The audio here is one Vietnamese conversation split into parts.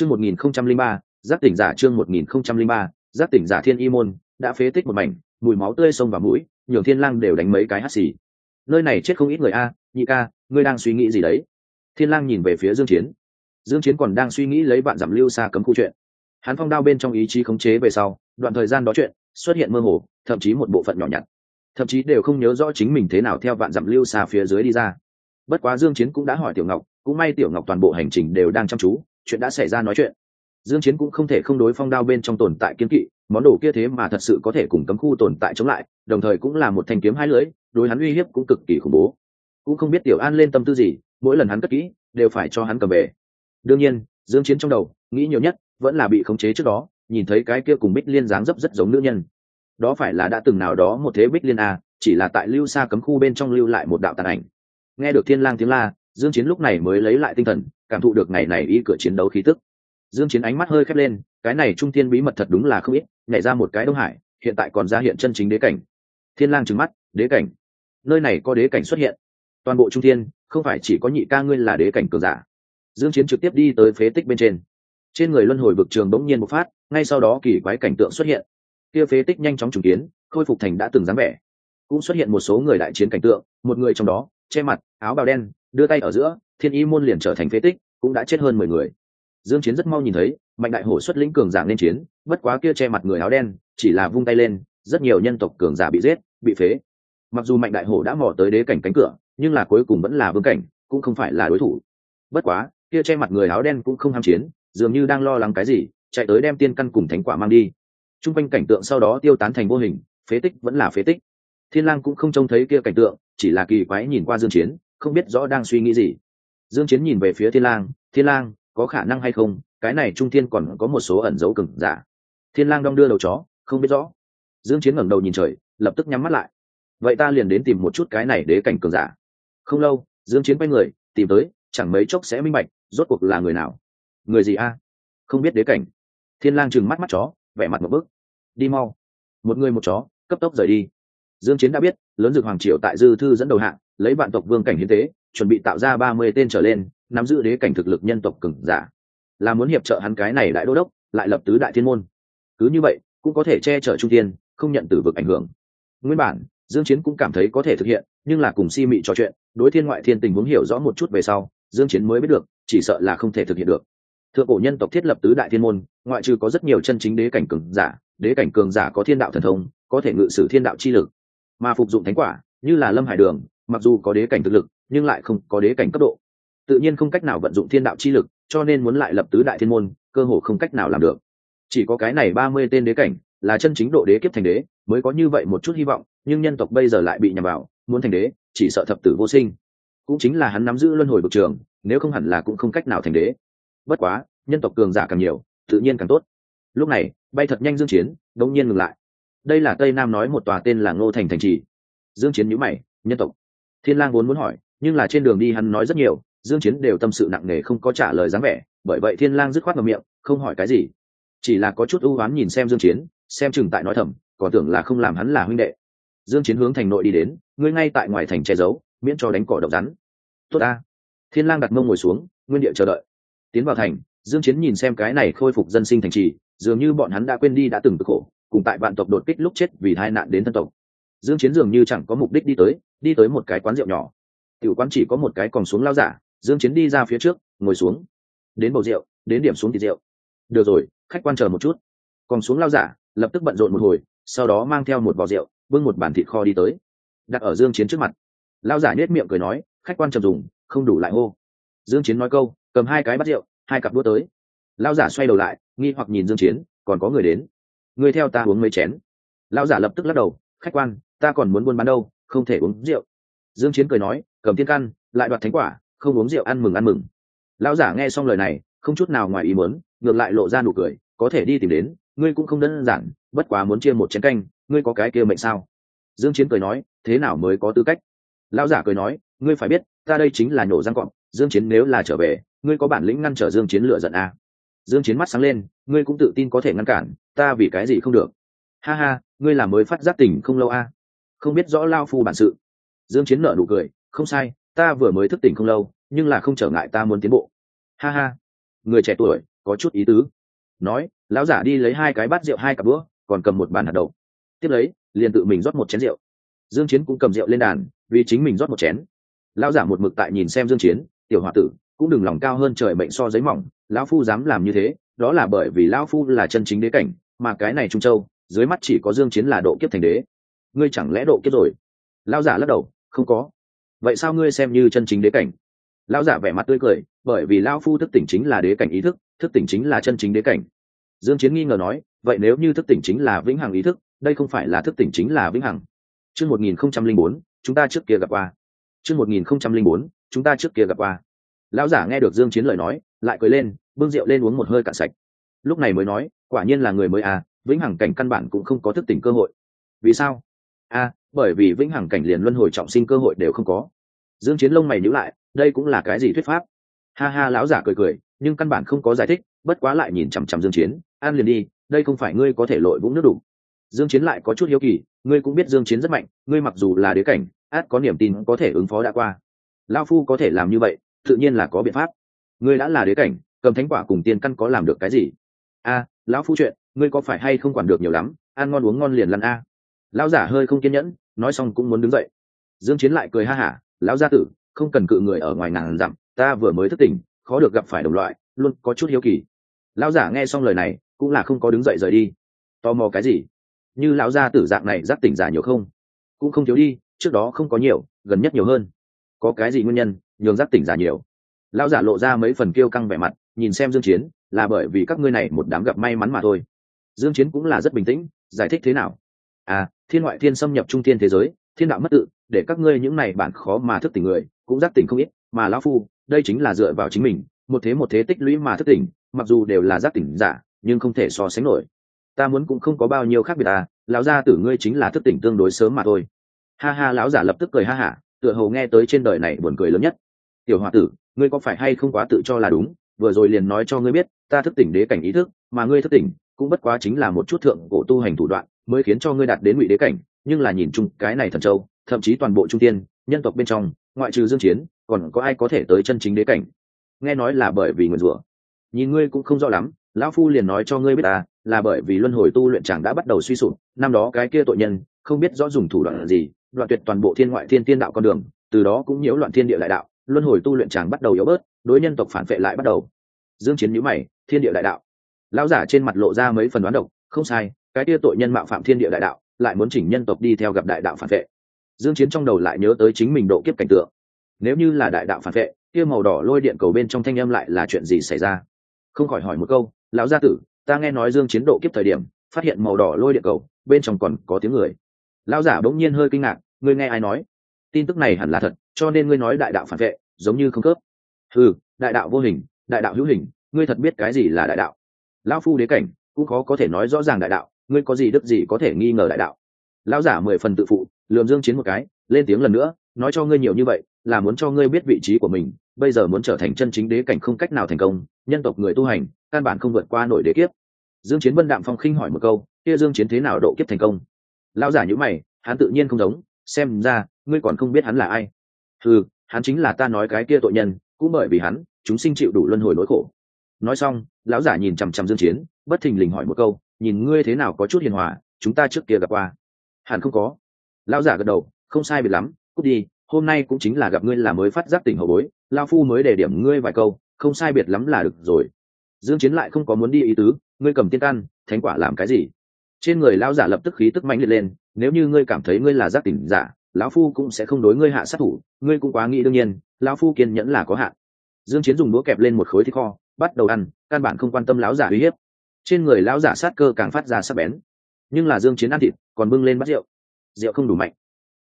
chương một nghìn không trăm linh ba, giác tỉnh giả chương một nghìn không trăm linh ba, giác tỉnh giả thiên y môn, đã phế tích một mảnh, mùi máu tươi sông vào mũi, nhường thiên lang đều đánh mấy cái hắt xì. Nơi này chết không ít người a, nhị ca, ngươi đang suy nghĩ gì đấy? Thiên lang nhìn về phía dương chiến. Dương chiến còn đang suy nghĩ lấy bạn giảm lưu xa cấm khu chuyện. Hắn phong đao bên trong ý chí khống chế về sau, đoạn thời gian đó chuyện, xuất hiện mơ hồ, thậm chí một bộ phận nhỏ nhặt. Thậm chí đều không nhớ rõ chính mình thế nào theo vạn dặm lưu xa phía dưới đi ra. Bất quá dương chiến cũng đã hỏi tiểu ngọc, cũng may tiểu ngọc toàn bộ hành trình đều đang chăm chú chuyện đã xảy ra nói chuyện. Dương chiến cũng không thể không đối phong đao bên trong tồn tại kiên kỵ, món đồ kia thế mà thật sự có thể cùng cấm khu tồn tại chống lại, đồng thời cũng là một thanh kiếm hai lưỡi, đối hắn uy hiếp cũng cực kỳ khủng bố. Cũng không biết tiểu an lên tâm tư gì, mỗi lần hắn cất kỹ, đều phải cho hắn cầm về. Đương nhiên, dương chiến trong đầu, nghĩ nhiều nhất, vẫn là bị khống chế trước đó, nhìn thấy cái kia cùng bích liên dáng dấp rất giống nữ nhân. Đó phải là đã từng nào đó một thế bích liên a, chỉ là tại lưu xa cấm khu bên trong lưu lại một đạo tàn ảnh. Nghe được thiên lang tiếng la, dương chiến lúc này mới lấy lại tinh thần cảm thụ được ngày này y cửa chiến đấu khí tức. Dương chiến ánh mắt hơi khép lên, cái này trung thiên bí mật thật đúng là không ít, nhảy ra một cái đông hải, hiện tại còn ra hiện chân chính đế cảnh. Thiên lang trừng mắt, đế cảnh. Nơi này có đế cảnh xuất hiện. Toàn bộ trung thiên, không phải chỉ có nhị ca ngươi là đế cảnh cường giả. Dương chiến trực tiếp đi tới phế tích bên trên. Trên người luân hồi vực trường bỗng nhiên một phát, ngay sau đó kỳ quái cảnh tượng xuất hiện. Kia phế tích nhanh chóng trùng kiến, khôi phục thành đã từng dáng vẻ. Cũng xuất hiện một số người đại chiến cảnh tượng, một người trong đó, che mặt, áo bào đen, đưa tay ở giữa thiên y môn liền trở thành phế tích, cũng đã chết hơn mười người. Dương chiến rất mau nhìn thấy, mạnh đại hổ xuất lĩnh cường giả lên chiến, bất quá kia che mặt người áo đen, chỉ là vung tay lên, rất nhiều nhân tộc cường giả bị giết, bị phế. Mặc dù mạnh đại hổ đã mò tới đế cảnh cánh cửa, nhưng là cuối cùng vẫn là vương cảnh, cũng không phải là đối thủ. Bất quá, kia che mặt người áo đen cũng không ham chiến, dường như đang lo lắng cái gì, chạy tới đem tiên căn cùng thánh quả mang đi. Trung quanh cảnh tượng sau đó tiêu tán thành vô hình, phế tích vẫn là phế tích. Thiên lang cũng không trông thấy kia cảnh tượng, chỉ là kỳ quái nhìn qua dương chiến, không biết rõ đang suy nghĩ gì dương chiến nhìn về phía thiên lang thiên lang, có khả năng hay không? Cái này trung thiên còn có một số ẩn dấu cứng giả. Thiên lang đong đưa đầu chó, không biết rõ. Dương chiến ngẩng đầu nhìn trời, lập tức nhắm mắt lại. Vậy ta liền đến tìm một chút cái này đế cảnh cường giả. Không lâu, dương chiến quay người, tìm tới, chẳng mấy chốc sẽ minh bạch, rốt cuộc là người nào. Người gì a? Không biết đế cảnh. Thiên lang trừng mắt mắt chó, vẻ mặt một bước đi mau. Một người một chó, cấp tốc rời đi dương chiến đã biết, lớn dược hoàng triều tại dư thư dẫn đầu hạng lấy vạn tộc vương cảnh hiến tế, chuẩn bị tạo ra 30 tên trở lên, nắm giữ đế cảnh thực lực nhân tộc cường giả. Là muốn hiệp trợ hắn cái này đại đô đốc, lại lập tứ đại thiên môn. Cứ như vậy, cũng có thể che chở trung tiên không nhận tử vực ảnh hưởng. Nguyên bản, dương chiến cũng cảm thấy có thể thực hiện, nhưng là cùng si mị trò chuyện, đối thiên ngoại thiên tình huống hiểu rõ một chút về sau, dương chiến mới biết được, chỉ sợ là không thể thực hiện được. Thượng cổ nhân tộc thiết lập tứ đại thiên môn, ngoại trừ có rất nhiều chân chính đế cảnh cường giả, đế cảnh cường giả có thiên đạo thần thông, có thể ngự sử thiên đạo chi lực mà phục dụng thánh quả, như là lâm hải đường, mặc dù có đế cảnh thực lực, nhưng lại không có đế cảnh cấp độ. Tự nhiên không cách nào vận dụng thiên đạo chi lực, cho nên muốn lại lập tứ đại thiên môn, cơ hồ không cách nào làm được. Chỉ có cái này ba mươi tên đế cảnh, là chân chính độ đế kiếp thành đế, mới có như vậy một chút hy vọng, nhưng nhân tộc bây giờ lại bị nhầm vào, muốn thành đế, chỉ sợ thập tử vô sinh. Cũng chính là hắn nắm giữ luân hồi bực trường, nếu không hẳn là cũng không cách nào thành đế. Bất quá, nhân tộc cường giả càng nhiều, tự nhiên càng tốt. Lúc này, bay thật nhanh dương chiến, đống nhiên ngừng lại đây là tây nam nói một tòa tên là ngô thành thành trì. Dương chiến nhíu mày, nhân tộc. Thiên lang vốn muốn hỏi, nhưng là trên đường đi hắn nói rất nhiều, dương chiến đều tâm sự nặng nề không có trả lời dáng vẻ, bởi vậy thiên lang dứt khoát vào miệng, không hỏi cái gì, chỉ là có chút ưu ám nhìn xem dương chiến, xem chừng tại nói thầm, còn tưởng là không làm hắn là huynh đệ. Dương chiến hướng thành nội đi đến, ngươi ngay tại ngoài thành che giấu, miễn cho đánh cỏ độc rắn. Tốt a thiên lang đặt mông ngồi xuống, nguyên địa chờ đợi. Tiến vào thành, dương chiến nhìn xem cái này khôi phục dân sinh thành trì, dường như bọn hắn đã quên đi đã từng cực khổ cùng tại vạn tộc đột kích lúc chết vì tai nạn đến thân tộc. Dương chiến dường như chẳng có mục đích đi tới đi tới một cái quán rượu nhỏ. Tiểu quán chỉ có một cái còn xuống lao giả, dương chiến đi ra phía trước, ngồi xuống. Đến bầu rượu, đến điểm xuống thì rượu. Được rồi, khách quan chờ một chút. Còn xuống lao giả, lập tức bận rộn một hồi, sau đó mang theo một bò rượu, bưng một bản thịt kho đi tới. Đặt ở dương chiến trước mặt. Lao giả nhếch miệng cười nói, khách quan trầm dùng, không đủ lại ô dương chiến nói câu, cầm hai cái bát rượu, hai cặp đũa tới. Lao giả xoay đầu lại, nghi hoặc nhìn dương chiến, còn có người đến. Ngươi theo ta uống mấy chén. Lão giả lập tức lắc đầu, khách quan, ta còn muốn buôn bán đâu, không thể uống rượu. Dương chiến cười nói, cầm tiên căn, lại đoạt thánh quả, không uống rượu ăn mừng ăn mừng. Lão giả nghe xong lời này, không chút nào ngoài ý muốn, ngược lại lộ ra nụ cười, có thể đi tìm đến, ngươi cũng không đơn giản, bất quá muốn chia một chén canh, ngươi có cái kia mệnh sao? Dương chiến cười nói, thế nào mới có tư cách? Lão giả cười nói, ngươi phải biết, ta đây chính là nhổ răng cọp, dương chiến nếu là trở về, ngươi có bản lĩnh ngăn trở dương chiến lựa giận à. dương chiến mắt sáng lên, ngươi cũng tự tin có thể ngăn cản ta vì cái gì không được? Ha ha, ngươi là mới phát giác tỉnh không lâu à. không biết rõ lao phu bản sự. Dương chiến nở nụ cười, không sai, ta vừa mới thức tỉnh không lâu, nhưng là không trở ngại ta muốn tiến bộ. Ha ha. Người trẻ tuổi, có chút ý tứ. Nói, lão giả đi lấy hai cái bát rượu, hai cặp bữa còn cầm một bàn hạt đậu. Tiếp lấy, liền tự mình rót một chén rượu. Dương chiến cũng cầm rượu lên đàn, vì chính mình rót một chén. Lão giả một mực tại nhìn xem dương chiến, tiểu hòa tử, cũng đừng lòng cao hơn trời mệnh so giấy mỏng, lão phu dám làm như thế, đó là bởi vì lão phu là chân chính đế cảnh mà cái này trung châu, dưới mắt chỉ có dương chiến là độ kiếp thành đế. Ngươi chẳng lẽ độ kiếp rồi? Lão giả lắc đầu, không có. Vậy sao ngươi xem như chân chính đế cảnh? Lão giả vẻ mặt tươi cười, bởi vì lão phu thức tỉnh chính là đế cảnh ý thức thức tỉnh chính là chân chính đế cảnh. Dương chiến nghi ngờ nói, vậy nếu như thức tỉnh chính là vĩnh hằng ý thức, đây không phải là thức tỉnh chính là vĩnh hằng. Chương 1004 chúng ta trước kia gặp qua. Chương 1004 chúng ta trước kia gặp qua. Lão giả nghe được dương chiến lời nói, lại cười lên, bưng rượu lên uống một hơi cạn sạch. Lúc này mới nói quả nhiên là người mới à vĩnh hằng cảnh căn bản cũng không có thức tỉnh cơ hội. Vì sao? A à, bởi vì vĩnh hằng cảnh liền luân hồi trọng sinh cơ hội đều không có. Dương chiến lông mày nhíu lại đây cũng là cái gì thuyết pháp? Ha ha lão giả cười cười nhưng căn bản không có giải thích bất quá lại nhìn chằm chằm dương chiến an liền đi đây không phải ngươi có thể lội vũng nước đủ. Dương chiến lại có chút hiếu kỳ ngươi cũng biết dương chiến rất mạnh ngươi mặc dù là đế cảnh át có niềm tin có thể ứng phó đã qua. Lão phu có thể làm như vậy tự nhiên là có biện pháp. Ngươi đã là đế cảnh cầm thánh quả cùng tiên căn có làm được cái gì? A lão phu chuyện, ngươi có phải hay không quản được nhiều lắm, ăn ngon uống ngon liền lăn a. Lão giả hơi không kiên nhẫn, nói xong cũng muốn đứng dậy. Dương chiến lại cười ha hả, lão gia tử, không cần cự người ở ngoài ngàn dặm, ta vừa mới thức tỉnh, khó được gặp phải đồng loại, luôn có chút hiếu kỳ. Lão giả nghe xong lời này, cũng là không có đứng dậy rời đi. Tò mò cái gì? Như lão gia tử dạng này giác tỉnh giả nhiều không? Cũng không thiếu đi, trước đó không có nhiều, gần nhất nhiều hơn. Có cái gì nguyên nhân, nhường giác tỉnh giả nhiều? Lão giả lộ ra mấy phần kêu căng vẻ mặt, nhìn xem dương chiến là bởi vì các ngươi này một đám gặp may mắn mà thôi. Dương chiến cũng là rất bình tĩnh, giải thích thế nào? À thiên ngoại thiên xâm nhập trung thiên thế giới, thiên đạo mất tự, để các ngươi những này bản khó mà thức tỉnh người, cũng giác tỉnh không ít, mà lão phu, đây chính là dựa vào chính mình, một thế một thế tích lũy mà thức tỉnh, mặc dù đều là giác tỉnh giả, nhưng không thể so sánh nổi. Ta muốn cũng không có bao nhiêu khác biệt à lão gia tử ngươi chính là thức tỉnh tương đối sớm mà thôi. Ha ha, lão giả lập tức cười ha hả, tựa hồ nghe tới trên đời này buồn cười lớn nhất. Tiểu hòa tử, ngươi có phải hay không quá tự cho là đúng, vừa rồi liền nói cho ngươi biết ta thức tỉnh đế cảnh ý thức, mà ngươi thức tỉnh, cũng bất quá chính là một chút thượng cổ tu hành thủ đoạn, mới khiến cho ngươi đạt đến ngụy đế cảnh, nhưng là nhìn chung cái này thần châu, thậm chí toàn bộ trung tiên, nhân tộc bên trong, ngoại trừ dương chiến, còn có ai có thể tới chân chính đế cảnh? Nghe nói là bởi vì người rủa. Nhìn ngươi cũng không rõ lắm, lão phu liền nói cho ngươi biết ta, là bởi vì luân hồi tu luyện chẳng đã bắt đầu suy sụp, năm đó cái kia tội nhân, không biết rõ dùng thủ đoạn gì, đoạn tuyệt toàn bộ thiên ngoại thiên tiên đạo con đường, từ đó cũng nhiễu loạn thiên địa lại đạo, luân hồi tu luyện chẳng bắt đầu yếu bớt, đối nhân tộc phản vệ lại bắt đầu. Dương chiến nhíu mày thiên địa đại đạo. Lão giả trên mặt lộ ra mấy phần đoán độc, không sai, cái kia tội nhân mạo phạm thiên địa đại đạo, lại muốn chỉnh nhân tộc đi theo gặp đại đạo phản vệ. Dương chiến trong đầu lại nhớ tới chính mình độ kiếp cảnh tượng. Nếu như là đại đạo phản vệ, kia màu đỏ lôi điện cầu bên trong thanh âm lại là chuyện gì xảy ra? Không khỏi hỏi một câu, lão gia tử, ta nghe nói dương chiến độ kiếp thời điểm, phát hiện màu đỏ lôi điện cầu, bên trong còn có tiếng người. Lão giả bỗng nhiên hơi kinh ngạc, ngươi nghe ai nói? Tin tức này hẳn là thật, cho nên ngươi nói đại đạo phản vệ, giống như không cướp ừ đại đạo vô hình, đại đạo hữu hình ngươi thật biết cái gì là đại đạo? Lão phu đế cảnh, cũng khó có thể nói rõ ràng đại đạo, ngươi có gì đức gì có thể nghi ngờ đại đạo? Lão giả mười phần tự phụ, lườm dương chiến một cái, lên tiếng lần nữa, nói cho ngươi nhiều như vậy, là muốn cho ngươi biết vị trí của mình, bây giờ muốn trở thành chân chính đế cảnh không cách nào thành công, nhân tộc người tu hành, căn bản không vượt qua nổi đế kiếp. Dương chiến vân đạm phong khinh hỏi một câu, kia dương chiến thế nào độ kiếp thành công? Lão giả như mày, hắn tự nhiên không giống, xem ra, ngươi còn không biết hắn là ai. Ừ hắn chính là ta nói cái kia tội nhân, cũng bởi vì hắn, chúng sinh chịu đủ luân hồi nỗi khổ nói xong, lão giả nhìn chằm chằm dương chiến, bất thình lình hỏi một câu, nhìn ngươi thế nào có chút hiền hòa, chúng ta trước kia gặp qua. Hẳn không có. Lão giả gật đầu, không sai biệt lắm, cút đi, hôm nay cũng chính là gặp ngươi là mới phát giác tình hậu bối lao phu mới để điểm ngươi vài câu, không sai biệt lắm là được rồi. Dương chiến lại không có muốn đi ý tứ, ngươi cầm tiên căn, thánh quả làm cái gì? Trên người lão giả lập tức khí tức mạnh liệt lên, nếu như ngươi cảm thấy ngươi là giác tỉnh giả, lão phu cũng sẽ không đối ngươi hạ sát thủ, ngươi cũng quá nghĩ đương nhiên, lão phu kiên nhẫn là có hạn. Dương chiến dùng đũa kẹp lên một khối thịt kho bắt đầu ăn, căn bản không quan tâm lão giả uy hiếp. Trên người lão giả sát cơ càng phát ra sắc bén. Nhưng là dương chiến ăn thịt, còn bưng lên bát rượu. Rượu không đủ mạnh.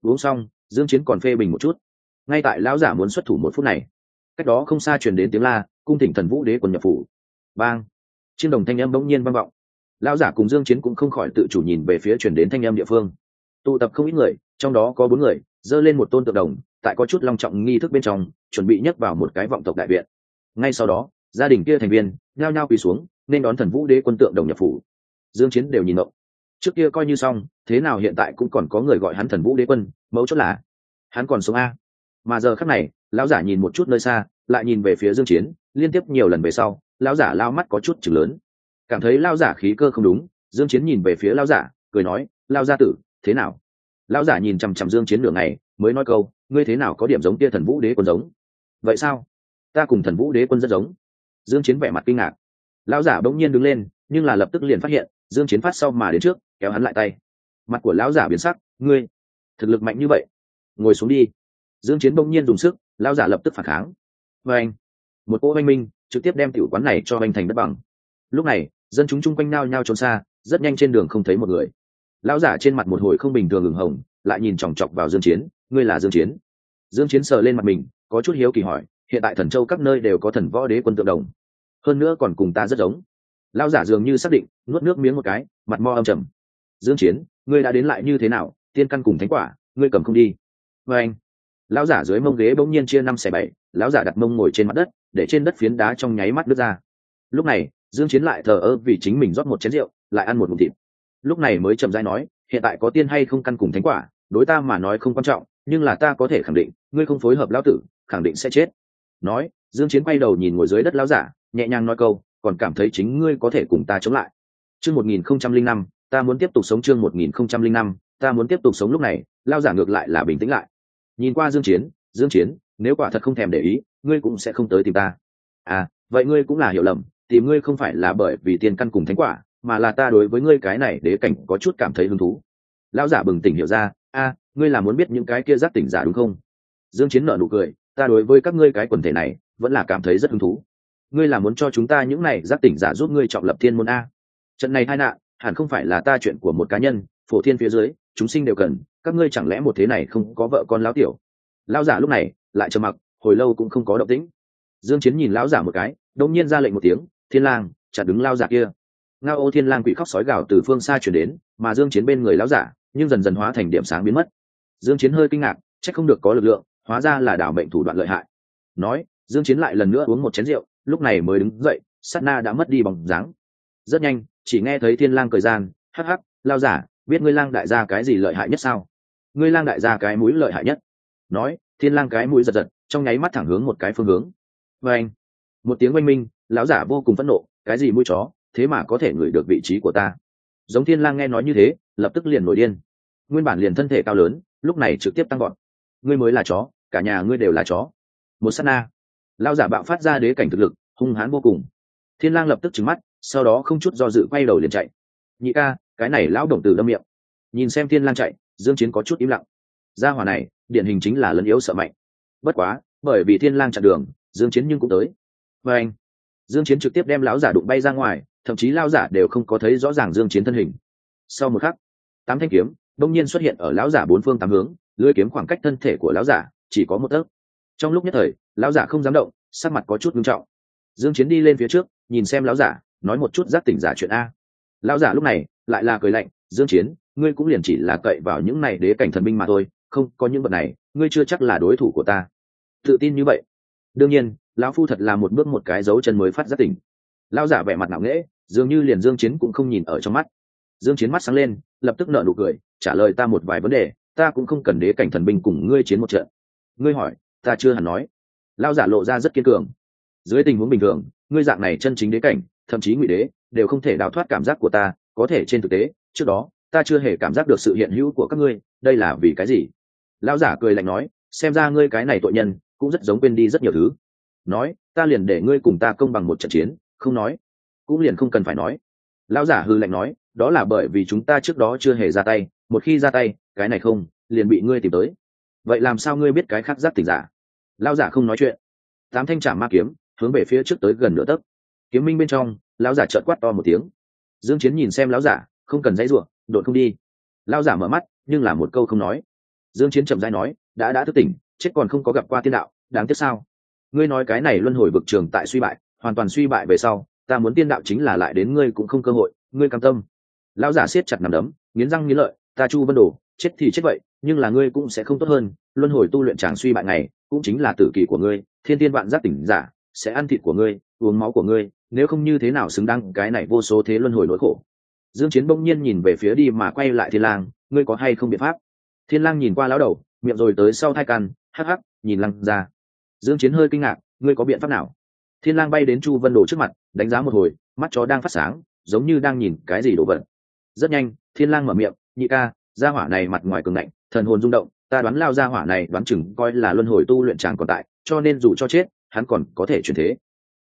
Uống xong, dương chiến còn phê bình một chút. Ngay tại lão giả muốn xuất thủ một phút này, cách đó không xa truyền đến tiếng la, cung thỉnh thần vũ đế quân nhập phủ. Bang! Trên đồng thanh âm bỗng nhiên vang vọng. Lão giả cùng dương chiến cũng không khỏi tự chủ nhìn về phía truyền đến thanh âm địa phương. Tụ tập không ít người, trong đó có bốn người, dơ lên một tôn tượng đồng, tại có chút long trọng nghi thức bên trong, chuẩn bị nhấc vào một cái vọng tộc đại viện. Ngay sau đó gia đình kia thành viên, nhao nhao quỳ xuống, nên đón thần vũ đế quân tượng đồng nhập phủ. Dương chiến đều nhìn ngộng trước kia coi như xong, thế nào hiện tại cũng còn có người gọi hắn thần vũ đế quân mẫu chốt là, hắn còn sống a. Mà giờ khắc này, lão giả nhìn một chút nơi xa, lại nhìn về phía dương chiến, liên tiếp nhiều lần về sau, lão giả lao mắt có chút chừng lớn. Cảm thấy lao giả khí cơ không đúng, dương chiến nhìn về phía lao giả, cười nói lao gia tử, thế nào? Lão giả nhìn chằm chằm dương chiến nửa ngày, mới nói câu, ngươi thế nào có điểm giống kia thần vũ đế quân giống? Vậy sao? Ta cùng thần vũ đế quân rất giống dương chiến vẻ mặt kinh ngạc. Lão giả bỗng nhiên đứng lên, nhưng là lập tức liền phát hiện, dương chiến phát sau mà đến trước, kéo hắn lại tay. Mặt của lão giả biến sắc, ngươi, thực lực mạnh như vậy, ngồi xuống đi. Dương chiến bỗng nhiên dùng sức, lão giả lập tức phản kháng. Và anh một cỗ anh minh trực tiếp đem tiểu quán này cho anh thành đất bằng. Lúc này, dân chúng chung quanh nao nhao trốn xa, rất nhanh trên đường không thấy một người. Lão giả trên mặt một hồi không bình thường ửng hồng, lại nhìn chòng chọc vào dương chiến, ngươi là dương chiến? Dương chiến sờ lên mặt mình, có chút hiếu kỳ hỏi hiện tại thần châu các nơi đều có thần võ đế quân tượng đồng. Hơn nữa còn cùng ta rất giống. Lão giả dường như xác định, nuốt nước miếng một cái, mặt mo âm trầm. Dương chiến, ngươi đã đến lại như thế nào? Tiên căn cùng thánh quả, ngươi cầm không đi. Với anh, lão giả dưới mông ghế bỗng nhiên chia năm xẻ bảy, lão giả đặt mông ngồi trên mặt đất, để trên đất phiến đá trong nháy mắt đứt ra. Lúc này, dương chiến lại thờ ơ vì chính mình rót một chén rượu, lại ăn một ngụm thịt. Lúc này mới chậm rãi nói, hiện tại có tiên hay không căn cùng thánh quả, đối ta mà nói không quan trọng, nhưng là ta có thể khẳng định, ngươi không phối hợp lão tử, khẳng định sẽ chết nói, dương chiến quay đầu nhìn ngồi dưới đất lão giả, nhẹ nhàng nói câu, còn cảm thấy chính ngươi có thể cùng ta chống lại. Chương 1005 ta muốn tiếp tục sống chương 1005 ta muốn tiếp tục sống lúc này, lão giả ngược lại là bình tĩnh lại. Nhìn qua dương chiến dương chiến, nếu quả thật không thèm để ý, ngươi cũng sẽ không tới tìm ta. À vậy ngươi cũng là hiểu lầm, tìm ngươi không phải là bởi vì tiền căn cùng thánh quả, mà là ta đối với ngươi cái này đế cảnh có chút cảm thấy hứng thú. Lão giả bừng tỉnh hiểu ra a ngươi là muốn biết những cái kia giác tỉnh giả đúng không? Dương chiến nở nụ cười ta đối với các ngươi cái quần thể này, vẫn là cảm thấy rất hứng thú. Ngươi là muốn cho chúng ta những này giác tỉnh giả giúp ngươi trọng lập thiên môn a. Trận này tai nạn, hẳn không phải là ta chuyện của một cá nhân, phổ thiên phía dưới, chúng sinh đều cần, các ngươi chẳng lẽ một thế này không có vợ con lão tiểu? Lão giả lúc này, lại trầm mặc, hồi lâu cũng không có động tĩnh. Dương chiến nhìn lão giả một cái, đột nhiên ra lệnh một tiếng, thiên lang chặt đứng lão giả kia. Ngao ô thiên lang quỷ khóc sói gào từ phương xa truyền đến, mà dương chiến bên người lão giả, nhưng dần dần hóa thành điểm sáng biến mất. Dương chiến hơi kinh ngạc, chắc không được có lực lượng hóa ra là đảo mệnh thủ đoạn lợi hại. Nói, dương chiến lại lần nữa uống một chén rượu, lúc này mới đứng dậy, sát na đã mất đi bóng dáng. Rất nhanh, chỉ nghe thấy thiên lang cười gian, hắc hắc, lao giả, biết ngươi lang đại gia cái gì lợi hại nhất sao? Ngươi lang đại gia cái mũi lợi hại nhất. Nói, thiên lang cái mũi giật giật, trong nháy mắt thẳng hướng một cái phương hướng. Và anh một tiếng oanh minh, lão giả vô cùng phẫn nộ, cái gì mũi chó, thế mà có thể ngửi được vị trí của ta? Giống thiên lang nghe nói như thế, lập tức liền nổi điên. Nguyên bản liền thân thể cao lớn, lúc này trực tiếp tăng gọn ngươi mới là chó cả nhà ngươi đều là chó. Một sát na. Lao giả bạo phát ra đế cảnh thực lực, hung hãn vô cùng. Thiên lang lập tức trừng mắt, sau đó không chút do dự quay đầu liền chạy. Nhị ca, cái này lão đồng tử đâm miệng. Nhìn xem thiên lang chạy, dương chiến có chút im lặng. Gia hỏa này, điển hình chính là lấn yếu sợ mạnh. Bất quá, bởi vì thiên lang chặn đường, dương chiến nhưng cũng tới. Và anh, dương chiến trực tiếp đem lão giả đụng bay ra ngoài, thậm chí lão giả đều không có thấy rõ ràng dương chiến thân hình. Sau một khắc, tám thanh kiếm, đông nhiên xuất hiện ở lão giả bốn phương tám hướng lưỡi kiếm khoảng cách thân thể của lão giả chỉ có một tấc. Trong lúc nhất thời, lão giả không dám động, sắc mặt có chút nghiêm trọng. Dương chiến đi lên phía trước, nhìn xem lão giả, nói một chút giác tỉnh giả chuyện a. Lão giả lúc này, lại là cười lạnh, dương chiến, ngươi cũng liền chỉ là cậy vào những này đế cảnh thần binh mà thôi, không, có những vật này, ngươi chưa chắc là đối thủ của ta. Tự tin như vậy. Đương nhiên, lão phu thật là một bước một cái dấu chân mới phát giác tỉnh. Lão giả vẻ mặt ngạo nghễ, dường như liền dương chiến cũng không nhìn ở trong mắt. Dương chiến mắt sáng lên, lập tức nở nụ cười, trả lời ta một vài vấn đề, ta cũng không cần đế cảnh thần binh cùng ngươi chiến một trận ngươi hỏi, ta chưa hẳn nói. Lão giả lộ ra rất kiên cường. Dưới tình huống bình thường, ngươi dạng này chân chính đế cảnh, thậm chí ngụy đế, đều không thể đào thoát cảm giác của ta, có thể trên thực tế, trước đó, ta chưa hề cảm giác được sự hiện hữu của các ngươi, đây là vì cái gì? Lão giả cười lạnh nói, xem ra ngươi cái này tội nhân, cũng rất giống quên đi rất nhiều thứ. Nói, ta liền để ngươi cùng ta công bằng một trận chiến, không nói, cũng liền không cần phải nói. Lão giả hư lạnh nói, đó là bởi vì chúng ta trước đó chưa hề ra tay, một khi ra tay, cái này không, liền bị ngươi tìm tới vậy làm sao ngươi biết cái khác giác tỉnh giả? Lão giả không nói chuyện. Tám thanh trả ma kiếm, hướng về phía trước tới gần nửa tấc. Kiếm minh bên trong, lão giả trợn quát to một tiếng. Dương chiến nhìn xem lão giả, không cần dãy ruộng đột không đi. Lão giả mở mắt, nhưng là một câu không nói. Dương chiến chậm rãi nói, đã đã thức tỉnh, chết còn không có gặp qua tiên đạo, đáng tiếc sao? Ngươi nói cái này luân hồi vực trường tại suy bại, hoàn toàn suy bại về sau, ta muốn tiên đạo chính là lại đến ngươi cũng không cơ hội, ngươi cam tâm. Lão giả siết chặt nằm đấm, nghiến răng nghiến lợi, ta chu vân đồ chết thì chết vậy, nhưng là ngươi cũng sẽ không tốt hơn. Luân hồi tu luyện tràng suy bại này cũng chính là tử kỳ của ngươi, thiên tiên vạn giác tỉnh giả, sẽ ăn thịt của ngươi, uống máu của ngươi, nếu không như thế nào xứng đáng cái này vô số thế luân hồi nỗi khổ. Dương chiến bỗng nhiên nhìn về phía đi mà quay lại thiên lang, ngươi có hay không biện pháp? Thiên lang nhìn qua lão đầu, miệng rồi tới sau thai căn, hắc hắc, nhìn lăng ra. Dương chiến hơi kinh ngạc, ngươi có biện pháp nào? Thiên lang bay đến chu vân đồ trước mặt, đánh giá một hồi, mắt chó đang phát sáng, giống như đang nhìn cái gì đồ vật. Rất nhanh, thiên lang mở miệng, nhị ca gia hỏa này mặt ngoài cường ngạnh, thần hồn rung động, ta đoán lao gia hỏa này đoán chừng coi là luân hồi tu luyện chàng còn tại, cho nên dù cho chết, hắn còn có thể chuyển thế.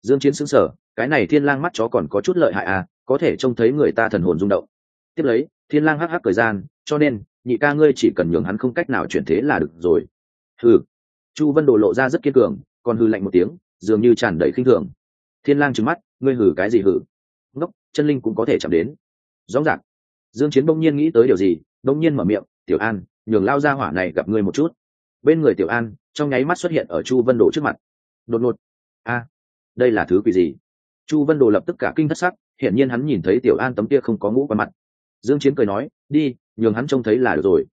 Dương chiến sững sờ, cái này thiên lang mắt chó còn có chút lợi hại à có thể trông thấy người ta thần hồn rung động. Tiếp lấy, thiên lang hắc hắc cười gian, cho nên, nhị ca ngươi chỉ cần nhường hắn không cách nào chuyển thế là được rồi. Hừ. Chu vân đồ lộ ra rất kiên cường, còn hừ lạnh một tiếng, dường như tràn đầy khinh thường. Thiên lang trừng mắt, ngươi hừ cái gì hừ? Ngốc, chân linh cũng có thể chạm đến. Rõ ràng, dương chiến bỗng nhiên nghĩ tới điều gì đông nhiên mở miệng, tiểu an, nhường lao ra hỏa này gặp ngươi một chút. Bên người tiểu an, trong nháy mắt xuất hiện ở chu vân đồ trước mặt. Đột ngột. A, đây là thứ quỷ gì? Chu vân đồ lập tức cả kinh thất sắc, hiển nhiên hắn nhìn thấy tiểu an tấm kia không có ngũ qua mặt. Dương chiến cười nói, đi, nhường hắn trông thấy là được rồi.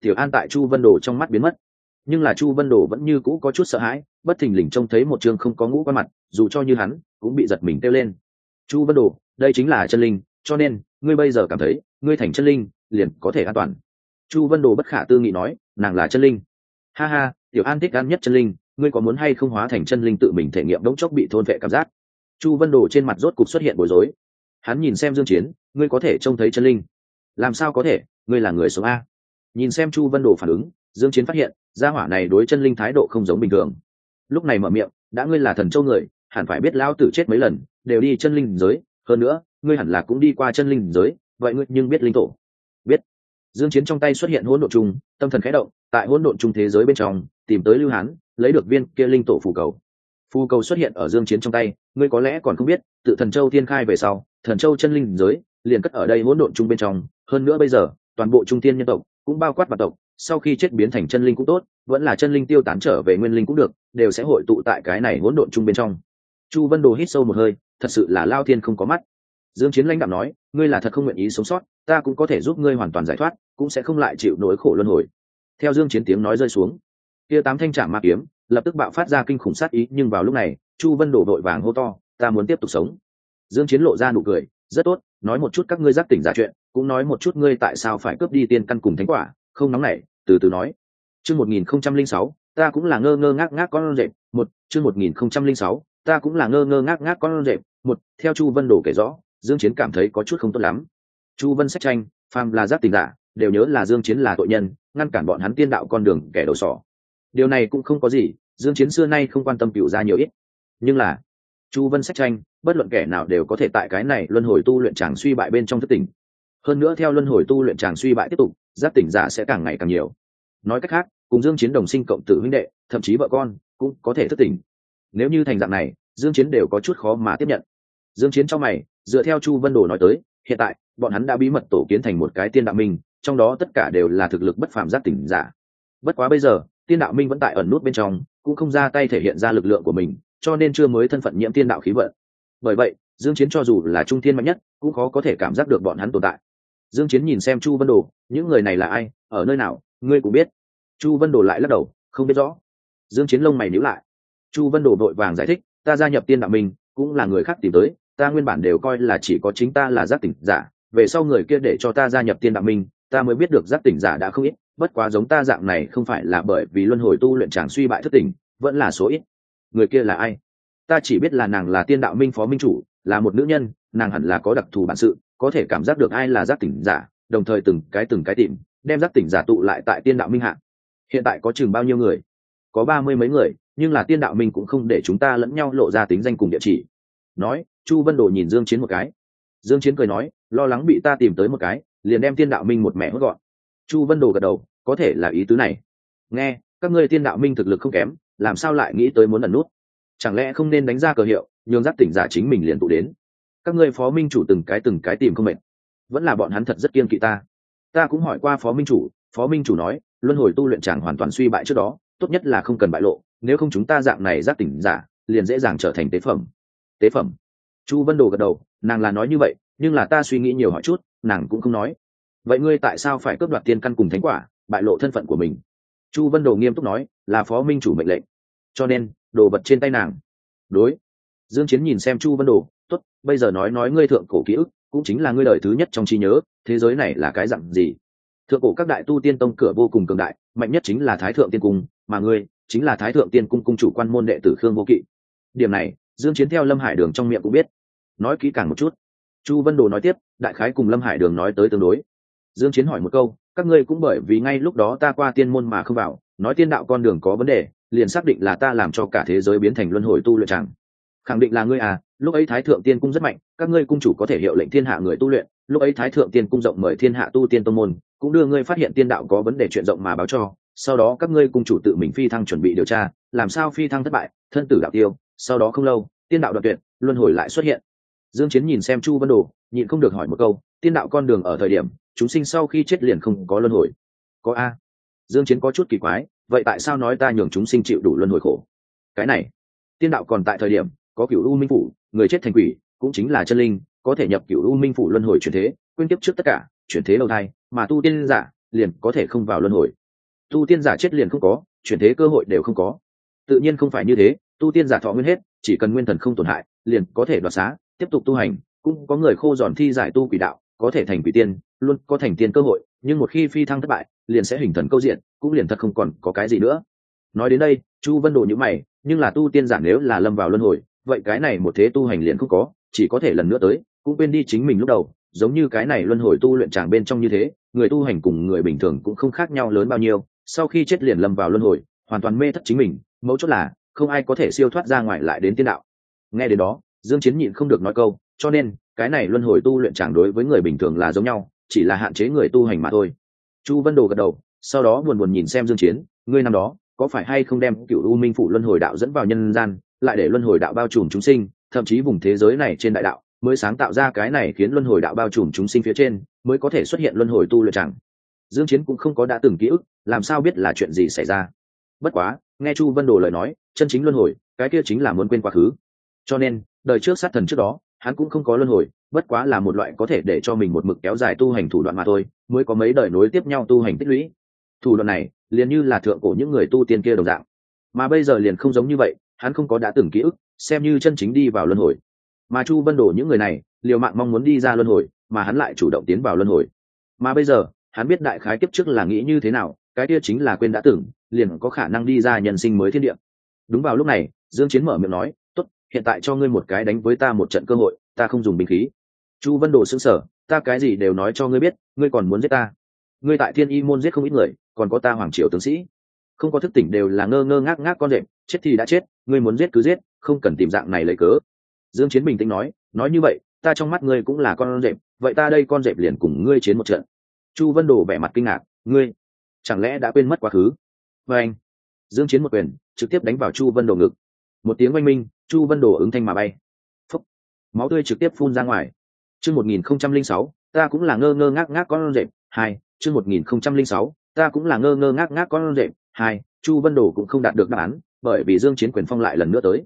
Tiểu an tại chu vân đồ trong mắt biến mất. Nhưng là chu vân đồ vẫn như cũ có chút sợ hãi, bất thình lình trông thấy một chương không có ngũ qua mặt, dù cho như hắn, cũng bị giật mình kêu lên. Chu vân đồ, đây chính là chân linh, cho nên, ngươi bây giờ cảm thấy, ngươi thành chân linh liền có thể an toàn. Chu vân đồ bất khả tư nghị nói, nàng là chân linh. Ha ha, tiểu an thích ăn nhất chân linh, ngươi có muốn hay không hóa thành chân linh tự mình thể nghiệm đống chốc bị thôn vệ cảm giác? Chu vân đồ trên mặt rốt cục xuất hiện bối rối. Hắn nhìn xem dương chiến, ngươi có thể trông thấy chân linh. Làm sao có thể, ngươi là người sống a. Nhìn xem chu vân đồ phản ứng, dương chiến phát hiện, gia hỏa này đối chân linh thái độ không giống bình thường. Lúc này mở miệng, đã ngươi là thần châu người, hẳn phải biết lão tử chết mấy lần, đều đi chân linh giới, hơn nữa, ngươi hẳn là cũng đi qua chân linh giới, vậy ngươi nhưng biết linh tổ dương chiến trong tay xuất hiện hỗn độn trung tâm thần khẽ động, tại hỗn độn trung thế giới bên trong, tìm tới lưu hán, lấy được viên kia linh tổ phù cầu. Phù cầu xuất hiện ở dương chiến trong tay, ngươi có lẽ còn không biết, tự thần châu thiên khai về sau, thần châu chân linh giới, liền cất ở đây hỗn độn trung bên trong. Hơn nữa bây giờ, toàn bộ trung thiên nhân tộc, cũng bao quát vạn tộc, sau khi chết biến thành chân linh cũng tốt, vẫn là chân linh tiêu tán trở về nguyên linh cũng được, đều sẽ hội tụ tại cái này hỗn độn trung bên trong. Chu vân đồ hít sâu một hơi, thật sự là lao thiên không có mắt dương chiến lãnh đạo nói, ngươi là thật không nguyện ý sống sót, ta cũng có thể giúp ngươi hoàn toàn giải thoát, cũng sẽ không lại chịu nỗi khổ luân hồi. Theo dương chiến tiếng nói rơi xuống, kia tám thanh trạm ma kiếm lập tức bạo phát ra kinh khủng sát ý, nhưng vào lúc này, chu vân đổ đội vàng hô to, ta muốn tiếp tục sống. Dương chiến lộ ra nụ cười, rất tốt, nói một chút các ngươi giác tỉnh giả chuyện, cũng nói một chút ngươi tại sao phải cướp đi tiên căn cùng thánh quả, không nóng nảy, từ từ nói. Chương 1006 ta cũng là ngơ ngơ ngác ngác con rệp, một, chương 1006 ta cũng là ngơ ngơ ngác ngác con rệp, một, theo chu vân đổ kể rõ dương chiến cảm thấy có chút không tốt lắm. Chu vân sách tranh, phàm là giác tỉnh giả, đều nhớ là dương chiến là tội nhân, ngăn cản bọn hắn tiên đạo con đường kẻ đầu sỏ. Điều này cũng không có gì, dương chiến xưa nay không quan tâm cựu ra nhiều ít. Nhưng là, chu vân sách tranh, bất luận kẻ nào đều có thể tại cái này luân hồi tu luyện chàng suy bại bên trong thất tỉnh hơn nữa theo luân hồi tu luyện chàng suy bại tiếp tục, giác tỉnh giả sẽ càng ngày càng nhiều. Nói cách khác, cùng dương chiến đồng sinh cộng tử huynh đệ, thậm chí vợ con, cũng có thể thất tỉnh nếu như thành dạng này, dương chiến đều có chút khó mà tiếp nhận. Dương chiến trong mày dựa theo chu vân đồ nói tới, hiện tại, bọn hắn đã bí mật tổ kiến thành một cái tiên đạo minh, trong đó tất cả đều là thực lực bất phàm giác tỉnh giả. Bất quá bây giờ, tiên đạo minh vẫn tại ẩn nút bên trong, cũng không ra tay thể hiện ra lực lượng của mình, cho nên chưa mới thân phận nhiễm tiên đạo khí vận. Bởi vậy, dương chiến cho dù là trung thiên mạnh nhất, cũng khó có thể cảm giác được bọn hắn tồn tại. Dương chiến nhìn xem chu vân đồ, những người này là ai? Ở nơi nào? Ngươi cũng biết. Chu vân đồ lại lắc đầu, không biết rõ. Dương chiến lông mày nhíu lại. Chu vân đồ đội vàng giải thích, ta gia nhập tiên đạo minh, cũng là người khác tìm tới ta nguyên bản đều coi là chỉ có chính ta là giác tỉnh giả, về sau người kia để cho ta gia nhập tiên đạo minh, ta mới biết được giác tỉnh giả đã không ít, bất quá giống ta dạng này không phải là bởi vì luân hồi tu luyện tràng suy bại thất tỉnh vẫn là số ít. Người kia là ai? Ta chỉ biết là nàng là tiên đạo minh phó minh chủ, là một nữ nhân, nàng hẳn là có đặc thù bản sự, có thể cảm giác được ai là giác tỉnh giả, đồng thời từng cái từng cái tìm, đem giác tỉnh giả tụ lại tại tiên đạo minh hạ. Hiện tại có chừng bao nhiêu người? Có ba mươi mấy người, nhưng là tiên đạo minh cũng không để chúng ta lẫn nhau lộ ra tính danh cùng địa chỉ. Nói chu vân đồ nhìn dương chiến một cái. Dương chiến cười nói, lo lắng bị ta tìm tới một cái, liền đem tiên đạo minh một mẹ hốt gọn. Chu vân đồ gật đầu, có thể là ý tứ này. Nghe, các ngươi tiên đạo minh thực lực không kém, làm sao lại nghĩ tới muốn ẩn nút? Chẳng lẽ không nên đánh ra cờ hiệu, nhường giác tỉnh giả chính mình liền tụ đến? Các ngươi phó minh chủ từng cái từng cái tìm không mệt. Vẫn là bọn hắn thật rất kiên kỵ ta. Ta cũng hỏi qua phó minh chủ, phó minh chủ nói, luân hồi tu luyện chẳng hoàn toàn suy bại trước đó, tốt nhất là không cần bại lộ, nếu không chúng ta dạng này giác tỉnh giả, liền dễ dàng trở thành tế phẩm. Tế phẩm? Chu vân đồ gật đầu, nàng là nói như vậy, nhưng là ta suy nghĩ nhiều hỏi chút, nàng cũng không nói. Vậy ngươi tại sao phải cướp đoạt tiên căn cùng thánh quả, bại lộ thân phận của mình? Chu vân đồ nghiêm túc nói, là phó minh chủ mệnh lệnh. Cho nên, đồ vật trên tay nàng. Đối. Dương chiến nhìn xem chu vân đồ, tốt, bây giờ nói nói ngươi thượng cổ ký ức, cũng chính là ngươi đời thứ nhất trong trí nhớ, thế giới này là cái dạng gì? Thượng cổ các đại tu tiên tông cửa vô cùng cường đại, mạnh nhất chính là thái thượng tiên cung, mà ngươi chính là thái thượng tiên cung cung chủ quan môn đệ tử khương vô kỵ. Điểm này, dương chiến theo lâm hải đường trong miệng cũng biết nói kỹ càng một chút. Chu vân đồ nói tiếp, đại khái cùng lâm hải đường nói tới tương đối. Dương chiến hỏi một câu, các ngươi cũng bởi vì ngay lúc đó ta qua tiên môn mà không vào, nói tiên đạo con đường có vấn đề, liền xác định là ta làm cho cả thế giới biến thành luân hồi tu luyện chẳng. Khẳng định là ngươi à lúc ấy thái thượng tiên cung rất mạnh, các ngươi cung chủ có thể hiệu lệnh thiên hạ người tu luyện, lúc ấy thái thượng tiên cung rộng mời thiên hạ tu tiên tông môn, cũng đưa ngươi phát hiện tiên đạo có vấn đề chuyện rộng mà báo cho, sau đó các ngươi cung chủ tự mình phi thăng chuẩn bị điều tra, làm sao phi thăng thất bại, thân tử đạo tiêu, sau đó không lâu, tiên đạo đoạn tuyệt, luân hồi lại xuất hiện dương chiến nhìn xem chu vân đồ, nhịn không được hỏi một câu, tiên đạo con đường ở thời điểm, chúng sinh sau khi chết liền không có luân hồi. Có a. Dương chiến có chút kỳ quái, vậy tại sao nói ta nhường chúng sinh chịu đủ luân hồi khổ? Cái này, tiên đạo còn tại thời điểm, có cửu u minh phủ, người chết thành quỷ, cũng chính là chân linh, có thể nhập cửu u minh phủ luân hồi chuyển thế, Quên tiếp trước tất cả, chuyển thế lâu thai mà tu tiên giả liền có thể không vào luân hồi. Tu tiên giả chết liền không có, chuyển thế cơ hội đều không có. Tự nhiên không phải như thế, tu tiên giả thọ nguyên hết, chỉ cần nguyên thần không tổn hại, liền có thể đoạt xá tiếp tục tu hành, cũng có người khô giòn thi giải tu quỷ đạo, có thể thành quỷ tiên, luôn có thành tiên cơ hội, nhưng một khi phi thăng thất bại, liền sẽ hình thần câu diện, cũng liền thật không còn có cái gì nữa. Nói đến đây, chu vân đồ nhữ mày, nhưng là tu tiên giản nếu là lâm vào luân hồi, vậy cái này một thế tu hành liền không có, chỉ có thể lần nữa tới, cũng quên đi chính mình lúc đầu, giống như cái này luân hồi tu luyện tràng bên trong như thế, người tu hành cùng người bình thường cũng không khác nhau lớn bao nhiêu, sau khi chết liền lâm vào luân hồi, hoàn toàn mê thất chính mình, mấu chốt là, không ai có thể siêu thoát ra ngoài lại đến tiên đạo. Nghe đến đó dương chiến nhịn không được nói câu, cho nên, cái này luân hồi tu luyện chẳng đối với người bình thường là giống nhau, chỉ là hạn chế người tu hành mà thôi. Chu vân đồ gật đầu, sau đó buồn buồn nhìn xem dương chiến, ngươi năm đó, có phải hay không đem cựu u minh phủ luân hồi đạo dẫn vào nhân gian, lại để luân hồi đạo bao trùm chúng sinh, thậm chí vùng thế giới này trên đại đạo, mới sáng tạo ra cái này khiến luân hồi đạo bao trùm chúng sinh phía trên, mới có thể xuất hiện luân hồi tu luyện chẳng dương chiến cũng không có đã từng ký ức, làm sao biết là chuyện gì xảy ra. Bất quá, nghe chu vân đồ lời nói, chân chính luân hồi, cái kia chính là muốn quên quá khứ. Cho nên đời trước sát thần trước đó, hắn cũng không có luân hồi, bất quá là một loại có thể để cho mình một mực kéo dài tu hành thủ đoạn mà thôi, mới có mấy đời nối tiếp nhau tu hành tích lũy. Thủ đoạn này, liền như là thượng cổ những người tu tiên kia đồng dạng. Mà bây giờ liền không giống như vậy, hắn không có đã từng ký ức, xem như chân chính đi vào luân hồi. Mà chu vân đổ những người này, liều mạng mong muốn đi ra luân hồi, mà hắn lại chủ động tiến vào luân hồi. Mà bây giờ, hắn biết đại khái kiếp trước là nghĩ như thế nào, cái kia chính là quên đã tưởng liền có khả năng đi ra nhân sinh mới thiên địa. Đúng vào lúc này, dương chiến mở miệng nói hiện tại cho ngươi một cái đánh với ta một trận cơ hội ta không dùng binh khí. Chu vân đồ sững sờ ta cái gì đều nói cho ngươi biết ngươi còn muốn giết ta. Ngươi tại thiên y môn giết không ít người còn có ta hoàng triều tướng sĩ. Không có thức tỉnh đều là ngơ ngơ ngác ngác con rệm chết thì đã chết ngươi muốn giết cứ giết không cần tìm dạng này lấy cớ. Dương chiến bình tĩnh nói nói như vậy ta trong mắt ngươi cũng là con rệp, vậy ta đây con rệp liền cùng ngươi chiến một trận. Chu vân đồ vẻ mặt kinh ngạc ngươi chẳng lẽ đã quên mất quá khứ? Và anh dương chiến một quyền trực tiếp đánh vào chu vân đồ ngực một tiếng oanh minh, chu vân đồ ứng thanh mà bay. Phúc. máu tươi trực tiếp phun ra ngoài. Chương 1006 ta cũng là ngơ ngơ ngác ngác con rệm hai, chương 1006 ta cũng là ngơ ngơ ngác ngác con rệm hai, chu vân đồ cũng không đạt được đáp án, bởi vì dương chiến quyền phong lại lần nữa tới.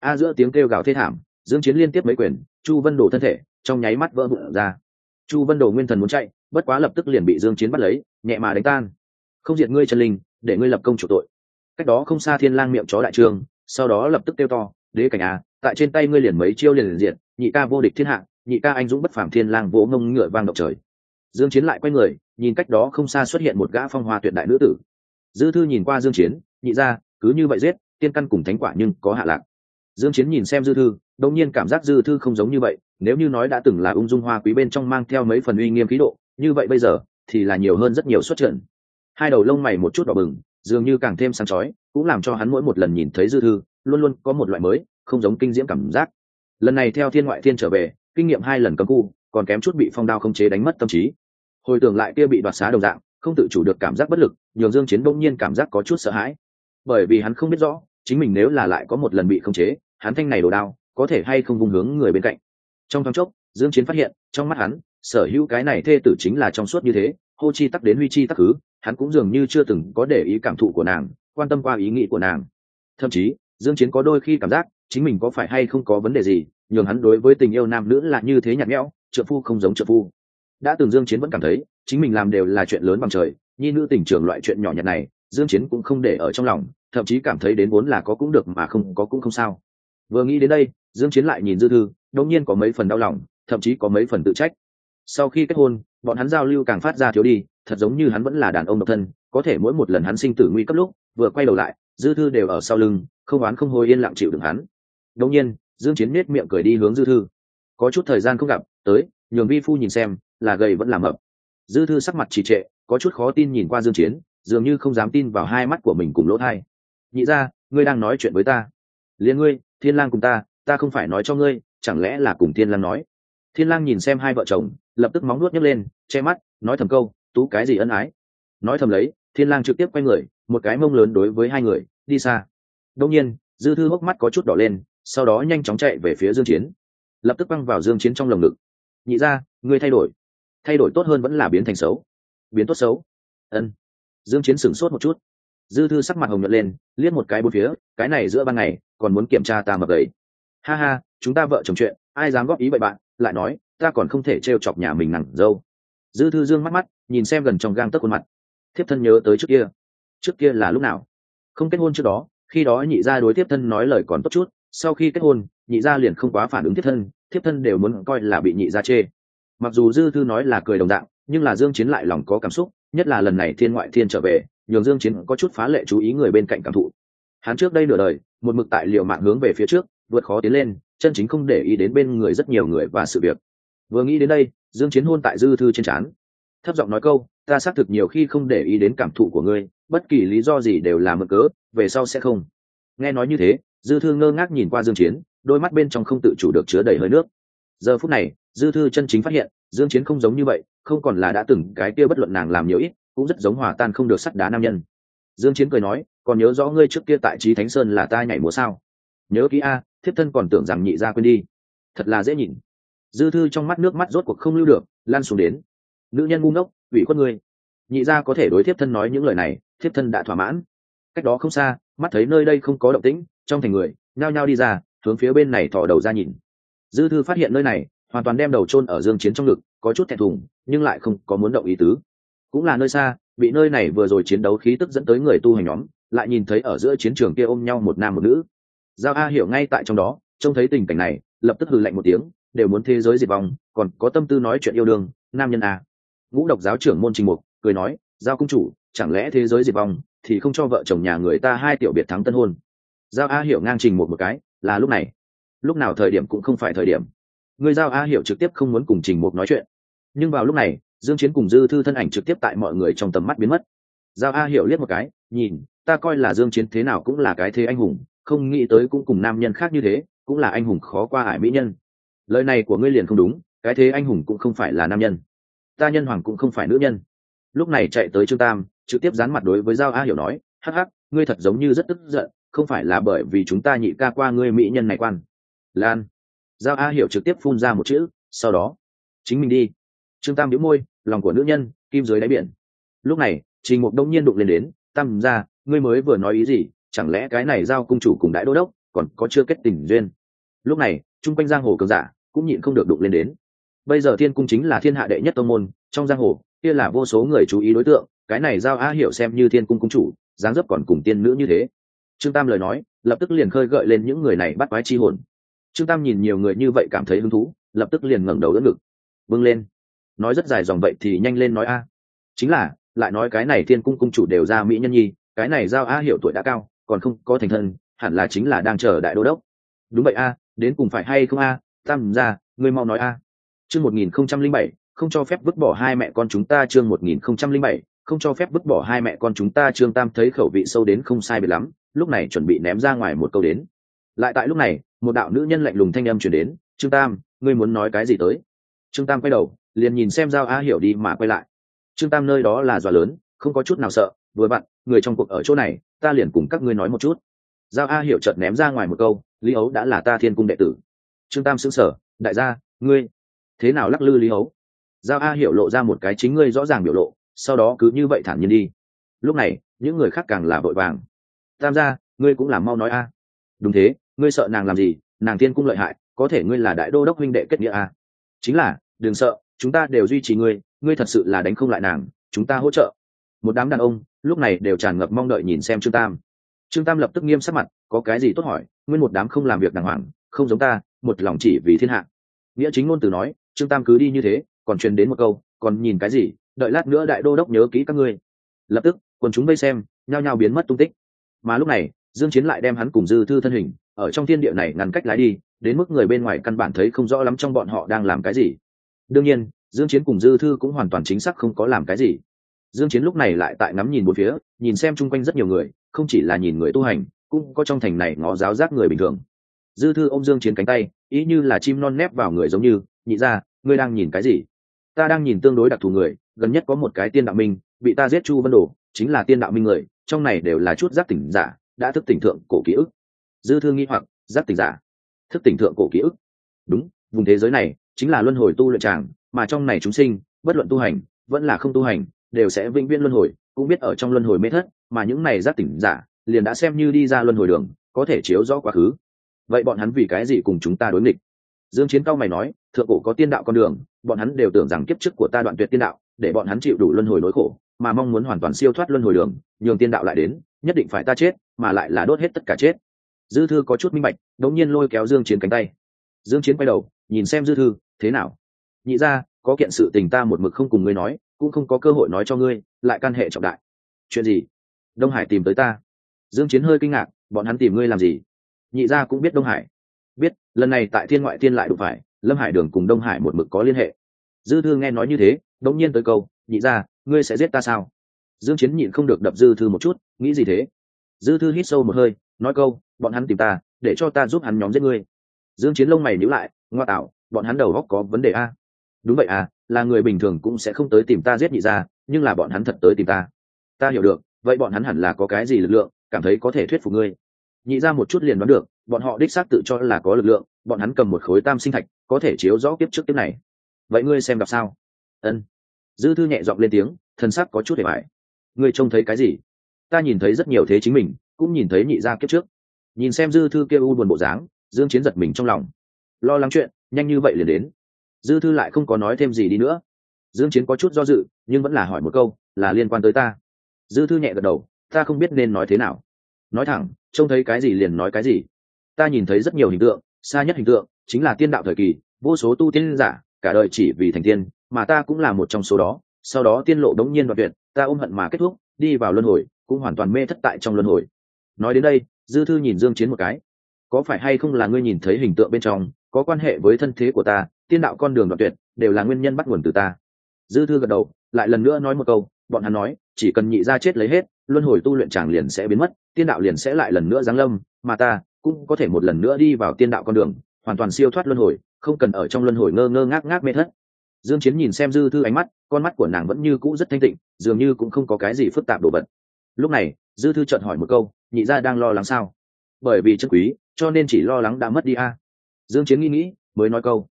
A giữa tiếng kêu gào thê thảm, dương chiến liên tiếp mấy quyền, chu vân đồ thân thể, trong nháy mắt vỡ vụn ra. Chu vân đồ nguyên thần muốn chạy, bất quá lập tức liền bị dương chiến bắt lấy, nhẹ mà đánh tan. Không diệt ngươi chân linh, để ngươi lập công chủ tội. Cách đó không xa thiên lang miệng chó đại trường sau đó lập tức kêu to đế cảnh à, tại trên tay ngươi liền mấy chiêu liền liền diện nhị ca vô địch thiên hạ nhị ca anh dũng bất phàm thiên lang vỗ ngông ngựa vang động trời. Dương chiến lại quay người nhìn cách đó không xa xuất hiện một gã phong hoa tuyệt đại nữ tử. Dư thư nhìn qua dương chiến nhị ra cứ như vậy giết tiên căn cùng thánh quả nhưng có hạ lạc. Dương chiến nhìn xem dư thư đột nhiên cảm giác dư thư không giống như vậy nếu như nói đã từng là ung dung hoa quý bên trong mang theo mấy phần uy nghiêm khí độ như vậy bây giờ thì là nhiều hơn rất nhiều xuất trận. Hai đầu lông mày một chút đỏ bừng dường như càng thêm sáng chói, cũng làm cho hắn mỗi một lần nhìn thấy dư thư, luôn luôn có một loại mới, không giống kinh diễm cảm giác. Lần này theo thiên ngoại thiên trở về, kinh nghiệm hai lần cấm khu, còn kém chút bị phong đao không chế đánh mất tâm trí. Hồi tưởng lại kia bị đoạt xá đồng dạng, không tự chủ được cảm giác bất lực, nhường dương chiến bỗng nhiên cảm giác có chút sợ hãi. Bởi vì hắn không biết rõ, chính mình nếu là lại có một lần bị không chế, hắn thanh này đồ đao, có thể hay không vung hướng người bên cạnh. Trong thoáng chốc, dương chiến phát hiện, trong mắt hắn, sở hữu cái này thê tử chính là trong suốt như thế hô chi tắc đến huy chi tắc khứ hắn cũng dường như chưa từng có để ý cảm thụ của nàng, quan tâm qua ý nghĩ của nàng. Thậm chí, dương chiến có đôi khi cảm giác chính mình có phải hay không có vấn đề gì, nhường hắn đối với tình yêu nam nữ là như thế nhạt nhẽo, trợ phu không giống trợ phu. Đã từng dương chiến vẫn cảm thấy, chính mình làm đều là chuyện lớn bằng trời, nhi nữ tình trường loại chuyện nhỏ nhặt này, dương chiến cũng không để ở trong lòng, thậm chí cảm thấy đến vốn là có cũng được mà không có cũng không sao. Vừa nghĩ đến đây, dương chiến lại nhìn dư thư, đột nhiên có mấy phần đau lòng, thậm chí có mấy phần tự trách sau khi kết hôn, bọn hắn giao lưu càng phát ra thiếu đi, thật giống như hắn vẫn là đàn ông độc thân, có thể mỗi một lần hắn sinh tử nguy cấp lúc, vừa quay đầu lại, dư thư đều ở sau lưng, không oán không hối yên lặng chịu đựng hắn. Đột nhiên, dương chiến nết miệng cười đi hướng dư thư. Có chút thời gian không gặp, tới, nhường vi phu nhìn xem, là gầy vẫn làm mập. Dư thư sắc mặt trì trệ, có chút khó tin nhìn qua dương chiến, dường như không dám tin vào hai mắt của mình cùng lỗ thay nhị ra ngươi đang nói chuyện với ta. Liền ngươi, thiên lang cùng ta ta không phải nói cho ngươi, chẳng lẽ là cùng thiên lang nói? Thiên lang nhìn xem hai vợ chồng lập tức móng nuốt nhấc lên, che mắt, nói thầm câu, tú, cái gì ân ái? Nói thầm lấy, thiên lang trực tiếp quay người, một cái mông lớn đối với hai người, đi xa. Đông nhiên, dư thư hốc mắt có chút đỏ lên, sau đó nhanh chóng chạy về phía dương chiến. Lập tức băng vào dương chiến trong lồng ngực. Nhị ra ngươi thay đổi. Thay đổi tốt hơn vẫn là biến thành xấu. Biến tốt xấu? Ân. Dương chiến sửng sốt một chút. Dư thư sắc mặt hồng nhuận lên, liếc một cái bốn phía, cái này giữa ban ngày, còn muốn kiểm tra ta mập gầy ha ha, chúng ta vợ chồng chuyện, ai dám góp ý vậy bạn? Lại nói ta còn không thể trêu chọc nhà mình nặng dâu. Dư thư dương mắt mắt, nhìn xem gần trong gang tấc khuôn mặt. Thiếp thân nhớ tới trước kia. Trước kia là lúc nào? Không kết hôn trước đó, khi đó nhị gia đối thiếp thân nói lời còn tốt chút, sau khi kết hôn, nhị gia liền không quá phản ứng thiếp thân thiếp thân đều muốn coi là bị nhị gia chê. Mặc dù dư thư nói là cười đồng dạng, nhưng là dương chiến lại lòng có cảm xúc, nhất là lần này thiên ngoại thiên trở về, nhường dương chiến có chút phá lệ chú ý người bên cạnh cảm thụ. Hắn trước đây nửa đời, một mực tại liều mạng hướng về phía trước, vượt khó tiến lên, chân chính không để ý đến bên người rất nhiều người và sự việc vừa nghĩ đến đây, dương chiến hôn tại dư thư trên chán thấp giọng nói câu, ta xác thực nhiều khi không để ý đến cảm thụ của ngươi, bất kỳ lý do gì đều là mượn cớ, về sau sẽ không. Nghe nói như thế, dư thư ngơ ngác nhìn qua dương chiến, đôi mắt bên trong không tự chủ được chứa đầy hơi nước. Giờ phút này, dư thư chân chính phát hiện, dương chiến không giống như vậy, không còn là đã từng cái kia bất luận nàng làm nhiều ít, cũng rất giống hòa tan không được sắt đá nam nhân. Dương chiến cười nói, còn nhớ rõ ngươi trước kia tại trí thánh sơn là ta nhảy múa sao? Nhớ kỹ a, thiếp thân còn tưởng rằng nhị gia quên đi. Thật là dễ nhìn dư thư trong mắt nước mắt rốt cuộc không lưu được lan xuống đến. Nữ nhân ngu ngốc, ủy khuất ngươi. Nhị gia có thể đối thiếp thân nói những lời này, thiếp thân đã thỏa mãn. Cách đó không xa, mắt thấy nơi đây không có động tĩnh, trong thành người, nhao nhao đi ra, hướng phía bên này thò đầu ra nhìn. Dư thư phát hiện nơi này, hoàn toàn đem đầu chôn ở dương chiến trong ngực, có chút thẹn thùng, nhưng lại không có muốn động ý tứ. Cũng là nơi xa, bị nơi này vừa rồi chiến đấu khí tức dẫn tới người tu hành nhóm, lại nhìn thấy ở giữa chiến trường kia ôm nhau một nam một nữ. Giao a hiểu ngay tại trong đó, trông thấy tình cảnh này, lập tức hừ lạnh một tiếng đều muốn thế giới diệt vong, còn có tâm tư nói chuyện yêu đương, nam nhân à? ngũ độc giáo trưởng môn trình mục, cười nói, giao công chủ, chẳng lẽ thế giới diệt vong thì không cho vợ chồng nhà người ta hai tiểu biệt thắng tân hôn? Giao a hiểu ngang trình một một cái, là lúc này. Lúc nào thời điểm cũng không phải thời điểm. Người giao a hiểu trực tiếp không muốn cùng trình mục nói chuyện. Nhưng vào lúc này, dương chiến cùng dư thư thân ảnh trực tiếp tại mọi người trong tầm mắt biến mất. Giao a hiểu liếc một cái, nhìn, ta coi là dương chiến thế nào cũng là cái thế anh hùng, không nghĩ tới cũng cùng nam nhân khác như thế, cũng là anh hùng khó qua ải mỹ nhân lời này của ngươi liền không đúng, cái thế anh hùng cũng không phải là nam nhân. Ta nhân hoàng cũng không phải nữ nhân. Lúc này chạy tới trương tam, trực tiếp dán mặt đối với giao a hiểu nói, hắc hắc, ngươi thật giống như rất tức giận, không phải là bởi vì chúng ta nhị ca qua ngươi mỹ nhân này quan. Lan. Giao a hiểu trực tiếp phun ra một chữ, sau đó, chính mình đi. Trương tam nhíu môi, lòng của nữ nhân, kim dưới đáy biển. Lúc này, trình mục đông nhiên đụng lên đến, tam ra ngươi mới vừa nói ý gì? Chẳng lẽ cái này giao cung chủ cùng đại đô đốc còn có chưa kết tình duyên? Lúc này chung quanh giang hồ cường giả cũng nhịn không được đụng lên đến. Bây giờ thiên cung chính là thiên hạ đệ nhất tông môn, trong giang hồ, kia là vô số người chú ý đối tượng, cái này giao a hiểu xem như thiên cung cung chủ, dáng dấp còn cùng tiên nữ như thế. Trương tam lời nói, lập tức liền khơi gợi lên những người này bắt quái chi hồn. Trương tam nhìn nhiều người như vậy cảm thấy hứng thú, lập tức liền ngẩng đầu đỡ ngực. Vâng lên. Nói rất dài dòng vậy thì nhanh lên nói a. Chính là, lại nói cái này thiên cung cung chủ đều ra mỹ nhân nhi, cái này giao a hiểu tuổi đã cao, còn không có thành thân, hẳn là chính là đang chờ đại đô đốc. Đúng vậy a đến cùng phải hay không a? Tam ra ngươi mau nói a. Chương một nghìn không trăm linh bảy, không cho phép vứt bỏ hai mẹ con chúng ta chương một nghìn không trăm linh bảy, không cho phép vứt bỏ hai mẹ con chúng ta trương tam thấy khẩu vị sâu đến không sai biệt lắm, lúc này chuẩn bị ném ra ngoài một câu đến. Lại tại lúc này, một đạo nữ nhân lạnh lùng thanh âm chuyển đến, trương tam, ngươi muốn nói cái gì tới? Trương tam quay đầu, liền nhìn xem giao a hiểu đi mà quay lại. Trương tam nơi đó là dọa lớn, không có chút nào sợ, vừa vặn, người trong cuộc ở chỗ này, ta liền cùng các ngươi nói một chút giao a hiểu chợt ném ra ngoài một câu, lý ấu đã là ta thiên cung đệ tử. Trương tam xứng sở đại gia, ngươi, thế nào lắc lư lý ấu? Giao a hiểu lộ ra một cái chính ngươi rõ ràng biểu lộ, sau đó cứ như vậy thản nhiên đi. Lúc này, những người khác càng là vội vàng. Tam gia, ngươi cũng làm mau nói a. Đúng thế, ngươi sợ nàng làm gì? Nàng thiên cung lợi hại, có thể ngươi là đại đô đốc huynh đệ kết nghĩa a. Chính là, đừng sợ, chúng ta đều duy trì ngươi ngươi thật sự là đánh không lại nàng, chúng ta hỗ trợ. Một đám đàn ông, lúc này đều tràn ngập mong đợi nhìn xem trương tam trương tam lập tức nghiêm sắc mặt, có cái gì tốt hỏi, nguyên một đám không làm việc đàng hoàng, không giống ta, một lòng chỉ vì thiên hạ. Nghĩa chính ngôn từ nói, trương tam cứ đi như thế, còn truyền đến một câu, còn nhìn cái gì, đợi lát nữa đại đô đốc nhớ kỹ các ngươi. Lập tức, quần chúng vây xem, nhao nhao biến mất tung tích. Mà lúc này, dương chiến lại đem hắn cùng dư thư thân hình, ở trong thiên địa này ngăn cách lái đi, đến mức người bên ngoài căn bản thấy không rõ lắm trong bọn họ đang làm cái gì. Đương nhiên, dương chiến cùng dư thư cũng hoàn toàn chính xác không có làm cái gì. Dương chiến lúc này lại tại ngắm nhìn bốn phía, nhìn xem chung quanh rất nhiều người không chỉ là nhìn người tu hành, cũng có trong thành này ngó giáo giác người bình thường. Dư thư ôm dương chiến cánh tay, ý như là chim non nép vào người giống như, nhị ra, ngươi đang nhìn cái gì? Ta đang nhìn tương đối đặc thù người, gần nhất có một cái tiên đạo minh, bị ta giết chu vân đồ, chính là tiên đạo minh người, trong này đều là chút giác tỉnh giả, đã thức tỉnh thượng cổ ký ức. Dư thư nghi hoặc, giác tỉnh giả, thức tỉnh thượng cổ ký ức. Đúng, vùng thế giới này, chính là luân hồi tu luyện tràng, mà trong này chúng sinh, bất luận tu hành, vẫn là không tu hành, đều sẽ vĩnh viễn luân hồi, cũng biết ở trong luân hồi mê thất mà những này giác tỉnh giả liền đã xem như đi ra luân hồi đường, có thể chiếu rõ quá khứ. Vậy bọn hắn vì cái gì cùng chúng ta đối nghịch? Dương chiến cao mày nói, thượng cổ có tiên đạo con đường, bọn hắn đều tưởng rằng kiếp trước của ta đoạn tuyệt tiên đạo, để bọn hắn chịu đủ luân hồi nỗi khổ, mà mong muốn hoàn toàn siêu thoát luân hồi đường, nhường tiên đạo lại đến, nhất định phải ta chết, mà lại là đốt hết tất cả chết. Dư thư có chút minh bạch đống nhiên lôi kéo dương chiến cánh tay. Dương chiến quay đầu, nhìn xem dư thư, thế nào? Nhị ra có kiện sự tình ta một mực không cùng ngươi nói, cũng không có cơ hội nói cho ngươi, lại can hệ trọng đại. Chuyện gì? Đông hải tìm tới ta. Dương chiến hơi kinh ngạc, bọn hắn tìm ngươi làm gì? Nhị gia cũng biết đông hải. Biết, lần này tại thiên ngoại thiên lại đụng phải, lâm hải đường cùng đông hải một mực có liên hệ. Dư thư nghe nói như thế, đống nhiên tới câu, nhị gia, ngươi sẽ giết ta sao? Dương chiến nhịn không được đập dư thư một chút, nghĩ gì thế? Dư thư hít sâu một hơi, nói câu, bọn hắn tìm ta, để cho ta giúp hắn nhóm giết ngươi. Dương chiến lông mày nhíu lại, ngoa tạo, bọn hắn đầu góc có vấn đề a. Đúng vậy à là người bình thường cũng sẽ không tới tìm ta giết nhị gia, nhưng là bọn hắn thật tới tìm ta. Ta hiểu được vậy bọn hắn hẳn là có cái gì lực lượng, cảm thấy có thể thuyết phục ngươi? Nhị ra một chút liền đoán được, bọn họ đích xác tự cho là có lực lượng, bọn hắn cầm một khối tam sinh thạch, có thể chiếu rõ kiếp trước kiếp này. Vậy ngươi xem gặp sao? Ân. Dư thư nhẹ giọng lên tiếng thân sắc có chút hề mại ngươi trông thấy cái gì? Ta nhìn thấy rất nhiều thế chính mình, cũng nhìn thấy nhị ra kiếp trước. Nhìn xem dư thư kêu u buồn bộ dáng, dương chiến giật mình trong lòng. Lo lắng chuyện, nhanh như vậy liền đến. Dư thư lại không có nói thêm gì đi nữa. Dương chiến có chút do dự, nhưng vẫn là hỏi một câu, là liên quan tới ta? Dư thư nhẹ gật đầu, ta không biết nên nói thế nào. Nói thẳng, trông thấy cái gì liền nói cái gì. Ta nhìn thấy rất nhiều hình tượng, xa nhất hình tượng, chính là tiên đạo thời kỳ, vô số tu tiên giả, cả đời chỉ vì thành tiên, mà ta cũng là một trong số đó. Sau đó tiên lộ đống nhiên đoạn tuyệt, ta ôm hận mà kết thúc, đi vào luân hồi, cũng hoàn toàn mê thất tại trong luân hồi. Nói đến đây, dư thư nhìn dương chiến một cái. Có phải hay không là ngươi nhìn thấy hình tượng bên trong, có quan hệ với thân thế của ta, tiên đạo con đường đoạn tuyệt, đều là nguyên nhân bắt nguồn từ ta? Dư thư gật đầu, lại lần nữa nói một câu bọn hắn nói, chỉ cần nhị ra chết lấy hết, luân hồi tu luyện chàng liền sẽ biến mất, tiên đạo liền sẽ lại lần nữa giáng lâm, mà ta cũng có thể một lần nữa đi vào tiên đạo con đường, hoàn toàn siêu thoát luân hồi, không cần ở trong luân hồi ngơ ngơ ngác ngác mê thất. Dương chiến nhìn xem dư thư ánh mắt, con mắt của nàng vẫn như cũ rất thanh tịnh, dường như cũng không có cái gì phức tạp đồ vật. Lúc này, dư thư chợt hỏi một câu, nhị gia đang lo lắng sao? Bởi vì chân quý, cho nên chỉ lo lắng đã mất đi a. Dương chiến nghĩ nghĩ, mới nói câu.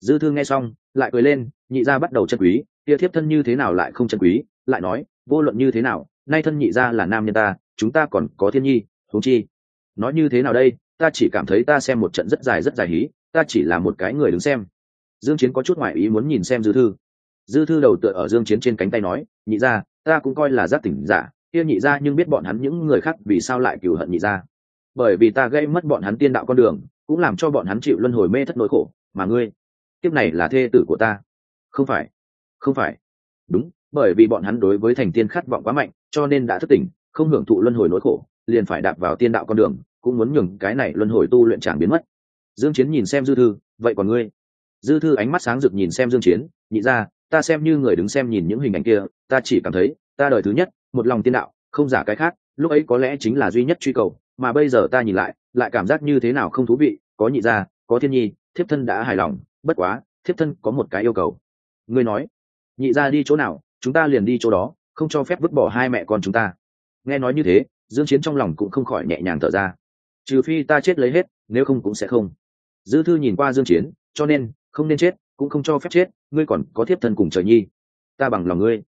Dư thư nghe xong, lại cười lên, nhị gia bắt đầu chân quý, kia thiếp thân như thế nào lại không chân quý? Lại nói, vô luận như thế nào, nay thân nhị gia là nam nhân ta, chúng ta còn có thiên nhi, huống chi. Nói như thế nào đây, ta chỉ cảm thấy ta xem một trận rất dài rất dài hí, ta chỉ là một cái người đứng xem. Dương chiến có chút ngoại ý muốn nhìn xem dư thư. Dư thư đầu tựa ở dương chiến trên cánh tay nói, nhị gia, ta cũng coi là giác tỉnh giả, kia nhị gia nhưng biết bọn hắn những người khác vì sao lại cừu hận nhị gia. Bởi vì ta gây mất bọn hắn tiên đạo con đường, cũng làm cho bọn hắn chịu luân hồi mê thất nỗi khổ, mà ngươi, kiếp này là thê tử của ta. Không phải không phải. Đúng bởi vì bọn hắn đối với thành tiên khát vọng quá mạnh, cho nên đã thức tỉnh, không hưởng thụ luân hồi nỗi khổ, liền phải đạp vào tiên đạo con đường, cũng muốn nhường cái này luân hồi tu luyện chẳng biến mất. Dương chiến nhìn xem dư thư, vậy còn ngươi? Dư thư ánh mắt sáng rực nhìn xem dương chiến, nhị ra ta xem như người đứng xem nhìn những hình ảnh kia, ta chỉ cảm thấy, ta đời thứ nhất, một lòng tiên đạo, không giả cái khác, lúc ấy có lẽ chính là duy nhất truy cầu, mà bây giờ ta nhìn lại lại cảm giác như thế nào không thú vị, có nhị gia, có thiên nhi, thiếp thân đã hài lòng, bất quá, thiếp thân có một cái yêu cầu. Ngươi nói. Nhị gia đi chỗ nào? Chúng ta liền đi chỗ đó, không cho phép vứt bỏ hai mẹ con chúng ta. Nghe nói như thế, dương chiến trong lòng cũng không khỏi nhẹ nhàng thở ra. Trừ phi ta chết lấy hết, nếu không cũng sẽ không. Dư thư nhìn qua dương chiến, cho nên, không nên chết, cũng không cho phép chết, ngươi còn có thiếp thân cùng trời nhi. Ta bằng lòng ngươi.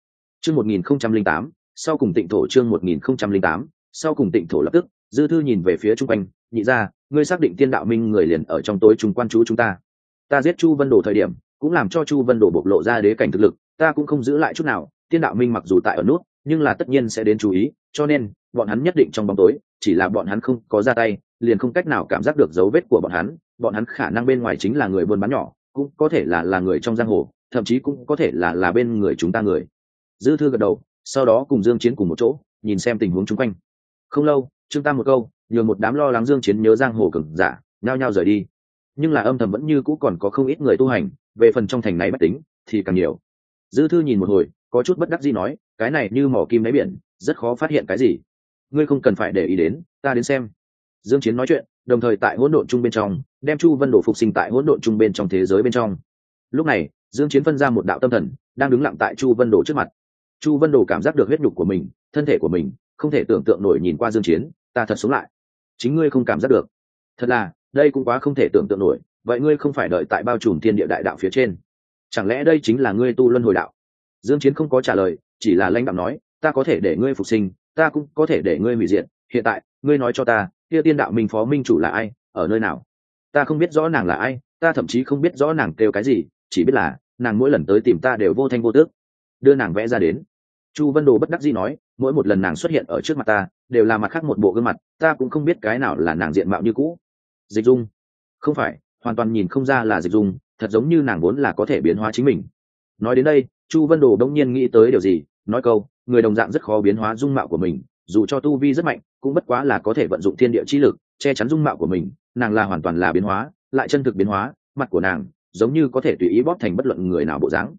Chương 1008 sau cùng tịnh thổ chương 1008 sau cùng tịnh thổ lập tức, dư thư nhìn về phía trung quanh, nhị ra, ngươi xác định tiên đạo minh người liền ở trong tối trung quan chú chúng ta. Ta giết chu vân đồ thời điểm, cũng làm cho chu vân đồ bộc lộ ra đế cảnh thực lực ta cũng không giữ lại chút nào, tiên đạo minh mặc dù tại ở nút, nhưng là tất nhiên sẽ đến chú ý, cho nên, bọn hắn nhất định trong bóng tối, chỉ là bọn hắn không có ra tay, liền không cách nào cảm giác được dấu vết của bọn hắn bọn hắn khả năng bên ngoài chính là người buôn bán nhỏ, cũng có thể là là người trong giang hồ, thậm chí cũng có thể là là bên người chúng ta người. Dư thư gật đầu, sau đó cùng dương chiến cùng một chỗ, nhìn xem tình huống chung quanh. Không lâu trương tam một câu, nhường một đám lo lắng dương chiến nhớ giang hồ cường giả, nhao nhao rời đi. Nhưng là âm thầm vẫn như cũ còn có không ít người tu hành, về phần trong thành này bất tính, thì càng nhiều dư thư nhìn một hồi, có chút bất đắc gì nói, cái này như mỏ kim đáy biển, rất khó phát hiện cái gì. Ngươi không cần phải để ý đến, ta đến xem. Dương chiến nói chuyện, đồng thời tại hỗn độn chung bên trong, đem chu vân đồ phục sinh tại hỗn độn chung bên trong thế giới bên trong. Lúc này, dương chiến phân ra một đạo tâm thần, đang đứng lặng tại chu vân đồ trước mặt. Chu vân đồ cảm giác được huyết nhục của mình, thân thể của mình, không thể tưởng tượng nổi nhìn qua dương chiến, ta thật sống lại. Chính ngươi không cảm giác được. Thật là, đây cũng quá không thể tưởng tượng nổi, vậy ngươi không phải đợi tại bao trùm thiên địa đại đạo phía trên chẳng lẽ đây chính là ngươi tu luân hồi đạo? Dương chiến không có trả lời, chỉ là lãnh đạo nói, ta có thể để ngươi phục sinh, ta cũng có thể để ngươi hủy diệt. Hiện tại, ngươi nói cho ta, kia tiên đạo minh phó minh chủ là ai, ở nơi nào? Ta không biết rõ nàng là ai, ta thậm chí không biết rõ nàng kêu cái gì, chỉ biết là, nàng mỗi lần tới tìm ta đều vô thanh vô tước đưa nàng vẽ ra đến. Chu vân đồ bất đắc dĩ nói, mỗi một lần nàng xuất hiện ở trước mặt ta, đều là mặt khác một bộ gương mặt, ta cũng không biết cái nào là nàng diện mạo như cũ. Dịch dung. Không phải, hoàn toàn nhìn không ra là dịch dung thật giống như nàng vốn là có thể biến hóa chính mình. Nói đến đây, chu vân đồ đông nhiên nghĩ tới điều gì, nói câu, người đồng dạng rất khó biến hóa dung mạo của mình, dù cho tu vi rất mạnh, cũng bất quá là có thể vận dụng thiên địa chi lực, che chắn dung mạo của mình, nàng là hoàn toàn là biến hóa, lại chân thực biến hóa, mặt của nàng giống như có thể tùy ý bóp thành bất luận người nào bộ dáng.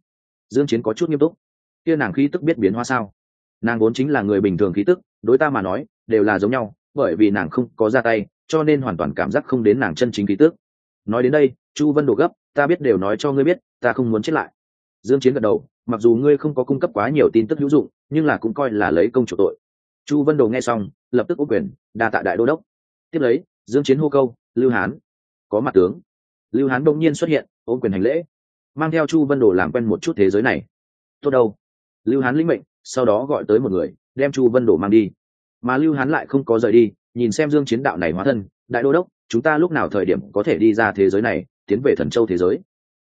Dương chiến có chút nghiêm túc. Kia nàng khí tức biết biến hóa sao? Nàng vốn chính là người bình thường khí tức, đối ta mà nói, đều là giống nhau, bởi vì nàng không có ra tay, cho nên hoàn toàn cảm giác không đến nàng chân chính khí tức. Nói đến đây, chu vân đổ gấp ta biết đều nói cho ngươi biết, ta không muốn chết lại. Dương chiến gật đầu, mặc dù ngươi không có cung cấp quá nhiều tin tức hữu dụng, nhưng là cũng coi là lấy công chủ tội. Chu vân đồ nghe xong, lập tức ố quyền, đa tạ đại đô đốc. Tiếp lấy, dương chiến hô câu, lưu hán, có mặt tướng. Lưu hán đông nhiên xuất hiện, ôm quyền hành lễ, mang theo chu vân đồ làm quen một chút thế giới này. Tốt đâu. Lưu hán linh mệnh, sau đó gọi tới một người, đem chu vân đồ mang đi. Mà lưu hán lại không có rời đi, nhìn xem dương chiến đạo này hóa thân, đại đô đốc, chúng ta lúc nào thời điểm có thể đi ra thế giới này tiến về thần châu thế giới.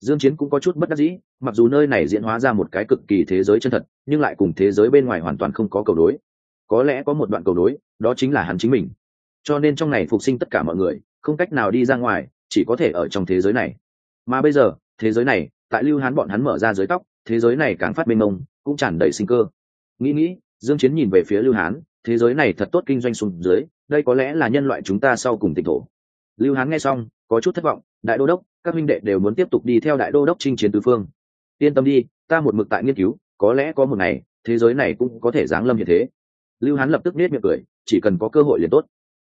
Dương chiến cũng có chút bất đắc dĩ, mặc dù nơi này diễn hóa ra một cái cực kỳ thế giới chân thật, nhưng lại cùng thế giới bên ngoài hoàn toàn không có cầu đối có lẽ có một đoạn cầu đối đó chính là hắn chính mình. Cho nên trong này phục sinh tất cả mọi người, không cách nào đi ra ngoài, chỉ có thể ở trong thế giới này. Mà bây giờ, thế giới này, tại lưu hán bọn hắn mở ra dưới tóc, thế giới này càng phát mênh mông, cũng tràn đầy sinh cơ. Nghĩ nghĩ, dương chiến nhìn về phía lưu hán, thế giới này thật tốt kinh doanh xuống dưới, đây có lẽ là nhân loại chúng ta sau cùng tịch thổ. Lưu hán nghe xong, có chút thất vọng đại đô đốc, các minh đệ đều muốn tiếp tục đi theo đại đô đốc chinh chiến tứ phương. Yên tâm đi, ta một mực tại nghiên cứu, có lẽ có một ngày, thế giới này cũng có thể giáng lâm như thế. Lưu hán lập tức nết miệng cười, chỉ cần có cơ hội liền tốt.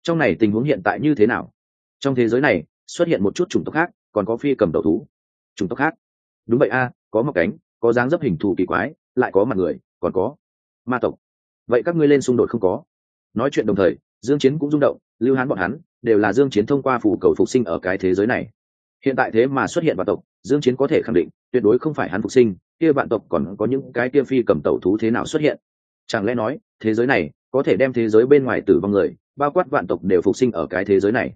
Trong này tình huống hiện tại như thế nào? Trong thế giới này, xuất hiện một chút chủng tộc khác, còn có phi cầm đầu thú. Chủng tộc khác? Đúng vậy a, có một cánh, có dáng dấp hình thù kỳ quái, lại có mặt người, còn có ma tộc. Vậy các ngươi lên xung đột không có? Nói chuyện đồng thời, dương chiến cũng rung động, lưu hán bọn hắn đều là dương chiến thông qua phù cầu phục sinh ở cái thế giới này hiện tại thế mà xuất hiện vạn tộc, dương chiến có thể khẳng định, tuyệt đối không phải hắn phục sinh, kia vạn tộc còn có những cái kia phi cầm tẩu thú thế nào xuất hiện? Chẳng lẽ nói, thế giới này có thể đem thế giới bên ngoài tử vong người, bao quát vạn tộc đều phục sinh ở cái thế giới này?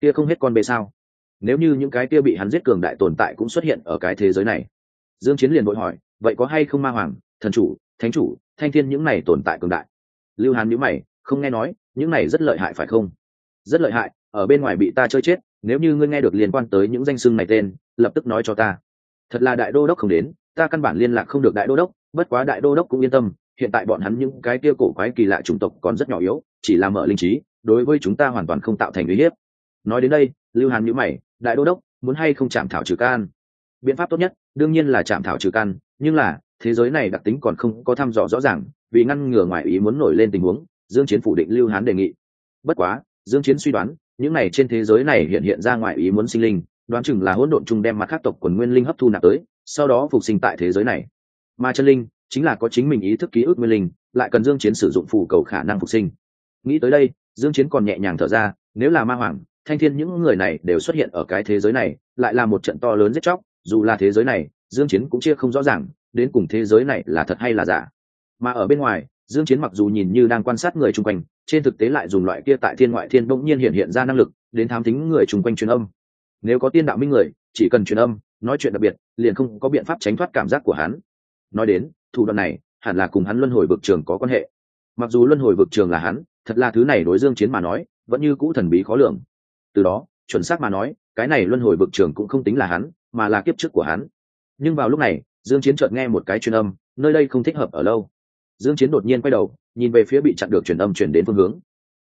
Kia không hết con bê sao? Nếu như những cái kia bị hắn giết cường đại tồn tại cũng xuất hiện ở cái thế giới này? Dương chiến liền vội hỏi, vậy có hay không ma hoàng, thần chủ, thánh chủ, thanh thiên những này tồn tại cường đại? Lưu hàn nhíu mày, không nghe nói, những này rất lợi hại phải không? Rất lợi hại, ở bên ngoài bị ta chơi chết nếu như ngươi nghe được liên quan tới những danh xưng này tên, lập tức nói cho ta. Thật là đại đô đốc không đến, ta căn bản liên lạc không được đại đô đốc, bất quá đại đô đốc cũng yên tâm, hiện tại bọn hắn những cái kia cổ quái kỳ lạ chủng tộc còn rất nhỏ yếu, chỉ là mở linh trí, đối với chúng ta hoàn toàn không tạo thành uy hiếp. Nói đến đây, lưu hàn nhữ mày, đại đô đốc, muốn hay không chạm thảo trừ can? Biện pháp tốt nhất, đương nhiên là chạm thảo trừ can, nhưng là, thế giới này đặc tính còn không có thăm dò rõ ràng, vì ngăn ngừa ngoài ý muốn nổi lên tình huống, dương chiến phủ định lưu hán đề nghị. Bất quá, dương chiến suy đoán những này trên thế giới này hiện hiện ra ngoài ý muốn sinh linh, đoán chừng là hỗn độn chung đem mặt khác tộc quần nguyên linh hấp thu nạp tới, sau đó phục sinh tại thế giới này. Mà chân linh, chính là có chính mình ý thức ký ức nguyên linh, lại cần dương chiến sử dụng phù cầu khả năng phục sinh. Nghĩ tới đây, dương chiến còn nhẹ nhàng thở ra, nếu là ma hoàng, thanh thiên những người này đều xuất hiện ở cái thế giới này, lại là một trận to lớn giết chóc, dù là thế giới này, dương chiến cũng chia không rõ ràng, đến cùng thế giới này là thật hay là giả. Mà ở bên ngoài dương chiến mặc dù nhìn như đang quan sát người chung quanh, trên thực tế lại dùng loại kia tại thiên ngoại thiên bỗng nhiên hiện hiện ra năng lực, đến thám thính người chung quanh truyền âm. Nếu có tiên đạo minh người, chỉ cần truyền âm, nói chuyện đặc biệt, liền không có biện pháp tránh thoát cảm giác của hắn. Nói đến, thủ đoạn này, hẳn là cùng hắn luân hồi vực trường có quan hệ. Mặc dù luân hồi vực trường là hắn, thật là thứ này đối dương chiến mà nói, vẫn như cũ thần bí khó lường. Từ đó, chuẩn xác mà nói, cái này luân hồi vực trường cũng không tính là hắn, mà là kiếp trước của hắn. Nhưng vào lúc này, dương chiến chợt nghe một cái truyền âm, nơi đây không thích hợp ở lâu dương chiến đột nhiên quay đầu, nhìn về phía bị chặn được truyền âm truyền đến phương hướng.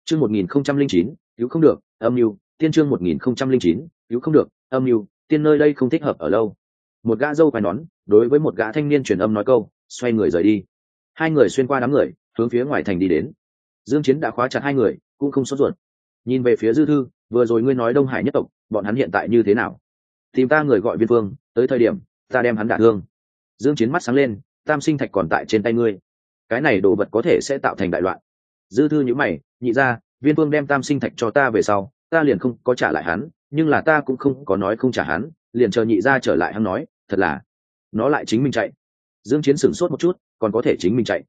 Chương 1009 cứu không được, âm lưu tiên chương 1009 cứu không được, âm lưu tiên nơi đây không thích hợp ở lâu. Một gã dâu quai nón, đối với một gã thanh niên truyền âm nói câu, xoay người rời đi. Hai người xuyên qua đám người, hướng phía ngoài thành đi đến. Dương chiến đã khóa chặt hai người, cũng không sốt ruột. Nhìn về phía dư thư, vừa rồi ngươi nói đông hải nhất tộc, bọn hắn hiện tại như thế nào? Tìm ta người gọi viên phương tới thời điểm, ta đem hắn đả thương. Dương chiến mắt sáng lên, tam sinh thạch còn tại trên tay ngươi cái này đồ vật có thể sẽ tạo thành đại loạn. Dư thư những mày, nhị ra viên phương đem tam sinh thạch cho ta về sau, ta liền không có trả lại hắn, nhưng là ta cũng không có nói không trả hắn, liền chờ nhị ra trở lại hắn nói, thật là, nó lại chính mình chạy. Dương chiến sửng sốt một chút, còn có thể chính mình chạy.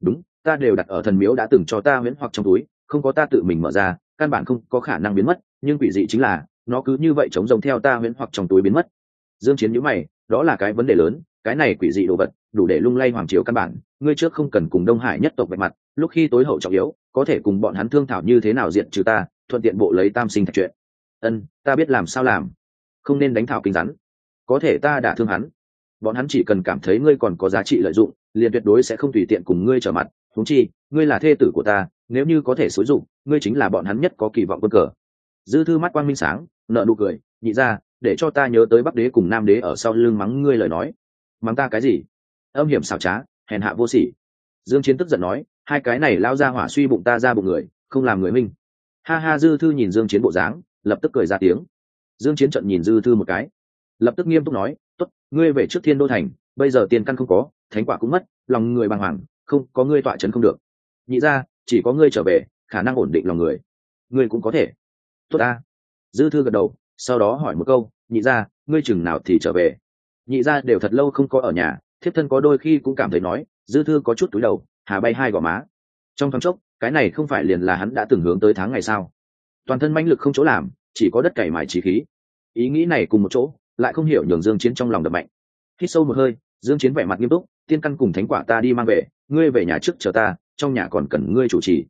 Đúng, ta đều đặt ở thần miếu đã từng cho ta miễn hoặc trong túi, không có ta tự mình mở ra, căn bản không có khả năng biến mất, nhưng quỷ dị chính là, nó cứ như vậy chống rồng theo ta miễn hoặc trong túi biến mất. Dương chiến nhíu mày, đó là cái vấn đề lớn, cái này quỷ dị đồ vật, đủ để lung lay hoàng triều căn bản ngươi trước không cần cùng đông hải nhất tộc vạch mặt, lúc khi tối hậu trọng yếu, có thể cùng bọn hắn thương thảo như thế nào diện trừ ta, thuận tiện bộ lấy tam sinh thạch chuyện. Ân, ta biết làm sao làm. Không nên đánh thảo kinh rắn. Có thể ta đã thương hắn. Bọn hắn chỉ cần cảm thấy ngươi còn có giá trị lợi dụng, liền tuyệt đối sẽ không tùy tiện cùng ngươi trở mặt. Thúng chi, ngươi là thê tử của ta, nếu như có thể xúi dụng ngươi chính là bọn hắn nhất có kỳ vọng quân cờ. Dư thư mắt quang minh sáng nợ nụ cười, nhị ra, để cho ta nhớ tới bắc đế cùng nam đế ở sau lưng mắng ngươi lời nói. Mắng ta cái gì? Âm hiểm xảo trá hèn hạ vô sỉ. Dương chiến tức giận nói, hai cái này lao ra hỏa suy bụng ta ra bụng người, không làm người minh. Ha ha, dư thư nhìn dương chiến bộ dáng, lập tức cười ra tiếng. Dương chiến trận nhìn dư thư một cái. Lập tức nghiêm túc nói, tốt, ngươi về trước thiên đô thành, bây giờ tiền căn không có, thánh quả cũng mất, lòng người bàng hoàng, không, có ngươi tọa chấn không được. Nhị ra, chỉ có ngươi trở về, khả năng ổn định lòng người. Ngươi cũng có thể. Tốt ta. Dư thư gật đầu, sau đó hỏi một câu, nhị ra, ngươi chừng nào thì trở về? Nhị ra đều thật lâu không có ở nhà thiếp thân có đôi khi cũng cảm thấy nói, dư thư có chút túi đầu, hà bay hai gò má. Trong thoáng chốc, cái này không phải liền là hắn đã từng hướng tới tháng ngày sao? Toàn thân manh lực không chỗ làm, chỉ có đất cày mải trí khí. Ý nghĩ này cùng một chỗ, lại không hiểu nhường dương chiến trong lòng đập mạnh. Hít sâu một hơi, dương chiến vẻ mặt nghiêm túc, tiên căn cùng thánh quả ta đi mang về, ngươi về nhà trước chờ ta, trong nhà còn cần ngươi chủ trì.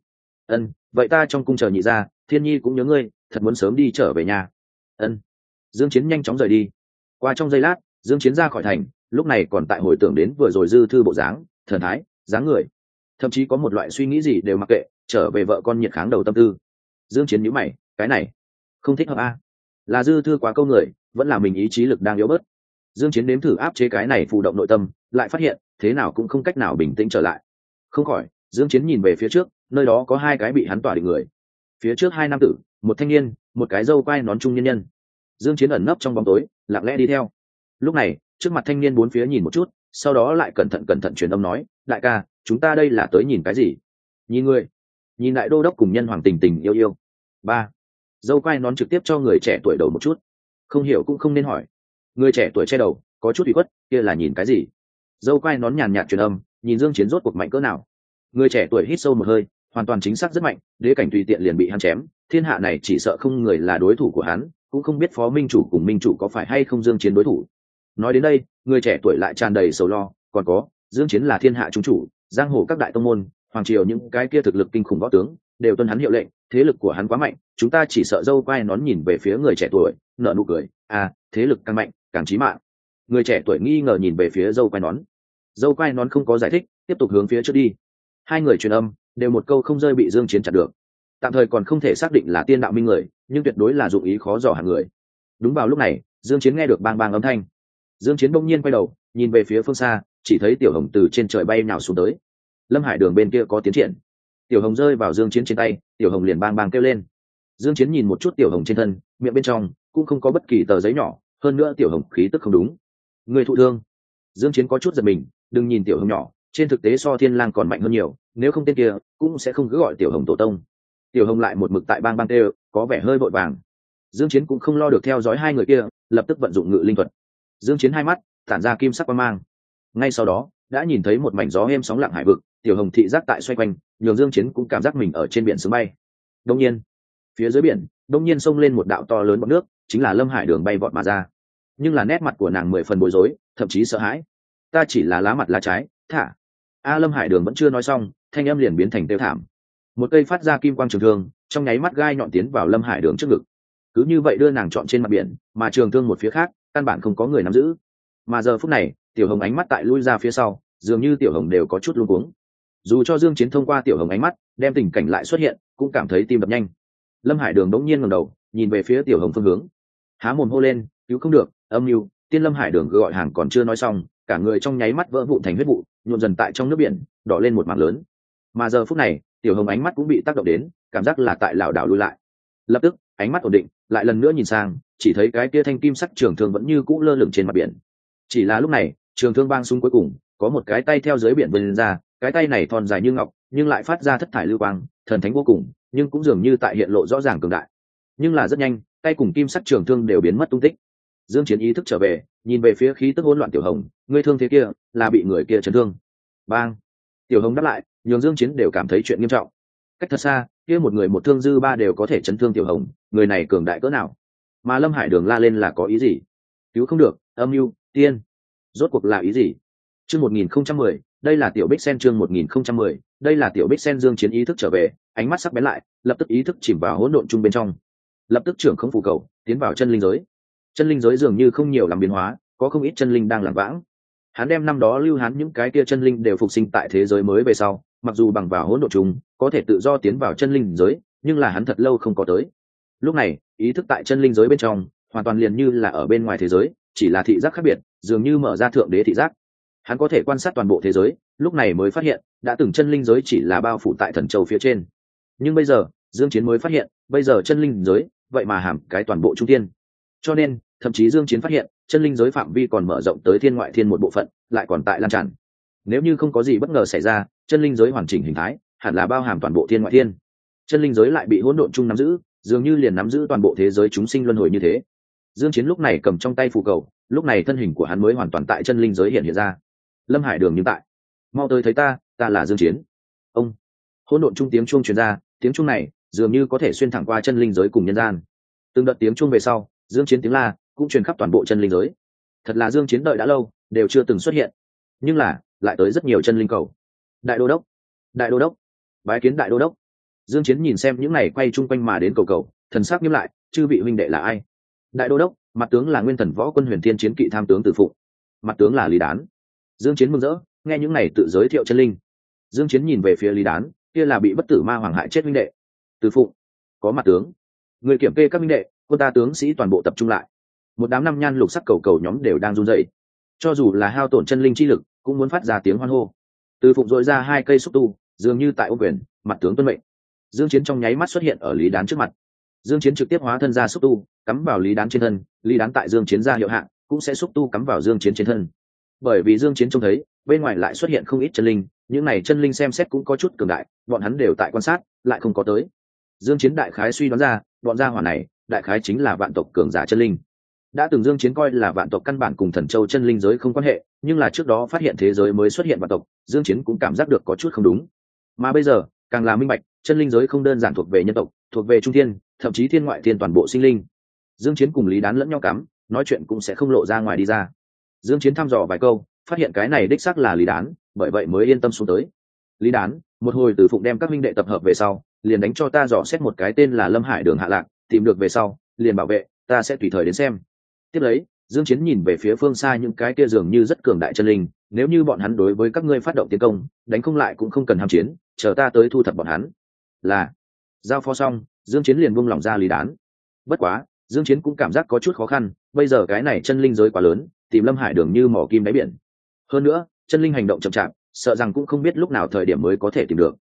Ân, vậy ta trong cung chờ nhị ra thiên nhi cũng nhớ ngươi, thật muốn sớm đi trở về nhà. Ân. Dương chiến nhanh chóng rời đi. Qua trong giây lát, dương chiến ra khỏi thành lúc này còn tại hồi tưởng đến vừa rồi dư thư bộ dáng, thần thái, dáng người. Thậm chí có một loại suy nghĩ gì đều mặc kệ, trở về vợ con nhiệt kháng đầu tâm tư. Dương chiến nhíu mày, cái này, không thích hợp a là dư thư quá câu người, vẫn là mình ý chí lực đang yếu bớt. Dương chiến nếm thử áp chế cái này phụ động nội tâm, lại phát hiện, thế nào cũng không cách nào bình tĩnh trở lại. Không khỏi, dương chiến nhìn về phía trước, nơi đó có hai cái bị hắn tỏa định người. Phía trước hai nam tử, một thanh niên, một cái dâu quai nón trung nhân nhân. Dương chiến ẩn nấp trong bóng tối, lặng lẽ đi theo. Lúc này trước mặt thanh niên bốn phía nhìn một chút, sau đó lại cẩn thận cẩn thận truyền âm nói, đại ca, chúng ta đây là tới nhìn cái gì? Nhìn người. Nhìn đại đô đốc cùng nhân hoàng tình tình yêu yêu. Ba. Dâu quai nón trực tiếp cho người trẻ tuổi đầu một chút. Không hiểu cũng không nên hỏi. Người trẻ tuổi che đầu, có chút bị khuất, kia là nhìn cái gì? Dâu quai nón nhàn nhạt truyền âm, nhìn dương chiến rốt cuộc mạnh cỡ nào. Người trẻ tuổi hít sâu một hơi, hoàn toàn chính xác rất mạnh, đế cảnh tùy tiện liền bị hắn chém, thiên hạ này chỉ sợ không người là đối thủ của hắn, cũng không biết phó minh chủ cùng minh chủ có phải hay không dương chiến đối thủ nói đến đây, người trẻ tuổi lại tràn đầy sầu lo, còn có, dương chiến là thiên hạ trung chủ, giang hồ các đại tông môn, hoàng triều những cái kia thực lực kinh khủng võ tướng, đều tuân hắn hiệu lệnh, thế lực của hắn quá mạnh, chúng ta chỉ sợ dâu quai nón nhìn về phía người trẻ tuổi, nở nụ cười à thế lực càng mạnh, càng chí mạng. Người trẻ tuổi nghi ngờ nhìn về phía dâu quai nón. Dâu quai nón không có giải thích, tiếp tục hướng phía trước đi. Hai người truyền âm, đều một câu không rơi bị dương chiến chặn được. Tạm thời còn không thể xác định là tiên đạo minh người, nhưng tuyệt đối là dụng ý khó dò hàng người. Đúng vào lúc này, dương chiến nghe được bang bang âm thanh dương chiến bỗng nhiên quay đầu nhìn về phía phương xa chỉ thấy tiểu hồng từ trên trời bay nào xuống tới. Lâm hải đường bên kia có tiến triển. Tiểu hồng rơi vào dương chiến trên tay tiểu hồng liền bang bang kêu lên. Dương chiến nhìn một chút tiểu hồng trên thân miệng bên trong cũng không có bất kỳ tờ giấy nhỏ hơn nữa tiểu hồng khí tức không đúng. Người thụ thương. Dương chiến có chút giật mình đừng nhìn tiểu hồng nhỏ trên thực tế so thiên lang còn mạnh hơn nhiều nếu không tên kia cũng sẽ không cứ gọi tiểu hồng tổ tông. Tiểu hồng lại một mực tại bang bang kêu, có vẻ hơi vội vàng. Dương chiến cũng không lo được theo dõi hai người kia lập tức vận dụng ngự linh thuật dương chiến hai mắt, tản ra kim sắc quang mang. Ngay sau đó, đã nhìn thấy một mảnh gió êm sóng lặng hải vực, tiểu hồng thị giác tại xoay quanh, nhường dương chiến cũng cảm giác mình ở trên biển sướng bay. Đông nhiên, phía dưới biển, đông nhiên xông lên một đạo to lớn bọt nước, chính là lâm hải đường bay vọt mà ra. Nhưng là nét mặt của nàng mười phần bối rối, thậm chí sợ hãi. Ta chỉ là lá mặt lá trái, thả. A lâm hải đường vẫn chưa nói xong, thanh âm liền biến thành tiêu thảm. Một cây phát ra kim quang trường thương, trong nháy mắt gai nhọn tiến vào lâm hải đường trước ngực. Cứ như vậy đưa nàng chọn trên mặt biển, mà trường thương một phía khác căn bản không có người nắm giữ. Mà giờ phút này, tiểu hồng ánh mắt tại lui ra phía sau, dường như tiểu hồng đều có chút luống cuống. Dù cho dương chiến thông qua tiểu hồng ánh mắt, đem tình cảnh lại xuất hiện, cũng cảm thấy tim đập nhanh. Lâm hải đường đống nhiên ngẩng đầu, nhìn về phía tiểu hồng phương hướng. Há mồm hô lên, cứu không được, âm mưu. Tiên lâm hải đường gọi hàng còn chưa nói xong, cả người trong nháy mắt vỡ vụn thành huyết vụ, nhuộm dần tại trong nước biển, đỏ lên một mảng lớn. Mà giờ phút này, tiểu hồng ánh mắt cũng bị tác động đến, cảm giác là tại lảo đảo lui lại. Lập tức, ánh mắt ổn định, lại lần nữa nhìn sang chỉ thấy cái kia thanh kim sắc trường thương vẫn như cũ lơ lửng trên mặt biển. Chỉ là lúc này, trường thương băng xuống cuối cùng, có một cái tay theo dưới biển vươn ra, cái tay này thon dài như ngọc, nhưng lại phát ra thất thải lưu quang, thần thánh vô cùng, nhưng cũng dường như tại hiện lộ rõ ràng cường đại. Nhưng là rất nhanh, tay cùng kim sắc trường thương đều biến mất tung tích. Dương chiến ý thức trở về, nhìn về phía khí tức hỗn loạn tiểu hồng, ngươi thương thế kia, là bị người kia chấn thương. Bang! Tiểu hồng đáp lại, nhường dương chiến đều cảm thấy chuyện nghiêm trọng. Cách thật xa, kia một người một thương dư ba đều có thể chấn thương tiểu hồng, người này cường đại cỡ nào? Mà lâm hải đường la lên là có ý gì? Cứu không được, âm mưu, tiên. Rốt cuộc là ý gì? Chương 1010 đây là tiểu bích sen chương 1010 đây là tiểu bích sen dương chiến ý thức trở về, ánh mắt sắc bén lại, lập tức ý thức chìm vào hỗn độn chung bên trong. Lập tức trưởng không phù cầu, tiến vào chân linh giới. Chân linh giới dường như không nhiều làm biến hóa, có không ít chân linh đang làm vãng. Hắn đem năm đó lưu hắn những cái kia chân linh đều phục sinh tại thế giới mới về sau, mặc dù bằng vào hỗn độn chung, có thể tự do tiến vào chân linh giới, nhưng là hắn thật lâu không có tới lúc này, ý thức tại chân linh giới bên trong, hoàn toàn liền như là ở bên ngoài thế giới, chỉ là thị giác khác biệt, dường như mở ra thượng đế thị giác. Hắn có thể quan sát toàn bộ thế giới, lúc này mới phát hiện, đã từng chân linh giới chỉ là bao phủ tại thần châu phía trên. Nhưng bây giờ, dương chiến mới phát hiện, bây giờ chân linh giới, vậy mà hàm cái toàn bộ trung tiên cho nên, thậm chí dương chiến phát hiện, chân linh giới phạm vi còn mở rộng tới thiên ngoại thiên một bộ phận, lại còn tại lan tràn. Nếu như không có gì bất ngờ xảy ra, chân linh giới hoàn chỉnh hình thái, hẳn là bao hàm toàn bộ thiên ngoại thiên. Chân linh giới lại bị hỗn độn chung nắm giữ dường như liền nắm giữ toàn bộ thế giới chúng sinh luân hồi như thế. Dương chiến lúc này cầm trong tay phù cầu, lúc này thân hình của hắn mới hoàn toàn tại chân linh giới hiện hiện ra. Lâm hải đường như tại. Mau tới thấy ta ta là dương chiến. Ông. Hỗn độn trung tiếng chuông truyền ra, tiếng chuông này dường như có thể xuyên thẳng qua chân linh giới cùng nhân gian. Từng đợt tiếng chuông về sau, dương chiến tiếng la cũng truyền khắp toàn bộ chân linh giới. Thật là dương chiến đợi đã lâu, đều chưa từng xuất hiện. Nhưng là, lại tới rất nhiều chân linh cầu. Đại đô đốc. Đại đô đốc. Bái kiến đại đô đốc dương chiến nhìn xem những này quay chung quanh mà đến cầu cầu, thần sắc nghiêm lại, chư vị huynh đệ là ai? Đại đô đốc, mặt tướng là nguyên thần võ quân huyền thiên chiến kỵ tham tướng tử phụ. Mặt tướng là lý đán. Dương chiến mừng rỡ, nghe những này tự giới thiệu chân linh. Dương chiến nhìn về phía lý đán, kia là bị bất tử ma hoàng hại chết huynh đệ. Tử phụ, có mặt tướng. Người kiểm kê các huynh đệ, quân ta tướng sĩ toàn bộ tập trung lại. Một đám năm nhan lục sắc cầu cầu nhóm đều đang run rẩy. Cho dù là hao tổn chân linh chi lực, cũng muốn phát ra tiếng hoan hô. Từ phụng dội ra hai cây xúc tu, dường như tại ô quyền, mặt tướng tuân mệnh dương chiến trong nháy mắt xuất hiện ở lý đán trước mặt. Dương chiến trực tiếp hóa thân ra xúc tu, cắm vào lý đán trên thân, lý đán tại dương chiến ra hiệu hạn cũng sẽ xúc tu cắm vào dương chiến trên thân. Bởi vì dương chiến trông thấy, bên ngoài lại xuất hiện không ít chân linh, những này chân linh xem xét cũng có chút cường đại, bọn hắn đều tại quan sát, lại không có tới. Dương chiến đại khái suy đoán ra, bọn gia hỏa này, đại khái chính là vạn tộc cường giả chân linh. Đã từng dương chiến coi là vạn tộc căn bản cùng thần châu chân linh giới không quan hệ, nhưng là trước đó phát hiện thế giới mới xuất hiện vạn tộc, dương chiến cũng cảm giác được có chút không đúng. Mà bây giờ càng là minh bạch, chân linh giới không đơn giản thuộc về nhân tộc, thuộc về trung thiên, thậm chí thiên ngoại thiên toàn bộ sinh linh. Dương chiến cùng lý đán lẫn nhau cắm, nói chuyện cũng sẽ không lộ ra ngoài đi ra. Dương chiến thăm dò vài câu, phát hiện cái này đích xác là lý đán, bởi vậy mới yên tâm xuống tới. Lý đán, một hồi từ phụng đem các minh đệ tập hợp về sau, liền đánh cho ta dò xét một cái tên là lâm hải đường hạ lạc, tìm được về sau, liền bảo vệ, ta sẽ tùy thời đến xem. Tiếp lấy, dương chiến nhìn về phía phương xa những cái kia dường như rất cường đại chân linh, nếu như bọn hắn đối với các ngươi phát động tiến công, đánh không lại cũng không cần ham chiến chờ ta tới thu thập bọn hắn. Là. Giao phó xong, dương chiến liền buông lỏng ra lý đán. Bất quá, dương chiến cũng cảm giác có chút khó khăn, bây giờ cái này chân linh giới quá lớn, tìm lâm hải đường như mỏ kim đáy biển. Hơn nữa, chân linh hành động chậm chạp, sợ rằng cũng không biết lúc nào thời điểm mới có thể tìm được.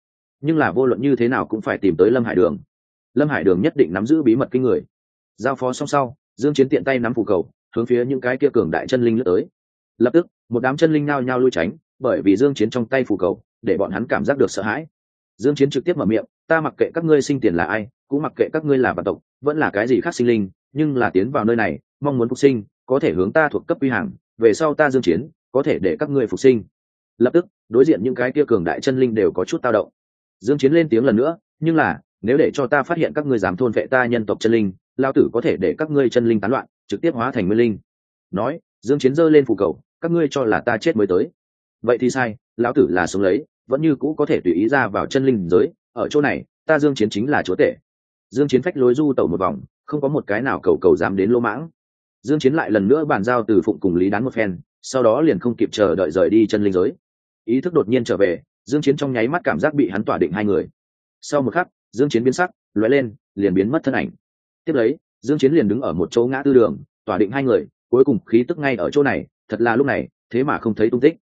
Nhưng là vô luận như thế nào cũng phải tìm tới lâm hải đường. Lâm hải đường nhất định nắm giữ bí mật kinh người. Giao phó xong sau, dương chiến tiện tay nắm phù cầu, hướng phía những cái kia cường đại chân linh lướt tới. Lập tức, một đám chân linh nao nhao lui tránh, bởi vì dương chiến trong tay phù cầu để bọn hắn cảm giác được sợ hãi. Dương chiến trực tiếp mở miệng, ta mặc kệ các ngươi sinh tiền là ai, cũng mặc kệ các ngươi là vạn tộc, vẫn là cái gì khác sinh linh, nhưng là tiến vào nơi này, mong muốn phục sinh, có thể hướng ta thuộc cấp quy hàng, về sau ta dương chiến, có thể để các ngươi phục sinh. Lập tức, đối diện những cái kia cường đại chân linh đều có chút tao động. Dương chiến lên tiếng lần nữa, nhưng là, nếu để cho ta phát hiện các ngươi dám thôn vệ ta nhân tộc chân linh lao tử có thể để các ngươi chân linh tán loạn, trực tiếp hóa thành nguyên linh. Nói, dương chiến giơ lên phù cầu, các ngươi cho là ta chết mới tới. Vậy thì sai lão tử là sống lấy, vẫn như cũ có thể tùy ý ra vào chân linh giới, ở chỗ này, ta dương chiến chính là chúa tể. Dương chiến phách lối du tẩu một vòng, không có một cái nào cầu cầu dám đến lô mãng. Dương chiến lại lần nữa bàn giao từ phụng cùng lý đán một phen, sau đó liền không kịp chờ đợi rời đi chân linh giới. Ý thức đột nhiên trở về, dương chiến trong nháy mắt cảm giác bị hắn tỏa định hai người. Sau một khắc, dương chiến biến sắc, lóe lên, liền biến mất thân ảnh. Tiếp lấy, dương chiến liền đứng ở một chỗ ngã tư đường, tỏa định hai người, cuối cùng khí tức ngay ở chỗ này, thật là lúc này, thế mà không thấy tung tích.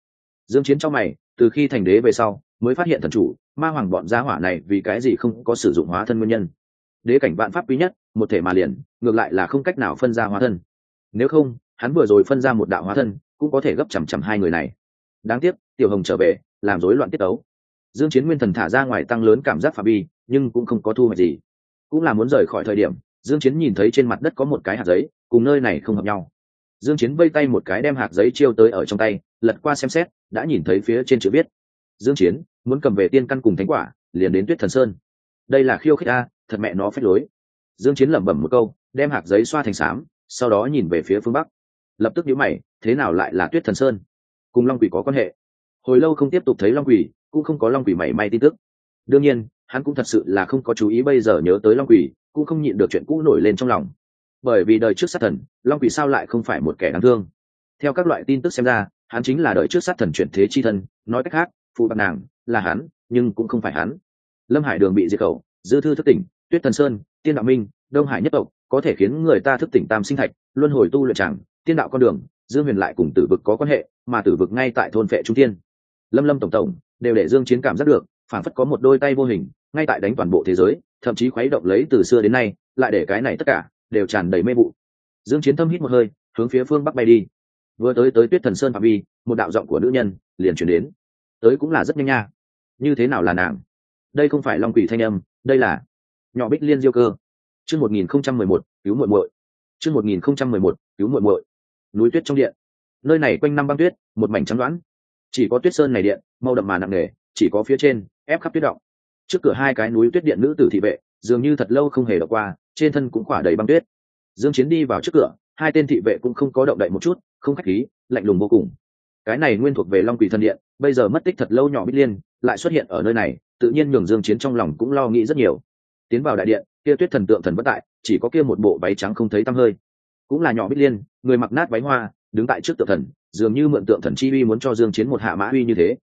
Dương chiến trong mày từ khi thành đế về sau, mới phát hiện thần chủ, ma hoàng bọn gia hỏa này vì cái gì không có sử dụng hóa thân nguyên nhân. Đế cảnh vạn pháp quý nhất, một thể mà liền, ngược lại là không cách nào phân ra hóa thân. Nếu không, hắn vừa rồi phân ra một đạo hóa thân, cũng có thể gấp chằm chằm hai người này. Đáng tiếc, tiểu hồng trở về, làm rối loạn tiết tấu. Dương chiến nguyên thần thả ra ngoài tăng lớn cảm giác phạm vi, nhưng cũng không có thu hoạch gì. Cũng là muốn rời khỏi thời điểm, dương chiến nhìn thấy trên mặt đất có một cái hạt giấy, cùng nơi này không hợp nhau dương chiến vây tay một cái đem hạt giấy chiêu tới ở trong tay lật qua xem xét đã nhìn thấy phía trên chữ viết. Dương chiến muốn cầm về tiên căn cùng thánh quả liền đến tuyết thần sơn. Đây là khiêu khích a thật mẹ nó phép lối. Dương chiến lẩm bẩm một câu đem hạt giấy xoa thành sám, sau đó nhìn về phía phương bắc. Lập tức nhíu mày thế nào lại là tuyết thần sơn? Cùng long quỷ có quan hệ? Hồi lâu không tiếp tục thấy long quỷ cũng không có long quỷ mảy may tin tức. Đương nhiên hắn cũng thật sự là không có chú ý bây giờ nhớ tới long quỷ cũng không nhịn được chuyện cũ nổi lên trong lòng bởi vì đời trước sát thần, long quỷ sao lại không phải một kẻ đáng thương. Theo các loại tin tức xem ra, hắn chính là đời trước sát thần chuyển thế chi thân, nói cách khác, phụ bạc nàng là hắn, nhưng cũng không phải hắn. Lâm hải đường bị diệt khẩu, dư thư thức tỉnh, tuyết thần sơn, tiên đạo minh, đông hải nhất tộc, có thể khiến người ta thức tỉnh tam sinh thạch, luân hồi tu luyện chẳng, tiên đạo con đường, dương huyền lại cùng tử vực có quan hệ, mà tử vực ngay tại thôn vệ trung tiên lâm lâm tổng tổng đều để dương chiến cảm giác được phản phất có một đôi tay vô hình, ngay tại đánh toàn bộ thế giới, thậm chí khuấy động lấy từ xưa đến nay, lại để cái này tất cả đều tràn đầy mê vụ. Dương chiến thâm hít một hơi, hướng phía phương bắc bay đi. Vừa tới tới tuyết thần sơn phạm vi, một đạo giọng của nữ nhân liền truyền đến. Tới cũng là rất nhanh nha. Như thế nào là nàng? Đây không phải long quỷ thanh âm, đây là nhỏ bích liên diêu cơ. Chương 1011 cứu muội muội. Chương 1011 cứu muội muội. Núi tuyết trong điện. Nơi này quanh năm băng tuyết, một mảnh trắng đoán. Chỉ có tuyết sơn này điện màu đậm mà nặng nề, chỉ có phía trên, ép khắp tuyết động. Trước cửa hai cái núi tuyết điện nữ tử thị vệ, dường như thật lâu không hề đọc qua trên thân cũng khỏa đầy băng tuyết. Dương chiến đi vào trước cửa, hai tên thị vệ cũng không có động đậy một chút, không khách khí, lạnh lùng vô cùng. Cái này nguyên thuộc về long quỷ thần điện, bây giờ mất tích thật lâu nhỏ bích liên, lại xuất hiện ở nơi này, tự nhiên nhường dương chiến trong lòng cũng lo nghĩ rất nhiều. Tiến vào đại điện, kia tuyết thần tượng thần bất tại, chỉ có kia một bộ váy trắng không thấy tăm hơi. Cũng là nhỏ bích liên, người mặc nát váy hoa, đứng tại trước tượng thần, dường như mượn tượng thần chi uy muốn cho dương chiến một hạ mã uy như thế.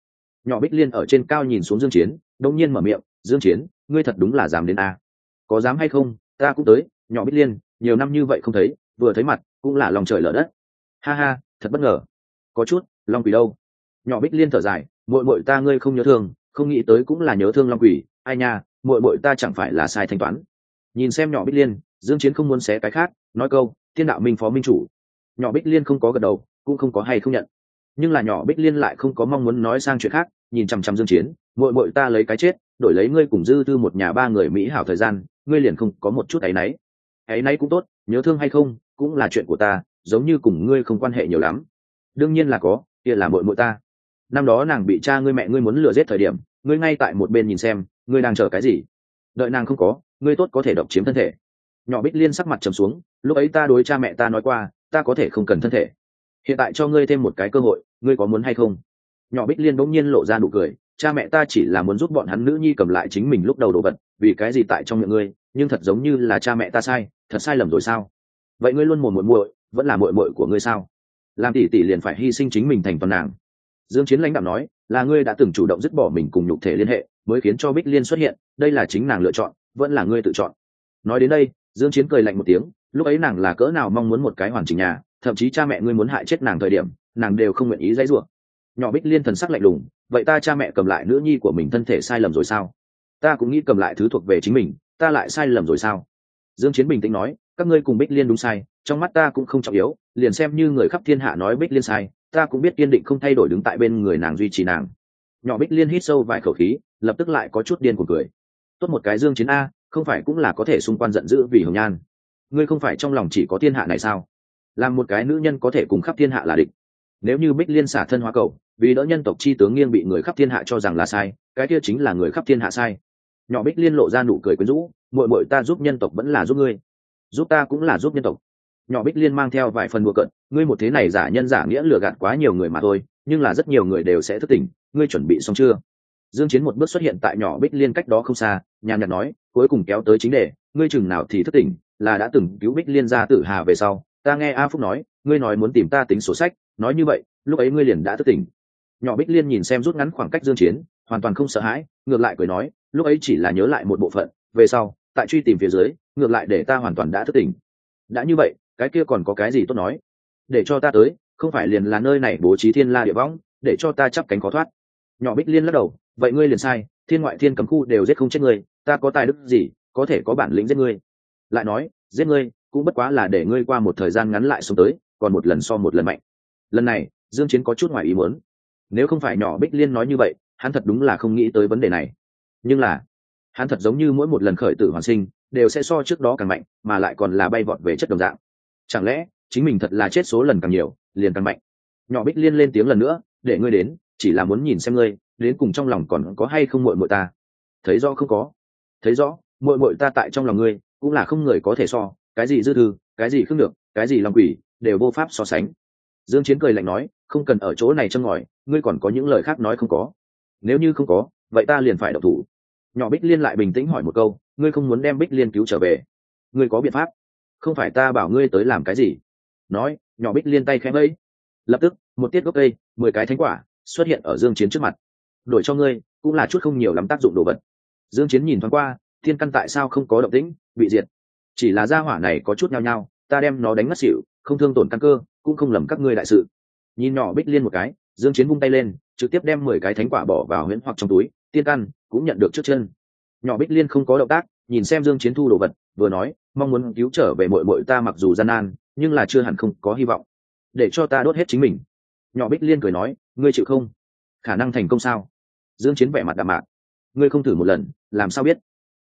Nhỏ bích liên ở trên cao nhìn xuống dương chiến đột nhiên mở miệng, dương chiến, ngươi thật đúng là dám đến a. Có dám hay không ta cũng tới, nhỏ bích liên, nhiều năm như vậy không thấy, vừa thấy mặt, cũng là lòng trời lở đất. Ha ha, thật bất ngờ. Có chút, long quỷ đâu? Nhỏ bích liên thở dài, muội muội ta ngươi không nhớ thương, không nghĩ tới cũng là nhớ thương long quỷ. Ai nha, muội muội ta chẳng phải là sai thanh toán. Nhìn xem nhỏ bích liên, dương chiến không muốn xé cái khác, nói câu, thiên đạo minh phó minh chủ. Nhỏ bích liên không có gật đầu, cũng không có hay không nhận. Nhưng là nhỏ bích liên lại không có mong muốn nói sang chuyện khác, nhìn chằm chằm dương chiến, muội muội ta lấy cái chết, đổi lấy ngươi cùng dư tư một nhà ba người mỹ hảo thời gian ngươi liền không có một chút ấy nấy ấy nấy cũng tốt, nhớ thương hay không, cũng là chuyện của ta, giống như cùng ngươi không quan hệ nhiều lắm. Đương nhiên là có, kia là muội muội ta. Năm đó nàng bị cha ngươi mẹ ngươi muốn lừa giết thời điểm, ngươi ngay tại một bên nhìn xem, ngươi đang chờ cái gì? Đợi nàng không có, ngươi tốt có thể độc chiếm thân thể. Nhỏ bích liên sắc mặt trầm xuống, lúc ấy ta đối cha mẹ ta nói qua, ta có thể không cần thân thể. Hiện tại cho ngươi thêm một cái cơ hội, ngươi có muốn hay không? Nhỏ bích liên bỗng nhiên lộ ra nụ cười cha mẹ ta chỉ là muốn giúp bọn hắn nữ nhi cầm lại chính mình lúc đầu đồ vật, vì cái gì tại trong miệng ngươi, nhưng thật giống như là cha mẹ ta sai, thật sai lầm rồi sao? Vậy ngươi luôn một muội muội, vẫn là muội muội của ngươi sao? Làm tỷ tỷ liền phải hy sinh chính mình thành toàn nàng. Dương chiến lãnh đạo nói, là ngươi đã từng chủ động dứt bỏ mình cùng nhục thể liên hệ, mới khiến cho bích liên xuất hiện, đây là chính nàng lựa chọn, vẫn là ngươi tự chọn. Nói đến đây, dương chiến cười lạnh một tiếng, lúc ấy nàng là cỡ nào mong muốn một cái hoàn chỉnh nhà, thậm chí cha mẹ ngươi muốn hại chết nàng thời điểm, nàng đều không nguyện ý dãy rủa. Nhỏ bích liên thần sắc lạnh lùng vậy ta cha mẹ cầm lại nữ nhi của mình thân thể sai lầm rồi sao? Ta cũng nghĩ cầm lại thứ thuộc về chính mình, ta lại sai lầm rồi sao? Dương chiến bình tĩnh nói, các ngươi cùng bích liên đúng sai, trong mắt ta cũng không trọng yếu, liền xem như người khắp thiên hạ nói bích liên sai, ta cũng biết kiên định không thay đổi đứng tại bên người nàng duy trì nàng. Nhỏ bích liên hít sâu vài khẩu khí, lập tức lại có chút điên của cười. Tốt một cái dương chiến a, không phải cũng là có thể xung quanh giận dữ vì hồng nhan. Ngươi không phải trong lòng chỉ có thiên hạ này sao? Làm một cái nữ nhân có thể cùng khắp thiên hạ là địch nếu như bích liên xả thân hóa cầu, vì đỡ nhân tộc chi tướng nghiêng bị người khắp thiên hạ cho rằng là sai, cái kia chính là người khắp thiên hạ sai. Nhỏ bích liên lộ ra nụ cười quyến rũ, muội muội ta giúp nhân tộc vẫn là giúp ngươi. Giúp ta cũng là giúp nhân tộc. Nhỏ bích liên mang theo vài phần đùa cận ngươi một thế này giả nhân giả nghĩa lừa gạt quá nhiều người mà thôi, nhưng là rất nhiều người đều sẽ thức tỉnh, ngươi chuẩn bị xong chưa? Dương chiến một bước xuất hiện tại nhỏ bích liên cách đó không xa, nhàn nhạt nói, cuối cùng kéo tới chính đề, ngươi chừng nào thì thức tỉnh, là đã từng cứu bích liên ra tử hà về sau. Ta nghe a phúc nói, ngươi nói muốn tìm ta tính sổ sách nói như vậy, lúc ấy ngươi liền đã thức tỉnh. Nhỏ bích liên nhìn xem rút ngắn khoảng cách dương chiến, hoàn toàn không sợ hãi, ngược lại cười nói, lúc ấy chỉ là nhớ lại một bộ phận, về sau, tại truy tìm phía dưới, ngược lại để ta hoàn toàn đã thức tỉnh. Đã như vậy, cái kia còn có cái gì tốt nói? Để cho ta tới, không phải liền là nơi này bố trí thiên la địa võng, để cho ta chắp cánh khó thoát. Nhỏ bích liên lắc đầu, vậy ngươi liền sai, thiên ngoại thiên cấm khu đều giết không chết ngươi, ta có tài đức gì, có thể có bản lĩnh giết ngươi? Lại nói, giết ngươi, cũng bất quá là để ngươi qua một thời gian ngắn lại xuống tới, còn một lần so một lần mạnh lần này, dương chiến có chút ngoài ý muốn. Nếu không phải nhỏ bích liên nói như vậy, hắn thật đúng là không nghĩ tới vấn đề này. Nhưng là, hắn thật giống như mỗi một lần khởi tử hoàn sinh, đều sẽ so trước đó càng mạnh, mà lại còn là bay vọt về chất đồng dạng. Chẳng lẽ, chính mình thật là chết số lần càng nhiều, liền càng mạnh? Nhỏ bích liên lên tiếng lần nữa, để ngươi đến, chỉ là muốn nhìn xem ngươi, đến cùng trong lòng còn có hay không muội muội ta? Thấy rõ không có. Thấy rõ, muội muội ta tại trong lòng ngươi, cũng là không người có thể so, cái gì dư thư, cái gì không được, cái gì lòng quỷ, đều vô pháp so sánh dương chiến cười lạnh nói, không cần ở chỗ này châm ngòi, ngươi còn có những lời khác nói không có. Nếu như không có, vậy ta liền phải đậu thủ. Nhỏ bích liên lại bình tĩnh hỏi một câu, ngươi không muốn đem bích liên cứu trở về? Ngươi có biện pháp? Không phải ta bảo ngươi tới làm cái gì? Nói, nhỏ bích liên tay khẽ vẫy. Lập tức, một tiết gốc cây, mười cái thánh quả xuất hiện ở dương chiến trước mặt. Đổi cho ngươi, cũng là chút không nhiều lắm tác dụng đồ vật. Dương chiến nhìn thoáng qua, thiên căn tại sao không có động tĩnh? Bị diệt. Chỉ là gia hỏa này có chút nhao nhao, ta đem nó đánh mất xỉu không thương tổn căn cơ, cũng không lầm các ngươi đại sự. Nhìn nhỏ bích liên một cái, dương chiến vung tay lên, trực tiếp đem mười cái thánh quả bỏ vào huyễn hoặc trong túi, tiên căn cũng nhận được trước chân. Nhỏ bích liên không có động tác, nhìn xem dương chiến thu đồ vật, vừa nói, mong muốn cứu trở về muội muội ta mặc dù gian nan, nhưng là chưa hẳn không có hy vọng. Để cho ta đốt hết chính mình. Nhỏ bích liên cười nói, ngươi chịu không? Khả năng thành công sao? Dương chiến vẻ mặt đạm mạc. Ngươi không thử một lần, làm sao biết?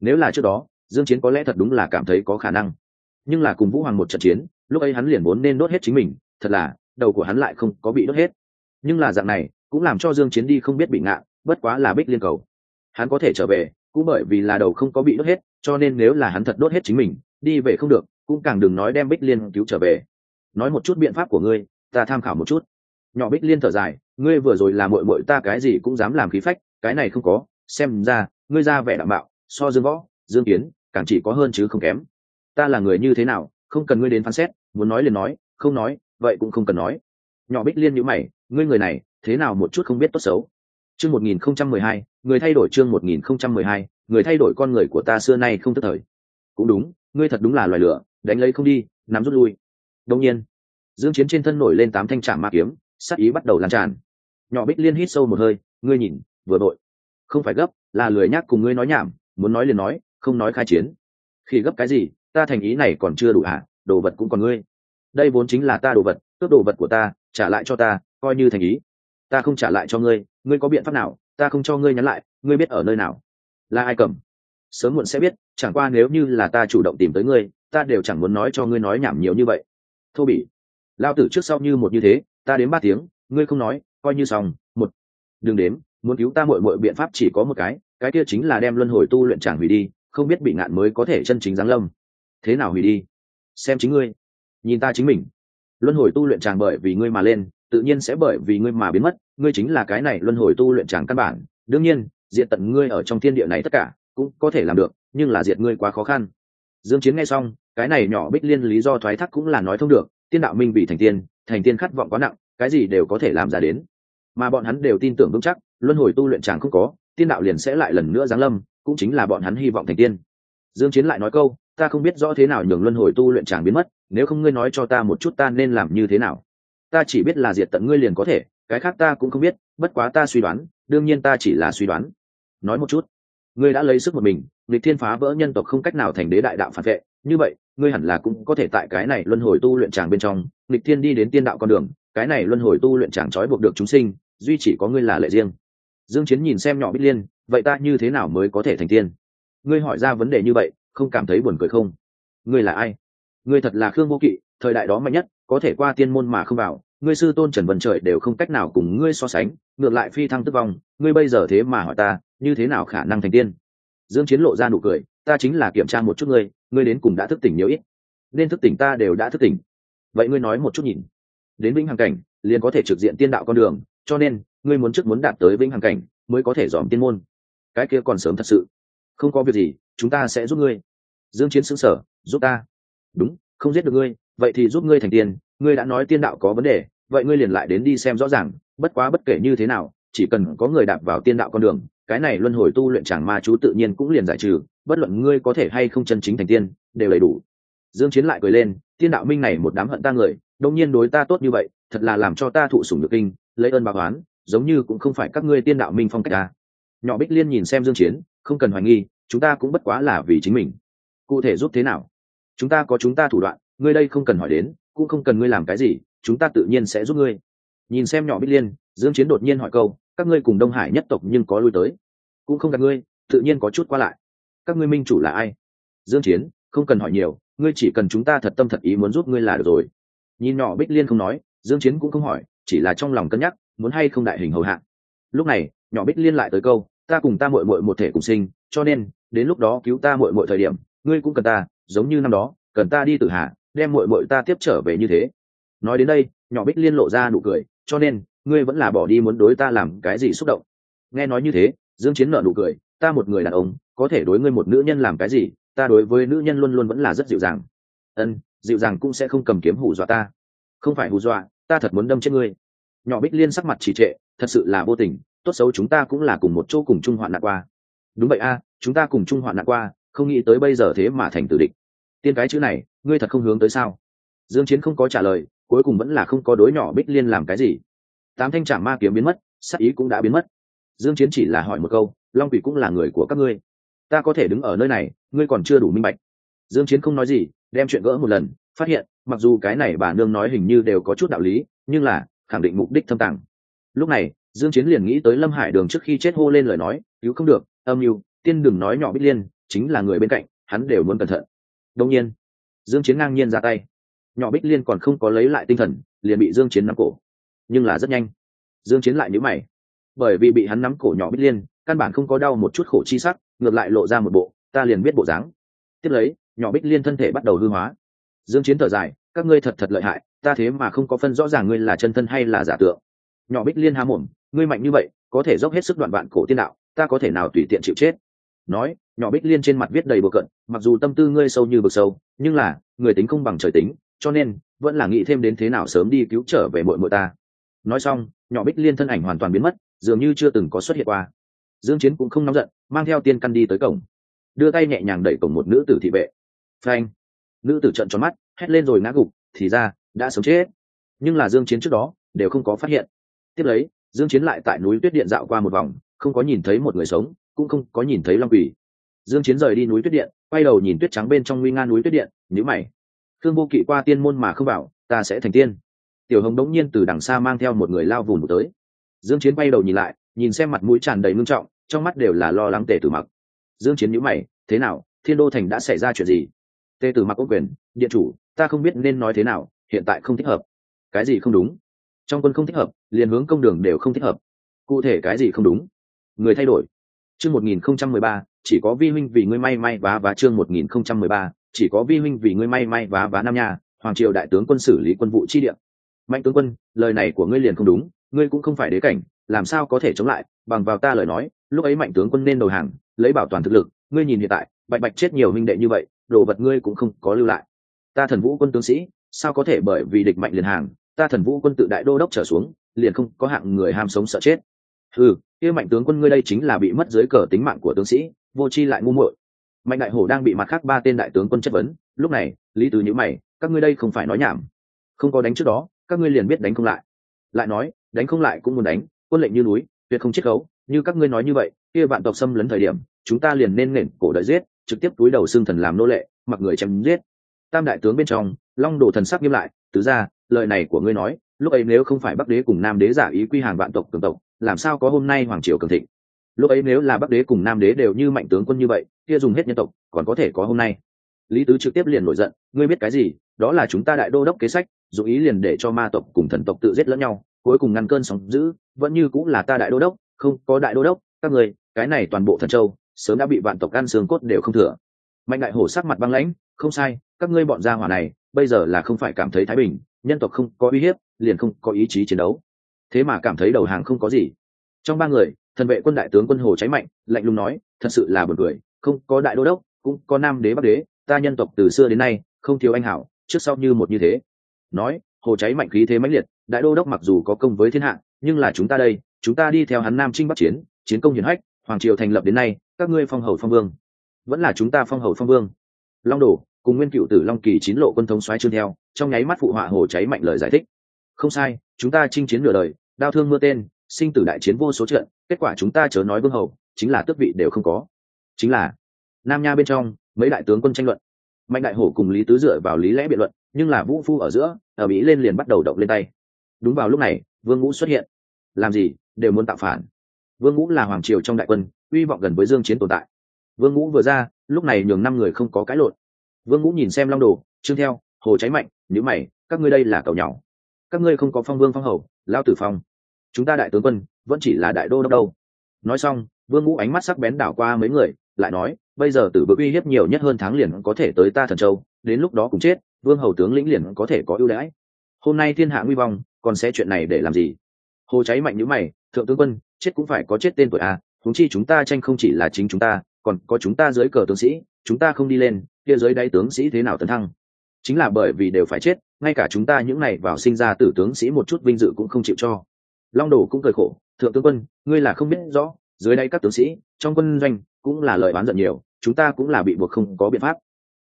Nếu là trước đó, dương chiến có lẽ thật đúng là cảm thấy có khả năng. Nhưng là cùng vũ hoàng một trận chiến lúc ấy hắn liền muốn nên đốt hết chính mình, thật là, đầu của hắn lại không có bị đốt hết. Nhưng là dạng này, cũng làm cho dương chiến đi không biết bị ngạ, bất quá là bích liên cầu. Hắn có thể trở về, cũng bởi vì là đầu không có bị đốt hết, cho nên nếu là hắn thật đốt hết chính mình, đi về không được, cũng càng đừng nói đem bích liên cứu trở về. Nói một chút biện pháp của ngươi, ta tham khảo một chút. Nhỏ bích liên thở dài, ngươi vừa rồi là mội mội ta cái gì cũng dám làm khí phách, cái này không có, xem ra, ngươi ra vẻ đảm bảo, so dương võ, dương kiến, càng chỉ có hơn chứ không kém. Ta là người như thế nào không cần ngươi đến phán xét, muốn nói liền nói, không nói, vậy cũng không cần nói. Nhỏ bích liên nhữ mày, ngươi người này, thế nào một chút không biết tốt xấu? Chương một nghìn không trăm mười hai, người thay đổi chương một nghìn không trăm mười hai, người thay đổi con người của ta xưa nay không tức thời. Cũng đúng, ngươi thật đúng là loài lửa, đánh lấy không đi, nắm rút lui. Đông nhiên, dương chiến trên thân nổi lên tám thanh trạm ma kiếm sắc ý bắt đầu lan tràn. Nhỏ bích liên hít sâu một hơi, ngươi nhìn, vừa đội không phải gấp, là lười nhác cùng ngươi nói nhảm, muốn nói liền nói, không nói khai chiến. Khi gấp cái gì ta thành ý này còn chưa đủ hả? Đồ vật cũng còn ngươi. Đây vốn chính là ta đồ vật cướp đồ vật của ta, trả lại cho ta, coi như thành ý. Ta không trả lại cho ngươi ngươi có biện pháp nào? Ta không cho ngươi nhắn lại, ngươi biết ở nơi nào? Là ai cầm? Sớm muộn sẽ biết, chẳng qua nếu như là ta chủ động tìm tới ngươi, ta đều chẳng muốn nói cho ngươi nói nhảm nhiều như vậy. Thô bỉ. Lao tử trước sau như một như thế, ta đến ba tiếng, ngươi không nói, coi như xong, một. Đừng đếm, muốn cứu ta mội mội biện pháp chỉ có một cái cái kia chính là đem luân hồi tu luyện tràng hủy đi, không biết bị ngạn mới có thể chân chính giáng lâm thế nào hủy đi? Xem chính ngươi. Nhìn ta chính mình. Luân hồi tu luyện tràng bởi vì ngươi mà lên, tự nhiên sẽ bởi vì ngươi mà biến mất. Ngươi chính là cái này luân hồi tu luyện tràng căn bản. Đương nhiên diện tận ngươi ở trong thiên địa này tất cả cũng có thể làm được, nhưng là diệt ngươi quá khó khăn. Dương chiến nghe xong, cái này nhỏ bích liên lý do thoái thác cũng là nói thông được, tiên đạo minh vì thành tiên thành tiên khát vọng quá nặng, cái gì đều có thể làm ra đến. Mà bọn hắn đều tin tưởng vững chắc, luân hồi tu luyện chàng không có, tiên đạo liền sẽ lại lần nữa giáng lâm, cũng chính là bọn hắn hy vọng thành tiên dương chiến lại nói câu, ta không biết rõ thế nào nhường luân hồi tu luyện chàng biến mất, nếu không ngươi nói cho ta một chút ta nên làm như thế nào? Ta chỉ biết là diệt tận ngươi liền có thể, cái khác ta cũng không biết, bất quá ta suy đoán, đương nhiên ta chỉ là suy đoán. Nói một chút. Ngươi đã lấy sức một mình lịch thiên phá vỡ nhân tộc không cách nào thành đế đại đạo phản vệ, như vậy, ngươi hẳn là cũng có thể tại cái này luân hồi tu luyện tràng bên trong lịch thiên đi đến tiên đạo con đường, cái này luân hồi tu luyện tràng trói buộc được chúng sinh, duy chỉ có ngươi là lệ riêng. Dương chiến nhìn xem nhỏ bích liên, vậy ta như thế nào mới có thể thành tiên? Ngươi hỏi ra vấn đề như vậy, không cảm thấy buồn cười không? Ngươi là ai? Ngươi thật là khương vô kỵ, thời đại đó mạnh nhất, có thể qua tiên môn mà không vào, ngươi sư tôn trần vân trời đều không cách nào cùng ngươi so sánh, ngược lại phi thăng tức vong, ngươi bây giờ thế mà hỏi ta, như thế nào khả năng thành tiên? Dương chiến lộ ra nụ cười, ta chính là kiểm tra một chút ngươi ngươi đến cùng đã thức tỉnh nhiều ít. Nên thức tỉnh ta đều đã thức tỉnh. Vậy ngươi nói một chút nhìn. Đến vĩnh hằng cảnh, liền có thể trực diện tiên đạo con đường, cho nên, ngươi muốn trước muốn đạt tới vĩnh hằng cảnh, mới có thể dòm tiên môn. Cái kia còn sớm thật sự không có việc gì, chúng ta sẽ giúp ngươi. Dương chiến sững sở giúp ta. Đúng, không giết được ngươi, vậy thì giúp ngươi thành tiên. Ngươi đã nói tiên đạo có vấn đề, vậy ngươi liền lại đến đi xem rõ ràng, bất quá bất kể như thế nào, chỉ cần có người đạp vào tiên đạo con đường, cái này luân hồi tu luyện chẳng ma chú tự nhiên cũng liền giải trừ, bất luận ngươi có thể hay không chân chính thành tiên, đều đầy đủ. Dương chiến lại cười lên, tiên đạo minh này một đám hận ta người, đông nhiên đối ta tốt như vậy, thật là làm cho ta thụ sủng được kinh, lấy ơn báo oán, giống như cũng không phải các ngươi tiên đạo minh phong cách ta. Nhỏ bích liên nhìn xem dương chiến không cần hoài nghi, chúng ta cũng bất quá là vì chính mình. Cụ thể giúp thế nào? Chúng ta có chúng ta thủ đoạn, ngươi đây không cần hỏi đến, cũng không cần ngươi làm cái gì, chúng ta tự nhiên sẽ giúp ngươi. Nhìn xem nhỏ bích liên, dương chiến đột nhiên hỏi câu, các ngươi cùng đông hải nhất tộc nhưng có lui tới? Cũng không gặp ngươi, tự nhiên có chút qua lại. Các ngươi minh chủ là ai? Dương chiến, không cần hỏi nhiều, ngươi chỉ cần chúng ta thật tâm thật ý muốn giúp ngươi là được rồi. Nhìn nhỏ bích liên không nói, dương chiến cũng không hỏi, chỉ là trong lòng cân nhắc, muốn hay không đại hình hầu hạ. Lúc này, nhỏ bích liên lại tới câu ta cùng ta muội muội một thể cùng sinh, cho nên, đến lúc đó cứu ta muội muội thời điểm, ngươi cũng cần ta, giống như năm đó, cần ta đi tự hạ, đem muội muội ta tiếp trở về như thế. Nói đến đây, nhỏ bích liên lộ ra nụ cười, cho nên, ngươi vẫn là bỏ đi muốn đối ta làm cái gì xúc động. Nghe nói như thế, dương chiến nở nụ cười, ta một người đàn ông, có thể đối ngươi một nữ nhân làm cái gì, ta đối với nữ nhân luôn luôn vẫn là rất dịu dàng. Ân, dịu dàng cũng sẽ không cầm kiếm hù dọa ta. Không phải hù dọa, ta thật muốn đâm chết ngươi. Nhỏ bích liên sắc mặt trì trệ, thật sự là vô tình tốt xấu chúng ta cũng là cùng một chỗ cùng chung hoạn nạn qua. Đúng vậy a, chúng ta cùng chung hoạn nạn qua, không nghĩ tới bây giờ thế mà thành tử địch. Tiên cái chữ này, ngươi thật không hướng tới sao? Dương chiến không có trả lời, cuối cùng vẫn là không có đối nhỏ bích liên làm cái gì. Tám thanh trảm ma kiếm biến mất, sắc ý cũng đã biến mất. Dương chiến chỉ là hỏi một câu, long quỷ cũng là người của các ngươi. Ta có thể đứng ở nơi này, ngươi còn chưa đủ minh bạch. Dương chiến không nói gì, đem chuyện gỡ một lần, phát hiện, mặc dù cái này bà nương nói hình như đều có chút đạo lý, nhưng là, khẳng định mục đích thâm tàng. Lúc này dương chiến liền nghĩ tới lâm hải đường trước khi chết hô lên lời nói, cứu không được, âm mưu, tiên đừng nói nhỏ bích liên, chính là người bên cạnh, hắn đều muốn cẩn thận. Đương nhiên, dương chiến ngang nhiên ra tay. Nhỏ bích liên còn không có lấy lại tinh thần, liền bị dương chiến nắm cổ. Nhưng là rất nhanh, dương chiến lại nhíu mày. Bởi vì bị hắn nắm cổ nhỏ bích liên, căn bản không có đau một chút khổ chi sắc, ngược lại lộ ra một bộ, ta liền biết bộ dáng. Tiếp lấy, nhỏ bích liên thân thể bắt đầu hư hóa. Dương chiến thở dài, các ngươi thật thật lợi hại, ta thế mà không có phân rõ ràng ngươi là chân thân hay là giả tượng nhỏ bích liên há mồm, ngươi mạnh như vậy, có thể dốc hết sức đoạn bạn cổ tiên đạo, ta có thể nào tùy tiện chịu chết? Nói, nhỏ bích liên trên mặt viết đầy bừa cận, mặc dù tâm tư ngươi sâu như vực sâu, nhưng là, người tính không bằng trời tính, cho nên, vẫn là nghĩ thêm đến thế nào sớm đi cứu trở về muội muội ta. Nói xong, nhỏ bích liên thân ảnh hoàn toàn biến mất, dường như chưa từng có xuất hiện qua. Dương chiến cũng không nóng giận, mang theo tiên căn đi tới cổng. Đưa tay nhẹ nhàng đẩy cổng một nữ tử thị vệ. Phanh. Nữ tử trợn tròn mắt, hét lên rồi ngã gục, thì ra, đã sống chết. Nhưng là dương chiến trước đó, đều không có phát hiện tiếp lấy, dương chiến lại tại núi tuyết điện dạo qua một vòng, không có nhìn thấy một người sống, cũng không có nhìn thấy long quỷ. Dương chiến rời đi núi tuyết điện, quay đầu nhìn tuyết trắng bên trong nguy nga núi tuyết điện, nhíu mày. Thương vô kỵ qua tiên môn mà không bảo, ta sẽ thành tiên. Tiểu hồng đống nhiên từ đằng xa mang theo một người lao vùn một tới. Dương chiến quay đầu nhìn lại, nhìn xem mặt mũi tràn đầy ngưng trọng, trong mắt đều là lo lắng tề tử mặc. Dương chiến nhíu mày, thế nào, thiên đô thành đã xảy ra chuyện gì? Tề tử mặc có quyền, điện chủ, ta không biết nên nói thế nào, hiện tại không thích hợp. Cái gì không đúng? Trong quân không thích hợp, liền hướng công đường đều không thích hợp. Cụ thể cái gì không đúng? Người thay đổi. Chương 1013 chỉ có vi huynh vì ngươi may may vá vá chương 1013 chỉ có vi huynh vì ngươi may may vá vá nam nha, hoàng triều đại tướng quân xử lý quân vụ chi địa. Mạnh tướng quân, lời này của ngươi liền không đúng, ngươi cũng không phải đế cảnh, làm sao có thể chống lại? Bằng vào ta lời nói, lúc ấy mạnh tướng quân nên đầu hàng, lấy bảo toàn thực lực, ngươi nhìn hiện tại, bạch bạch chết nhiều minh đệ như vậy, đồ vật ngươi cũng không có lưu lại. Ta thần vũ quân tướng sĩ, sao có thể bởi vì địch mạnh liền hàng ta thần vũ quân tự đại đô đốc trở xuống, liền không có hạng người ham sống sợ chết. Ừ kia mạnh tướng quân ngươi đây chính là bị mất dưới cờ tính mạng của tướng sĩ, vô chi lại ngu muội. Mạnh đại hổ đang bị mặt khác ba tên đại tướng quân chất vấn, lúc này, lý tứ nhữ mày, các ngươi đây không phải nói nhảm. Không có đánh trước đó, các ngươi liền biết đánh không lại. Lại nói, đánh không lại cũng muốn đánh, quân lệnh như núi, tuyệt không chiết khấu như các ngươi nói như vậy, kia vạn tộc xâm lấn thời điểm, chúng ta liền nên nền cổ đợi giết, trực tiếp túi đầu xương thần làm nô lệ, mặc người chém giết. Tam đại tướng bên trong, long đồ thần sắc nghiêm lại, tứ ra lời này của ngươi nói, lúc ấy nếu không phải bắc đế cùng nam đế giả ý quy hàng vạn tộc cường tộc, làm sao có hôm nay hoàng triều cường thịnh? Lúc ấy nếu là bắc đế cùng nam đế đều như mạnh tướng quân như vậy, kia dùng hết nhân tộc, còn có thể có hôm nay? Lý tứ trực tiếp liền nổi giận, ngươi biết cái gì? Đó là chúng ta đại đô đốc kế sách, dù ý liền để cho ma tộc cùng thần tộc tự giết lẫn nhau, cuối cùng ngăn cơn sóng dữ, vẫn như cũng là ta đại đô đốc, không, có đại đô đốc, các người cái này toàn bộ thần châu, sớm đã bị vạn tộc ăn xương cốt đều không thừa. Mạnh đại hổ sắc mặt băng lãnh, không sai, các ngươi bọn gia hỏa này, bây giờ là không phải cảm thấy thái bình nhân tộc không có uy hiếp, liền không có ý chí chiến đấu. Thế mà cảm thấy đầu hàng không có gì. Trong ba người, thần vệ quân đại tướng quân hồ cháy mạnh, lạnh lùng nói, thật sự là buồn cười, không có đại đô đốc, cũng có nam đế bắc đế, ta nhân tộc từ xưa đến nay, không thiếu anh hảo, trước sau như một như thế. Nói, hồ cháy mạnh khí thế mãnh liệt, đại đô đốc mặc dù có công với thiên hạ, nhưng là chúng ta đây, chúng ta đi theo hắn nam trinh bắc chiến chiến công hiển hách, hoàng triều thành lập đến nay, các ngươi phong hầu phong vương, vẫn là chúng ta phong hầu phong vương. Long đồ cùng nguyên cựu tử long kỳ chín lộ quân thống xoáy chương theo, trong nháy mắt phụ họa hồ cháy mạnh lời giải thích. Không sai, chúng ta chinh chiến nửa đời, đao thương mưa tên, sinh tử đại chiến vô số trận, kết quả chúng ta chớ nói vương hầu, chính là tước vị đều không có. Chính là, nam nha bên trong, mấy đại tướng quân tranh luận. Mạnh đại hổ cùng lý tứ dựa vào lý lẽ biện luận, nhưng là vũ phu ở giữa, ở mỹ lên liền bắt đầu động lên tay. Đúng vào lúc này, vương ngũ xuất hiện. Làm gì? Đều muốn tạo phản. Vương ngũ là hoàng triều trong đại quân, uy vọng gần với dương chiến tồn tại. Vương ngũ vừa ra, lúc này nhường năm người không có cãi lộn vương ngũ nhìn xem long đồ trương theo hồ cháy mạnh nhữ mày các ngươi đây là cầu nhỏ, các ngươi không có phong vương phong hầu lao tử phong. Chúng ta đại tướng quân vẫn chỉ là đại đô đốc đâu. Nói xong vương ngũ ánh mắt sắc bén đảo qua mấy người lại nói bây giờ tử bực uy hiếp nhiều nhất hơn tháng liền có thể tới ta thần châu đến lúc đó cũng chết vương hầu tướng lĩnh liền có thể có ưu đãi. Hôm nay thiên hạ nguy vong còn sẽ chuyện này để làm gì? Hồ cháy mạnh nhữ mày thượng tướng quân chết cũng phải có chết tên tuổi a à, thúng chi chúng ta tranh không chỉ là chính chúng ta còn có chúng ta dưới cờ tướng sĩ chúng ta không đi lên kia dưới đáy tướng sĩ thế nào tấn thăng? Chính là bởi vì đều phải chết, ngay cả chúng ta những này vào sinh ra tử tướng sĩ một chút vinh dự cũng không chịu cho. Long đồ cũng cười khổ, thượng tướng quân, ngươi là không biết rõ, dưới đây các tướng sĩ, trong quân doanh cũng là lời bán giận nhiều, chúng ta cũng là bị buộc không có biện pháp.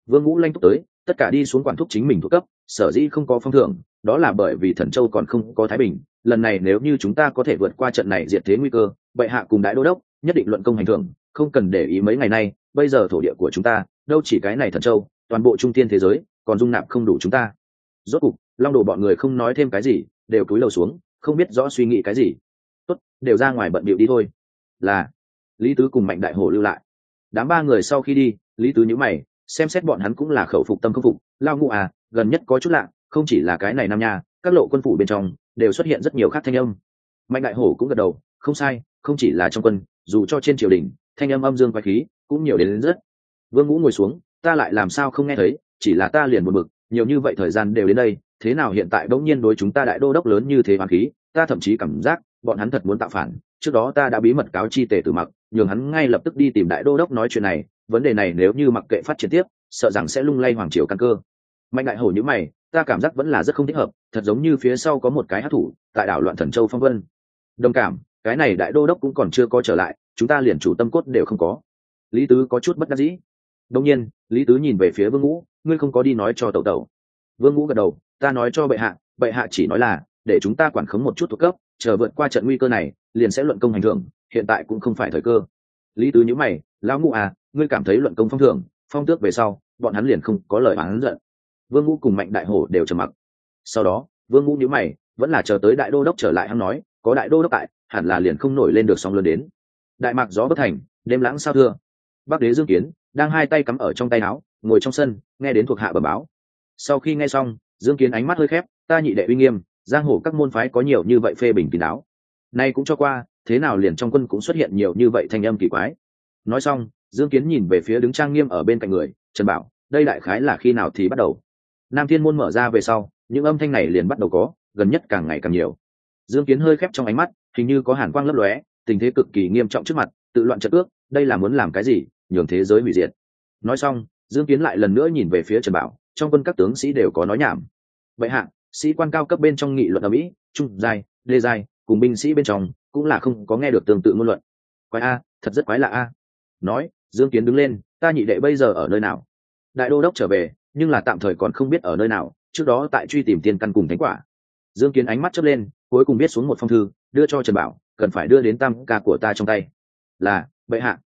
Vương ngũ lanh thúc tới, tất cả đi xuống quản thúc chính mình thuộc cấp, sở dĩ không có phong thưởng, đó là bởi vì thần châu còn không có thái bình, lần này nếu như chúng ta có thể vượt qua trận này diệt thế nguy cơ, bệ hạ cùng đại đô đốc, nhất định luận công hành thưởng, không cần để ý mấy ngày nay bây giờ thổ địa của chúng ta, đâu chỉ cái này thần châu, toàn bộ trung tiên thế giới, còn dung nạp không đủ chúng ta. Rốt cục, long đồ bọn người không nói thêm cái gì, đều cúi đầu xuống, không biết rõ suy nghĩ cái gì. Tốt, đều ra ngoài bận bịu đi thôi. Là, lý tứ cùng mạnh đại hồ lưu lại. Đám ba người sau khi đi, lý tứ nhữ mày, xem xét bọn hắn cũng là khẩu phục tâm khâm phục. Lao ngụ à gần nhất có chút lạ, không chỉ là cái này nam nha, các lộ quân phủ bên trong, đều xuất hiện rất nhiều khác thanh âm. Mạnh đại hổ cũng gật đầu, không sai, không chỉ là trong quân, dù cho trên triều đình, thanh âm âm dương quái khí cũng nhiều đến, đến rất. Vương ngũ ngồi xuống ta lại làm sao không nghe thấy chỉ là ta liền một mực nhiều như vậy thời gian đều đến đây thế nào hiện tại bỗng nhiên đối chúng ta đại đô đốc lớn như thế hoàng khí ta thậm chí cảm giác bọn hắn thật muốn tạo phản. Trước đó ta đã bí mật cáo chi tề tử mặc nhường hắn ngay lập tức đi tìm đại đô đốc nói chuyện này vấn đề này nếu như mặc kệ phát triển tiếp sợ rằng sẽ lung lay hoàng triều căn cơ. Mạnh đại hổ như mày ta cảm giác vẫn là rất không thích hợp thật giống như phía sau có một cái hát thủ tại đảo loạn thần châu phong vân. Đồng cảm cái này đại đô đốc cũng còn chưa có trở lại chúng ta liền chủ tâm cốt đều không có lý tứ có chút bất đắc dĩ. Đông nhiên, lý tứ nhìn về phía vương ngũ, ngươi không có đi nói cho tẩu tẩu. Vương ngũ gật đầu, ta nói cho bệ hạ bệ hạ chỉ nói là, để chúng ta quản khống một chút thuộc cấp, chờ vượt qua trận nguy cơ này, liền sẽ luận công hành thưởng, hiện tại cũng không phải thời cơ. Lý tứ nhữ mày, lão ngũ à ngươi cảm thấy luận công phong thưởng, phong tước về sau, bọn hắn liền không có lời hắn giận. Vương ngũ cùng mạnh đại hổ đều trầm mặc. Sau đó, vương ngũ nhữ mày, vẫn là chờ tới đại đô đốc trở lại hắn nói, có đại đô đốc tại, hẳn là liền không nổi lên được sóng lớn đến. Đại mạc gió bất thành, đêm lãng sao thưa bắc đế dương kiến, đang hai tay cắm ở trong tay áo, ngồi trong sân, nghe đến thuộc hạ bẩm báo. Sau khi nghe xong, dương kiến ánh mắt hơi khép, ta nhị đệ uy nghiêm, giang hồ các môn phái có nhiều như vậy phê bình kín đáo. Nay cũng cho qua, thế nào liền trong quân cũng xuất hiện nhiều như vậy thanh âm kỳ quái. Nói xong, dương kiến nhìn về phía đứng trang nghiêm ở bên cạnh người, trần bảo, đây đại khái là khi nào thì bắt đầu? Nam thiên môn mở ra về sau, những âm thanh này liền bắt đầu có, gần nhất càng ngày càng nhiều. Dương kiến hơi khép trong ánh mắt, hình như có hàn quang lấp lóe, tình thế cực kỳ nghiêm trọng trước mặt, tự loạn trận ước đây là muốn làm cái gì, nhường thế giới hủy diệt. Nói xong, dương kiến lại lần nữa nhìn về phía trần bảo, trong quân các tướng sĩ đều có nói nhảm. Vậy hạ, sĩ quan cao cấp bên trong nghị luận ở mỹ, trung, giai, lê giai, cùng binh sĩ bên trong, cũng là không có nghe được tương tự ngôn luận. Quái a, thật rất quái lạ a. Nói, dương kiến đứng lên, ta nhị đệ bây giờ ở nơi nào? Đại đô đốc trở về, nhưng là tạm thời còn không biết ở nơi nào, trước đó tại truy tìm tiền căn cùng thánh quả. Dương kiến ánh mắt chớp lên, cuối cùng biết xuống một phong thư, đưa cho trần bảo, cần phải đưa đến tam ca của ta trong tay. Là bệ hạ.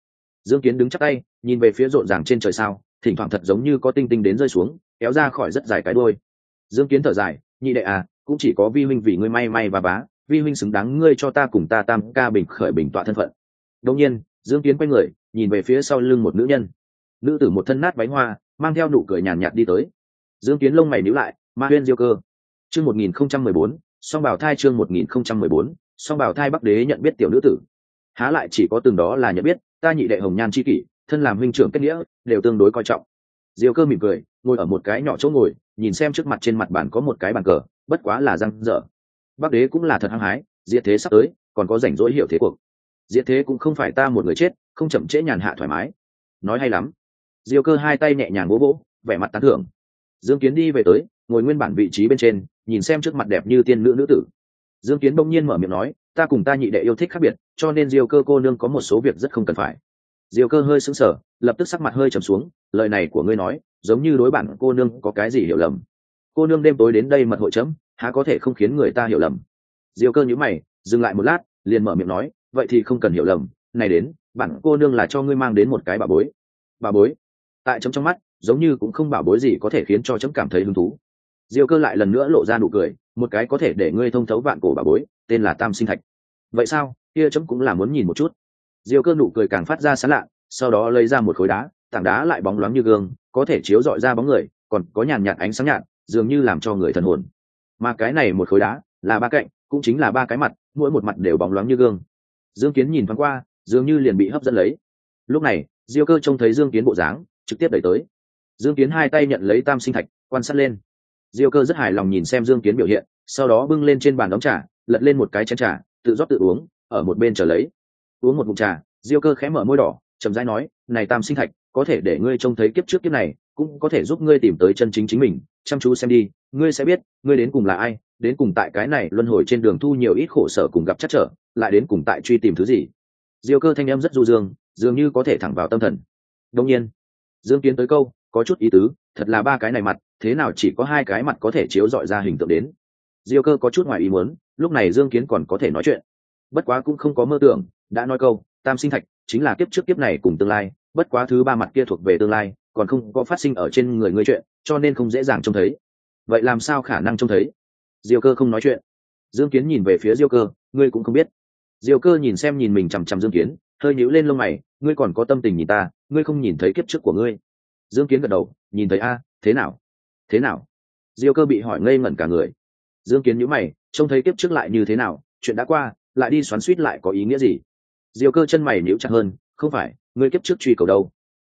Dương kiến đứng chắc tay nhìn về phía rộn ràng trên trời sao thỉnh thoảng thật giống như có tinh tinh đến rơi xuống kéo ra khỏi rất dài cái đôi dương kiến thở dài nhị đệ à cũng chỉ có vi huynh vì ngươi may may và bá vi huynh xứng đáng ngươi cho ta cùng ta tam ca bình khởi bình tọa thân phận. Đông nhiên dương kiến quay người nhìn về phía sau lưng một nữ nhân. Nữ tử một thân nát váy hoa mang theo nụ cười nhàn nhạt, đi tới. Dương kiến lông mày níu lại ma huyên diêu cơ. Chương một nghìn không trăm mười bốn song bảo thai chương một nghìn không trăm mười bốn song bảo thai bắc đế nhận biết tiểu nữ tử há lại chỉ có từng đó là nhận biết, ta nhị đệ hồng nhan c h i kỷ, thân làm huynh trưởng kết nghĩa, đều tương đối coi trọng. Diêu cơ mỉm cười, ngồi ở một cái nhỏ chỗ ngồi, nhìn xem trước mặt trên mặt bàn có một cái bàn cờ, bất quá là răng dở bắc đế cũng là thật hăng hái, diệt thế sắp tới, còn có rảnh rỗi hiểu thế cuộc. Diệt thế cũng không phải ta một người chết, không chậm trễ nhàn hạ thoải mái. Nói hay lắm. Diêu cơ hai tay nhẹ nhàng vỗ vỗ, vẻ mặt tán thưởng. Dương kiến đi về tới, ngồi nguyên bản vị trí bên trên, nhìn xem trước mặt đẹp như tiên nữ nữ tử. Dương kiến bỗng nhiên mở miệng nói, ta cùng ta nhị đệ yêu thích khác biệt cho nên diêu cơ cô nương có một số việc rất không cần phải. Diêu cơ hơi sững sờ, lập tức sắc mặt hơi trầm xuống, lời này của ngươi nói, giống như đối bản cô nương có cái gì hiểu lầm. Cô nương đêm tối đến đây mật hội chấm, há có thể không khiến người ta hiểu lầm. Diều cơ nhữ mày, dừng lại một lát, liền mở miệng nói, vậy thì không cần hiểu lầm, này đến, bản cô nương là cho ngươi mang đến một cái bà bối. Bà bối? Tại chấm trong mắt, giống như cũng không bảo bối gì có thể khiến cho chấm cảm thấy hứng thú. Diêu cơ lại lần nữa lộ ra nụ cười, một cái có thể để ngươi thông thấu vạn cổ bà bối, tên là tam sinh thạch. Vậy sao? Kia chấm cũng là muốn nhìn một chút. Diêu cơ nụ cười càng phát ra sán lạ, sau đó lấy ra một khối đá, tảng đá lại bóng loáng như gương, có thể chiếu dọi ra bóng người, còn có nhàn nhạt ánh sáng nhạt, dường như làm cho người thần hồn. Mà cái này một khối đá là ba cạnh, cũng chính là ba cái mặt, mỗi một mặt đều bóng loáng như gương. Dương kiến nhìn thoáng qua, dường như liền bị hấp dẫn lấy. Lúc này, diêu cơ trông thấy dương kiến bộ dáng, trực tiếp đẩy tới. Dương kiến hai tay nhận lấy tam sinh thạch, quan sát lên. Diêu cơ rất hài lòng nhìn xem dương kiến biểu hiện, sau đó bưng lên trên bàn đóng trà, lật lên một cái chén trà, tự rót tự uống ở một bên chờ lấy. Uống một mụn trà, diêu cơ khẽ mở môi đỏ, chậm rãi nói, này tam sinh thạch, có thể để ngươi trông thấy kiếp trước kiếp này, cũng có thể giúp ngươi tìm tới chân chính chính mình. Chăm chú xem đi, ngươi sẽ biết, ngươi đến cùng là ai, đến cùng tại cái này luân hồi trên đường thu nhiều ít khổ sở cùng gặp chắc trở, lại đến cùng tại truy tìm thứ gì? Diêu cơ thanh em rất du dương, dường như có thể thẳng vào tâm thần. Đông nhiên. Dương kiến tới câu, có chút ý tứ, thật là ba cái này mặt, thế nào chỉ có hai cái mặt có thể chiếu dọi ra hình tượng đến? Diêu cơ có chút ngoài ý muốn, lúc này dương kiến còn có thể nói chuyện bất quá cũng không có mơ tưởng, đã nói câu, tam sinh thạch chính là kiếp trước kiếp này cùng tương lai, bất quá thứ ba mặt kia thuộc về tương lai, còn không có phát sinh ở trên người ngươi chuyện, cho nên không dễ dàng trông thấy. Vậy làm sao khả năng trông thấy? Diêu cơ không nói chuyện. Dương kiến nhìn về phía diêu cơ, ngươi cũng không biết. Diêu cơ nhìn xem nhìn mình chằm chằm dương kiến, hơi nhíu lên lông mày, ngươi còn có tâm tình nhìn ta, ngươi không nhìn thấy kiếp trước của ngươi. Dương kiến gật đầu, nhìn thấy a, thế nào? Thế nào? Diêu cơ bị hỏi ngây ngẩn cả người. Dương kiến nhíu mày, trông thấy kiếp trước lại như thế nào, chuyện đã qua lại đi xoắn suýt lại có ý nghĩa gì? Diêu cơ chân mày nhíu chặt hơn, không phải, ngươi kiếp trước truy cầu đâu?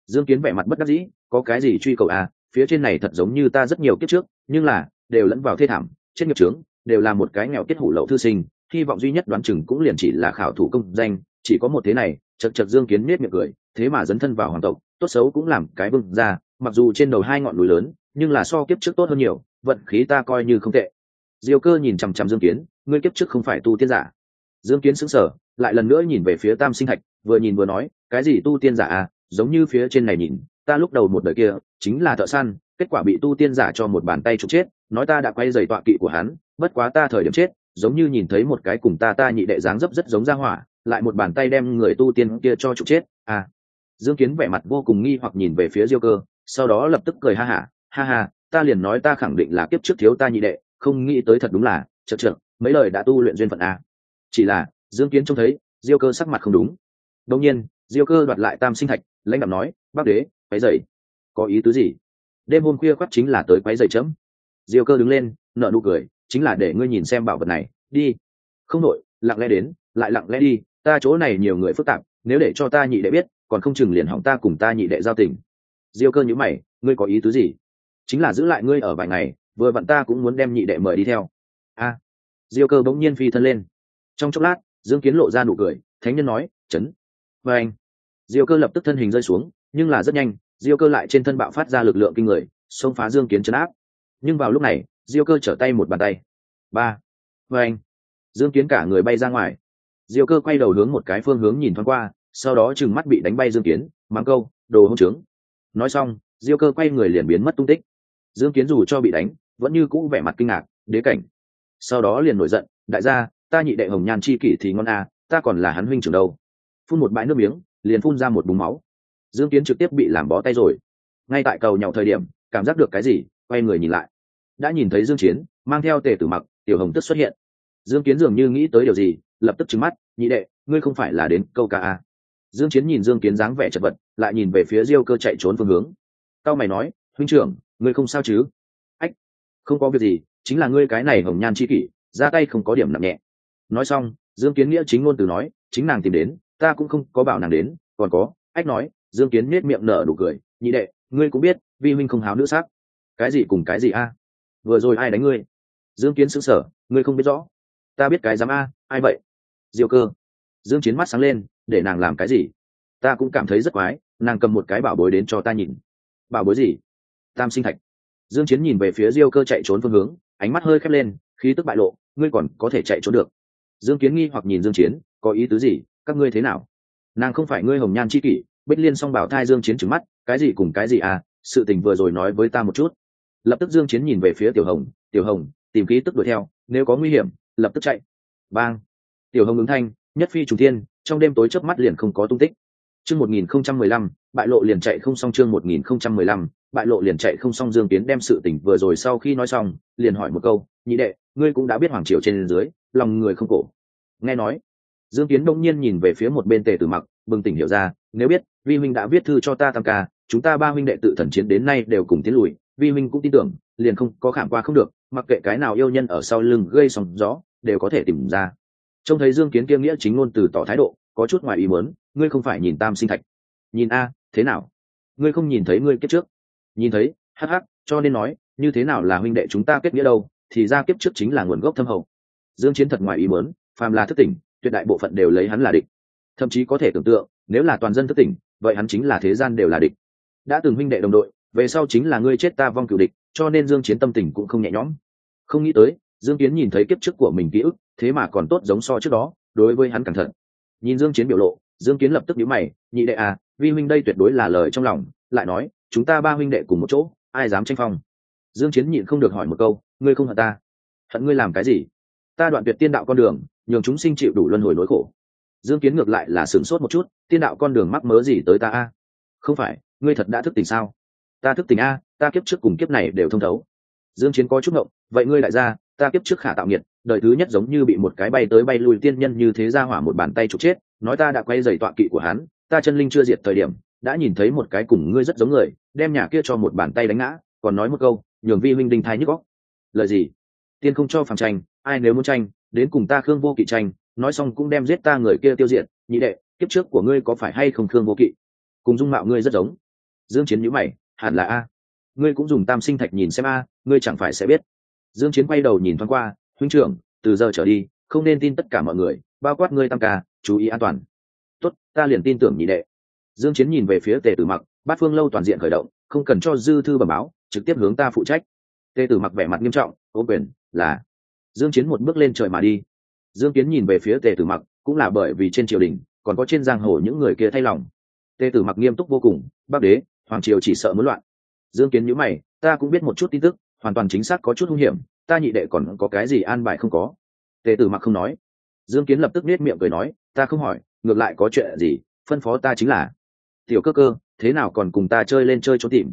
Dương kiến vẻ mặt bất đắc dĩ, có cái gì truy cầu à? Phía trên này thật giống như ta rất nhiều kiếp trước, nhưng là, đều lẫn vào thê thảm trên nghiệp trướng đều là một cái nghèo kết hủ lậu thư sinh, hy vọng duy nhất đoán chừng cũng liền chỉ là khảo thủ công danh, chỉ có một thế này, chật chật dương kiến nết miệng cười, thế mà dấn thân vào hoàng tộc, tốt xấu cũng làm cái bưng ra mặc dù trên đầu hai ngọn núi lớn, nhưng là so kiếp trước tốt hơn nhiều, vận khí ta coi như không tệ. Diêu cơ nhìn chằm chằm dương kiến, ngươi kiếp trước không phải tu tiên giả dương kiến sững sờ lại lần nữa nhìn về phía tam sinh thạch vừa nhìn vừa nói cái gì tu tiên giả à giống như phía trên này nhìn ta lúc đầu một đời kia chính là thợ săn kết quả bị tu tiên giả cho một bàn tay trục chết nói ta đã quay dày tọa kỵ của hắn bất quá ta thời điểm chết giống như nhìn thấy một cái cùng ta ta nhị đệ dáng dấp rất giống ra hỏa lại một bàn tay đem người tu tiên kia cho trục chết à dương kiến vẻ mặt vô cùng nghi hoặc nhìn về phía diêu cơ sau đó lập tức cười ha hả ha, ha ha ta liền nói ta khẳng định là kiếp trước thiếu ta nhị đệ không nghĩ tới thật đúng là chật chật mấy lời đã tu luyện duyên phận à chỉ là, dương kiến trông thấy, diêu cơ sắc mặt không đúng. Đông nhiên, diêu cơ đoạt lại tam sinh thạch, lãnh đạo nói, bác đế quái dậy có ý tứ gì? Đêm hôm khuya khoác chính là tới quái dậy chấm. Diêu cơ đứng lên nợ nụ cười, chính là để ngươi nhìn xem bảo vật này. Đi. Không nội lặng lẽ đến, lại lặng lẽ đi. Ta chỗ này nhiều người phức tạp, nếu để cho ta nhị đệ biết, còn không chừng liền hỏng ta cùng ta nhị đệ giao tình. Diêu cơ nhữ mày, ngươi có ý tứ gì? Chính là giữ lại ngươi ở vài ngày, vừa vặn ta cũng muốn đem nhị đệ mời đi theo. A. Diêu cơ bỗng nhiên phi thân lên trong chốc lát, dương kiến lộ ra nụ cười, thánh nhân nói, chấn. Và anh, diêu cơ lập tức thân hình rơi xuống, nhưng là rất nhanh, diêu cơ lại trên thân bạo phát ra lực lượng kinh người, xông phá dương kiến chấn áp. Nhưng vào lúc này, diêu cơ trở tay một bàn tay. Ba. Và anh, dương kiến cả người bay ra ngoài. Diêu cơ quay đầu hướng một cái phương hướng nhìn thoáng qua, sau đó chừng mắt bị đánh bay dương kiến mang câu, đồ hông trướng. Nói xong, diêu cơ quay người liền biến mất tung tích. Dương kiến dù cho bị đánh, vẫn như cũ vẻ mặt kinh ngạc, đế cảnh. Sau đó liền nổi giận, đại gia ta nhị đệ hồng nhan chi kỷ thì ngon à ta còn là hắn huynh trưởng đâu. Phun một bãi nước miếng, liền phun ra một búng máu. Dương kiến trực tiếp bị làm bó tay rồi. Ngay tại cầu nhậu thời điểm, cảm giác được cái gì, quay người nhìn lại. Đã nhìn thấy dương chiến, mang theo tề tử mặc, tiểu hồng tức xuất hiện. Dương kiến dường như nghĩ tới điều gì, lập tức trừng mắt, nhị đệ, ngươi không phải là đến câu ca à. dương chiến nhìn dương kiến dáng vẻ chật vật, lại nhìn về phía diêu cơ chạy trốn phương hướng. Cao mày nói, huynh trưởng, ngươi không sao chứ? Ách, không có việc gì, chính là ngươi cái này hồng nhan chi kỷ, ra tay không có điểm nặng nhẹ nói xong, dương kiến nghĩa chính ngôn từ nói, chính nàng tìm đến, ta cũng không có bảo nàng đến, còn có, ách nói, dương kiến nết miệng nở đủ cười, nhị đệ, ngươi cũng biết, vi huynh không háo nữ sắc. Cái gì cùng cái gì a? Vừa rồi ai đánh ngươi? Dương kiến sững sờ, ngươi không biết rõ. Ta biết cái dám a, ai vậy? Diệu cơ. Dương chiến mắt sáng lên, để nàng làm cái gì? Ta cũng cảm thấy rất quái, nàng cầm một cái bảo bối đến cho ta nhìn. Bảo bối gì? Tam sinh thạch. Dương chiến nhìn về phía diêu cơ chạy trốn phương hướng, ánh mắt hơi khép lên, khí tức bại lộ, ngươi còn có thể chạy trốn được dương kiến nghi hoặc nhìn dương chiến, có ý tứ gì? Các ngươi thế nào? Nàng không phải ngươi hồng nhan chi kỷ. Bích liên song bảo thai dương chiến trừng mắt, cái gì cùng cái gì à? Sự tình vừa rồi nói với ta một chút. Lập tức dương chiến nhìn về phía tiểu hồng tiểu hồng, tìm ký tức đuổi theo, nếu có nguy hiểm, lập tức chạy. Bang! Tiểu hồng ứng thanh, nhất phi trùng thiên, trong đêm tối chớp mắt liền không có tung tích. Chương 1015 bại lộ liền chạy không xong chương 1015 bại lộ liền chạy không xong dương Kiến đem sự tình vừa rồi sau khi nói xong, liền hỏi một câu, nhị đệ, ngươi cũng đã biết hoàng triều trên dưới lòng người không cổ. Nghe nói dương kiến đông nhiên nhìn về phía một bên tề tử mặc bừng tỉnh hiểu ra nếu biết vi huynh đã viết thư cho ta tam ca chúng ta ba huynh đệ tự thần chiến đến nay đều cùng tiến lùi vi huynh cũng tin tưởng liền không có khảm qua không được mặc kệ cái nào yêu nhân ở sau lưng gây sóng gió đều có thể tìm ra. Trông thấy dương kiến kiêm nghĩa chính ngôn từ tỏ thái độ có chút ngoài ý muốn ngươi không phải nhìn tam sinh thạch. Nhìn a thế nào? Ngươi không nhìn thấy ngươi kiếp trước? Nhìn thấy hắc hắc, cho nên nói như thế nào là huynh đệ chúng ta kết nghĩa đâu thì ra kiếp trước chính là nguồn gốc thâm hậu dương chiến thật ngoài ý muốn, phàm là thức tỉnh, tuyệt đại bộ phận đều lấy hắn là địch. Thậm chí có thể tưởng tượng, nếu là toàn dân thức tỉnh, vậy hắn chính là thế gian đều là địch. Đã từng huynh đệ đồng đội, về sau chính là ngươi chết ta vong cựu địch, cho nên dương chiến tâm tình cũng không nhẹ nhõm. Không nghĩ tới, dương kiến nhìn thấy kiếp trước của mình ký ức, thế mà còn tốt giống so trước đó, đối với hắn cẩn thận. Nhìn dương chiến biểu lộ, dương kiến lập tức nhíu mày, nhị đệ à vi huynh đây tuyệt đối là lời trong lòng, lại nói, chúng ta ba huynh đệ cùng một chỗ, ai dám tranh phong? Dương chiến nhịn không được hỏi một câu, ngươi không hận ta? Hận ngươi làm cái gì? Ta đoạn tuyệt tiên đạo con đường, nhường chúng sinh chịu đủ luân hồi nỗi khổ. Dương kiến ngược lại là sửng sốt một chút, tiên đạo con đường mắc mớ gì tới ta a? Không phải, ngươi thật đã thức tỉnh sao? Ta thức tỉnh a, ta kiếp trước cùng kiếp này đều thông thấu. Dương chiến có chút ngộng, vậy ngươi đại gia, ta kiếp trước khả tạo nghiệt, đời thứ nhất giống như bị một cái bay tới bay lui tiên nhân như thế ra hỏa một bàn tay trục chết, nói ta đã quay giày tọa kỵ của hắn, ta chân linh chưa diệt thời điểm, đã nhìn thấy một cái cùng ngươi rất giống người, đem nhà kia cho một bàn tay đánh ngã, còn nói một câu, nhường vi huynh đinh thái nhức góc lời gì? Tiên không cho phàm tranh ai nếu muốn tranh, đến cùng ta khương vô kỵ tranh, nói xong cũng đem giết ta người kia tiêu diệt, nhị đệ, kiếp trước của ngươi có phải hay không khương vô kỵ? Cùng dung mạo ngươi rất giống. Dương chiến nhíu mày, hẳn là a. Ngươi cũng dùng tam sinh thạch nhìn xem a, ngươi chẳng phải sẽ biết. Dương chiến quay đầu nhìn thoáng qua, huynh trưởng, từ giờ trở đi, không nên tin tất cả mọi người, bao quát ngươi tam ca, chú ý an toàn. Tốt, ta liền tin tưởng nhị đệ. Dương chiến nhìn về phía tề tử mặc, bát phương lâu toàn diện khởi động, không cần cho dư thư bẩm báo, trực tiếp hướng ta phụ trách. Tề tử mặc vẻ mặt nghiêm trọng, ô quyền, là dương chiến một bước lên trời mà đi. Dương kiến nhìn về phía tề tử mặc, cũng là bởi vì trên triều đình, còn có trên giang hồ những người kia thay lòng. Tề tử mặc nghiêm túc vô cùng bắc đế, hoàng triều chỉ sợ muốn loạn. Dương kiến nhíu mày, ta cũng biết một chút tin tức, hoàn toàn chính xác có chút hung hiểm, ta nhị đệ còn có cái gì an bài không có? Tề tử mặc không nói. Dương kiến lập tức nết miệng cười nói, ta không hỏi, ngược lại có chuyện gì, phân phó ta chính là. Tiểu cơ cơ, thế nào còn cùng ta chơi lên chơi trốn tìm?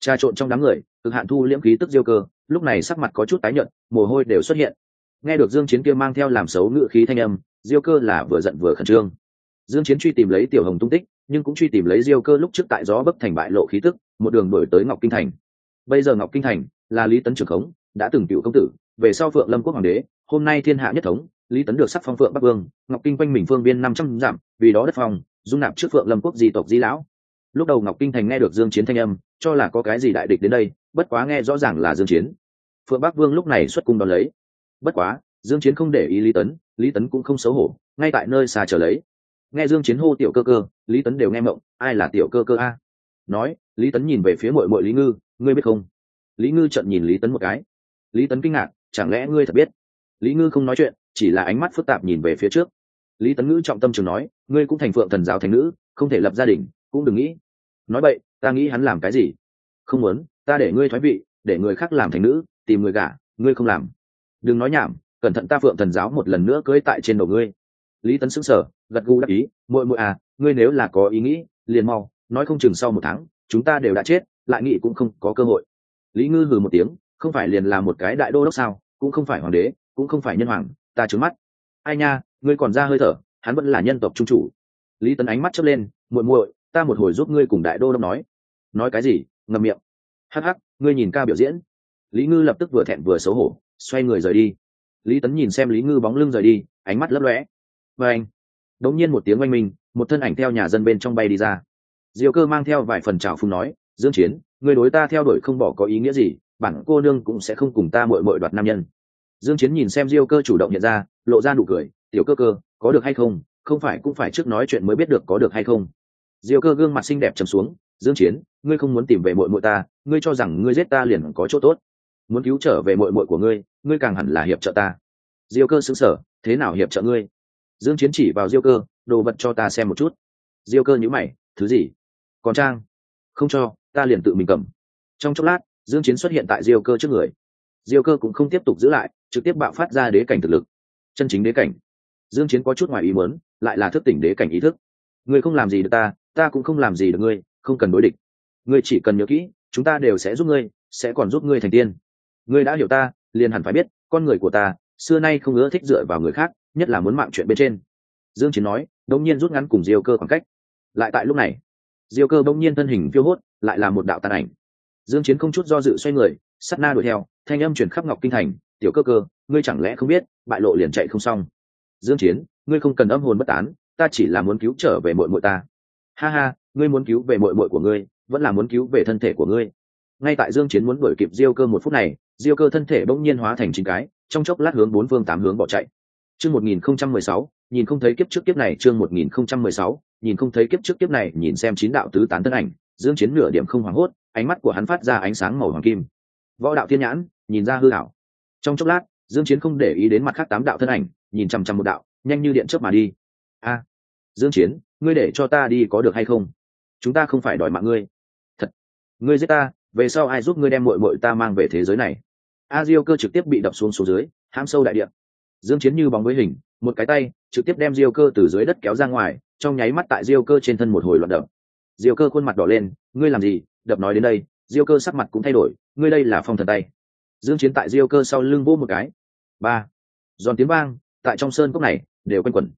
Trà trộn trong đám người, cực hạn thu liễm khí tức diêu cơ lúc này sắc mặt có chút tái nhợt, mồ hôi đều xuất hiện. Nghe được dương chiến kia mang theo làm xấu ngựa khí thanh âm, diêu cơ là vừa giận vừa khẩn trương. Dương chiến truy tìm lấy tiểu hồng tung tích, nhưng cũng truy tìm lấy diêu cơ lúc trước tại gió bấp thành bại lộ khí tức, một đường đuổi tới ngọc kinh thành. Bây giờ ngọc kinh thành là lý tấn trưởng khống, đã từng cựu công tử, về sau phượng lâm quốc hoàng đế, hôm nay thiên hạ nhất thống, lý tấn được sắc phong phượng bắc vương, ngọc kinh quanh mình phương viên năm trăm dặm, vì đó đất phòng dung nạp trước phượng lâm quốc di tộc di lão. Lúc đầu ngọc kinh thành nghe được dương chiến thanh âm, cho là có cái gì đại địch đến đây, bất quá nghe rõ ràng là dương chiến phượng bắc vương lúc này xuất cung đón lấy. Bất quá, dương chiến không để ý lý tấn lý tấn cũng không xấu hổ, ngay tại nơi xa chờ lấy. Nghe dương chiến hô tiểu cơ cơ, lý tấn đều nghe mộng, ai là tiểu cơ cơ a? Nói, lý tấn nhìn về phía muội muội lý ngư, ngươi biết không? Lý ngư trận nhìn lý tấn một cái. Lý tấn kinh ngạc, chẳng lẽ ngươi thật biết? Lý ngư không nói chuyện, chỉ là ánh mắt phức tạp nhìn về phía trước. Lý tấn ngữ trọng tâm trường nói, ngươi cũng thành phượng thần giáo thành nữ, không thể lập gia đình, cũng đừng nghĩ. Nói vậy ta nghĩ hắn làm cái gì? Không muốn, ta để ngươi thoái vị, để người khác làm thành nữ tìm người gả, ngươi không làm. Đừng nói nhảm, cẩn thận ta phượng thần giáo một lần nữa cưới tại trên đầu ngươi. Lý tấn sững sờ, gật gù đáp ý, muội muội à ngươi nếu là có ý nghĩ, liền mau, nói không chừng sau một tháng, chúng ta đều đã chết, lại nghĩ cũng không có cơ hội. Lý ngư hừ một tiếng, không phải liền là một cái đại đô đốc sao, cũng không phải hoàng đế, cũng không phải nhân hoàng, ta trướng mắt. Ai nha, ngươi còn ra hơi thở, hắn vẫn là nhân tộc trung chủ. Lý tấn ánh mắt chớp lên, muội muội, ta một hồi giúp ngươi cùng đại đô đốc nói. Nói cái gì? Ngậm miệng. Hắc hắc, ngươi nhìn ca biểu diễn lý ngư lập tức vừa thẹn vừa xấu hổ, xoay người rời đi. Lý tấn nhìn xem lý ngư bóng lưng rời đi, ánh mắt lấp lóe. Và anh, đống nhiên một tiếng oanh minh, một thân ảnh theo nhà dân bên trong bay đi ra. Diều cơ mang theo vài phần trào phung nói, dương chiến, người đối ta theo đuổi không bỏ có ý nghĩa gì, bản cô nương cũng sẽ không cùng ta mội mội đoạt nam nhân. Dương chiến nhìn xem diêu cơ chủ động nhận ra, lộ ra nụ cười, tiểu cơ cơ, có được hay không? Không phải cũng phải trước nói chuyện mới biết được có được hay không? Diêu cơ gương mặt xinh đẹp trầm xuống, dương chiến, ngươi không muốn tìm về mội mội ta, ngươi cho rằng ngươi giết ta liền có chỗ tốt muốn cứu trở về mội mội của ngươi ngươi càng hẳn là hiệp trợ ta. Diêu cơ sững sờ, thế nào hiệp trợ ngươi? Dương chiến chỉ vào diêu cơ, đồ vật cho ta xem một chút. Diêu cơ nhíu mày, thứ gì? Còn trang? Không cho, ta liền tự mình cầm. Trong chốc lát, dương chiến xuất hiện tại diêu cơ trước người. Diêu cơ cũng không tiếp tục giữ lại, trực tiếp bạo phát ra đế cảnh thực lực. Chân chính đế cảnh. Dương chiến có chút ngoài ý muốn, lại là thức tỉnh đế cảnh ý thức. Ngươi không làm gì được ta ta cũng không làm gì được ngươi, không cần đối địch. Ngươi chỉ cần nhớ kỹ, chúng ta đều sẽ giúp ngươi, sẽ còn giúp ngươi thành tiên ngươi đã hiểu ta, liền hẳn phải biết, con người của ta, xưa nay không ưa thích dựa vào người khác, nhất là muốn mạng chuyện bên trên. Dương chiến nói đống nhiên rút ngắn cùng diêu cơ khoảng cách. Lại tại lúc này, diêu cơ bỗng nhiên thân hình phiêu hốt, lại là một đạo tàn ảnh. Dương chiến không chút do dự xoay người sát na đuổi theo, thanh âm truyền khắp ngọc kinh thành, tiểu cơ cơ, ngươi chẳng lẽ không biết, bại lộ liền chạy không xong. Dương chiến, ngươi không cần âm hồn bất tán, ta chỉ là muốn cứu trở về muội muội ta. Ha ha, ngươi muốn cứu về muội muội của ngươi, vẫn là muốn cứu về thân thể của ngươi. Ngay tại dương chiến muốn đuổi kịp diêu cơ một phút này diêu cơ thân thể bỗng nhiên hóa thành chín cái, trong chốc lát hướng bốn phương tám hướng bỏ chạy. Chương 1016 nhìn không thấy kiếp trước kiếp này, chương 1016 nhìn không thấy kiếp trước kiếp này, nhìn xem chín đạo tứ tán thân ảnh, dương chiến nửa điểm không hoảng hốt, ánh mắt của hắn phát ra ánh sáng màu hoàng kim. Võ đạo thiên nhãn, nhìn ra hư ảo. Trong chốc lát, dương chiến không để ý đến mặt khác tám đạo thân ảnh, nhìn chăm chăm một đạo, nhanh như điện chớp mà đi. A, dương chiến, ngươi để cho ta đi có được hay không? Chúng ta không phải đòi mạng ngươi. Thật, ngươi giết ta, về sau ai giúp ngươi đem muội muội ta mang về thế giới này? A diêu cơ trực tiếp bị đập xuống xuống dưới, hãm sâu đại địa. Dương chiến như bóng với hình, một cái tay, trực tiếp đem diêu cơ từ dưới đất kéo ra ngoài, trong nháy mắt tại diêu cơ trên thân một hồi loạn đập. Diêu cơ khuôn mặt đỏ lên, ngươi làm gì? Đập nói đến đây. Diêu cơ sắc mặt cũng thay đổi, ngươi đây là phong thần tay. Dương chiến tại diêu cơ sau lưng vỗ một cái. Ba. Giòn tiếng vang, tại trong sơn cốc này, đều quanh quẩn.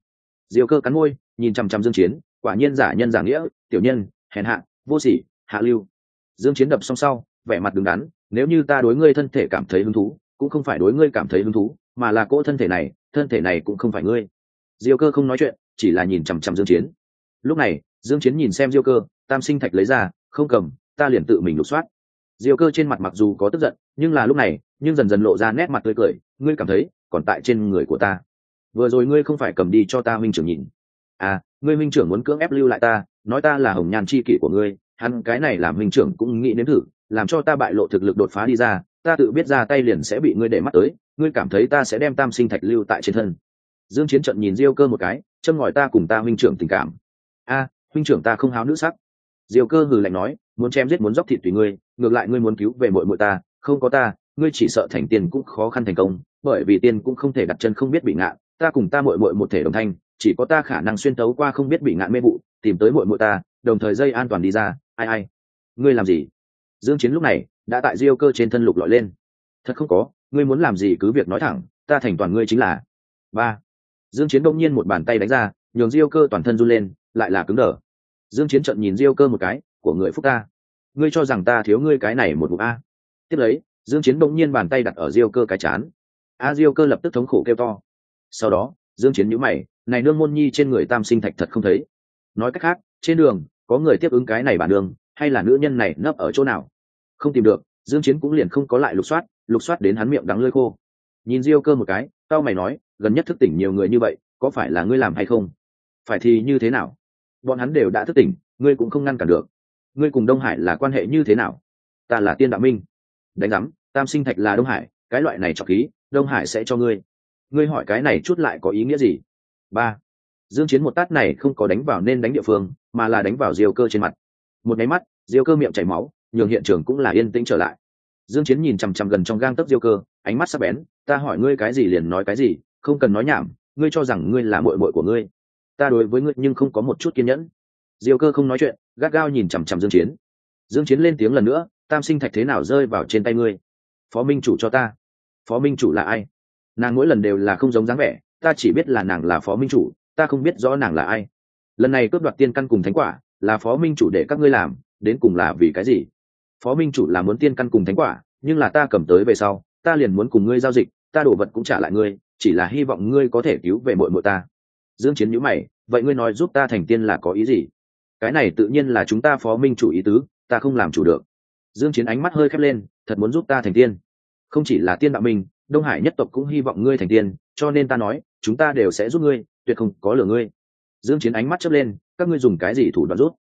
Diêu cơ cắn môi, nhìn chăm chăm dương chiến, quả nhiên giả nhân giả nghĩa, tiểu nhân, hèn hạ, vô sỉ, hạ lưu. Dương chiến đập xong sau, vẻ mặt đứng đắn nếu như ta đối ngươi thân thể cảm thấy hứng thú, cũng không phải đối ngươi cảm thấy hứng thú, mà là cỗ thân thể này, thân thể này cũng không phải ngươi. Diêu cơ không nói chuyện, chỉ là nhìn chằm chằm dương chiến. Lúc này, dương chiến nhìn xem diêu cơ, tam sinh thạch lấy ra, không cầm, ta liền tự mình lục soát. Diêu cơ trên mặt mặc dù có tức giận, nhưng là lúc này, nhưng dần dần lộ ra nét mặt tươi cười, ngươi cảm thấy, còn tại trên người của ta. Vừa rồi ngươi không phải cầm đi cho ta minh trưởng nhìn. À ngươi minh trưởng muốn cưỡng ép lưu lại ta, nói ta là hồng nhan chi kỷ của ngươi, hắn cái này làm minh trưởng cũng nghĩ đến thử làm cho ta bại lộ thực lực đột phá đi ra, ta tự biết ra tay liền sẽ bị ngươi để mắt tới, ngươi cảm thấy ta sẽ đem tam sinh thạch lưu tại trên thân. Dương chiến trận nhìn diêu cơ một cái, châm ngòi ta cùng ta huynh trưởng tình cảm. A, huynh trưởng ta không háo nữ sắc. Diêu cơ hừ lạnh nói, muốn chém giết muốn dốc thịt tùy ngươi, ngược lại ngươi muốn cứu về muội muội ta, không có ta, ngươi chỉ sợ thành tiền cũng khó khăn thành công, bởi vì tiên cũng không thể đặt chân không biết bị ngạ. ta cùng ta muội muội một thể đồng thanh, chỉ có ta khả năng xuyên tấu qua không biết bị ngạn mê vụ, tìm tới muội muội ta, đồng thời dây an toàn đi ra, ai ai. Ngươi làm gì? Dương chiến lúc này đã tại diêu cơ trên thân lục lọi lên. Thật không có, ngươi muốn làm gì cứ việc nói thẳng, ta thành toàn ngươi chính là. Ba. Dương chiến đông nhiên một bàn tay đánh ra, nhường diêu cơ toàn thân run lên, lại là cứng đờ. Dương chiến trận nhìn diêu cơ một cái, của người phúc ta, ngươi cho rằng ta thiếu ngươi cái này một vụ a? Tiếp lấy, dương chiến đông nhiên bàn tay đặt ở diêu cơ cái chán. A diêu cơ lập tức thống khổ kêu to. Sau đó, dương chiến nhíu mày, này nương môn nhi trên người tam sinh thạch thật không thấy. Nói cách khác, trên đường có người tiếp ứng cái này bản đường hay là nữ nhân này nấp ở chỗ nào? Không tìm được, dương chiến cũng liền không có lại lục soát lục soát đến hắn miệng đắng lưỡi khô. Nhìn diêu cơ một cái, tao mày nói, gần nhất thức tỉnh nhiều người như vậy, có phải là ngươi làm hay không? Phải thì như thế nào? Bọn hắn đều đã thức tỉnh, ngươi cũng không ngăn cản được. Ngươi cùng đông hải là quan hệ như thế nào? Ta là tiên đạo minh. Đánh giám, tam sinh thạch là đông hải, cái loại này trọc khí, đông hải sẽ cho ngươi. Ngươi hỏi cái này chút lại có ý nghĩa gì? Ba. Dương chiến một tát này không có đánh vào nên đánh địa phương, mà là đánh vào diêu cơ trên mặt một máy mắt, diêu cơ miệng chảy máu, nhường hiện trường cũng là yên tĩnh trở lại. Dương chiến nhìn chằm chằm gần trong gang tấc diêu cơ, ánh mắt sắc bén, ta hỏi ngươi cái gì liền nói cái gì, không cần nói nhảm, ngươi cho rằng ngươi là muội muội của ngươi. Ta đối với ngươi nhưng không có một chút kiên nhẫn. Diêu cơ không nói chuyện, gắt gao nhìn chằm chằm dương chiến. Dương chiến lên tiếng lần nữa, tam sinh thạch thế nào rơi vào trên tay ngươi? Phó minh chủ cho ta. Phó minh chủ là ai? Nàng mỗi lần đều là không giống dáng vẻ, ta chỉ biết là nàng là phó minh chủ, ta không biết rõ nàng là ai. Lần này cướp đoạt tiên căn cùng thánh quả là phó minh chủ để các ngươi làm, đến cùng là vì cái gì? Phó minh chủ là muốn tiên căn cùng thánh quả, nhưng là ta cầm tới về sau, ta liền muốn cùng ngươi giao dịch, ta đổ vật cũng trả lại ngươi, chỉ là hy vọng ngươi có thể cứu về mội mội ta. Dương chiến nhữ mày, vậy ngươi nói giúp ta thành tiên là có ý gì? Cái này tự nhiên là chúng ta phó minh chủ ý tứ, ta không làm chủ được. Dương chiến ánh mắt hơi khép lên, thật muốn giúp ta thành tiên. Không chỉ là tiên đạo minh đông hải nhất tộc cũng hy vọng ngươi thành tiên, cho nên ta nói, chúng ta đều sẽ giúp ngươi, tuyệt không có lừa ngươi dương chiến ánh mắt chớp lên, các ngươi dùng cái gì thủ đoạn rút?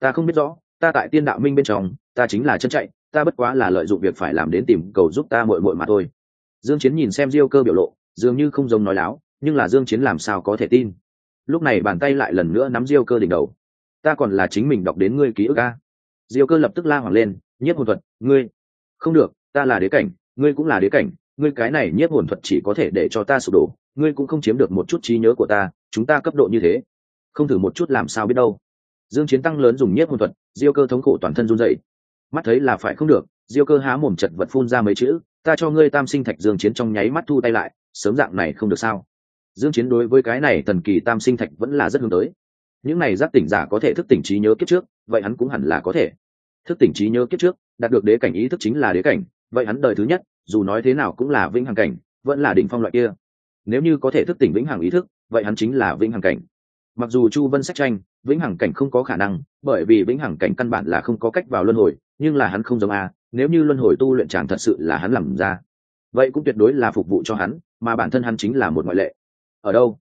Ta không biết rõ, ta tại tiên đạo minh bên trong, ta chính là chân chạy, ta bất quá là lợi dụng việc phải làm đến tìm cầu giúp ta muội muội mà thôi. Dương chiến nhìn xem diêu cơ biểu lộ, dường như không giống nói láo, nhưng là dương chiến làm sao có thể tin? Lúc này bàn tay lại lần nữa nắm diêu cơ đỉnh đầu. Ta còn là chính mình đọc đến ngươi ký ức a. Diêu cơ lập tức la hoảng lên, nhiếp hồn thuật, ngươi? Không được, ta là đế cảnh, ngươi cũng là đế cảnh, ngươi cái này nhiếp hồn thuật chỉ có thể để cho ta sụp đổ, ngươi cũng không chiếm được một chút trí nhớ của ta, chúng ta cấp độ như thế không thử một chút làm sao biết đâu. Dương chiến tăng lớn dùng nhiếp hồn thuật, diêu cơ thống khổ toàn thân run rẩy. Mắt thấy là phải không được, diêu cơ há mồm chật vật phun ra mấy chữ, ta cho ngươi tam sinh thạch dương chiến trong nháy mắt thu tay lại, sớm dạng này không được sao? Dương chiến đối với cái này thần kỳ tam sinh thạch vẫn là rất hướng tới. Những này giác tỉnh giả có thể thức tỉnh trí nhớ kiếp trước, vậy hắn cũng hẳn là có thể. Thức tỉnh trí nhớ kiếp trước, đạt được đế cảnh ý thức chính là đế cảnh, vậy hắn đời thứ nhất, dù nói thế nào cũng là vĩnh hằng cảnh, vẫn là đỉnh phong loại kia. Nếu như có thể thức tỉnh vĩnh hằng ý thức, vậy hắn chính là vĩnh hằng cảnh mặc dù chu vân sách tranh, vĩnh hằng cảnh không có khả năng, bởi vì vĩnh hằng cảnh căn bản là không có cách vào luân hồi, nhưng là hắn không giống a, nếu như luân hồi tu luyện chàng thật sự là hắn làm ra, vậy cũng tuyệt đối là phục vụ cho hắn, mà bản thân hắn chính là một ngoại lệ. Ở đâu?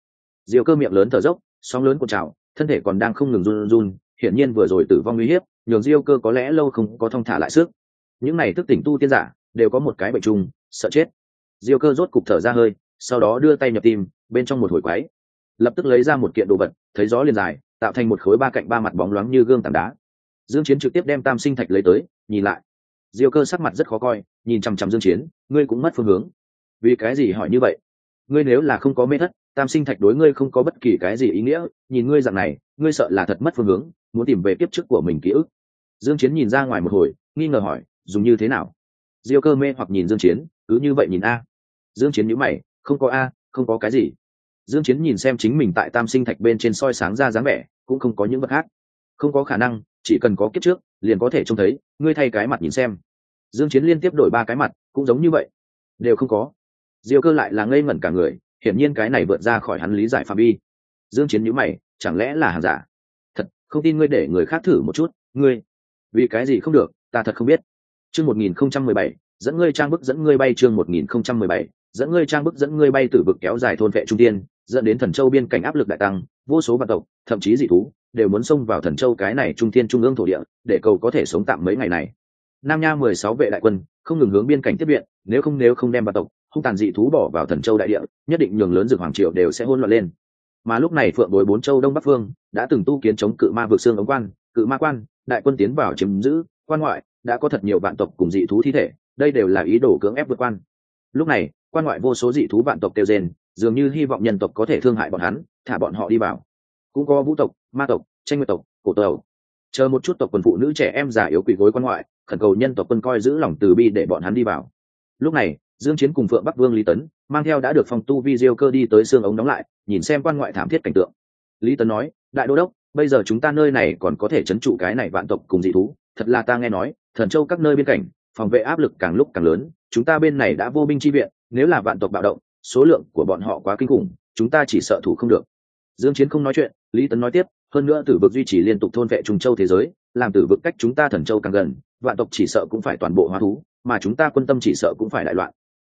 Diều cơ miệng lớn thở dốc, sóng lớn của trào, thân thể còn đang không ngừng run run, hiển nhiên vừa rồi tử vong uy hiếp, nhường diêu cơ có lẽ lâu không có thông thả lại sức. Những này thức tỉnh tu tiên giả, đều có một cái bệnh chung, sợ chết. Diêu cơ rốt cục thở ra hơi, sau đó đưa tay nhập tim, bên trong một hồi quái lập tức lấy ra một kiện đồ vật, thấy gió liền dài, tạo thành một khối ba cạnh ba mặt bóng loáng như gương tảng đá. Dương chiến trực tiếp đem tam sinh thạch lấy tới, nhìn lại. Diêu cơ sắc mặt rất khó coi, nhìn chăm chăm dương chiến, ngươi cũng mất phương hướng. Vì cái gì hỏi như vậy? Ngươi nếu là không có mê thất, tam sinh thạch đối ngươi không có bất kỳ cái gì ý nghĩa, nhìn ngươi dạng này, ngươi sợ là thật mất phương hướng, muốn tìm về kiếp trước của mình ký ức. Dương chiến nhìn ra ngoài một hồi, nghi ngờ hỏi, dùng như thế nào? Diêu cơ mê hoặc nhìn dương chiến, cứ như vậy nhìn a. Dương chiến nhíu mày, không có a, không có cái gì dương chiến nhìn xem chính mình tại tam sinh thạch bên trên soi sáng ra dáng vẻ, cũng không có những vật khác. Không có khả năng, chỉ cần có kiếp trước, liền có thể trông thấy, ngươi thay cái mặt nhìn xem. Dương chiến liên tiếp đổi ba cái mặt, cũng giống như vậy. Đều không có. Diêu cơ lại là ngây ngẩn cả người, hiển nhiên cái này vượt ra khỏi hắn lý giải phạm vi. Dương chiến nhíu mày, chẳng lẽ là hàng giả? Thật, không tin ngươi để người khác thử một chút, ngươi. Vì cái gì không được, ta thật không biết. Chương 1017 dẫn ngươi trang bức dẫn ngươi bay chương 1017 dẫn ngươi trang bức dẫn ngươi bay từ vực kéo dài thôn vệ trung tiên dẫn đến thần châu biên cảnh áp lực đại tăng, vô số vạn tộc, thậm chí dị thú, đều muốn xông vào thần châu cái này trung thiên trung ương thổ địa, để cầu có thể sống tạm mấy ngày này. Nam nha mười sáu vệ đại quân, không ngừng hướng biên cảnh tiếp viện, nếu không nếu không đem vạn tộc, hung tàn dị thú bỏ vào thần châu đại địa, nhất định nhường lớn dược hoàng triều đều sẽ hôn loạn lên. Mà lúc này phượng bối bốn châu đông bắc phương đã từng tu kiến chống cự ma vượt xương ống quan, cự ma quan, đại quân tiến vào chiếm giữ, quan ngoại, đã có thật nhiều vạn tộc cùng dị thú thi thể, đây đều là ý đồ cưỡng ép vượt quan. Lúc này quan ngoại vô số dị thú vạn tộc kêu rên, dường như hy vọng nhân tộc có thể thương hại bọn hắn, thả bọn họ đi vào. Cũng có vũ tộc, ma tộc, tranh nguyệt tộc, cổ tộc. Chờ một chút tộc quần phụ nữ trẻ em già yếu quỷ gối quan ngoại, khẩn cầu nhân tộc quân coi giữ lòng từ bi để bọn hắn đi vào. Lúc này, dương chiến cùng phượng bắc vương lý tấn mang theo đã được phong tu vi diêu cơ đi tới xương ống đóng lại, nhìn xem quan ngoại thảm thiết cảnh tượng. Lý tấn nói, đại đô đốc, bây giờ chúng ta nơi này còn có thể chấn trụ cái này vạn tộc cùng dị thú. Thật là ta nghe nói, thần châu các nơi biên cảnh phòng vệ áp lực càng lúc càng lớn, chúng ta bên này đã vô binh chi viện nếu là vạn tộc bạo động, số lượng của bọn họ quá kinh khủng, chúng ta chỉ sợ thủ không được. Dương chiến không nói chuyện, lý tấn nói tiếp, hơn nữa tử vực duy trì liên tục thôn vệ trung châu thế giới, làm tử vực cách chúng ta thần châu càng gần, vạn tộc chỉ sợ cũng phải toàn bộ hóa thú, mà chúng ta quân tâm chỉ sợ cũng phải đại loạn.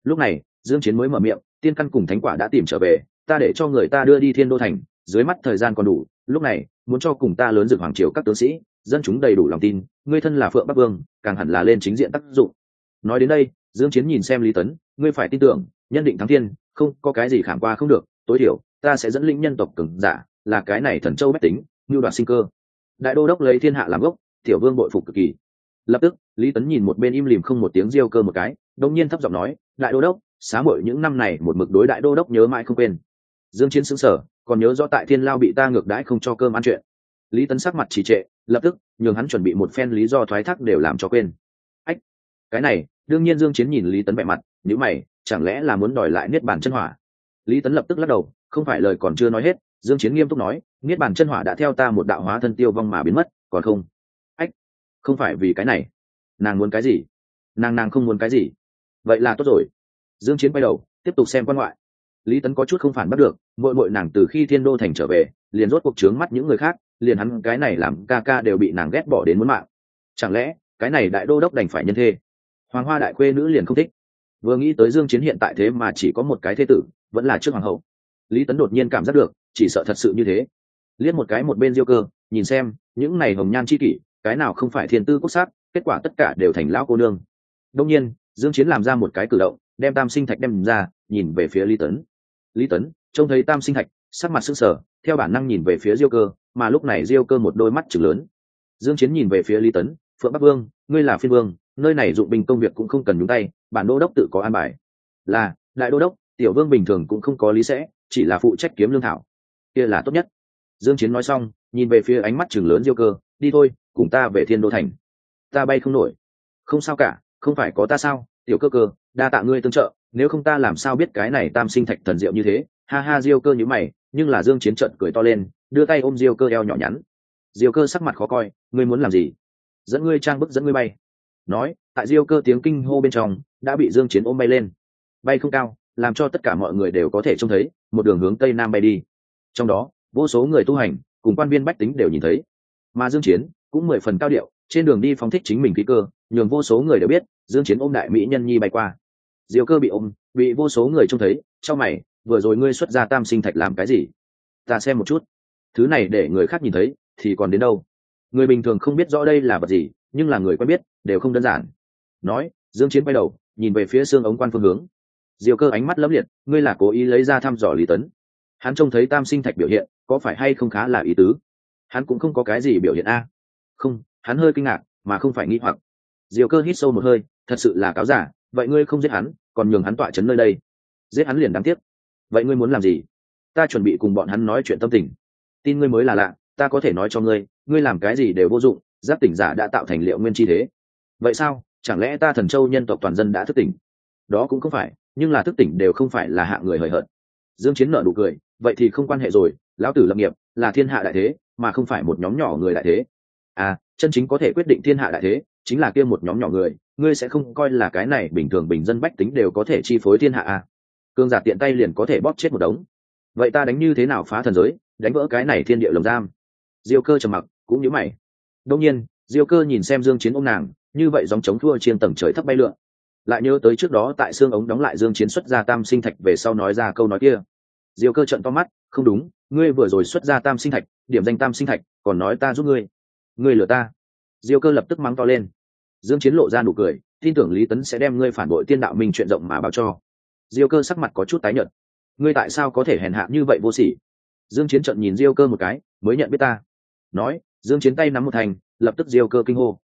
Lúc này, dương chiến mới mở miệng, tiên căn cùng thánh quả đã tìm trở về, ta để cho người ta đưa đi thiên đô thành, dưới mắt thời gian còn đủ, lúc này, muốn cho cùng ta lớn dược hoàng triều các tướng sĩ, dân chúng đầy đủ lòng tin, ngươi thân là phượng bắc vương, càng hẳn là lên chính diện tác dụng. Nói đến đây dương chiến nhìn xem lý tấn, ngươi phải tin tưởng, nhân định thắng thiên, không, có cái gì khảm qua không được, tối thiểu, ta sẽ dẫn lĩnh nhân tộc cường giả, là cái này thần châu bách tính như đoạt sinh cơ. Đại đô đốc lấy thiên hạ làm gốc, tiểu vương bội phục cực kỳ. Lập tức, lý tấn nhìn một bên im lìm không một tiếng riêu cơ một cái đông nhiên thấp giọng nói, đại đô đốc, xá mội những năm này một mực đối đại đô đốc nhớ mãi không quên. Dương chiến sững sờ, còn nhớ rõ tại thiên lao bị ta ngược đãi không cho cơm ăn chuyện. Lý tấn sắc mặt trì trệ, lập tức, nhường hắn chuẩn bị một phen lý do thoái thác đều làm cho quên cái này, đương nhiên dương chiến nhìn lý tấn vẻ mặt nếu mày, chẳng lẽ là muốn đòi lại niết bàn chân hỏa? Lý tấn lập tức lắc đầu, không phải lời còn chưa nói hết, dương chiến nghiêm túc nói, niết bàn chân hỏa đã theo ta một đạo hóa thân tiêu vong mà biến mất, còn không? Ách, không phải vì cái này. Nàng muốn cái gì? Nàng nàng không muốn cái gì. Vậy là tốt rồi. Dương chiến quay đầu, tiếp tục xem quan ngoại. Lý tấn có chút không phản bắt được, muội muội nàng từ khi thiên đô thành trở về, liền rốt cuộc trướng mắt những người khác, liền hắn cái này làm ca ca đều bị nàng ghét bỏ đến muốn mạng. Chẳng lẽ, cái này đại đô đốc đành phải nhân thê? Hoàng hoa đại khuê nữ liền không thích. Vừa nghĩ tới dương chiến hiện tại thế mà chỉ có một cái thế tử, vẫn là trước hoàng hậu. Lý tấn đột nhiên cảm giác được, chỉ sợ thật sự như thế. Liếc một cái một bên diêu cơ, nhìn xem, những này hồng nhan chi kỷ, cái nào không phải thiên tư quốc sắc, kết quả tất cả đều thành lão cô nương. Đông nhiên, dương chiến làm ra một cái cử động, đem tam sinh thạch đem ra, nhìn về phía lý tấn. Lý tấn, trông thấy tam sinh thạch, sắc mặt sững sờ, theo bản năng nhìn về phía diêu cơ, mà lúc này diêu cơ một đôi mắt trừng lớn. Dương chiến nhìn về phía lý tấn, phượng bắc vương, ngươi là phiên vương nơi này dụng binh công việc cũng không cần nhúng tay, bản đô đốc tự có an bài. Là, đại đô đốc, tiểu vương bình thường cũng không có lý sẽ, chỉ là phụ trách kiếm lương thảo. Kia là tốt nhất. Dương chiến nói xong, nhìn về phía ánh mắt trường lớn diêu cơ, đi thôi, cùng ta về thiên đô thành. Ta bay không nổi. Không sao cả, không phải có ta sao? Tiểu cơ cơ, đa tạ ngươi tương trợ, nếu không ta làm sao biết cái này tam sinh thạch thần diệu như thế? Ha ha, diêu cơ như mày, nhưng là dương chiến trận cười to lên, đưa tay ôm diêu cơ eo nhỏ nhắn. Diêu cơ sắc mặt khó coi, ngươi muốn làm gì? Dẫn ngươi trang bức dẫn ngươi bay nói, tại diêu cơ tiếng kinh hô bên trong, đã bị dương chiến ôm bay lên. Bay không cao, làm cho tất cả mọi người đều có thể trông thấy, một đường hướng tây nam bay đi. Trong đó, vô số người tu hành, cùng quan viên bách tính đều nhìn thấy. Mà dương chiến cũng mười phần cao điệu, trên đường đi phóng thích chính mình khí cơ, nhường vô số người đều biết, dương chiến ôm đại mỹ nhân nhi bay qua. Diêu cơ bị ôm, bị vô số người trông thấy trong mày, vừa rồi ngươi xuất ra tam sinh thạch làm cái gì? Ta xem một chút. Thứ này để người khác nhìn thấy, thì còn đến đâu? Người bình thường không biết rõ đây là vật gì nhưng là người quen biết, đều không đơn giản. Nói, dương chiến quay đầu, nhìn về phía xương ống quan phương hướng. Diều cơ ánh mắt lấm liệt, ngươi là cố ý lấy ra thăm dò lý tấn. Hắn trông thấy tam sinh thạch biểu hiện, có phải hay không khá là ý tứ? Hắn cũng không có cái gì biểu hiện a. Không, hắn hơi kinh ngạc, mà không phải nghi hoặc. Diều cơ hít sâu một hơi, thật sự là cáo giả, vậy ngươi không giết hắn, còn nhường hắn tọa chấn nơi đây. Giết hắn liền đáng tiếc. Vậy ngươi muốn làm gì? Ta chuẩn bị cùng bọn hắn nói chuyện tâm tình. Tin ngươi mới là lạ, ta có thể nói cho ngươi ngươi làm cái gì đều vô dụng giáp tỉnh giả đã tạo thành liệu nguyên chi thế. Vậy sao? Chẳng lẽ ta thần châu nhân tộc toàn dân đã thức tỉnh? Đó cũng không phải, nhưng là thức tỉnh đều không phải là hạ người hời hợt. Dương chiến nợ nụ cười, vậy thì không quan hệ rồi, lão tử lập nghiệp là thiên hạ đại thế, mà không phải một nhóm nhỏ người đại thế. À chân chính có thể quyết định thiên hạ đại thế, chính là kia một nhóm nhỏ người, ngươi sẽ không coi là cái này bình thường bình dân bách tính đều có thể chi phối thiên hạ à? Cương giả tiện tay liền có thể bóp chết một đống. Vậy ta đánh như thế nào phá thần giới, đánh vỡ cái này thiên địa lồng giam? Diêu cơ trầm mặc, cũng như mày đông nhiên, diêu cơ nhìn xem dương chiến ôm nàng, như vậy giống chống thua trên tầng trời thấp bay lượn. Lại nhớ tới trước đó tại xương ống đóng lại dương chiến xuất ra tam sinh thạch về sau nói ra câu nói kia. Diêu cơ trợn to mắt, không đúng, ngươi vừa rồi xuất ra tam sinh thạch, điểm danh tam sinh thạch, còn nói ta giúp ngươi. Ngươi lừa ta. Diêu cơ lập tức mắng to lên. Dương chiến lộ ra nụ cười, tin tưởng lý tấn sẽ đem ngươi phản bội tiên đạo mình chuyện rộng mà báo cho. Diêu cơ sắc mặt có chút tái nhợt. Ngươi tại sao có thể hèn hạ như vậy vô sỉ? Dương chiến trận nhìn diêu cơ một cái, mới nhận biết ta. Nói dương chiến tay nắm một thành lập tức diêu cơ kinh hô.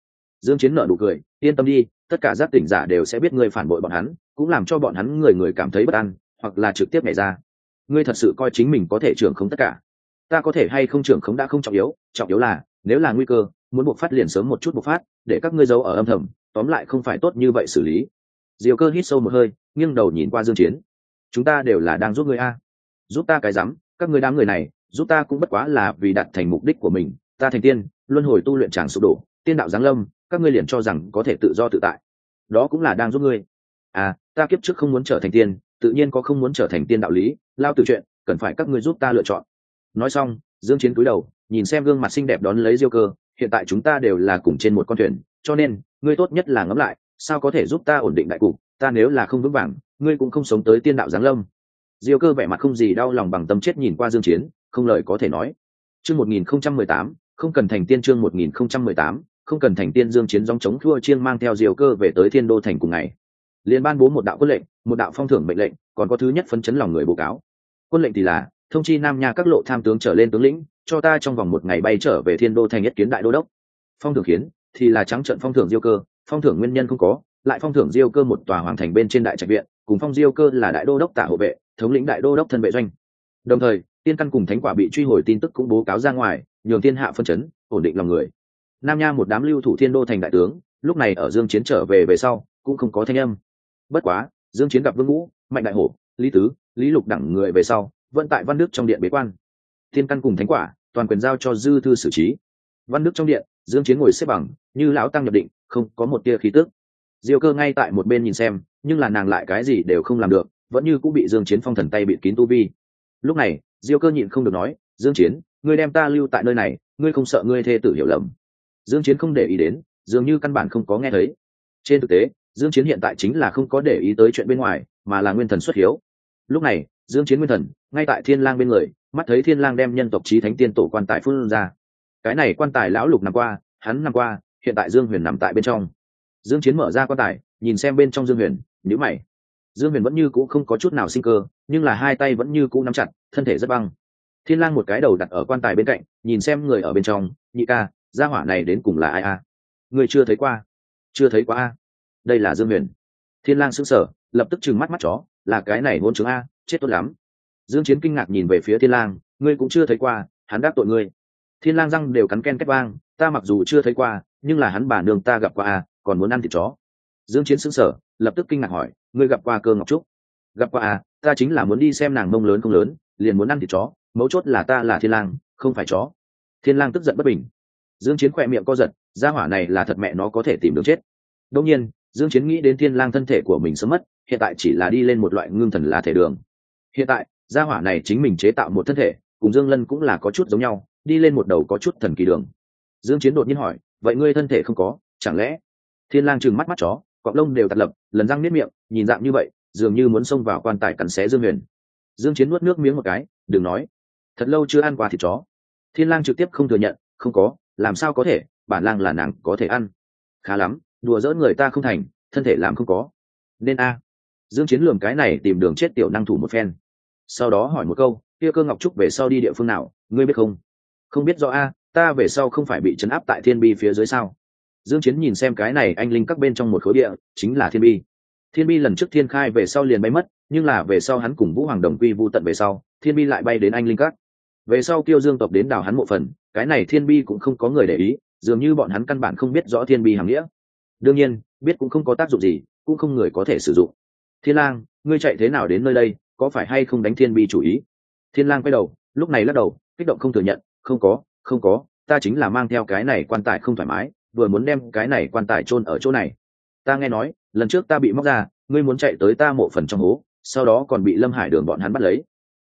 Dương chiến nở nụ cười, yên tâm đi, tất cả giác tỉnh giả đều sẽ biết ngươi phản bội bọn hắn, cũng làm cho bọn hắn người người cảm thấy bất an, hoặc là trực tiếp nhảy ra. Ngươi thật sự coi chính mình có thể trưởng khống tất cả. Ta có thể hay không trưởng khống đã không trọng yếu trọng yếu là, nếu là nguy cơ, muốn buộc phát liền sớm một chút buộc phát, để các ngươi giấu ở âm thầm, tóm lại không phải tốt như vậy xử lý. Diều cơ hít sâu một hơi, nghiêng đầu nhìn qua dương chiến. Chúng ta đều là đang giúp ngươi a. Giúp ta cái rắm, các ngươi đám người này, giúp ta cũng bất quá là vì đạt thành mục đích của mình ta thành tiên, luân hồi tu luyện tràng sụp đổ, tiên đạo giáng lâm, các ngươi liền cho rằng có thể tự do tự tại. Đó cũng là đang giúp ngươi. À ta kiếp trước không muốn trở thành tiên, tự nhiên có không muốn trở thành tiên đạo lý, lao từ chuyện, cần phải các ngươi giúp ta lựa chọn. Nói xong, dương chiến cúi đầu, nhìn xem gương mặt xinh đẹp đón lấy diêu cơ, hiện tại chúng ta đều là cùng trên một con thuyền, cho nên, ngươi tốt nhất là ngẫm lại, sao có thể giúp ta ổn định đại cục, ta nếu là không vững vàng, ngươi cũng không sống tới tiên đạo giáng lâm. Diêu cơ vẻ mặt không gì đau lòng bằng tâm chết nhìn qua dương chiến, không lời có thể nói. Chương 1018 không cần thành tiên chương 1018 không cần thành tiên dương chiến dòng chống thua chiêng mang theo diều cơ về tới thiên đô thành cùng ngày. Liền ban bố một đạo quân lệnh, một đạo phong thưởng mệnh lệnh, còn có thứ nhất phấn chấn lòng người bố cáo. Quân lệnh thì là, thông chi nam nha các lộ tham tướng trở lên tướng lĩnh, cho ta trong vòng một ngày bay trở về thiên đô thành nhất kiến đại đô đốc. Phong thưởng khiến thì là trắng trận phong thưởng diêu cơ, phong thưởng nguyên nhân không có, lại phong thưởng diêu cơ một tòa hoàng thành bên trên đại trạch viện, cùng phong diêu cơ là đại đô đốc tả hộ vệ, thống lĩnh đại đô đốc thân vệ doanh. Đồng thời, tiên căn cùng thánh quả bị truy hồi tin tức cũng bố cáo ra ngoài nhường thiên hạ phân chấn, ổn định lòng người. Nam nha một đám lưu thủ thiên đô thành đại tướng, lúc này ở dương chiến trở về về sau, cũng không có thanh âm. Bất quá, dương chiến gặp vương ngũ, mạnh đại hổ, lý tứ, lý lục đẳng người về sau, vẫn tại văn đức trong điện bế quan. Thiên căn cùng thánh quả, toàn quyền giao cho dư thư xử trí. Văn đức trong điện, dương chiến ngồi xếp bằng, như lão tăng nhập định, không có một tia khí tức. Diêu cơ ngay tại một bên nhìn xem, nhưng là nàng lại cái gì đều không làm được, vẫn như cũng bị dương chiến phong thần tay bị kín tu vi. Lúc này, diêu cơ nhịn không được nói, dương chiến ngươi đem ta lưu tại nơi này, ngươi không sợ ngươi thê tử hiểu lầm. Dương chiến không để ý đến, dường như căn bản không có nghe thấy. Trên thực tế, dương chiến hiện tại chính là không có để ý tới chuyện bên ngoài, mà là nguyên thần xuất hiếu. Lúc này, dương chiến nguyên thần, ngay tại thiên lang bên người, mắt thấy thiên lang đem nhân tộc chí thánh tiên tổ quan tài phun ra. Cái này quan tài lão lục nằm qua, hắn nằm qua, hiện tại dương huyền nằm tại bên trong. Dương chiến mở ra quan tài, nhìn xem bên trong dương huyền, nhíu mày. Dương huyền vẫn như cũ không có chút nào sinh cơ, nhưng là hai tay vẫn như cũ nắm chặt, thân thể rất băng thiên lang một cái đầu đặt ở quan tài bên cạnh, nhìn xem người ở bên trong, nhị ca, gia hỏa này đến cùng là ai a? Người chưa thấy qua. Chưa thấy qua a. Đây là dương huyền. Thiên lang sững sờ, lập tức trừng mắt mắt chó, là cái này ngôn chứng a, chết tốt lắm. Dương chiến kinh ngạc nhìn về phía thiên lang, ngươi cũng chưa thấy qua, hắn đáp tội ngươi. Thiên lang răng đều cắn ken kết vang, ta mặc dù chưa thấy qua, nhưng là hắn bà nương ta gặp qua a, còn muốn ăn thịt chó. Dương chiến sững sờ, lập tức kinh ngạc hỏi, ngươi gặp qua cơ ngọc trúc? Gặp qua a, ta chính là muốn đi xem nàng mông lớn không lớn, liền muốn ăn thịt chó mấu chốt là ta là thiên lang, không phải chó. Thiên lang tức giận bất bình. Dương chiến khoẹt miệng co giật, gia hỏa này là thật mẹ nó có thể tìm đường chết. Đương nhiên, dương chiến nghĩ đến thiên lang thân thể của mình sớm mất, hiện tại chỉ là đi lên một loại ngưng thần là thể đường. Hiện tại, gia hỏa này chính mình chế tạo một thân thể, cùng dương lân cũng là có chút giống nhau, đi lên một đầu có chút thần kỳ đường. Dương chiến đột nhiên hỏi, vậy ngươi thân thể không có, chẳng lẽ? Thiên lang trừng mắt mắt chó, cọp lông đều tạt lập, lần răng niết miệng, nhìn dạng như vậy, dường như muốn xông vào quan tài cắn xé dương huyền. Dương chiến nuốt nước miếng một cái, đừng nói thật lâu chưa ăn qua thịt chó. Thiên lang trực tiếp không thừa nhận, không có, làm sao có thể, bản lang là nàng có thể ăn. Khá lắm, đùa dỡ người ta không thành, thân thể làm không có. Nên a. Dương chiến lường cái này tìm đường chết tiểu năng thủ một phen. Sau đó hỏi một câu, kia cơ ngọc trúc về sau đi địa phương nào, ngươi biết không? Không biết rõ a, ta về sau không phải bị chấn áp tại thiên bi phía dưới sao? Dương chiến nhìn xem cái này anh linh các bên trong một khối địa, chính là thiên bi. Thiên bi lần trước thiên khai về sau liền bay mất, nhưng là về sau hắn cùng vũ hoàng đồng quy vu tận về sau, thiên bi lại bay đến anh linh các về sau kiêu dương tộc đến đào hắn mộ phần, cái này thiên bi cũng không có người để ý, dường như bọn hắn căn bản không biết rõ thiên bi hàm nghĩa. Đương nhiên, biết cũng không có tác dụng gì, cũng không người có thể sử dụng. Thiên lang, ngươi chạy thế nào đến nơi đây, có phải hay không đánh thiên bi chủ ý? Thiên lang quay đầu, lúc này lắc đầu, kích động không thừa nhận, không có không có, ta chính là mang theo cái này quan tài không thoải mái, vừa muốn đem cái này quan tài chôn ở chỗ này. Ta nghe nói, lần trước ta bị móc ra, ngươi muốn chạy tới ta mộ phần trong hố, sau đó còn bị lâm hải đường bọn hắn bắt lấy.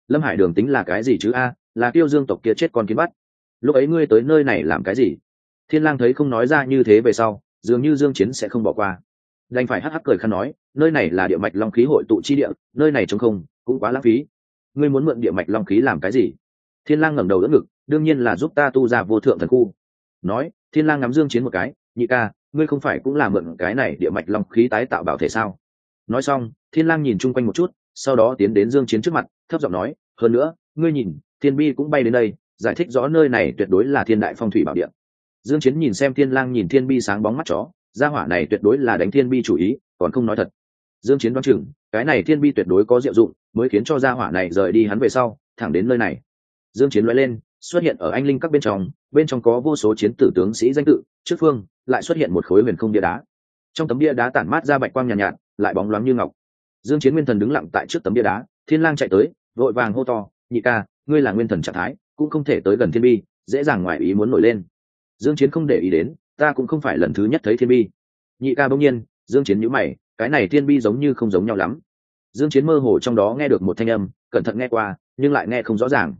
Lâm hải đường tính là cái gì chứ a? Là tiêu dương tộc kia chết con kiến bắt. Lúc ấy ngươi tới nơi này làm cái gì? Thiên lang thấy không nói ra như thế về sau, dường như dương chiến sẽ không bỏ qua. Đành phải hắc hắc cười khăn nói, nơi này là địa mạch long khí hội tụ chi địa, nơi này trống không, cũng quá lãng phí. Ngươi muốn mượn địa mạch long khí làm cái gì? Thiên lang ngẩng đầu đỡ ngực, đương nhiên là giúp ta tu ra vô thượng thần khu. Nói, thiên lang ngắm dương chiến một cái, nhị ca, ngươi không phải cũng là mượn cái này địa mạch long khí tái tạo bảo thể sao? Nói xong, thiên lang nhìn chung quanh một chút, sau đó tiến đến dương chiến trước mặt, thấp giọng nói, hơn nữa, ngươi nhìn thiên bi cũng bay đến đây giải thích rõ nơi này tuyệt đối là thiên đại phong thủy bảo địa. Dương chiến nhìn xem thiên lang nhìn thiên bi sáng bóng mắt chó gia hỏa này tuyệt đối là đánh thiên bi chủ ý còn không nói thật. Dương chiến đoán chừng cái này thiên bi tuyệt đối có diệu dụng mới khiến cho gia hỏa này rời đi hắn về sau thẳng đến nơi này. Dương chiến lóe lên xuất hiện ở anh linh các bên trong bên trong có vô số chiến tử tướng sĩ danh tự trước phương lại xuất hiện một khối huyền không bia đá. Trong tấm bia đá tản mát ra bạch quang nhàn nhạt, nhạt lại bóng loáng như ngọc. Dương chiến nguyên thần đứng lặng tại trước tấm bia đá thiên lang chạy tới vội vàng hô to nhị ca ngươi là nguyên thần trạng thái, cũng không thể tới gần thiên bi, dễ dàng ngoài ý muốn nổi lên. Dương chiến không để ý đến, ta cũng không phải lần thứ nhất thấy thiên bi. Nhị ca bỗng nhiên, dương chiến nhíu mày, cái này thiên bi giống như không giống nhau lắm. Dương chiến mơ hồ trong đó nghe được một thanh âm, cẩn thận nghe qua, nhưng lại nghe không rõ ràng.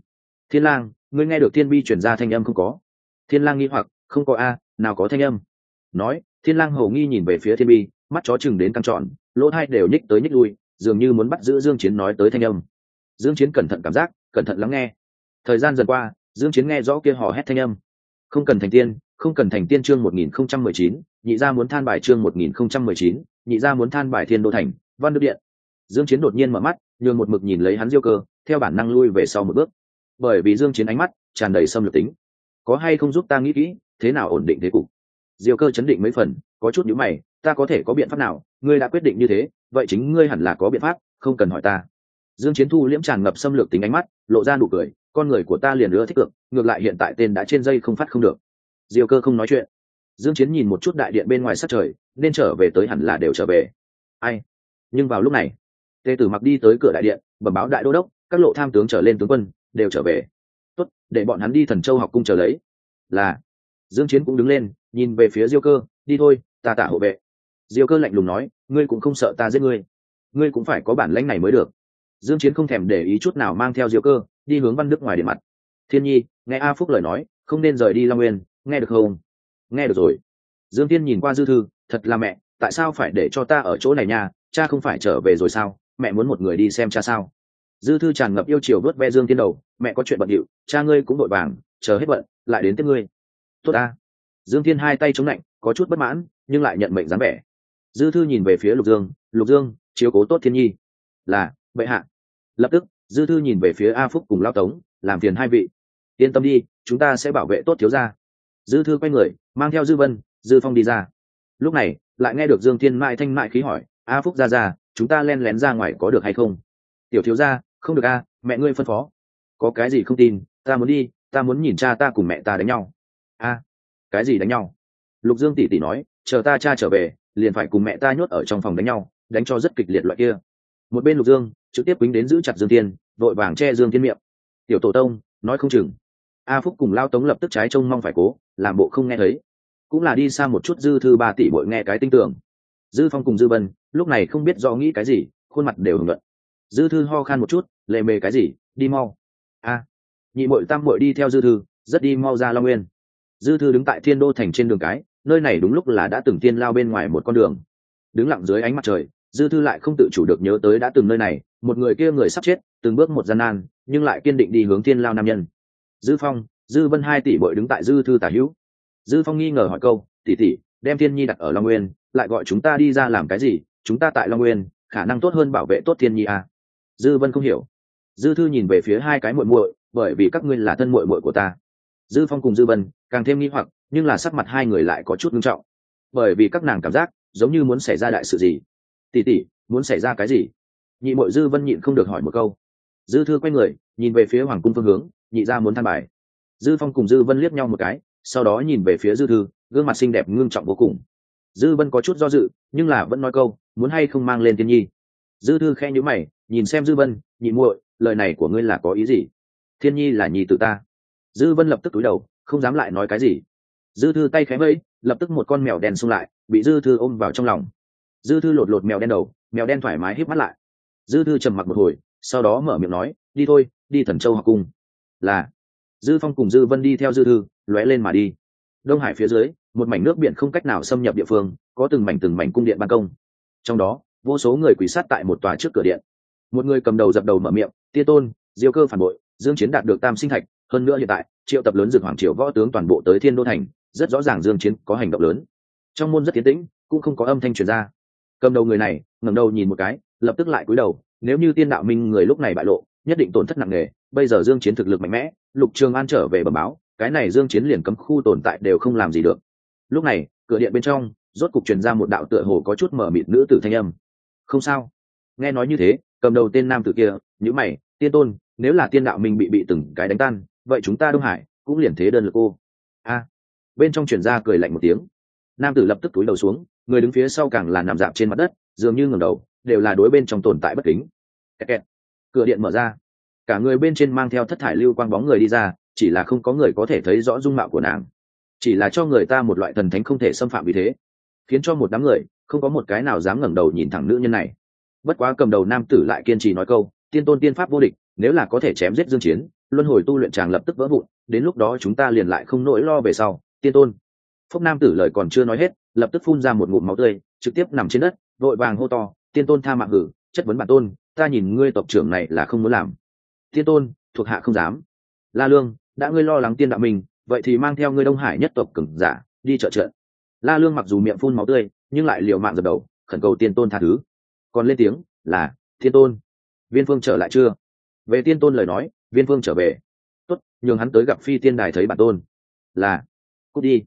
Thiên lang, ngươi nghe được thiên bi truyền ra thanh âm không có? Thiên lang nghi hoặc, không có a, nào có thanh âm? Nói, thiên lang hầu nghi nhìn về phía thiên bi, mắt chó chừng đến căng tròn, lỗ hai đều nhích tới nhích lui, dường như muốn bắt giữ dương chiến nói tới thanh âm. Dương chiến cẩn thận cảm giác cẩn thận lắng nghe. Thời gian dần qua dương chiến nghe rõ kia hò hét thanh âm. Không cần thành tiên không cần thành tiên chương 1019, nhị gia muốn than bài chương 1019, nhị gia muốn than bài thiên đô thành văn đức điện. Dương chiến đột nhiên mở mắt nhường một mực nhìn lấy hắn diêu cơ theo bản năng lui về sau một bước. Bởi vì dương chiến ánh mắt tràn đầy xâm lược tính. Có hay không giúp ta nghĩ kỹ thế nào ổn định thế cục? Diêu cơ chấn định mấy phần có chút nhíu mày ta có thể có biện pháp nào? Ngươi đã quyết định như thế vậy chính ngươi hẳn là có biện pháp không cần hỏi ta dương chiến thu liễm tràn ngập xâm lược tính ánh mắt, lộ ra nụ cười, con người của ta liền nữa thích cực ngược lại hiện tại tên đã trên dây không phát không được. Diêu cơ không nói chuyện. Dương chiến nhìn một chút đại điện bên ngoài sát trời, nên trở về tới hẳn là đều trở về. Ai? Nhưng vào lúc này tề tử mặc đi tới cửa đại điện, bẩm báo đại đô đốc, các lộ tham tướng trở lên tướng quân, đều trở về. Tốt, để bọn hắn đi thần châu học cung chờ lấy. Là. Dương chiến cũng đứng lên, nhìn về phía diêu cơ, đi thôi, ta tạ hộ vệ. Diêu cơ lạnh lùng nói, ngươi cũng không sợ ta giết ngươi. Ngươi cũng phải có bản lãnh này mới được dương chiến không thèm để ý chút nào mang theo diệu cơ, đi hướng văn đức ngoài điện mặt. Thiên nhi, nghe a phúc lời nói, không nên rời đi long nguyên, nghe được không? Nghe được rồi. Dương tiên nhìn qua dư thư, thật là mẹ, tại sao phải để cho ta ở chỗ này nha, cha không phải trở về rồi sao, mẹ muốn một người đi xem cha sao? Dư thư tràn ngập yêu chiều vớt ve dương tiên đầu, mẹ có chuyện bận điệu, cha ngươi cũng đội vàng, chờ hết bận, lại đến tiếp ngươi. Tốt ta. Dương thiên hai tay chống lạnh, có chút bất mãn, nhưng lại nhận mệnh dáng vẻ. Dư thư nhìn về phía lục dương lục dương, chiếu cố tốt thiên nhi. Là, bệ hạ lập tức dư thư nhìn về phía a phúc cùng lao tống làm phiền hai vị. Yên tâm đi chúng ta sẽ bảo vệ tốt thiếu gia. Dư thư quay người mang theo dư vân dư phong đi ra. Lúc này lại nghe được dương thiên mãi thanh mại khí hỏi a phúc ra ra chúng ta len lén ra ngoài có được hay không? Tiểu thiếu gia, không được a mẹ ngươi phân phó. Có cái gì không tin ta muốn đi ta muốn nhìn cha ta cùng mẹ ta đánh nhau. A cái gì đánh nhau? Lục dương tỷ tỷ nói chờ ta cha trở về liền phải cùng mẹ ta nhốt ở trong phòng đánh nhau đánh cho rất kịch liệt loại kia. Một bên lục dương trực tiếp quýnh đến giữ chặt dương tiên vội vàng che dương tiên miệng. Tiểu tổ tông, nói không chừng. A phúc cùng lao tống lập tức trái trông mong phải cố, làm bộ không nghe thấy. Cũng là đi xa một chút dư thư ba tỷ bội nghe cái tinh tưởng. Dư phong cùng dư vân, lúc này không biết do nghĩ cái gì, khuôn mặt đều hưởng luận. Dư thư ho khan một chút, lệ mề cái gì, đi mau. A, nhị bội tam bội đi theo dư thư, rất đi mau ra long nguyên. Dư thư đứng tại thiên đô thành trên đường cái, nơi này đúng lúc là đã từng tiên lao bên ngoài một con đường. Đứng lặng dưới ánh mặt trời, dư thư lại không tự chủ được nhớ tới đã từng nơi này một người kia người sắp chết, từng bước một gian nan, nhưng lại kiên định đi hướng thiên lao nam nhân. Dư phong, dư vân hai tỷ bội đứng tại dư thư tả hữu. Dư phong nghi ngờ hỏi câu, tỷ tỷ, đem thiên nhi đặt ở long nguyên, lại gọi chúng ta đi ra làm cái gì? Chúng ta tại long nguyên, khả năng tốt hơn bảo vệ tốt thiên nhi à. dư vân không hiểu. Dư thư nhìn về phía hai cái muội muội, bởi vì các ngươi là thân muội muội của ta. Dư phong cùng dư vân càng thêm nghi hoặc, nhưng là sắc mặt hai người lại có chút nghiêm trọng. Bởi vì các nàng cảm giác giống như muốn xảy ra đại sự gì. Tỷ tỷ, muốn xảy ra cái gì? Nhị mội dư vân nhịn không được hỏi một câu. Dư thư quay người, nhìn về phía hoàng cung phương hướng, nhị ra muốn than bài. Dư phong cùng dư vân liếc nhau một cái, sau đó nhìn về phía dư thư, gương mặt xinh đẹp ngưng trọng vô cùng. Dư vân có chút do dự, nhưng là vẫn nói câu, muốn hay không mang lên tiên nhi? Dư thư khe nhữ mày, nhìn xem dư vân, nhị muội, lời này của ngươi là có ý gì? Thiên nhi là nhi tự ta. Dư vân lập tức túi đầu, không dám lại nói cái gì. Dư thư tay khẽ vẫy, lập tức một con mèo đen xung lại, bị dư thư ôm vào trong lòng. Dư thư lột lột mèo đen đầu, mèo đen thoải mái híp mắt lại dư thư trầm mặc một hồi, sau đó mở miệng nói, đi thôi, đi thần châu học cung. Là. Dư phong cùng dư vân đi theo dư thư, lóe lên mà đi. Đông hải phía dưới, một mảnh nước biển không cách nào xâm nhập địa phương, có từng mảnh từng mảnh cung điện ban công. Trong đó, vô số người quỳ sát tại một tòa trước cửa điện. Một người cầm đầu dập đầu mở miệng tia tôn, diêu cơ phản bội, dương chiến đạt được tam sinh thạch, hơn nữa hiện tại, triệu tập lớn dược hoàng triều võ tướng toàn bộ tới thiên đô thành, rất rõ ràng dương chiến có hành động lớn. Trong môn rất tiến tĩnh, cũng không có âm thanh truyền ra. Cầm đầu người này, ngẩng đầu nhìn một cái lập tức lại cúi đầu, nếu như tiên đạo minh người lúc này bại lộ, nhất định tổn thất nặng nề, bây giờ dương chiến thực lực mạnh mẽ, lục trường an trở về bẩm báo, cái này dương chiến liền cấm khu tồn tại đều không làm gì được. Lúc này, cửa điện bên trong, rốt cục truyền ra một đạo tựa hồ có chút mở mịt nữ tử thanh âm. Không sao. Nghe nói như thế, cầm đầu tên nam tử kia, nhíu mày, tiên tôn, nếu là tiên đạo minh bị bị từng cái đánh tan, vậy chúng ta đông hải cũng liền thế đơn lực cô a. Bên trong truyền ra cười lạnh một tiếng. Nam tử lập tức túi đầu xuống, người đứng phía sau càng là nằm dạp trên mặt đất, dường như ngầm đầu đều là đối bên trong tồn tại bất kính. Kẹt kẹt. cửa điện mở ra. Cả người bên trên mang theo thất thải lưu quang bóng người đi ra, chỉ là không có người có thể thấy rõ dung mạo của nàng. Chỉ là cho người ta một loại thần thánh không thể xâm phạm vì thế. Khiến cho một đám người, không có một cái nào dám ngẩng đầu nhìn thẳng nữ nhân này. Bất quá cầm đầu nam tử lại kiên trì nói câu, tiên tôn tiên pháp vô địch, nếu là có thể chém giết dương chiến, luân hồi tu luyện chàng lập tức vỡ vụn, đến lúc đó chúng ta liền lại không nỗi lo về sau. Tiên tôn. Phúc nam tử lời còn chưa nói hết, lập tức phun ra một ngụm máu tươi, trực tiếp nằm trên đất, vội vàng hô to tiên tôn tha mạng hử, chất vấn bản tôn, ta nhìn ngươi tộc trưởng này là không muốn làm. Tiên tôn, thuộc hạ không dám. La lương, đã ngươi lo lắng tiên đạo mình, vậy thì mang theo ngươi đông hải nhất tộc cừng giả, đi trợ trợ la lương mặc dù miệng phun máu tươi, nhưng lại liều mạng dập đầu, khẩn cầu tiên tôn tha thứ. Còn lên tiếng, là thiên tôn, viên phương trở lại chưa? Về tiên tôn lời nói, viên phương trở về. Tốt, nhường hắn tới gặp phi tiên đài thấy bản tôn. Là, cút đi.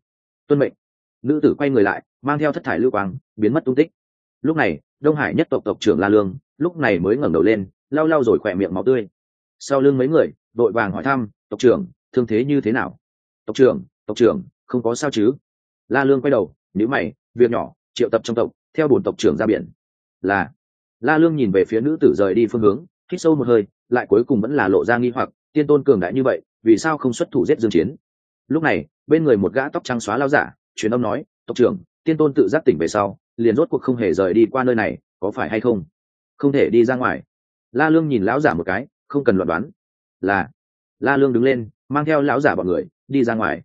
Tuân mệnh. Nữ tử quay người lại, mang theo thất thải lưu quang, biến mất tung tích. Lúc này đông hải nhất tộc tộc trưởng la lương, lúc này mới ngẩng đầu lên, lau lau rồi khỏe miệng máu tươi. Sau lưng mấy người, đội vàng hỏi thăm, tộc trưởng, thương thế như thế nào? Tộc trưởng tộc trưởng, không có sao chứ. La lương quay đầu nhữ mày, việc nhỏ, triệu tập trong tộc, theo bồn tộc trưởng ra biển. Là. La lương nhìn về phía nữ tử rời đi phương hướng, hít sâu một hơi, lại cuối cùng vẫn là lộ ra nghi hoặc, tiên tôn cường đại như vậy, vì sao không xuất thủ giết dương chiến? Lúc này, bên người một gã tóc trắng xóa lao giả, truyền âm nói, tộc trưởng, tiên tôn tự giác tỉnh về sau liền rốt cuộc không hề rời đi qua nơi này, có phải hay không? Không thể đi ra ngoài. La lương nhìn lão giả một cái, không cần luận đoán. Là. La lương đứng lên, mang theo lão giả bọn người, đi ra ngoài.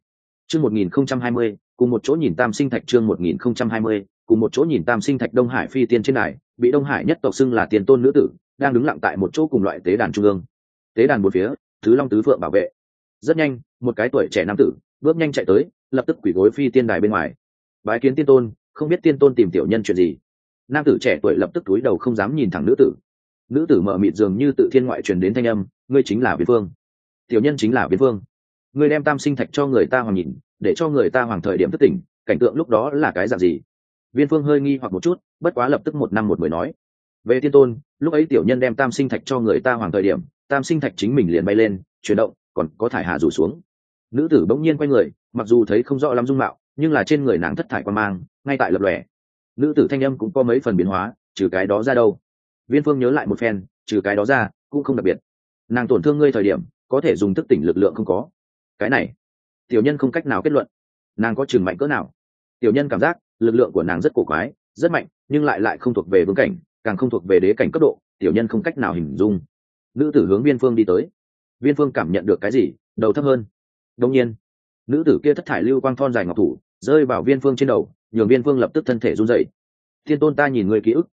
Chương một nghìn không trăm hai mươi, cùng một chỗ nhìn tam sinh thạch chương một nghìn không trăm hai mươi, cùng một chỗ nhìn tam sinh thạch đông hải phi tiên trên đài, bị đông hải nhất tộc xưng là tiền tôn nữ tử, đang đứng lặng tại một chỗ cùng loại tế đàn trung ương. Tế đàn một phía, thứ long tứ phượng bảo vệ. Rất nhanh, một cái tuổi trẻ nam tử, bước nhanh chạy tới, lập tức quỷ gối phi tiên đài bên ngoài. Bái kiến tiên tôn không biết tiên tôn tìm tiểu nhân chuyện gì. Nam tử trẻ tuổi lập tức túi đầu không dám nhìn thẳng nữ tử. Nữ tử mở mịt dường như tự thiên ngoại truyền đến thanh âm, ngươi chính là viên phương tiểu nhân chính là viên phương ngươi đem tam sinh thạch cho người ta hoàng nhìn, để cho người ta hoàng thời điểm thất tỉnh, cảnh tượng lúc đó là cái dạng gì? Viên phương hơi nghi hoặc một chút, bất quá lập tức một năm một mười nói, về tiên tôn, lúc ấy tiểu nhân đem tam sinh thạch cho người ta hoàng thời điểm, tam sinh thạch chính mình liền bay lên, chuyển động, còn có thải hạ rủ xuống. Nữ tử bỗng nhiên quay người, mặc dù thấy không rõ lắm dung mạo, nhưng là trên người nàng thất thải quan mang ngay tại lập lòe. Nữ tử thanh âm cũng có mấy phần biến hóa, trừ cái đó ra đâu. Viên phương nhớ lại một phen, trừ cái đó ra, cũng không đặc biệt. Nàng tổn thương ngươi thời điểm, có thể dùng thức tỉnh lực lượng không có. Cái này, tiểu nhân không cách nào kết luận. Nàng có chừng mạnh cỡ nào? Tiểu nhân cảm giác, lực lượng của nàng rất cổ quái, rất mạnh, nhưng lại lại không thuộc về vương cảnh, càng không thuộc về đế cảnh cấp độ, tiểu nhân không cách nào hình dung. Nữ tử hướng viên phương đi tới. Viên phương cảm nhận được cái gì, đầu thấp hơn. Đông nhiên, nữ tử kia thất thải lưu quang thon dài ngọc thủ, rơi vào viên phương trên đầu nhường viên Vương lập tức thân thể run dậy thiên tôn ta nhìn người ký ức.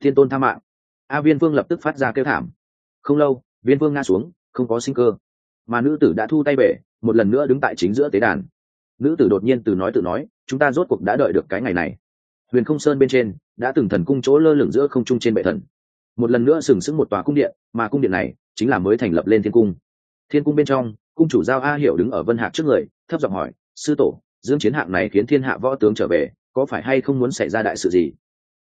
Thiên tôn tha mạng. A viên Vương lập tức phát ra kêu thảm. Không lâu, viên Vương ngã xuống, không có sinh cơ. Mà nữ tử đã thu tay về, một lần nữa đứng tại chính giữa tế đàn. Nữ tử đột nhiên từ nói tự nói, chúng ta rốt cuộc đã đợi được cái ngày này. Huyền không sơn bên trên, đã từng thần cung chỗ lơ lửng giữa không trung trên bệ thần. Một lần nữa sừng sững một tòa cung điện, mà cung điện này chính là mới thành lập lên thiên cung. Thiên cung bên trong, cung chủ giao a hiểu đứng ở vân hạc trước người, thấp giọng hỏi, sư tổ, dương chiến hạng này khiến thiên hạ võ tướng trở về có phải hay không muốn xảy ra đại sự gì?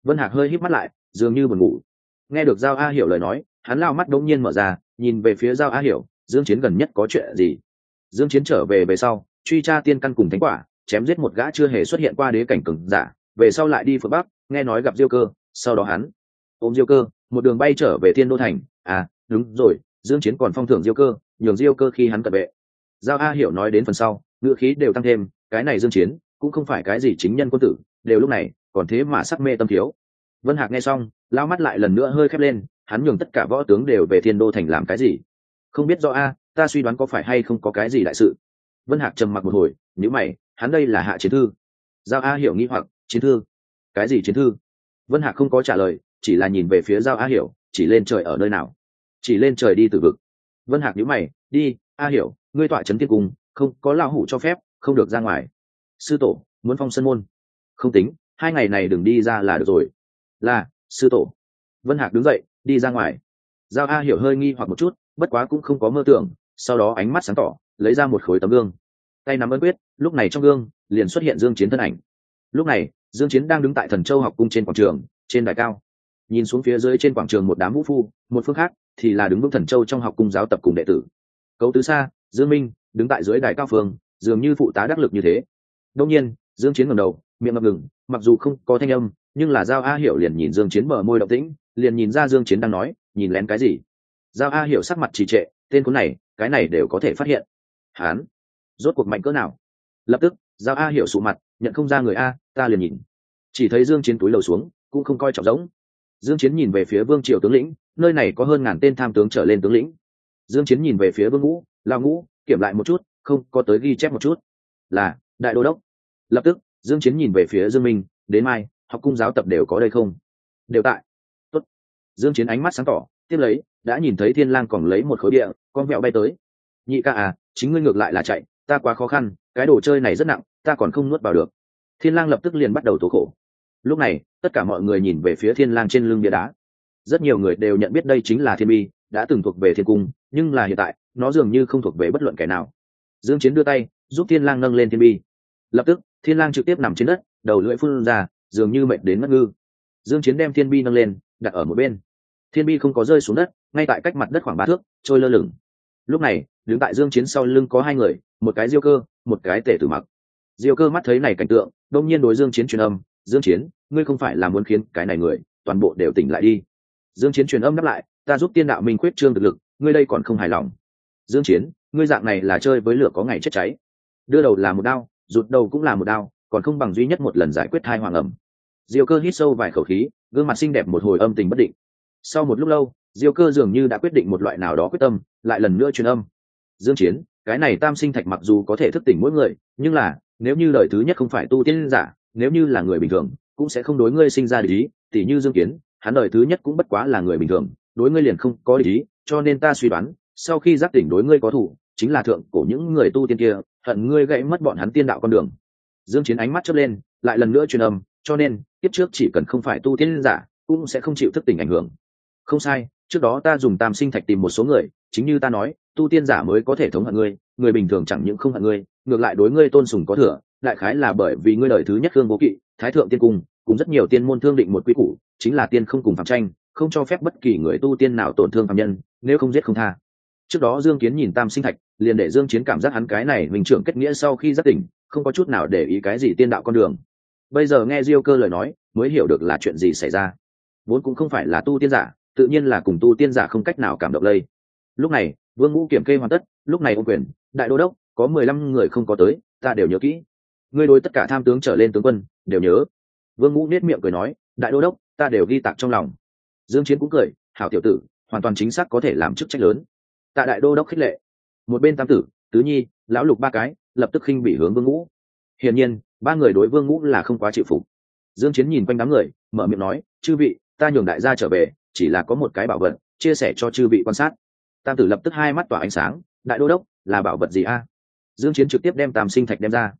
Vân hạc hơi hít mắt lại, dường như buồn ngủ. Nghe được giao a hiểu lời nói, hắn lao mắt đống nhiên mở ra, nhìn về phía giao a hiểu, dương chiến gần nhất có chuyện gì? Dương chiến trở về về sau, truy tra tiên căn cùng thánh quả, chém giết một gã chưa hề xuất hiện qua đế cảnh cường giả, về sau lại đi phương bắc, nghe nói gặp diêu cơ, sau đó hắn ôm diêu cơ, một đường bay trở về thiên đô thành. À đúng rồi, dương chiến còn phong thưởng diêu cơ, nhường diêu cơ khi hắn cận vệ. Giao a hiểu nói đến phần sau ngựa khí đều tăng thêm, cái này dương chiến cũng không phải cái gì chính nhân quân tử, đều lúc này còn thế mà sắc mê tâm thiếu. Vân hạc nghe xong, lao mắt lại lần nữa hơi khép lên, hắn nhường tất cả võ tướng đều về thiên đô thành làm cái gì? Không biết do a, ta suy đoán có phải hay không có cái gì đại sự. Vân hạc trầm mặc một hồi nếu mày, hắn đây là hạ chiến thư. Giao a hiểu nghĩ hoặc, chiến thư? Cái gì chiến thư? Vân hạc không có trả lời, chỉ là nhìn về phía giao a hiểu, chỉ lên trời ở nơi nào? Chỉ lên trời đi từ vực. Vân hạc nhíu mày, đi, a hiểu, ngươi tọa trấn tiên cung, không, có lao hủ cho phép, không được ra ngoài sư tổ, muốn phong sân môn. Không tính, hai ngày này đừng đi ra là được rồi. Là, sư tổ. Vân hạc đứng dậy, đi ra ngoài. Giao a hiểu hơi nghi hoặc một chút, bất quá cũng không có mơ tưởng, sau đó ánh mắt sáng tỏ, lấy ra một khối tấm gương. Tay nắm ấn quyết, lúc này trong gương, liền xuất hiện dương chiến thân ảnh. Lúc này, dương chiến đang đứng tại thần châu học cung trên quảng trường, trên đài cao. Nhìn xuống phía dưới trên quảng trường một đám vũ phu, một phương khác thì là đứng vững thần châu trong học cung giáo tập cùng đệ tử. Cấu tứ xa, dương minh, đứng tại dưới đài cao phương, dường như phụ tá đắc lực như thế đông nhiên, dương chiến ngẩng đầu, miệng ngập ngừng, mặc dù không có thanh âm, nhưng là giao a hiểu liền nhìn dương chiến mở môi động tĩnh, liền nhìn ra dương chiến đang nói, nhìn lén cái gì? Giao a hiểu sắc mặt trì trệ, tên cuốn này, cái này đều có thể phát hiện. Hán, rốt cuộc mạnh cỡ nào? Lập tức, giao a hiểu sụ mặt, nhận không ra người a, ta liền nhìn. Chỉ thấy dương chiến túi lầu xuống, cũng không coi trọng giống. Dương chiến nhìn về phía vương triều tướng lĩnh, nơi này có hơn ngàn tên tham tướng trở lên tướng lĩnh. Dương chiến nhìn về phía vương ngũ lao ngũ, kiểm lại một chút, không có tới ghi chép một chút. Là, đại đô đốc lập tức, dương chiến nhìn về phía dương minh, đến mai, học cung giáo tập đều có đây không? Đều tại. Tốt. Dương chiến ánh mắt sáng tỏ, tiếp lấy, đã nhìn thấy thiên lang còn lấy một khối địa, con vẹo bay tới. Nhị ca à chính ngươi ngược lại là chạy, ta quá khó khăn, cái đồ chơi này rất nặng, ta còn không nuốt vào được. Thiên lang lập tức liền bắt đầu tố khổ. Lúc này, tất cả mọi người nhìn về phía thiên lang trên lưng bia đá. Rất nhiều người đều nhận biết đây chính là thiên bi, đã từng thuộc về thiên cung, nhưng là hiện tại, nó dường như không thuộc về bất luận kẻ nào. Dương chiến đưa tay, giúp thiên lang nâng lên thiên bi. Lập tức thiên lang trực tiếp nằm trên đất, đầu lưỡi phun ra, dường như mệt đến mất ngư. Dương chiến đem thiên bi nâng lên, đặt ở một bên. Thiên bi không có rơi xuống đất, ngay tại cách mặt đất khoảng ba thước, trôi lơ lửng. Lúc này, đứng tại dương chiến sau lưng có hai người, một cái diêu cơ, một cái tể tử mặc. Diêu cơ mắt thấy này cảnh tượng, đông nhiên đối dương chiến truyền âm, dương chiến, ngươi không phải là muốn khiến cái này người, toàn bộ đều tỉnh lại đi. Dương chiến truyền âm đáp lại, ta giúp tiên đạo minh quyết trương thực lực, ngươi đây còn không hài lòng. Dương chiến, ngươi dạng này là chơi với lửa có ngày chết cháy. Đưa đầu là một đao rụt đầu cũng là một đao còn không bằng duy nhất một lần giải quyết hai hoàng ẩm. Diêu cơ hít sâu vài khẩu khí gương mặt xinh đẹp một hồi âm tình bất định. Sau một lúc lâu diêu cơ dường như đã quyết định một loại nào đó quyết tâm lại lần nữa truyền âm. Dương chiến cái này tam sinh thạch mặc dù có thể thức tỉnh mỗi người nhưng là nếu như lời thứ nhất không phải tu tiên giả nếu như là người bình thường cũng sẽ không đối ngươi sinh ra lý. tỷ như dương kiến hắn đời thứ nhất cũng bất quá là người bình thường đối ngươi liền không có lý, cho nên ta suy đoán sau khi giác tỉnh đối ngươi có thủ chính là thượng cổ những người tu tiên kia hận ngươi gãy mất bọn hắn tiên đạo con đường. Dương chiến ánh mắt chớp lên, lại lần nữa truyền âm, cho nên tiếp trước chỉ cần không phải tu tiên giả, cũng sẽ không chịu thức tỉnh ảnh hưởng. Không sai, trước đó ta dùng tam sinh thạch tìm một số người, chính như ta nói, tu tiên giả mới có thể thống hận ngươi, người bình thường chẳng những không hận ngươi, ngược lại đối ngươi tôn sùng có thừa, đại khái là bởi vì ngươi đời thứ nhất hương vô kỵ, thái thượng tiên cung, cùng rất nhiều tiên môn thương định một quy củ, chính là tiên không cùng phạm tranh, không cho phép bất kỳ người tu tiên nào tổn thương phạm nhân, nếu không giết không tha trước đó dương kiến nhìn tam sinh thạch, liền để dương chiến cảm giác hắn cái này mình trưởng kết nghĩa sau khi giác tỉnh, không có chút nào để ý cái gì tiên đạo con đường. Bây giờ nghe diêu cơ lời nói, mới hiểu được là chuyện gì xảy ra. Vốn cũng không phải là tu tiên giả, tự nhiên là cùng tu tiên giả không cách nào cảm động lây. Lúc này, vương ngũ kiểm kê hoàn tất, lúc này ô quyền, đại đô đốc, có mười lăm người không có tới, ta đều nhớ kỹ. Ngươi đối tất cả tham tướng trở lên tướng quân, đều nhớ. Vương ngũ nết miệng cười nói, đại đô đốc, ta đều ghi tạc trong lòng. Dương chiến cũng cười, hảo tiểu tử, hoàn toàn chính xác có thể làm chức trách lớn tại đại đô đốc khích lệ. Một bên tam tử, tứ nhi, lão lục ba cái lập tức khinh bị hướng vương ngũ. Hiển nhiên, ba người đối vương ngũ là không quá chịu phục. Dương chiến nhìn quanh đám người, mở miệng nói, chư vị, ta nhường đại gia trở về, chỉ là có một cái bảo vật, chia sẻ cho chư vị quan sát. Tam tử lập tức hai mắt tỏa ánh sáng, đại đô đốc, là bảo vật gì a? Dương chiến trực tiếp đem tam sinh thạch đem ra.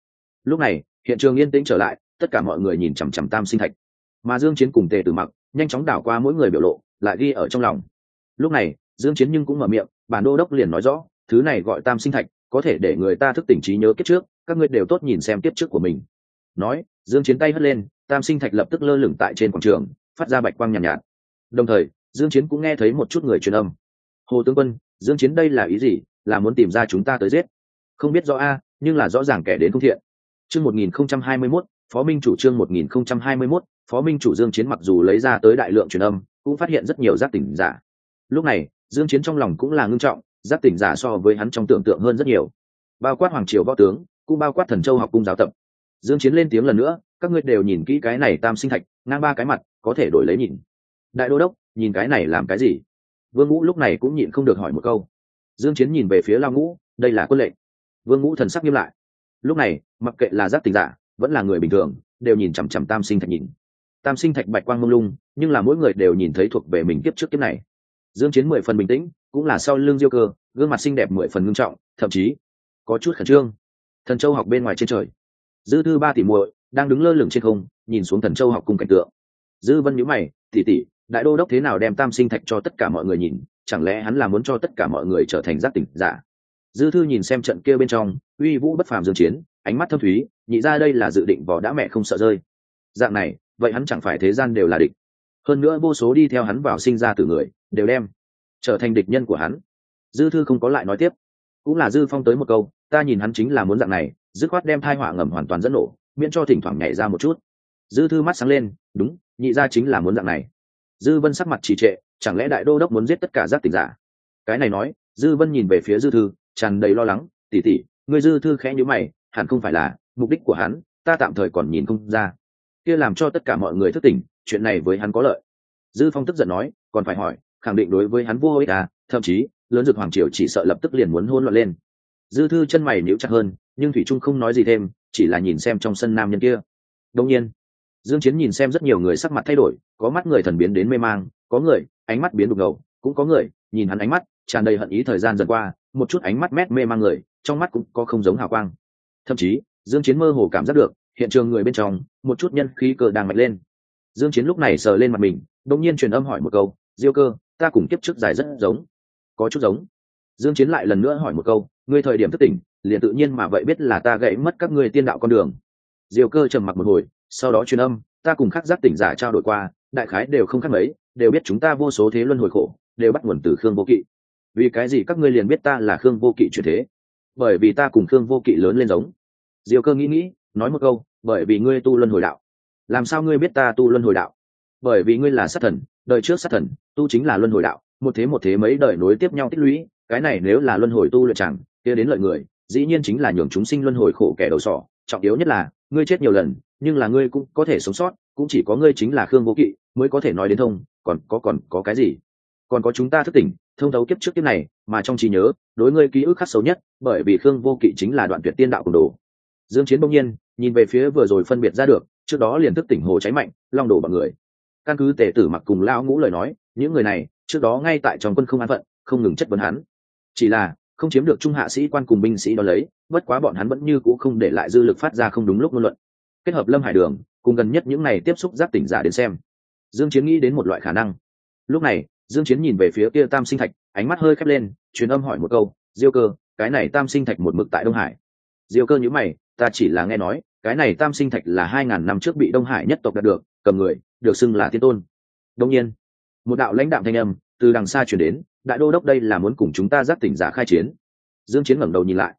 Lúc này, hiện trường yên tĩnh trở lại, tất cả mọi người nhìn chằm chằm tam sinh thạch. Mà dương chiến cùng tề tử mặc nhanh chóng đảo qua mỗi người biểu lộ, lại ghi ở trong lòng. Lúc này dương chiến nhưng cũng mở miệng bản đô đốc liền nói rõ thứ này gọi tam sinh thạch có thể để người ta thức tỉnh trí nhớ kiếp trước các ngươi đều tốt nhìn xem kiếp trước của mình. Nói dương chiến tay hất lên tam sinh thạch lập tức lơ lửng tại trên quảng trường phát ra bạch quang nhàn nhạt, nhạt. Đồng thời dương chiến cũng nghe thấy một chút người truyền âm. Hồ tướng quân dương chiến đây là ý gì? Là muốn tìm ra chúng ta tới giết? Không biết rõ a nhưng là rõ ràng kẻ đến không thiện. Chương 1021 phó minh chủ trương 1021 phó minh chủ dương chiến mặc dù lấy ra tới đại lượng truyền âm cũng phát hiện rất nhiều giác tỉnh giả. Lúc này dương chiến trong lòng cũng là ngưng trọng giáp tỉnh giả so với hắn trong tưởng tượng hơn rất nhiều. Bao quát hoàng triều võ tướng, cũng bao quát thần châu học cung giáo tập. Dương chiến lên tiếng lần nữa, các ngươi đều nhìn kỹ cái này tam sinh thạch, ngang ba cái mặt, có thể đổi lấy nhìn. Đại đô đốc, nhìn cái này làm cái gì? Vương ngũ lúc này cũng nhịn không được hỏi một câu. Dương chiến nhìn về phía lao ngũ, đây là quân lệnh. Vương ngũ thần sắc nghiêm lại. Lúc này, mặc kệ là giáp tỉnh giả, vẫn là người bình thường, đều nhìn chằm chằm tam sinh thạch nhìn. Tam sinh thạch bạch quang mông lung, nhưng là mỗi người đều nhìn thấy thuộc về mình kiếp trước kiếp này dương chiến mười phần bình tĩnh, cũng là sau lưng diêu cơ, gương mặt xinh đẹp mười phần ngưng trọng, thậm chí có chút khẩn trương. Thần châu học bên ngoài trên trời. Dư thư ba tỷ muội đang đứng lơ lửng trên không, nhìn xuống thần châu học cùng cảnh tượng. Dư vân nhíu mày, tỷ tỷ, đại đô đốc thế nào đem tam sinh thạch cho tất cả mọi người nhìn? Chẳng lẽ hắn là muốn cho tất cả mọi người trở thành giác tỉnh giả? Dư thư nhìn xem trận kia bên trong, uy vũ bất phàm dương chiến, ánh mắt thâm thúy, nhị ra đây là dự định vỏ đã mẹ không sợ rơi. Dạng này, vậy hắn chẳng phải thế gian đều là địch hơn nữa vô số đi theo hắn vào sinh ra từ người, đều đem trở thành địch nhân của hắn. Dư thư không có lại nói tiếp. Cũng là dư phong tới một câu, ta nhìn hắn chính là muốn dạng này, dứt khoát đem thai họa ngầm hoàn toàn dẫn nổ, miễn cho thỉnh thoảng nhảy ra một chút. Dư thư mắt sáng lên, đúng, nhị ra chính là muốn dạng này. Dư vân sắc mặt trì trệ, chẳng lẽ đại đô đốc muốn giết tất cả giác tỉnh giả? Cái này nói, dư vân nhìn về phía dư thư, tràn đầy lo lắng tỉ tỉ người dư thư khẽ nhữ mày, hẳn không phải là mục đích của hắn, ta tạm thời còn nhìn không ra kia làm cho tất cả mọi người thức tỉnh, chuyện này với hắn có lợi. Dư phong tức giận nói, còn phải hỏi, khẳng định đối với hắn vô ích à thậm chí, lớn dược hoàng triều chỉ sợ lập tức liền muốn hôn loạn lên. Dư thư chân mày níu chặt hơn, nhưng thủy trung không nói gì thêm, chỉ là nhìn xem trong sân nam nhân kia. Đông nhiên, dương chiến nhìn xem rất nhiều người sắc mặt thay đổi, có mắt người thần biến đến mê mang, có người, ánh mắt biến đục ngầu, cũng có người, nhìn hắn ánh mắt, tràn đầy hận ý thời gian dần qua, một chút ánh mắt mét mê mang người, trong mắt cũng có không giống hào quang. Thậm chí, dương chiến mơ hồ cảm giác được hiện trường người bên trong, một chút nhân khí cờ đang mạnh lên. Dương chiến lúc này sờ lên mặt mình, đột nhiên truyền âm hỏi một câu, diêu cơ, ta cùng kiếp trước giải rất giống. Có chút giống. Dương chiến lại lần nữa hỏi một câu, ngươi thời điểm thức tỉnh, liền tự nhiên mà vậy biết là ta gãy mất các ngươi tiên đạo con đường. Diêu cơ trầm mặc một hồi, sau đó truyền âm, ta cùng khắc giác tỉnh giả trao đổi qua, đại khái đều không khác mấy, đều biết chúng ta vô số thế luân hồi khổ, đều bắt nguồn từ khương vô kỵ. Vì cái gì các ngươi liền biết ta là khương vô kỵ chuyển thế? Bởi vì ta cùng khương vô kỵ lớn lên giống. Diêu cơ nghĩ nghĩ nói một câu, bởi vì ngươi tu luân hồi đạo. Làm sao ngươi biết ta tu luân hồi đạo? Bởi vì ngươi là sát thần, đời trước sát thần, tu chính là luân hồi đạo. Một thế một thế mấy đời nối tiếp nhau tích lũy, cái này nếu là luân hồi tu luyện chẳng, kia đến lợi người, dĩ nhiên chính là nhường chúng sinh luân hồi khổ kẻ đầu sỏ. Trọng yếu nhất là, ngươi chết nhiều lần, nhưng là ngươi cũng có thể sống sót, cũng chỉ có ngươi chính là khương vô kỵ mới có thể nói đến thông, còn có còn có cái gì? Còn có chúng ta thức tỉnh, thông thấu kiếp trước kiếp này, mà trong trí nhớ, đối ngươi ký ức khắc xấu nhất, bởi vì khương vô kỵ chính là đoạn tuyệt tiên đạo cùng đồ dương chiến bỗng nhiên, nhìn về phía vừa rồi phân biệt ra được, trước đó liền thức tỉnh hồ cháy mạnh, long đổ bằng người. Căn cứ tề tử mặc cùng lao ngũ lời nói, những người này, trước đó ngay tại trong quân không an phận, không ngừng chất vấn hắn. Chỉ là, không chiếm được trung hạ sĩ quan cùng binh sĩ đó lấy, bất quá bọn hắn vẫn như cũ không để lại dư lực phát ra không đúng lúc ngôn luận. Kết hợp lâm hải đường, cùng gần nhất những này tiếp xúc giác tỉnh giả đến xem. Dương chiến nghĩ đến một loại khả năng. Lúc này, dương chiến nhìn về phía kia tam sinh thạch, ánh mắt hơi khép lên, truyền âm hỏi một câu, diêu cơ, cái này tam sinh thạch một mực tại đông hải. Diêu cơ nhíu mày ta chỉ là nghe nói cái này tam sinh thạch là hai ngàn năm trước bị đông hải nhất tộc đạt được cầm người được xưng là tiên tôn. Đông nhiên một đạo lãnh đạm thanh âm từ đằng xa chuyển đến đại đô đốc đây là muốn cùng chúng ta giáp tỉnh giả khai chiến. Dương chiến ngẩng đầu nhìn lại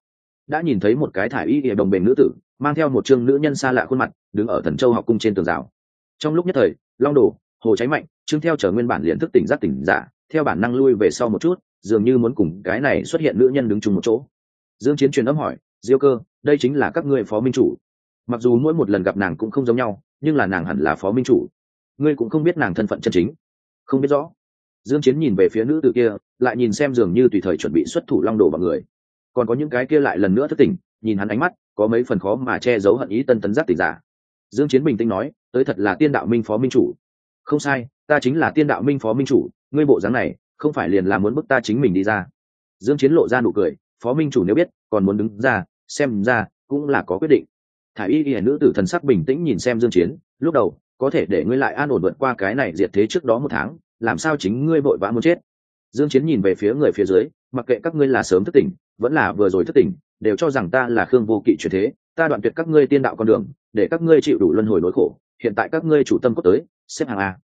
đã nhìn thấy một cái thải y địa đồng bền nữ tử mang theo một trương nữ nhân xa lạ khuôn mặt đứng ở thần châu học cung trên tường rào. Trong lúc nhất thời long đổ, hồ cháy mạnh trương theo trở nguyên bản liền thức tỉnh giác tỉnh giả theo bản năng lui về sau một chút dường như muốn cùng cái này xuất hiện nữ nhân đứng chung một chỗ. Dương chiến truyền âm hỏi diêu cơ đây chính là các ngươi phó minh chủ. Mặc dù mỗi một lần gặp nàng cũng không giống nhau, nhưng là nàng hẳn là phó minh chủ. Ngươi cũng không biết nàng thân phận chân chính. Không biết rõ. Dương chiến nhìn về phía nữ tử kia, lại nhìn xem dường như tùy thời chuẩn bị xuất thủ long đồ bằng người. Còn có những cái kia lại lần nữa thức tỉnh, nhìn hắn ánh mắt, có mấy phần khó mà che giấu hận ý tân tấn giác tỉnh giả. Dương chiến bình tĩnh nói, tới thật là tiên đạo minh phó minh chủ. Không sai, ta chính là tiên đạo minh phó minh chủ, ngươi bộ dáng này, không phải liền là muốn bức ta chính mình đi ra. Dương chiến lộ ra nụ cười, phó minh chủ nếu biết, còn muốn đứng ra xem ra cũng là có quyết định. Thả y y nữ tử thần sắc bình tĩnh nhìn xem dương chiến, lúc đầu, có thể để ngươi lại an ổn vượt qua cái này diệt thế trước đó một tháng, làm sao chính ngươi vội vã muốn chết? Dương chiến nhìn về phía người phía dưới, mặc kệ các ngươi là sớm thức tỉnh, vẫn là vừa rồi thức tỉnh, đều cho rằng ta là khương vô kỵ chuyển thế, ta đoạn tuyệt các ngươi tiên đạo con đường, để các ngươi chịu đủ luân hồi nỗi khổ, hiện tại các ngươi chủ tâm cốt tới, xếp hàng a.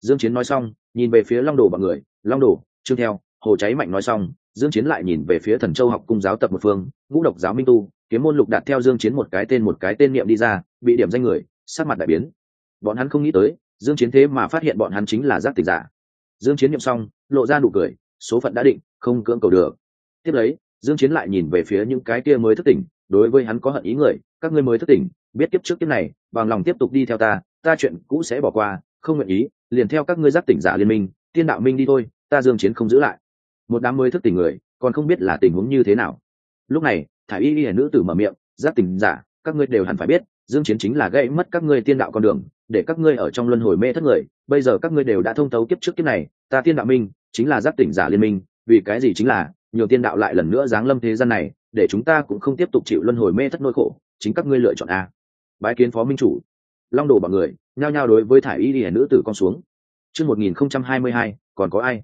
Dương chiến nói xong, nhìn về phía long đồ bọn người, long đồ, trương theo, hồ cháy mạnh nói xong dương chiến lại nhìn về phía thần châu học cung giáo tập một phương, ngũ độc giáo minh tu, kiếm môn lục đạt theo dương chiến một cái tên một cái tên niệm đi ra, bị điểm danh người sát mặt đại biến. Bọn hắn không nghĩ tới, dương chiến thế mà phát hiện bọn hắn chính là giác tỉnh giả. Dương chiến niệm xong, lộ ra nụ cười, số phận đã định, không cưỡng cầu được. Tiếp lấy, dương chiến lại nhìn về phía những cái kia mới thức tỉnh, đối với hắn có hận ý người, các ngươi mới thức tỉnh, biết kiếp trước kiếp này, bằng lòng tiếp tục đi theo ta ta chuyện cũ sẽ bỏ qua, không nguyện ý, liền theo các ngươi giác tỉnh giả liên minh, tiên đạo minh đi thôi, ta dương chiến không giữ lại một đám mới thức tỉnh người, còn không biết là tình huống như thế nào. Lúc này, thải y y nữ tử mở miệng, giác tỉnh giả, các ngươi đều hẳn phải biết, dương chiến chính là gây mất các ngươi tiên đạo con đường, để các ngươi ở trong luân hồi mê thất người, bây giờ các ngươi đều đã thông thấu kiếp trước kiếp này, ta tiên đạo minh, chính là giác tỉnh giả liên minh, vì cái gì chính là nhiều tiên đạo lại lần nữa giáng lâm thế gian này, để chúng ta cũng không tiếp tục chịu luân hồi mê thất nỗi khổ, chính các ngươi lựa chọn a. Bái kiến phó minh chủ. Long đồ bọn người, nhao nhao đối với thải y y nữ tử con xuống. Chương 1022 còn có ai?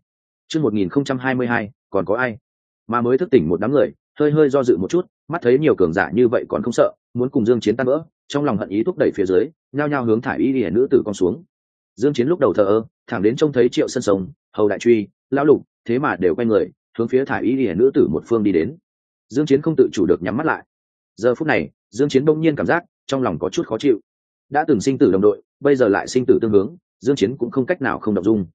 Chương 1022 còn có ai? Mà mới thức tỉnh một đám người, hơi hơi do dự một chút, mắt thấy nhiều cường giả như vậy còn không sợ, muốn cùng dương chiến tan vỡ, trong lòng hận ý thúc đẩy phía dưới, nhao nhao hướng thải y y nữ tử con xuống. Dương chiến lúc đầu thờ ơ, thẳng đến trông thấy triệu sân sông, hầu đại truy, lão lục, thế mà đều quay người, hướng phía thải y y nữ tử một phương đi đến. Dương chiến không tự chủ được nhắm mắt lại. Giờ phút này, dương chiến bỗng nhiên cảm giác, trong lòng có chút khó chịu. Đã từng sinh tử đồng đội, bây giờ lại sinh tử tương hướng, dương chiến cũng không cách nào không động dung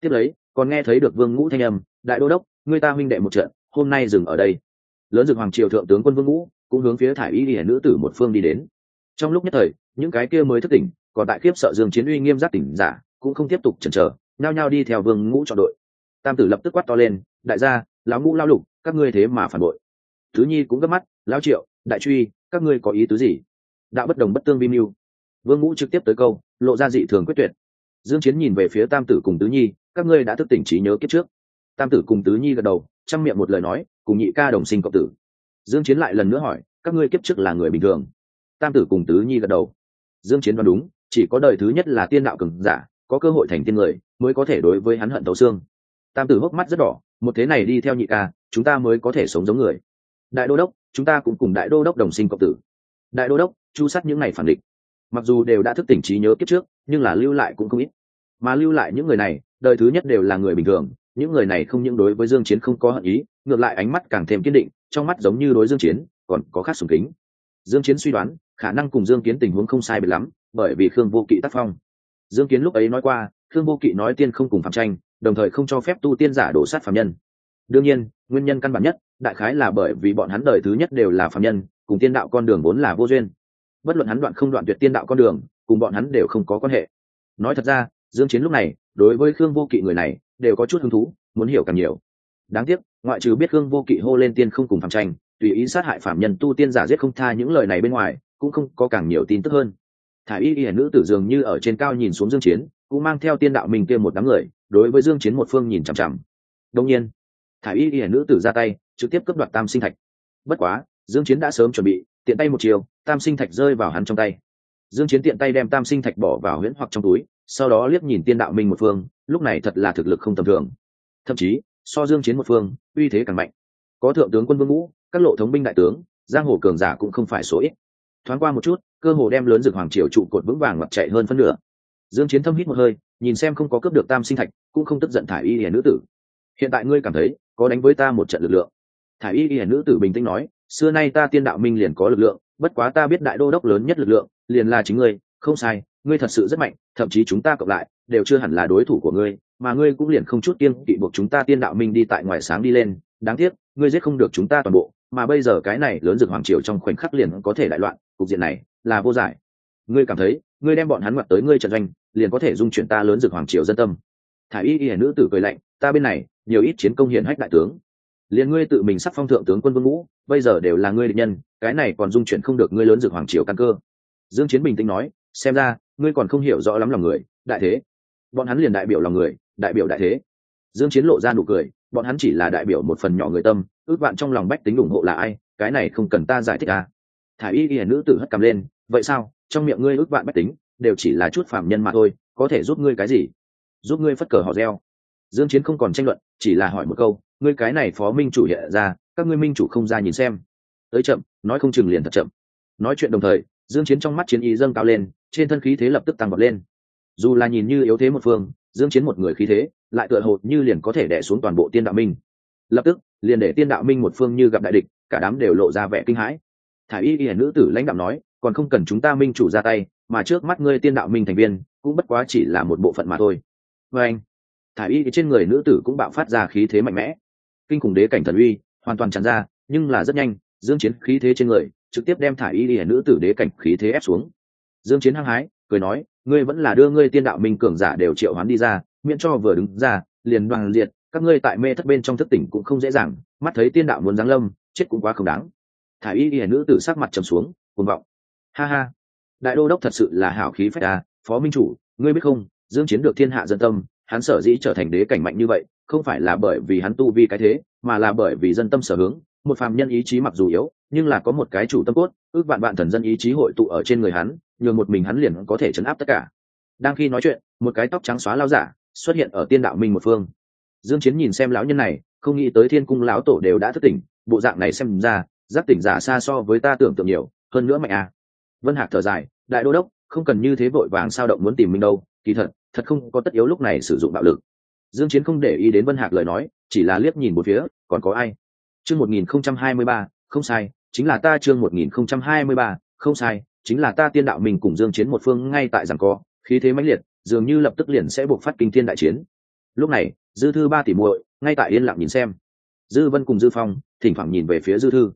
tiếp lấy, còn nghe thấy được vương ngũ thanh âm, đại đô đốc người ta huynh đệ một trận, hôm nay dừng ở đây. Lớn dực hoàng triều thượng tướng quân vương ngũ cũng hướng phía thải y hiển nữ tử một phương đi đến. Trong lúc nhất thời, những cái kia mới thức tỉnh, còn tại khiếp sợ dương chiến uy nghiêm giác tỉnh giả, cũng không tiếp tục chần chờ, nhao nhao đi theo vương ngũ chọn đội. Tam tử lập tức quát to lên, đại gia, lão ngũ lao lục, các ngươi thế mà phản bội. Thứ nhi cũng gấp mắt lao triệu, đại truy, các ngươi có ý tứ gì? Đạo bất đồng bất tương vi mưu. Vương ngũ trực tiếp tới câu, lộ ra dị thường quyết tuyệt. Dương chiến nhìn về phía tam tử cùng tứ nhi các ngươi đã thức tỉnh trí nhớ kiếp trước. Tam tử cùng tứ nhi gật đầu, chăm miệng một lời nói, cùng nhị ca đồng sinh cộng tử. Dương chiến lại lần nữa hỏi, các ngươi kiếp trước là người bình thường? Tam tử cùng tứ nhi gật đầu. Dương chiến đoán đúng, chỉ có đời thứ nhất là tiên đạo cường giả, có cơ hội thành tiên người, mới có thể đối với hắn hận tấu xương. Tam tử hốc mắt rất đỏ, một thế này đi theo nhị ca, chúng ta mới có thể sống giống người. Đại đô đốc, chúng ta cũng cùng đại đô đốc đồng sinh cộng tử. Đại đô đốc, chu sát những ngày phản địch. Mặc dù đều đã thức tỉnh trí nhớ kiếp trước, nhưng là lưu lại cũng không ít. Mà lưu lại những người này đời thứ nhất đều là người bình thường, những người này không những đối với dương chiến không có hận ý, ngược lại ánh mắt càng thêm kiên định, trong mắt giống như đối dương chiến, còn có khác sùng kính. Dương chiến suy đoán, khả năng cùng dương kiến tình huống không sai biệt lắm, bởi vì khương vô kỵ tác phong. Dương kiến lúc ấy nói qua, khương vô kỵ nói tiên không cùng phạm tranh, đồng thời không cho phép tu tiên giả đổ sát phạm nhân. Đương nhiên, nguyên nhân căn bản nhất, đại khái là bởi vì bọn hắn đời thứ nhất đều là phạm nhân, cùng tiên đạo con đường vốn là vô duyên. Bất luận hắn đoạn không đoạn tuyệt tiên đạo con đường, cùng bọn hắn đều không có quan hệ. Nói thật ra, dương chiến lúc này đối với khương vô kỵ người này, đều có chút hứng thú, muốn hiểu càng nhiều. Đáng tiếc, ngoại trừ biết khương vô kỵ hô lên tiên không cùng phạm tranh, tùy ý sát hại phạm nhân tu tiên giả giết không tha những lời này bên ngoài, cũng không có càng nhiều tin tức hơn. Thả y y nữ tử dường như ở trên cao nhìn xuống dương chiến, cũng mang theo tiên đạo mình kia một đám người, đối với dương chiến một phương nhìn chằm chằm. Đồng nhiên, thả y y nữ tử ra tay, trực tiếp cướp đoạt tam sinh thạch. Bất quá, dương chiến đã sớm chuẩn bị, tiện tay một chiều, tam sinh thạch rơi vào hắn trong tay. Dương chiến tiện tay đem tam sinh thạch bỏ vào huyễn hoặc trong túi sau đó liếc nhìn tiên đạo minh một phương, lúc này thật là thực lực không tầm thường. Thậm chí, so dương chiến một phương, uy thế càng mạnh. Có thượng tướng quân vương ngũ các lộ thống binh đại tướng, giang hồ cường giả cũng không phải số ít. Thoáng qua một chút, cơ hồ đem lớn rực hoàng triều trụ cột vững vàng mặt chạy hơn phân nửa. Dương chiến thâm hít một hơi, nhìn xem không có cướp được tam sinh thạch, cũng không tức giận thải y hiền nữ tử. Hiện tại ngươi cảm thấy, có đánh với ta một trận lực lượng? Thải y hiền nữ tử bình tĩnh nói, xưa nay ta tiên đạo minh liền có lực lượng, bất quá ta biết đại đô đốc lớn nhất lực lượng, liền là chính ngươi, không sai ngươi thật sự rất mạnh, thậm chí chúng ta cộng lại, đều chưa hẳn là đối thủ của ngươi, mà ngươi cũng liền không chút kiêng kỵ buộc chúng ta tiên đạo minh đi tại ngoài sáng đi lên. Đáng tiếc, ngươi giết không được chúng ta toàn bộ, mà bây giờ cái này lớn rực hoàng triều trong khoảnh khắc liền có thể đại loạn, cục diện này là vô giải. Ngươi cảm thấy, ngươi đem bọn hắn ngoặt tới ngươi trận doanh, liền có thể dung chuyển ta lớn rực hoàng triều dân tâm. Thả y y nữ tử cười lạnh, ta bên này, nhiều ít chiến công hiển hách đại tướng. Liền ngươi tự mình sắp phong thượng tướng quân vương ngũ, bây giờ đều là ngươi địch nhân, cái này còn dung chuyển không được ngươi lớn rực hoàng triều căn cơ. Dương chiến bình tĩnh nói xem ra, ngươi còn không hiểu rõ lắm lòng người, đại thế. Bọn hắn liền đại biểu lòng người, đại biểu đại thế. Dương chiến lộ ra nụ cười, bọn hắn chỉ là đại biểu một phần nhỏ người tâm, ước bạn trong lòng bách tính ủng hộ là ai, cái này không cần ta giải thích à. Thả y y nữ tử hất cầm lên, vậy sao, trong miệng ngươi ước bạn bách tính, đều chỉ là chút phàm nhân mà thôi, có thể giúp ngươi cái gì? Giúp ngươi phất cờ họ reo dương chiến không còn tranh luận, chỉ là hỏi một câu, ngươi cái này phó minh chủ hiện ra, các ngươi minh chủ không ra nhìn xem. Tới chậm, nói không chừng liền thật chậm. Nói chuyện đồng thời dương chiến trong mắt chiến ý dâng cao lên, trên thân khí thế lập tức tăng bật lên. Dù là nhìn như yếu thế một phương, dương chiến một người khí thế lại tựa hồ như liền có thể đè xuống toàn bộ tiên đạo minh. Lập tức, liền để tiên đạo minh một phương như gặp đại địch, cả đám đều lộ ra vẻ kinh hãi. Thải y y nữ tử lãnh đạo nói, còn không cần chúng ta minh chủ ra tay, mà trước mắt ngươi tiên đạo minh thành viên, cũng bất quá chỉ là một bộ phận mà thôi. Với anh thải y trên người nữ tử cũng bạo phát ra khí thế mạnh mẽ. Kinh khủng đế cảnh thần uy hoàn toàn tràn ra, nhưng là rất nhanh, dương chiến khí thế trên người trực tiếp đem thải y y nữ tử đế cảnh khí thế ép xuống. Dương chiến hăng hái, cười nói, ngươi vẫn là đưa ngươi tiên đạo minh cường giả đều triệu hoán đi ra, miễn cho vừa đứng ra, liền đoàn liệt các ngươi tại mê thất bên trong thức tỉnh cũng không dễ dàng, mắt thấy tiên đạo muốn giáng lâm, chết cũng quá không đáng. Thả y y nữ tử sắc mặt trầm xuống, cuồng vọng. Ha ha, đại đô đốc thật sự là hảo khí phách à phó minh chủ, ngươi biết không, dương chiến được thiên hạ dân tâm, hắn sở dĩ trở thành đế cảnh mạnh như vậy, không phải là bởi vì hắn tu vi cái thế, mà là bởi vì dân tâm sở hướng một phàm nhân ý chí mặc dù yếu, nhưng là có một cái chủ tâm cốt, ước vạn vạn thần dân ý chí hội tụ ở trên người hắn, nhường một mình hắn liền có thể chấn áp tất cả. Đang khi nói chuyện, một cái tóc trắng xóa lao giả xuất hiện ở tiên đạo minh một phương. Dương chiến nhìn xem lão nhân này, không nghĩ tới thiên cung lão tổ đều đã thức tỉnh, bộ dạng này xem ra, giác tỉnh giả xa so với ta tưởng tượng nhiều, hơn nữa mạnh à. Vân hạc thở dài, đại đô đốc, không cần như thế vội vàng sao động muốn tìm mình đâu, kỳ thật thật không có tất yếu lúc này sử dụng bạo lực. Dương chiến không để ý đến vân hạc lời nói, chỉ là liếc nhìn một phía, còn có ai? Chương 1023 không sai, chính là ta chương 1023 không sai, chính là ta tiên đạo mình cùng dương chiến một phương ngay tại giảng co, khí thế mãnh liệt, dường như lập tức liền sẽ buộc phát kinh thiên đại chiến. Lúc này, dư thư ba tỷ muội ngay tại yên lặng nhìn xem. Dư vân cùng dư phong thỉnh thoảng nhìn về phía dư thư.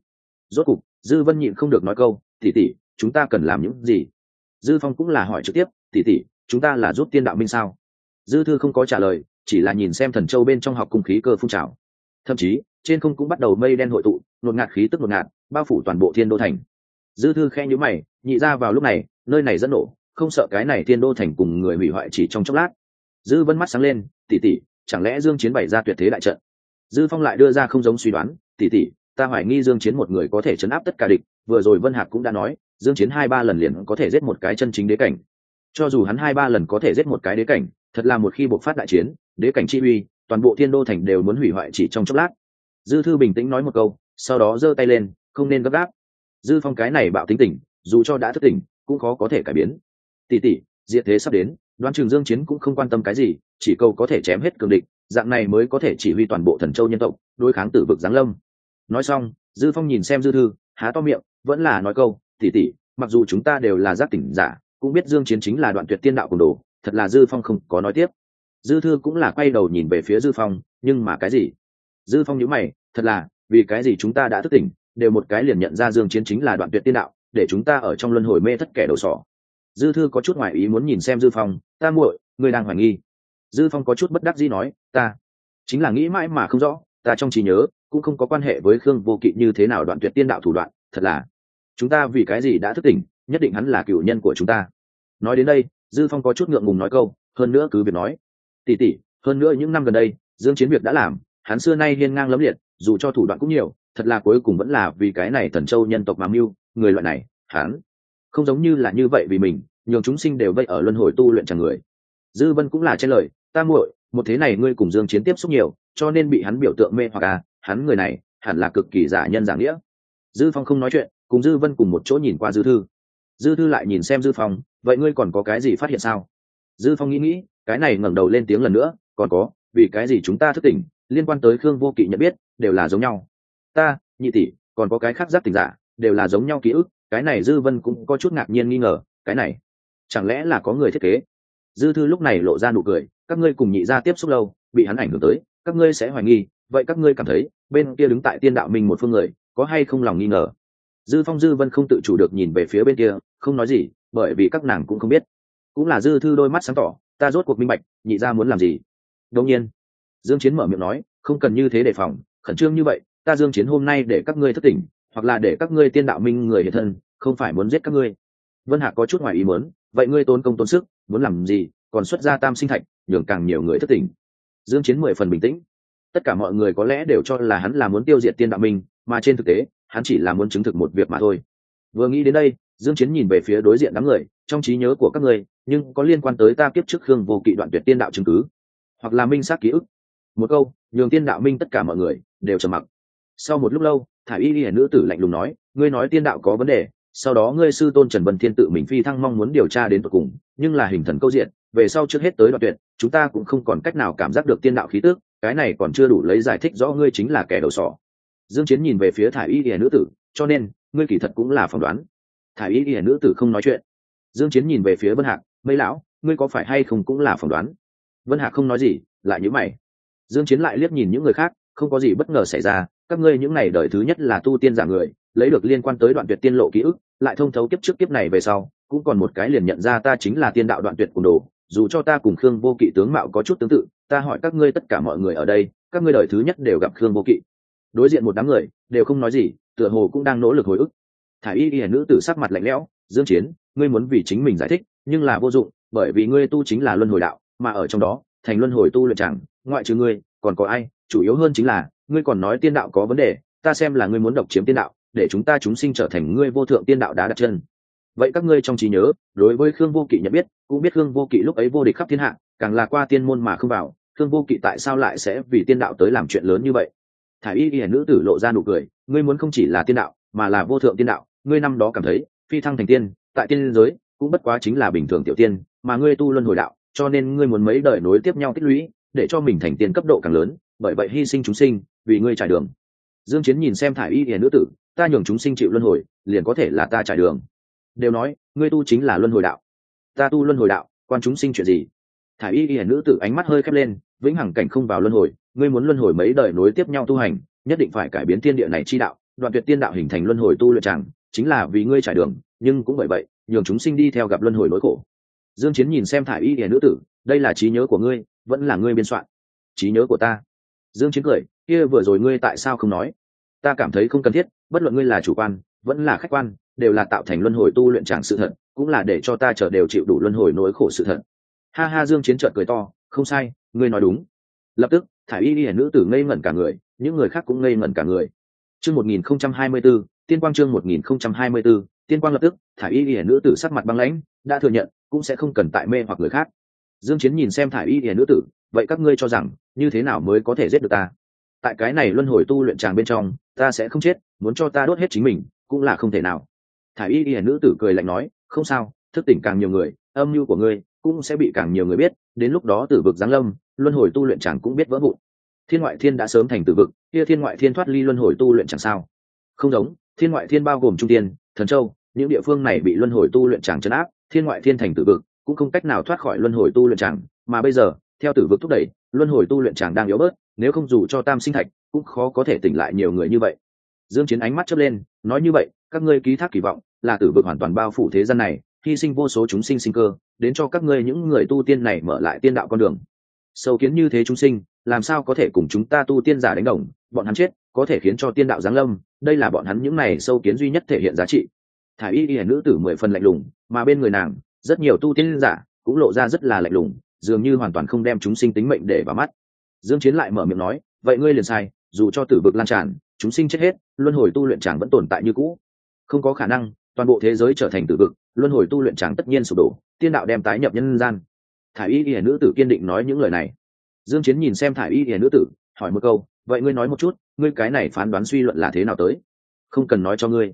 Rốt cục, dư vân nhịn không được nói câu, tỷ tỷ, chúng ta cần làm những gì? Dư phong cũng là hỏi trực tiếp, tỷ tỷ, chúng ta là giúp tiên đạo minh sao? Dư thư không có trả lời, chỉ là nhìn xem thần châu bên trong học cung khí cơ phun trào thậm chí, trên không cũng bắt đầu mây đen hội tụ, ngột ngạt khí tức ngột ngạt, bao phủ toàn bộ thiên đô thành. Dư thư khe nhữ mày, nhị ra vào lúc này, nơi này dẫn nổ, không sợ cái này thiên đô thành cùng người hủy hoại chỉ trong chốc lát. Dư vân mắt sáng lên tỉ tỉ chẳng lẽ dương chiến bày ra tuyệt thế đại trận? Dư phong lại đưa ra không giống suy đoán tỉ tỉ ta hoài nghi dương chiến một người có thể chấn áp tất cả địch. Vừa rồi vân hạc cũng đã nói, dương chiến hai ba lần liền có thể giết một cái chân chính đế cảnh. Cho dù hắn hai ba lần có thể giết một cái đế cảnh, thật là một khi bộc phát đại chiến, đế cảnh chi uy toàn bộ thiên đô thành đều muốn hủy hoại chỉ trong chốc lát. Dư thư bình tĩnh nói một câu, sau đó giơ tay lên, không nên gấp gáp. Dư phong cái này bạo tính tình dù cho đã thức tỉnh, cũng khó có thể cải biến. Tỷ tỷ, diệt thế sắp đến, đoán trường dương chiến cũng không quan tâm cái gì, chỉ câu có thể chém hết cường địch, dạng này mới có thể chỉ huy toàn bộ thần châu nhân tộc, đối kháng tử vực giáng lâm. Nói xong, dư phong nhìn xem dư thư, há to miệng, vẫn là nói câu, tỷ tỷ, mặc dù chúng ta đều là giác tỉnh giả, cũng biết dương chiến chính là đoạn tuyệt tiên đạo cùng đồ, thật là dư phong không có nói tiếp dư thư cũng là quay đầu nhìn về phía dư phong, nhưng mà cái gì? Dư phong nhíu mày, thật là, vì cái gì chúng ta đã thức tỉnh, đều một cái liền nhận ra dương chiến chính là đoạn tuyệt tiên đạo, để chúng ta ở trong luân hồi mê thất kẻ đầu sỏ. Dư thư có chút ngoại ý muốn nhìn xem dư phong, ta muội, ngươi đang hoài nghi. Dư phong có chút bất đắc dĩ nói, ta chính là nghĩ mãi mà không rõ, ta trong trí nhớ cũng không có quan hệ với khương vô kỵ như thế nào đoạn tuyệt tiên đạo thủ đoạn, thật là, chúng ta vì cái gì đã thức tỉnh, nhất định hắn là cựu nhân của chúng ta. Nói đến đây, dư phong có chút ngượng ngùng nói câu, hơn nữa cứ việc nói tỷ tỷ hơn nữa những năm gần đây, dương chiến việc đã làm, hắn xưa nay hiên ngang lấm liệt, dù cho thủ đoạn cũng nhiều, thật là cuối cùng vẫn là vì cái này thần châu nhân tộc mà mưu, người loại này, hắn không giống như là như vậy vì mình, nhường chúng sinh đều vây ở luân hồi tu luyện chẳng người. Dư vân cũng là trên lời, ta muội, một thế này ngươi cùng dương chiến tiếp xúc nhiều, cho nên bị hắn biểu tượng mê hoặc à hắn người này, hẳn là cực kỳ giả nhân giả nghĩa. Dư phong không nói chuyện, cùng dư vân cùng một chỗ nhìn qua dư thư. Dư thư lại nhìn xem dư phong, vậy ngươi còn có cái gì phát hiện sao? Dư phong nghĩ nghĩ cái này ngẩng đầu lên tiếng lần nữa, còn có, vì cái gì chúng ta thức tỉnh, liên quan tới khương vô kỵ nhận biết, đều là giống nhau. Ta, nhị tỷ, còn có cái khác giác tỉnh giả, đều là giống nhau ký ức, cái này dư vân cũng có chút ngạc nhiên nghi ngờ, cái này, chẳng lẽ là có người thiết kế? Dư thư lúc này lộ ra nụ cười, các ngươi cùng nhị gia tiếp xúc lâu, bị hắn ảnh hưởng tới, các ngươi sẽ hoài nghi, vậy các ngươi cảm thấy, bên kia đứng tại tiên đạo minh một phương người, có hay không lòng nghi ngờ? Dư phong dư vân không tự chủ được nhìn về phía bên kia, không nói gì, bởi vì các nàng cũng không biết. Cũng là dư thư đôi mắt sáng tỏ ta rốt cuộc minh bạch, nhị gia muốn làm gì. Đông nhiên. Dương chiến mở miệng nói, không cần như thế đề phòng, khẩn trương như vậy, ta dương chiến hôm nay để các ngươi thất tỉnh, hoặc là để các ngươi tiên đạo minh người hiện thân, không phải muốn giết các ngươi. Vân hạc có chút ngoài ý muốn, vậy ngươi tốn công tốn sức, muốn làm gì, còn xuất ra tam sinh thạch, nhường càng nhiều người thất tỉnh. Dương chiến mười phần bình tĩnh. Tất cả mọi người có lẽ đều cho là hắn là muốn tiêu diệt tiên đạo minh, mà trên thực tế, hắn chỉ là muốn chứng thực một việc mà thôi. Vừa nghĩ đến đây, dương chiến nhìn về phía đối diện đám người, trong trí nhớ của các ngươi nhưng có liên quan tới ta kiếp trước khương vô kỵ đoạn tuyệt tiên đạo chứng cứ, hoặc là minh xác ký ức. Một câu, nhường tiên đạo minh tất cả mọi người, đều trầm mặc. Sau một lúc lâu thả y hiển nữ tử lạnh lùng nói, ngươi nói tiên đạo có vấn đề, sau đó ngươi sư tôn trần vân thiên tự mình phi thăng mong muốn điều tra đến tận cùng, nhưng là hình thần câu diện, về sau trước hết tới đoạn tuyệt, chúng ta cũng không còn cách nào cảm giác được tiên đạo khí tước cái này còn chưa đủ lấy giải thích rõ ngươi chính là kẻ đầu sỏ. Dương chiến nhìn về phía thả y hiển nữ tử, cho nên, ngươi kỳ thật cũng là phỏng đoán. Thả y hiển nữ tử không nói chuyện. Dương chiến nhìn về phía vân hạc mấy lão, ngươi có phải hay không cũng là phỏng đoán? Vân hạc không nói gì, lại nhữ mày. Dương chiến lại liếc nhìn những người khác, không có gì bất ngờ xảy ra, các ngươi những này đời thứ nhất là tu tiên giả người, lấy được liên quan tới đoạn tuyệt tiên lộ ký ức, lại thông thấu kiếp trước kiếp này về sau, cũng còn một cái liền nhận ra ta chính là tiên đạo đoạn tuyệt cùng đồ, dù cho ta cùng khương vô kỵ tướng mạo có chút tương tự, ta hỏi các ngươi tất cả mọi người ở đây, các ngươi đời thứ nhất đều gặp khương vô kỵ. Đối diện một đám người, đều không nói gì, tựa hồ cũng đang nỗ lực hồi ức. Thả y y nữ tử sắc mặt lạnh lẽo, dương chiến, ngươi muốn vì chính mình giải thích nhưng là vô dụng, bởi vì ngươi tu chính là luân hồi đạo, mà ở trong đó, thành luân hồi tu luyện chẳng, ngoại trừ ngươi, còn có ai? Chủ yếu hơn chính là, ngươi còn nói tiên đạo có vấn đề, ta xem là ngươi muốn độc chiếm tiên đạo, để chúng ta chúng sinh trở thành ngươi vô thượng tiên đạo đá đặt chân. Vậy các ngươi trong trí nhớ, đối với khương vô kỵ nhận biết, cũng biết khương vô kỵ lúc ấy vô địch khắp thiên hạ, càng là qua tiên môn mà không vào, khương vô kỵ tại sao lại sẽ vì tiên đạo tới làm chuyện lớn như vậy? Thả y y nữ tử lộ ra nụ cười, ngươi muốn không chỉ là tiên đạo, mà là vô thượng tiên đạo, ngươi năm đó cảm thấy, phi thăng thành tiên, tại tiên giới cũng bất quá chính là bình thường tiểu tiên, mà ngươi tu luân hồi đạo, cho nên ngươi muốn mấy đời nối tiếp nhau tích lũy, để cho mình thành tiên cấp độ càng lớn, bởi vậy hy sinh chúng sinh, vì ngươi trải đường. Dương chiến nhìn xem thải y hiền nữ tử, ta nhường chúng sinh chịu luân hồi, liền có thể là ta trải đường. Đều nói, ngươi tu chính là luân hồi đạo. Ta tu luân hồi đạo, quan chúng sinh chuyện gì? Thải y hiền nữ tử ánh mắt hơi khép lên, vĩnh hằng cảnh không vào luân hồi, ngươi muốn luân hồi mấy đời nối tiếp nhau tu hành, nhất định phải cải biến thiên địa này chi đạo, đoạn tuyệt tiên đạo hình thành luân hồi tu luyện chẳng, chính là vì ngươi trải đường, nhưng cũng bởi vậy nhường chúng sinh đi theo gặp luân hồi nỗi khổ. Dương chiến nhìn xem thải y hiền nữ tử, đây là trí nhớ của ngươi, vẫn là ngươi biên soạn. Trí nhớ của ta. Dương chiến cười, kia vừa rồi ngươi tại sao không nói? Ta cảm thấy không cần thiết, bất luận ngươi là chủ quan, vẫn là khách quan, đều là tạo thành luân hồi tu luyện chẳng sự thật, cũng là để cho ta chờ đều chịu đủ luân hồi nỗi khổ sự thật. Ha ha, dương chiến trợn cười to, không sai, ngươi nói đúng. Lập tức thải y y nữ tử ngây ngẩn cả người, những người khác cũng ngây ngẩn cả người. Chương 1024 tiên quang chương 1024 tiên quang lập tức, thải y y nữ tử sắc mặt băng lãnh, đã thừa nhận, cũng sẽ không cần tại mê hoặc người khác. Dương chiến nhìn xem thải y y nữ tử, vậy các ngươi cho rằng, như thế nào mới có thể giết được ta? Tại cái này luân hồi tu luyện tràng bên trong, ta sẽ không chết, muốn cho ta đốt hết chính mình, cũng là không thể nào. Thả y y nữ tử cười lạnh nói, không sao, thức tỉnh càng nhiều người, âm mưu của ngươi cũng sẽ bị càng nhiều người biết, đến lúc đó tử vực giáng lâm, luân hồi tu luyện chẳng cũng biết vỡ vụn. Thiên ngoại thiên đã sớm thành tử vực, kia thiên ngoại thiên thoát ly luân hồi tu luyện chẳng sao? Không giống, thiên ngoại thiên bao gồm trung tiên thần châu, những địa phương này bị luân hồi tu luyện tràng chấn áp, thiên ngoại thiên thành tử vực cũng không cách nào thoát khỏi luân hồi tu luyện tràng mà bây giờ, theo tử vực thúc đẩy, luân hồi tu luyện tràng đang yếu bớt, nếu không dù cho tam sinh thạch, cũng khó có thể tỉnh lại nhiều người như vậy. Dương chiến ánh mắt chớp lên, nói như vậy, các ngươi ký thác kỳ vọng, là tử vực hoàn toàn bao phủ thế gian này, hy sinh vô số chúng sinh sinh cơ, đến cho các ngươi những người tu tiên này mở lại tiên đạo con đường. Sâu kiến như thế chúng sinh, làm sao có thể cùng chúng ta tu tiên giả đánh đồng, bọn hắn chết, có thể khiến cho tiên đạo giáng lâm đây là bọn hắn những này sâu kiến duy nhất thể hiện giá trị. Thải y y nữ tử mười phần lạnh lùng, mà bên người nàng, rất nhiều tu tiên giả cũng lộ ra rất là lạnh lùng, dường như hoàn toàn không đem chúng sinh tính mệnh để vào mắt. Dương chiến lại mở miệng nói, vậy ngươi liền sai, dù cho tử vực lan tràn, chúng sinh chết hết, luân hồi tu luyện chẳng vẫn tồn tại như cũ. Không có khả năng, toàn bộ thế giới trở thành tử vực, luân hồi tu luyện chẳng tất nhiên sụp đổ, tiên đạo đem tái nhập nhân gian. Thải y y nữ tử kiên định nói những lời này. Dương chiến nhìn xem thải y y nữ tử, hỏi một câu vậy ngươi nói một chút, ngươi cái này phán đoán suy luận là thế nào tới? Không cần nói cho ngươi.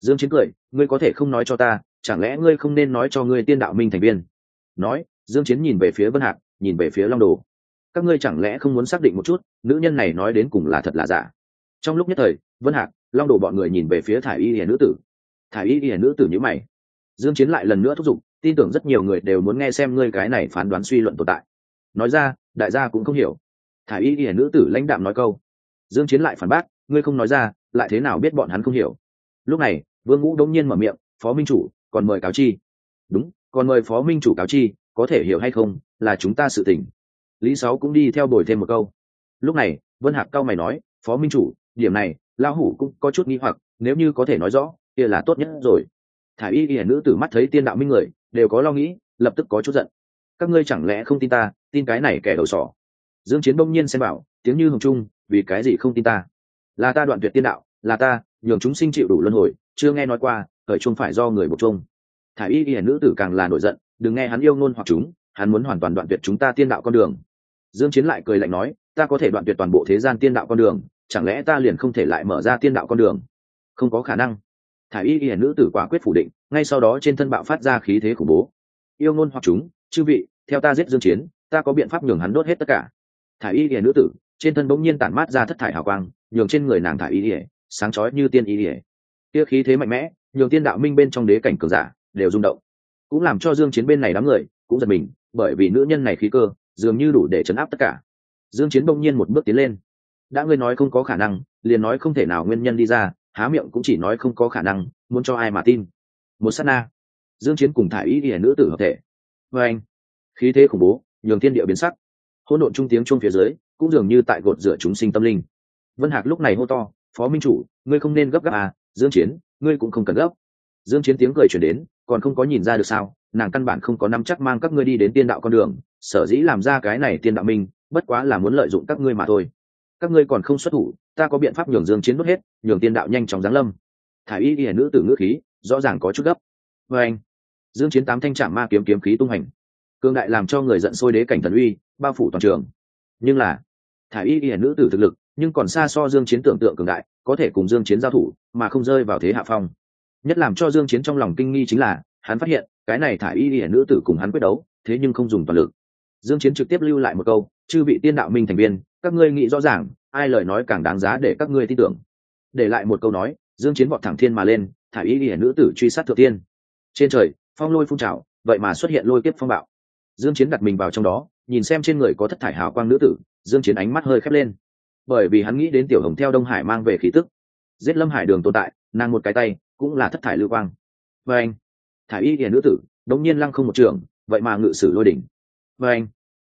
Dương chiến cười, ngươi có thể không nói cho ta, chẳng lẽ ngươi không nên nói cho ngươi tiên đạo minh thành viên? Nói, dương chiến nhìn về phía vân hạc, nhìn về phía long đồ. Các ngươi chẳng lẽ không muốn xác định một chút, nữ nhân này nói đến cùng là thật là giả? Trong lúc nhất thời, vân hạc, long đồ bọn người nhìn về phía thải y hiền nữ tử. Thải y hiền nữ tử như mày. Dương chiến lại lần nữa thúc giục, tin tưởng rất nhiều người đều muốn nghe xem ngươi cái này phán đoán suy luận tồn tại. Nói ra, đại gia cũng không hiểu thải y y nữ tử lãnh đạm nói câu. Dương chiến lại phản bác, ngươi không nói ra, lại thế nào biết bọn hắn không hiểu? Lúc này, vương ngũ đống nhiên mở miệng, phó minh chủ, còn mời cáo chi. Đúng, còn mời phó minh chủ cáo chi, có thể hiểu hay không, là chúng ta sự tình. Lý sáu cũng đi theo bồi thêm một câu. Lúc này, vân hạc cao mày nói, phó minh chủ, điểm này, lão hủ cũng có chút nghi hoặc, nếu như có thể nói rõ, kia là tốt nhất rồi. Thả y y nữ tử mắt thấy tiên đạo minh người, đều có lo nghĩ, lập tức có chút giận. Các ngươi chẳng lẽ không tin ta, tin cái này kẻ đầu sỏ? Dương chiến đông nhiên xem bảo tiếng như hồng trung, vì cái gì không tin ta? Là ta đoạn tuyệt tiên đạo, là ta, nhường chúng sinh chịu đủ luân hồi, chưa nghe nói qua thời chung phải do người buộc chung thả y y nữ tử càng là nổi giận, đừng nghe hắn yêu ngôn hoặc chúng, hắn muốn hoàn toàn đoạn tuyệt chúng ta tiên đạo con đường. Dương chiến lại cười lạnh nói, ta có thể đoạn tuyệt toàn bộ thế gian tiên đạo con đường, chẳng lẽ ta liền không thể lại mở ra tiên đạo con đường? Không có khả năng. Thả y y nữ tử quả quyết phủ định, ngay sau đó trên thân bạo phát ra khí thế khủng bố. Yêu ngôn hoặc chúng, chư vị, theo ta giết dương chiến, ta có biện pháp nhường hắn đốt hết tất cả thả y y nữ tử, trên thân bỗng nhiên tản mát ra thất thải hào quang, nhường trên người nàng thả y y sáng chói như tiên y y kia khí thế mạnh mẽ, nhường tiên đạo minh bên trong đế cảnh cường giả đều rung động. Cũng làm cho dương chiến bên này đám người cũng giật mình, bởi vì nữ nhân này khí cơ dường như đủ để chấn áp tất cả. Dương chiến bỗng nhiên một bước tiến lên. Đã ngươi nói không có khả năng, liền nói không thể nào nguyên nhân đi ra, há miệng cũng chỉ nói không có khả năng, muốn cho ai mà tin. Một sát na. Dương chiến cùng thải Y y nữ tử hợp thể. Với anh khí thế khủng bố, nhường thiên địa biến sắc hỗn độn trung tiếng chuông phía dưới, cũng dường như tại gột rửa chúng sinh tâm linh. Vân hạc lúc này hô to, phó minh chủ, ngươi không nên gấp gáp à dương chiến, ngươi cũng không cần gấp. Dương chiến tiếng cười truyền đến, còn không có nhìn ra được sao, nàng căn bản không có nắm chắc mang các ngươi đi đến tiên đạo con đường, sở dĩ làm ra cái này tiên đạo minh, bất quá là muốn lợi dụng các ngươi mà thôi. Các ngươi còn không xuất thủ, ta có biện pháp nhường dương chiến đốt hết, nhường tiên đạo nhanh chóng giáng lâm. Thải y y nữ tử ngữ khí, rõ ràng có chút gấp. Với anh dương chiến tám thanh trạm ma kiếm kiếm khí tung hành. Cương đại làm cho người giận sôi đế cảnh thần uy bao phủ toàn trường. Nhưng là, Thả y y nữ tử thực lực, nhưng còn xa so dương chiến tưởng tượng cường đại, có thể cùng dương chiến giao thủ, mà không rơi vào thế hạ phong. Nhất làm cho dương chiến trong lòng kinh nghi chính là, hắn phát hiện, cái này Thả y y nữ tử cùng hắn quyết đấu, thế nhưng không dùng toàn lực. Dương chiến trực tiếp lưu lại một câu, chư vị tiên đạo minh thành viên, các ngươi nghĩ rõ ràng, ai lời nói càng đáng giá để các ngươi tin tưởng. Để lại một câu nói, dương chiến vọt thẳng thiên mà lên, Thả y y nữ tử truy sát thượng tiên. Trên trời, phong lôi phun trào, vậy mà xuất hiện lôi kiếp phong bạo. Dương chiến đặt mình vào trong đó nhìn xem trên người có thất thải hào quang nữ tử, dương chiến ánh mắt hơi khép lên. Bởi vì hắn nghĩ đến tiểu hồng theo đông hải mang về khí tức. Giết lâm hải đường tồn tại, nàng một cái tay, cũng là thất thải lưu quang. Và anh, thải y hiền nữ tử, đống nhiên lăng không một trường, vậy mà ngự sử lôi đỉnh. Và anh,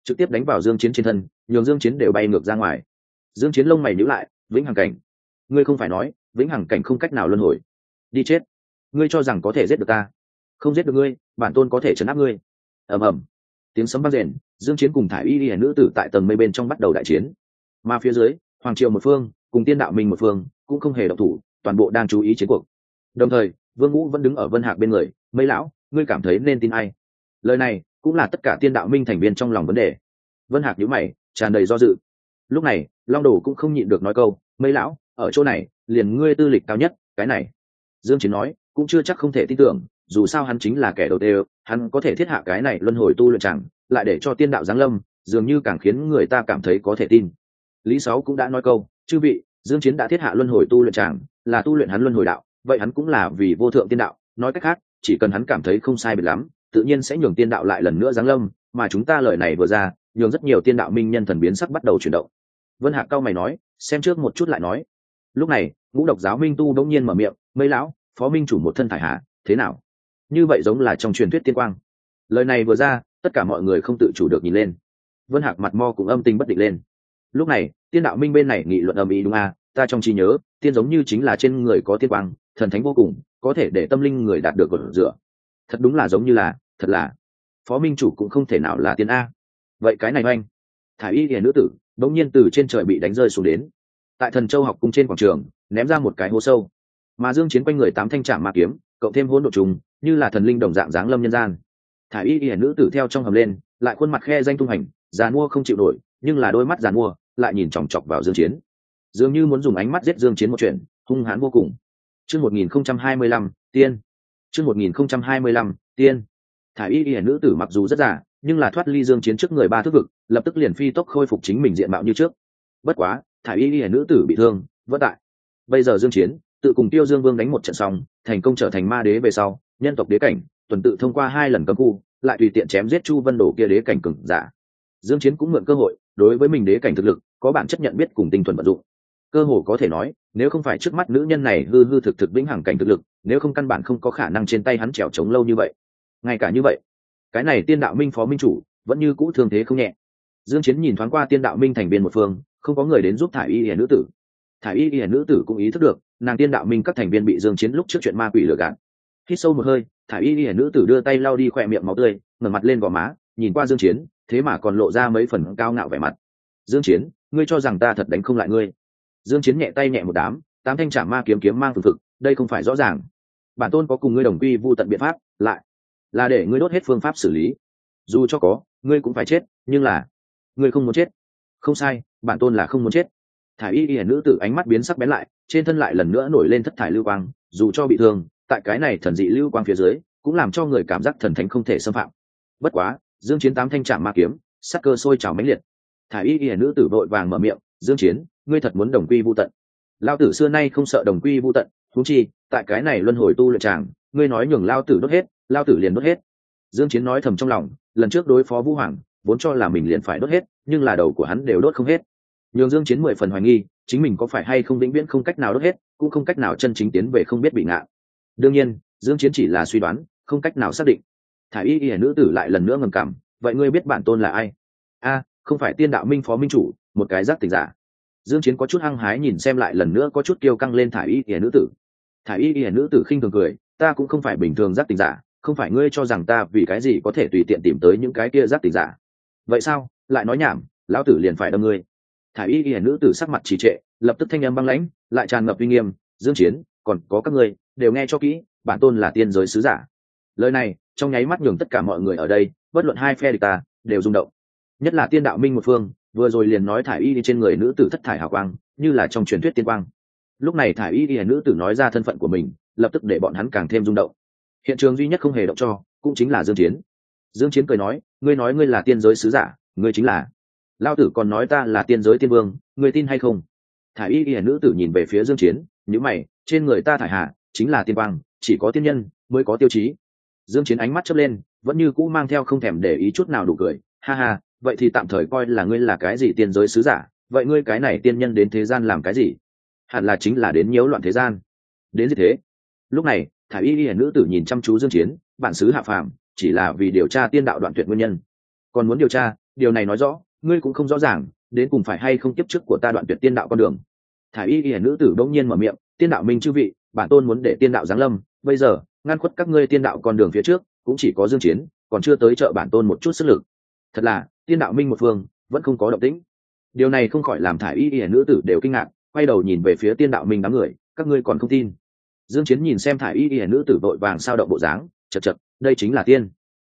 trực tiếp đánh vào dương chiến trên thân, nhường dương chiến đều bay ngược ra ngoài. Dương chiến lông mày nhíu lại, vĩnh hằng cảnh, ngươi không phải nói, vĩnh hằng cảnh không cách nào luân hồi. Đi chết. Ngươi cho rằng có thể giết được ta. Không giết được ngươi, bản tôn có thể chấn áp ngươi. Ầm ầm tiếng sấm vang rền, dương chiến cùng thải y y nữ tử tại tầng mây bên trong bắt đầu đại chiến. Mà phía dưới, hoàng triều một phương, cùng tiên đạo minh một phương, cũng không hề động thủ, toàn bộ đang chú ý chiến cuộc. Đồng thời, vương ngũ vẫn đứng ở vân hạc bên người mấy lão, ngươi cảm thấy nên tin ai? Lời này cũng là tất cả tiên đạo minh thành viên trong lòng vấn đề. Vân hạc nhíu mày, tràn đầy do dự. Lúc này, long đồ cũng không nhịn được nói câu mấy lão, ở chỗ này, liền ngươi tư lịch cao nhất, cái này. Dương chiến nói, cũng chưa chắc không thể tin tưởng dù sao hắn chính là kẻ đầu tiên, hắn có thể thiết hạ cái này luân hồi tu luyện chẳng, lại để cho tiên đạo giáng lâm, dường như càng khiến người ta cảm thấy có thể tin. Lý sáu cũng đã nói câu, chư vị, dương chiến đã thiết hạ luân hồi tu luyện chẳng, là tu luyện hắn luân hồi đạo, vậy hắn cũng là vì vô thượng tiên đạo. Nói cách khác, chỉ cần hắn cảm thấy không sai biệt lắm, tự nhiên sẽ nhường tiên đạo lại lần nữa giáng lâm, mà chúng ta lời này vừa ra, nhường rất nhiều tiên đạo minh nhân thần biến sắc bắt đầu chuyển động. Vân hạc cao mày nói, xem trước một chút lại nói. Lúc này, ngũ độc giáo minh tu đống nhiên mở miệng mấy lão, phó minh chủ một thân thải hạ, thế nào? Như vậy giống là trong truyền thuyết tiên quang. Lời này vừa ra, tất cả mọi người không tự chủ được nhìn lên. Vân hạc mặt mo cũng âm tình bất định lên. Lúc này, tiên đạo minh bên này nghị luận âm ý đúng à ta trong trí nhớ, tiên giống như chính là trên người có tiên quang, thần thánh vô cùng, có thể để tâm linh người đạt được gột rửa thật đúng là giống như là, thật là. Phó minh chủ cũng không thể nào là tiên a. Vậy cái này oanh. Thả y hiền nữ tử bỗng nhiên từ trên trời bị đánh rơi xuống đến. Tại thần châu học cung trên quảng trường, ném ra một cái hố sâu. Mà dương chiến quanh người tám thanh trảm ma kiếm cộng thêm hỗn độ trùng, như là thần linh đồng dạng dáng lâm nhân gian. Thả y hiển nữ tử theo trong hầm lên, lại khuôn mặt khe danh tung hành giàn mua không chịu nổi, nhưng là đôi mắt giàn mua lại nhìn chòng chọc vào dương chiến. Dường như muốn dùng ánh mắt giết dương chiến một chuyện, hung hãn vô cùng. Chương 1025 tiên. Chương một nghìn không trăm hai mươi lăm, tiên. Thả y y nữ tử mặc dù rất giả nhưng là thoát ly dương chiến trước người ba thước vực, lập tức liền phi tốc khôi phục chính mình diện mạo như trước. Bất quá, thả y y nữ tử bị thương vất tại. Bây giờ dương chiến tự cùng tiêu dương vương đánh một trận xong, thành công trở thành ma đế về sau, nhân tộc đế cảnh, tuần tự thông qua hai lần cấm khu, lại tùy tiện chém giết chu vân đổ kia đế cảnh cừng giả. Dương chiến cũng mượn cơ hội, đối với mình đế cảnh thực lực, có bản chất nhận biết cùng tinh thuần vận dụng. Cơ hồ có thể nói, nếu không phải trước mắt nữ nhân này hư hư thực thực vĩnh hằng cảnh thực lực, nếu không căn bản không có khả năng trên tay hắn trèo trống lâu như vậy. Ngay cả như vậy, cái này tiên đạo minh phó minh chủ, vẫn như cũ thường thế không nhẹ. Dương chiến nhìn thoáng qua tiên đạo minh thành viên một phương, không có người đến giúp thải y hiển nữ tử thải y y nữ tử cũng ý thức được, nàng tiên đạo minh các thành viên bị dương chiến lúc trước chuyện ma quỷ lừa gạt. Hít sâu một hơi, thải y y nữ tử đưa tay lau đi khỏe miệng máu tươi, ngẩng mặt lên gò má, nhìn qua dương chiến, thế mà còn lộ ra mấy phần cao ngạo vẻ mặt. Dương chiến, ngươi cho rằng ta thật đánh không lại ngươi? Dương chiến nhẹ tay nhẹ một đám, tám thanh trảm ma kiếm kiếm mang thực thực, đây không phải rõ ràng. Bản tôn có cùng ngươi đồng quy vu tận biện pháp, lại là để ngươi đốt hết phương pháp xử lý. Dù cho có, ngươi cũng phải chết, nhưng là ngươi không muốn chết. Không sai, bản tôn là không muốn chết thải y y nữ tử ánh mắt biến sắc bén lại, trên thân lại lần nữa nổi lên thất thải lưu quang, dù cho bị thương, tại cái này thần dị lưu quang phía dưới, cũng làm cho người cảm giác thần thánh không thể xâm phạm. Bất quá, dương chiến tám thanh trạm ma kiếm, sắc cơ sôi trào mãnh liệt. Thải y y nữ tử vội vàng mở miệng, dương chiến, ngươi thật muốn đồng quy vu tận. Lao tử xưa nay không sợ đồng quy vu tận thú chi, tại cái này luân hồi tu luyện tràng, ngươi nói nhường lao tử đốt hết, lao tử liền đốt hết. Dương chiến nói thầm trong lòng, lần trước đối phó vũ hoàng, vốn cho là mình liền phải đốt hết, nhưng là đầu của hắn đều đốt không hết nhường dương chiến mười phần hoài nghi, chính mình có phải hay không vĩnh viễn không cách nào đốt hết, cũng không cách nào chân chính tiến về không biết bị ngạ. Đương nhiên, dương chiến chỉ là suy đoán, không cách nào xác định. Thải y y nữ tử lại lần nữa ngầm cảm, vậy ngươi biết bản tôn là ai? A, không phải tiên đạo minh phó minh chủ, một cái giác tình giả. Dương chiến có chút hăng hái nhìn xem lại lần nữa có chút kiêu căng lên thải y y nữ tử. Thải y y nữ tử khinh thường cười, ta cũng không phải bình thường giác tình giả, không phải ngươi cho rằng ta vì cái gì có thể tùy tiện tìm tới những cái kia giác tình giả. Vậy sao? Lại nói nhảm, lão tử liền phải đâm ngươi thải y y nữ tử sắc mặt trì trệ, lập tức thanh âm băng lãnh, lại tràn ngập uy nghiêm, dương chiến, còn có các ngươi, đều nghe cho kỹ, bản tôn là tiên giới sứ giả. Lời này, trong nháy mắt nhường tất cả mọi người ở đây, bất luận hai phe địch ta, đều rung động. Nhất là tiên đạo minh một phương, vừa rồi liền nói thải y đi trên người nữ tử thất thải hào quang, như là trong truyền thuyết tiên quang. Lúc này thải y đi nữ tử nói ra thân phận của mình, lập tức để bọn hắn càng thêm rung động. Hiện trường duy nhất không hề động cho, cũng chính là dương chiến. Dương chiến cười nói, ngươi nói ngươi là tiên giới sứ giả, ngươi chính là lao tử còn nói ta là tiên giới tiên vương người tin hay không? Thả y y nữ tử nhìn về phía dương chiến những mày, trên người ta thải hạ, chính là tiên quang, chỉ có tiên nhân mới có tiêu chí. Dương chiến ánh mắt chớp lên, vẫn như cũ mang theo không thèm để ý chút nào đủ cười, ha ha, vậy thì tạm thời coi là ngươi là cái gì tiên giới sứ giả, vậy ngươi cái này tiên nhân đến thế gian làm cái gì? Hẳn là chính là đến nhiễu loạn thế gian. Đến gì thế. Lúc này thả y y nữ tử nhìn chăm chú dương chiến, bản sứ hạ phàm, chỉ là vì điều tra tiên đạo đoạn tuyệt nguyên nhân. Còn muốn điều tra, điều này nói rõ ngươi cũng không rõ ràng, đến cùng phải hay không tiếp chức của ta đoạn tuyệt tiên đạo con đường. Thả y y nữ tử bỗng nhiên mở miệng, tiên đạo minh chư vị, bản tôn muốn để tiên đạo giáng lâm, bây giờ, ngăn khuất các ngươi tiên đạo con đường phía trước, cũng chỉ có dương chiến, còn chưa tới trợ bản tôn một chút sức lực. Thật là, tiên đạo minh một phương, vẫn không có động tĩnh. Điều này không khỏi làm thải y y nữ tử đều kinh ngạc, quay đầu nhìn về phía tiên đạo minh đám người, các ngươi còn không tin. Dương chiến nhìn xem thải y y nữ tử vội vàng sao động bộ dáng, chật chật, đây chính là tiên.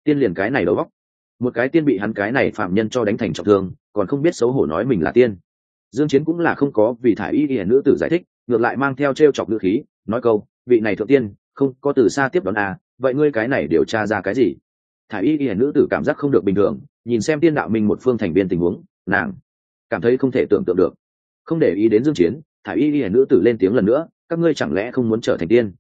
Tiên liền cái này đầu góc một cái tiên bị hắn cái này phạm nhân cho đánh thành trọng thương, còn không biết xấu hổ nói mình là tiên. Dương chiến cũng là không có vì thải y y nữ tử giải thích, ngược lại mang theo treo chọc ngữ khí, nói câu, vị này thượng tiên, không, có từ xa tiếp đón à vậy ngươi cái này điều tra ra cái gì? Thải y y nữ tử cảm giác không được bình thường, nhìn xem tiên đạo minh một phương thành viên tình huống, nàng cảm thấy không thể tưởng tượng được. Không để ý đến dương chiến, thải y y nữ tử lên tiếng lần nữa, các ngươi chẳng lẽ không muốn trở thành tiên?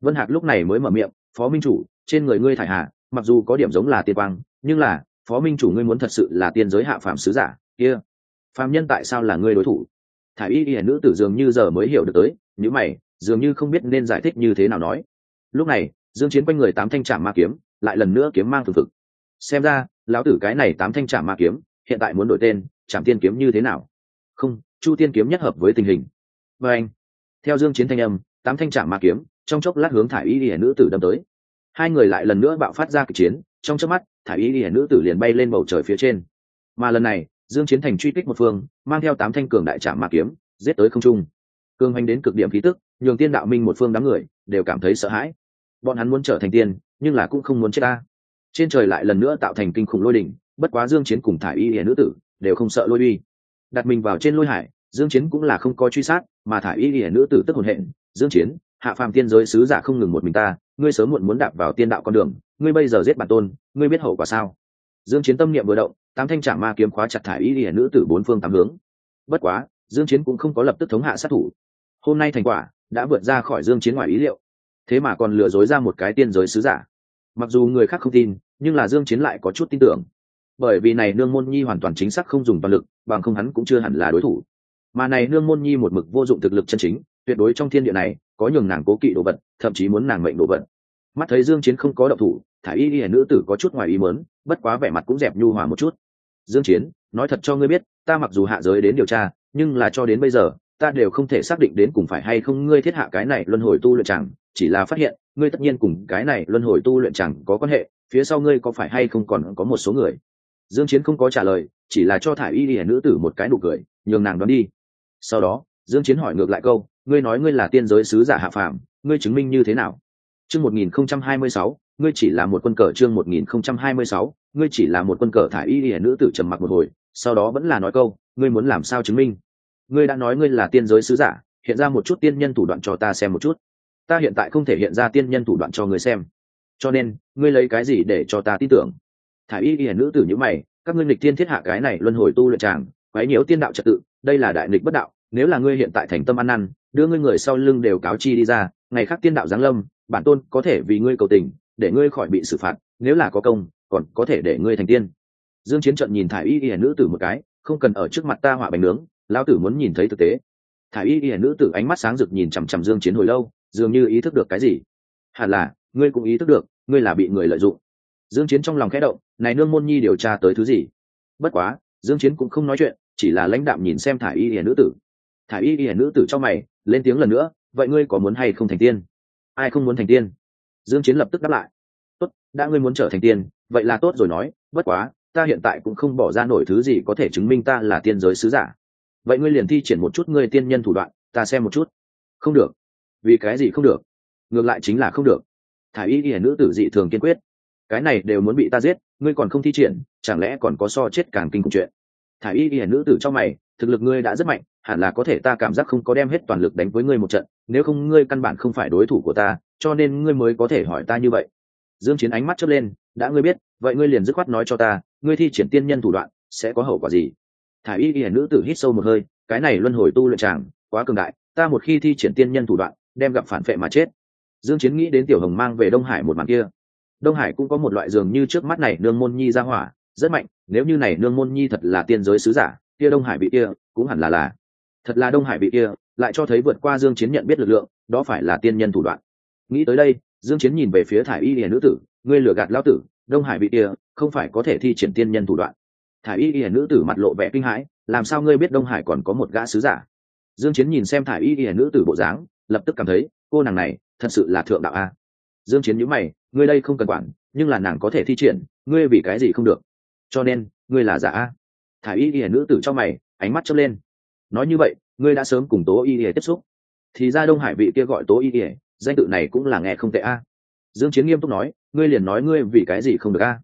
Vân hạc lúc này mới mở miệng, phó minh chủ, trên người ngươi thải hạ mặc dù có điểm giống là tiên quang, nhưng là phó minh chủ, ngươi muốn thật sự là tiên giới hạ phàm sứ giả, kia. Phạm nhân tại sao là ngươi đối thủ? Thải y y nữ tử dường như giờ mới hiểu được tới những mày, dường như không biết nên giải thích như thế nào nói. Lúc này, dương chiến quanh người tám thanh trạm ma kiếm, lại lần nữa kiếm mang thường thực. Xem ra, lão tử cái này tám thanh trạm ma kiếm, hiện tại muốn đổi tên trạm tiên kiếm như thế nào? Không, chu tiên kiếm nhất hợp với tình hình. Và anh, theo dương chiến thanh âm, tám thanh trạm ma kiếm, trong chốc lát hướng thải y y nữ tử đâm tới. Hai người lại lần nữa bạo phát ra kịch chiến, trong chớp mắt thải y y nữ tử liền bay lên bầu trời phía trên. Mà lần này, dương chiến thành truy kích một phương, mang theo tám thanh cường đại trạm ma kiếm, giết tới không trung. Cường hành đến cực điểm khí tức, nhường tiên đạo minh một phương đám người đều cảm thấy sợ hãi. Bọn hắn muốn trở thành tiên, nhưng là cũng không muốn chết ta. Trên trời lại lần nữa tạo thành kinh khủng lôi đỉnh, bất quá dương chiến cùng thải y hiển nữ tử đều không sợ lôi uy. Đặt mình vào trên lôi hải, dương chiến cũng là không có truy sát, mà thải y hiển nữ tử tức hồn hện. Dương chiến, hạ phàm tiên giới sứ giả không ngừng một mình ta ngươi sớm muộn muốn đạp vào tiên đạo con đường, ngươi bây giờ giết bản tôn, ngươi biết hậu quả sao? Dương chiến tâm niệm vừa động, tám thanh trả ma kiếm khóa chặt thải y hiển nữ tử bốn phương tám hướng. Bất quá, dương chiến cũng không có lập tức thống hạ sát thủ. Hôm nay thành quả đã vượt ra khỏi dương chiến ngoài ý liệu. Thế mà còn lừa dối ra một cái tiên giới sứ giả. Mặc dù người khác không tin, nhưng là dương chiến lại có chút tin tưởng. Bởi vì này nương môn nhi hoàn toàn chính xác không dùng toàn lực, bằng không hắn cũng chưa hẳn là đối thủ. Mà này nương môn nhi một mực vô dụng thực lực chân chính tuyệt đối trong thiên địa này có nhường nàng cố kỵ đồ vật, thậm chí muốn nàng mệnh đồ vật. Mắt thấy dương chiến không có động thủ, thả y y nữ tử có chút ngoài ý muốn, bất quá vẻ mặt cũng dẹp nhu hòa một chút. Dương chiến, nói thật cho ngươi biết, ta mặc dù hạ giới đến điều tra, nhưng là cho đến bây giờ, ta đều không thể xác định đến cùng phải hay không ngươi thiết hạ cái này luân hồi tu luyện chẳng, chỉ là phát hiện, ngươi tất nhiên cùng cái này luân hồi tu luyện chẳng có quan hệ, phía sau ngươi có phải hay không còn có một số người? Dương chiến không có trả lời, chỉ là cho thải y y nữ tử một cái nụ cười, nhường nàng đoán đi. Sau đó dương chiến hỏi ngược lại câu, ngươi nói ngươi là tiên giới sứ giả hạ phàm, ngươi chứng minh như thế nào? Chương 1026 ngươi chỉ là một quân cờ chương 1026 ngươi chỉ là một quân cờ thải y y nữ tử trầm mặc một hồi, sau đó vẫn là nói câu, ngươi muốn làm sao chứng minh? Ngươi đã nói ngươi là tiên giới sứ giả, hiện ra một chút tiên nhân thủ đoạn cho ta xem một chút. Ta hiện tại không thể hiện ra tiên nhân thủ đoạn cho ngươi xem. Cho nên, ngươi lấy cái gì để cho ta tin tưởng? Thả y y nữ tử như mày, các ngươi nghịch tiên thiết hạ cái này luân hồi tu luyện tràng quấy nhiễu tiên đạo trật tự, đây là đại nghịch bất đạo nếu là ngươi hiện tại thành tâm ăn năn, đưa ngươi người sau lưng đều cáo chi đi ra, ngày khác tiên đạo giáng lâm, bản tôn có thể vì ngươi cầu tình, để ngươi khỏi bị xử phạt, nếu là có công, còn có thể để ngươi thành tiên. Dương chiến trận nhìn thải y y nữ tử một cái, không cần ở trước mặt ta hỏa bánh nướng, lão tử muốn nhìn thấy thực tế. Thải y y nữ tử ánh mắt sáng rực nhìn chằm chằm dương chiến hồi lâu, dường như ý thức được cái gì. Hẳn là, ngươi cũng ý thức được, ngươi là bị người lợi dụng. Dương chiến trong lòng khẽ động, này nương môn nhi điều tra tới thứ gì? Bất quá, dương chiến cũng không nói chuyện, chỉ là lãnh đạm nhìn xem thải y y nữ tử thả y y nữ tử cho mày, lên tiếng lần nữa, vậy ngươi có muốn hay không thành tiên? Ai không muốn thành tiên? Dương chiến lập tức đáp lại. Tốt, đã ngươi muốn trở thành tiên, vậy là tốt rồi nói, bất quá, ta hiện tại cũng không bỏ ra nổi thứ gì có thể chứng minh ta là tiên giới sứ giả. Vậy ngươi liền thi triển một chút ngươi tiên nhân thủ đoạn, ta xem một chút. Không được. Vì cái gì không được? Ngược lại chính là không được. Thả y y nữ tử dị thường kiên quyết. Cái này đều muốn bị ta giết, ngươi còn không thi triển, chẳng lẽ còn có so chết càng kinh khủng chuyện? Thả y y nữ tử cho mày, thực lực ngươi đã rất mạnh hẳn là có thể ta cảm giác không có đem hết toàn lực đánh với ngươi một trận, nếu không ngươi căn bản không phải đối thủ của ta, cho nên ngươi mới có thể hỏi ta như vậy. Dương chiến ánh mắt chớp lên, đã ngươi biết, vậy ngươi liền dứt khoát nói cho ta, ngươi thi triển tiên nhân thủ đoạn, sẽ có hậu quả gì? Thả y y nữ tử hít sâu một hơi, cái này luân hồi tu luyện chàng, quá cường đại, ta một khi thi triển tiên nhân thủ đoạn, đem gặp phản phệ mà chết. Dương chiến nghĩ đến tiểu hồng mang về đông hải một màn kia. Đông hải cũng có một loại giường như trước mắt này nương môn nhi ra hỏa, rất mạnh, nếu như này nương môn nhi thật là tiên giới sứ giả, kia đông hải bị kia, cũng hẳn là là thật là đông hải bị kia, lại cho thấy vượt qua dương chiến nhận biết lực lượng, đó phải là tiên nhân thủ đoạn. Nghĩ tới đây, dương chiến nhìn về phía thải y hiền nữ tử, ngươi lừa gạt lão tử, đông hải bị kia, không phải có thể thi triển tiên nhân thủ đoạn. Thải y hiền nữ tử mặt lộ vẻ kinh hãi, làm sao ngươi biết đông hải còn có một gã sứ giả? Dương chiến nhìn xem thải y hiền nữ tử bộ dáng, lập tức cảm thấy, cô nàng này, thật sự là thượng đạo a. Dương chiến nhíu mày, ngươi đây không cần quản, nhưng là nàng có thể thi triển, ngươi vì cái gì không được? Cho nên, ngươi là giả a. Thải y hiền nữ tử cho mày, ánh mắt chớp lên nói như vậy, ngươi đã sớm cùng tố y ỉa tiếp xúc. Thì ra đông hải vị kia gọi tố y ỉa danh tự này cũng là nghe không tệ a. Dương chiến nghiêm túc nói, ngươi liền nói ngươi vì cái gì không được a?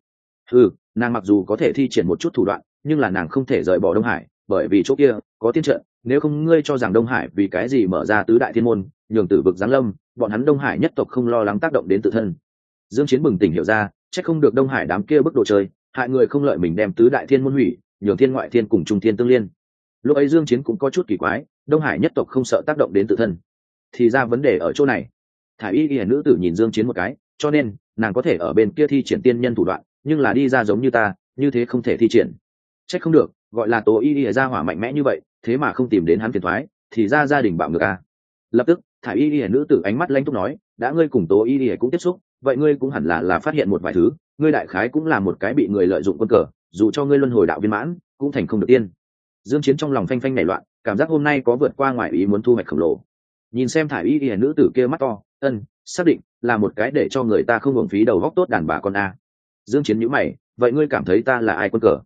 Ừ nàng mặc dù có thể thi triển một chút thủ đoạn, nhưng là nàng không thể rời bỏ đông hải, bởi vì chỗ kia có tiên trận, nếu không ngươi cho rằng đông hải vì cái gì mở ra tứ đại thiên môn, nhường tử vực giáng lâm, bọn hắn đông hải nhất tộc không lo lắng tác động đến tự thân. Dương chiến bừng tỉnh hiểu ra, chắc không được đông hải đám kia bức đồ chơi, hại người không lợi mình đem tứ đại thiên môn hủy, nhường thiên ngoại thiên cùng trung thiên tương liên lúc ấy dương chiến cũng có chút kỳ quái, đông hải nhất tộc không sợ tác động đến tự thân. Thì ra vấn đề ở chỗ này. Thả y y nữ tử nhìn dương chiến một cái, cho nên, nàng có thể ở bên kia thi triển tiên nhân thủ đoạn, nhưng là đi ra giống như ta, như thế không thể thi triển. Trách không được, gọi là tố y y ra hỏa mạnh mẽ như vậy, thế mà không tìm đến hắn phiền thoái, thì ra gia đình bạo ngược a lập tức, thả y y nữ tử ánh mắt lanh túc nói, đã ngươi cùng tố y y cũng tiếp xúc, vậy ngươi cũng hẳn là là phát hiện một vài thứ, ngươi đại khái cũng là một cái bị người lợi dụng quân cờ, dù cho ngươi luân hồi đạo viên mãn, cũng thành không được tiên dương chiến trong lòng phanh phanh nảy loạn, cảm giác hôm nay có vượt qua ngoài ý muốn thu hoạch khổng lồ. Nhìn xem Thải y y nữ tử kia mắt to, ân, xác định là một cái để cho người ta không hưởng phí đầu góc tốt đàn bà con a. Dương chiến nhíu mày, vậy ngươi cảm thấy ta là ai quân cờ?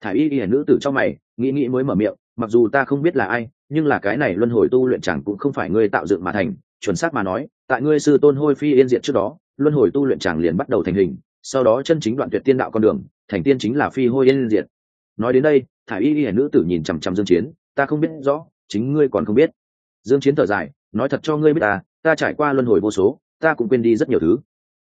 Thải y y nữ tử trong mày, nghĩ nghĩ mới mở miệng, mặc dù ta không biết là ai, nhưng là cái này luân hồi tu luyện chẳng cũng không phải ngươi tạo dựng mà thành, chuẩn xác mà nói, tại ngươi sư tôn hôi phi yên diệt trước đó, luân hồi tu luyện chẳng liền bắt đầu thành hình, sau đó chân chính đoạn tuyệt tiên đạo con đường, thành tiên chính là phi hôi yên diệt. Nói đến đây thả y y nữ tử nhìn chằm chằm dương chiến, ta không biết rõ, chính ngươi còn không biết. Dương chiến thở dài, nói thật cho ngươi biết ta ta trải qua luân hồi vô số, ta cũng quên đi rất nhiều thứ.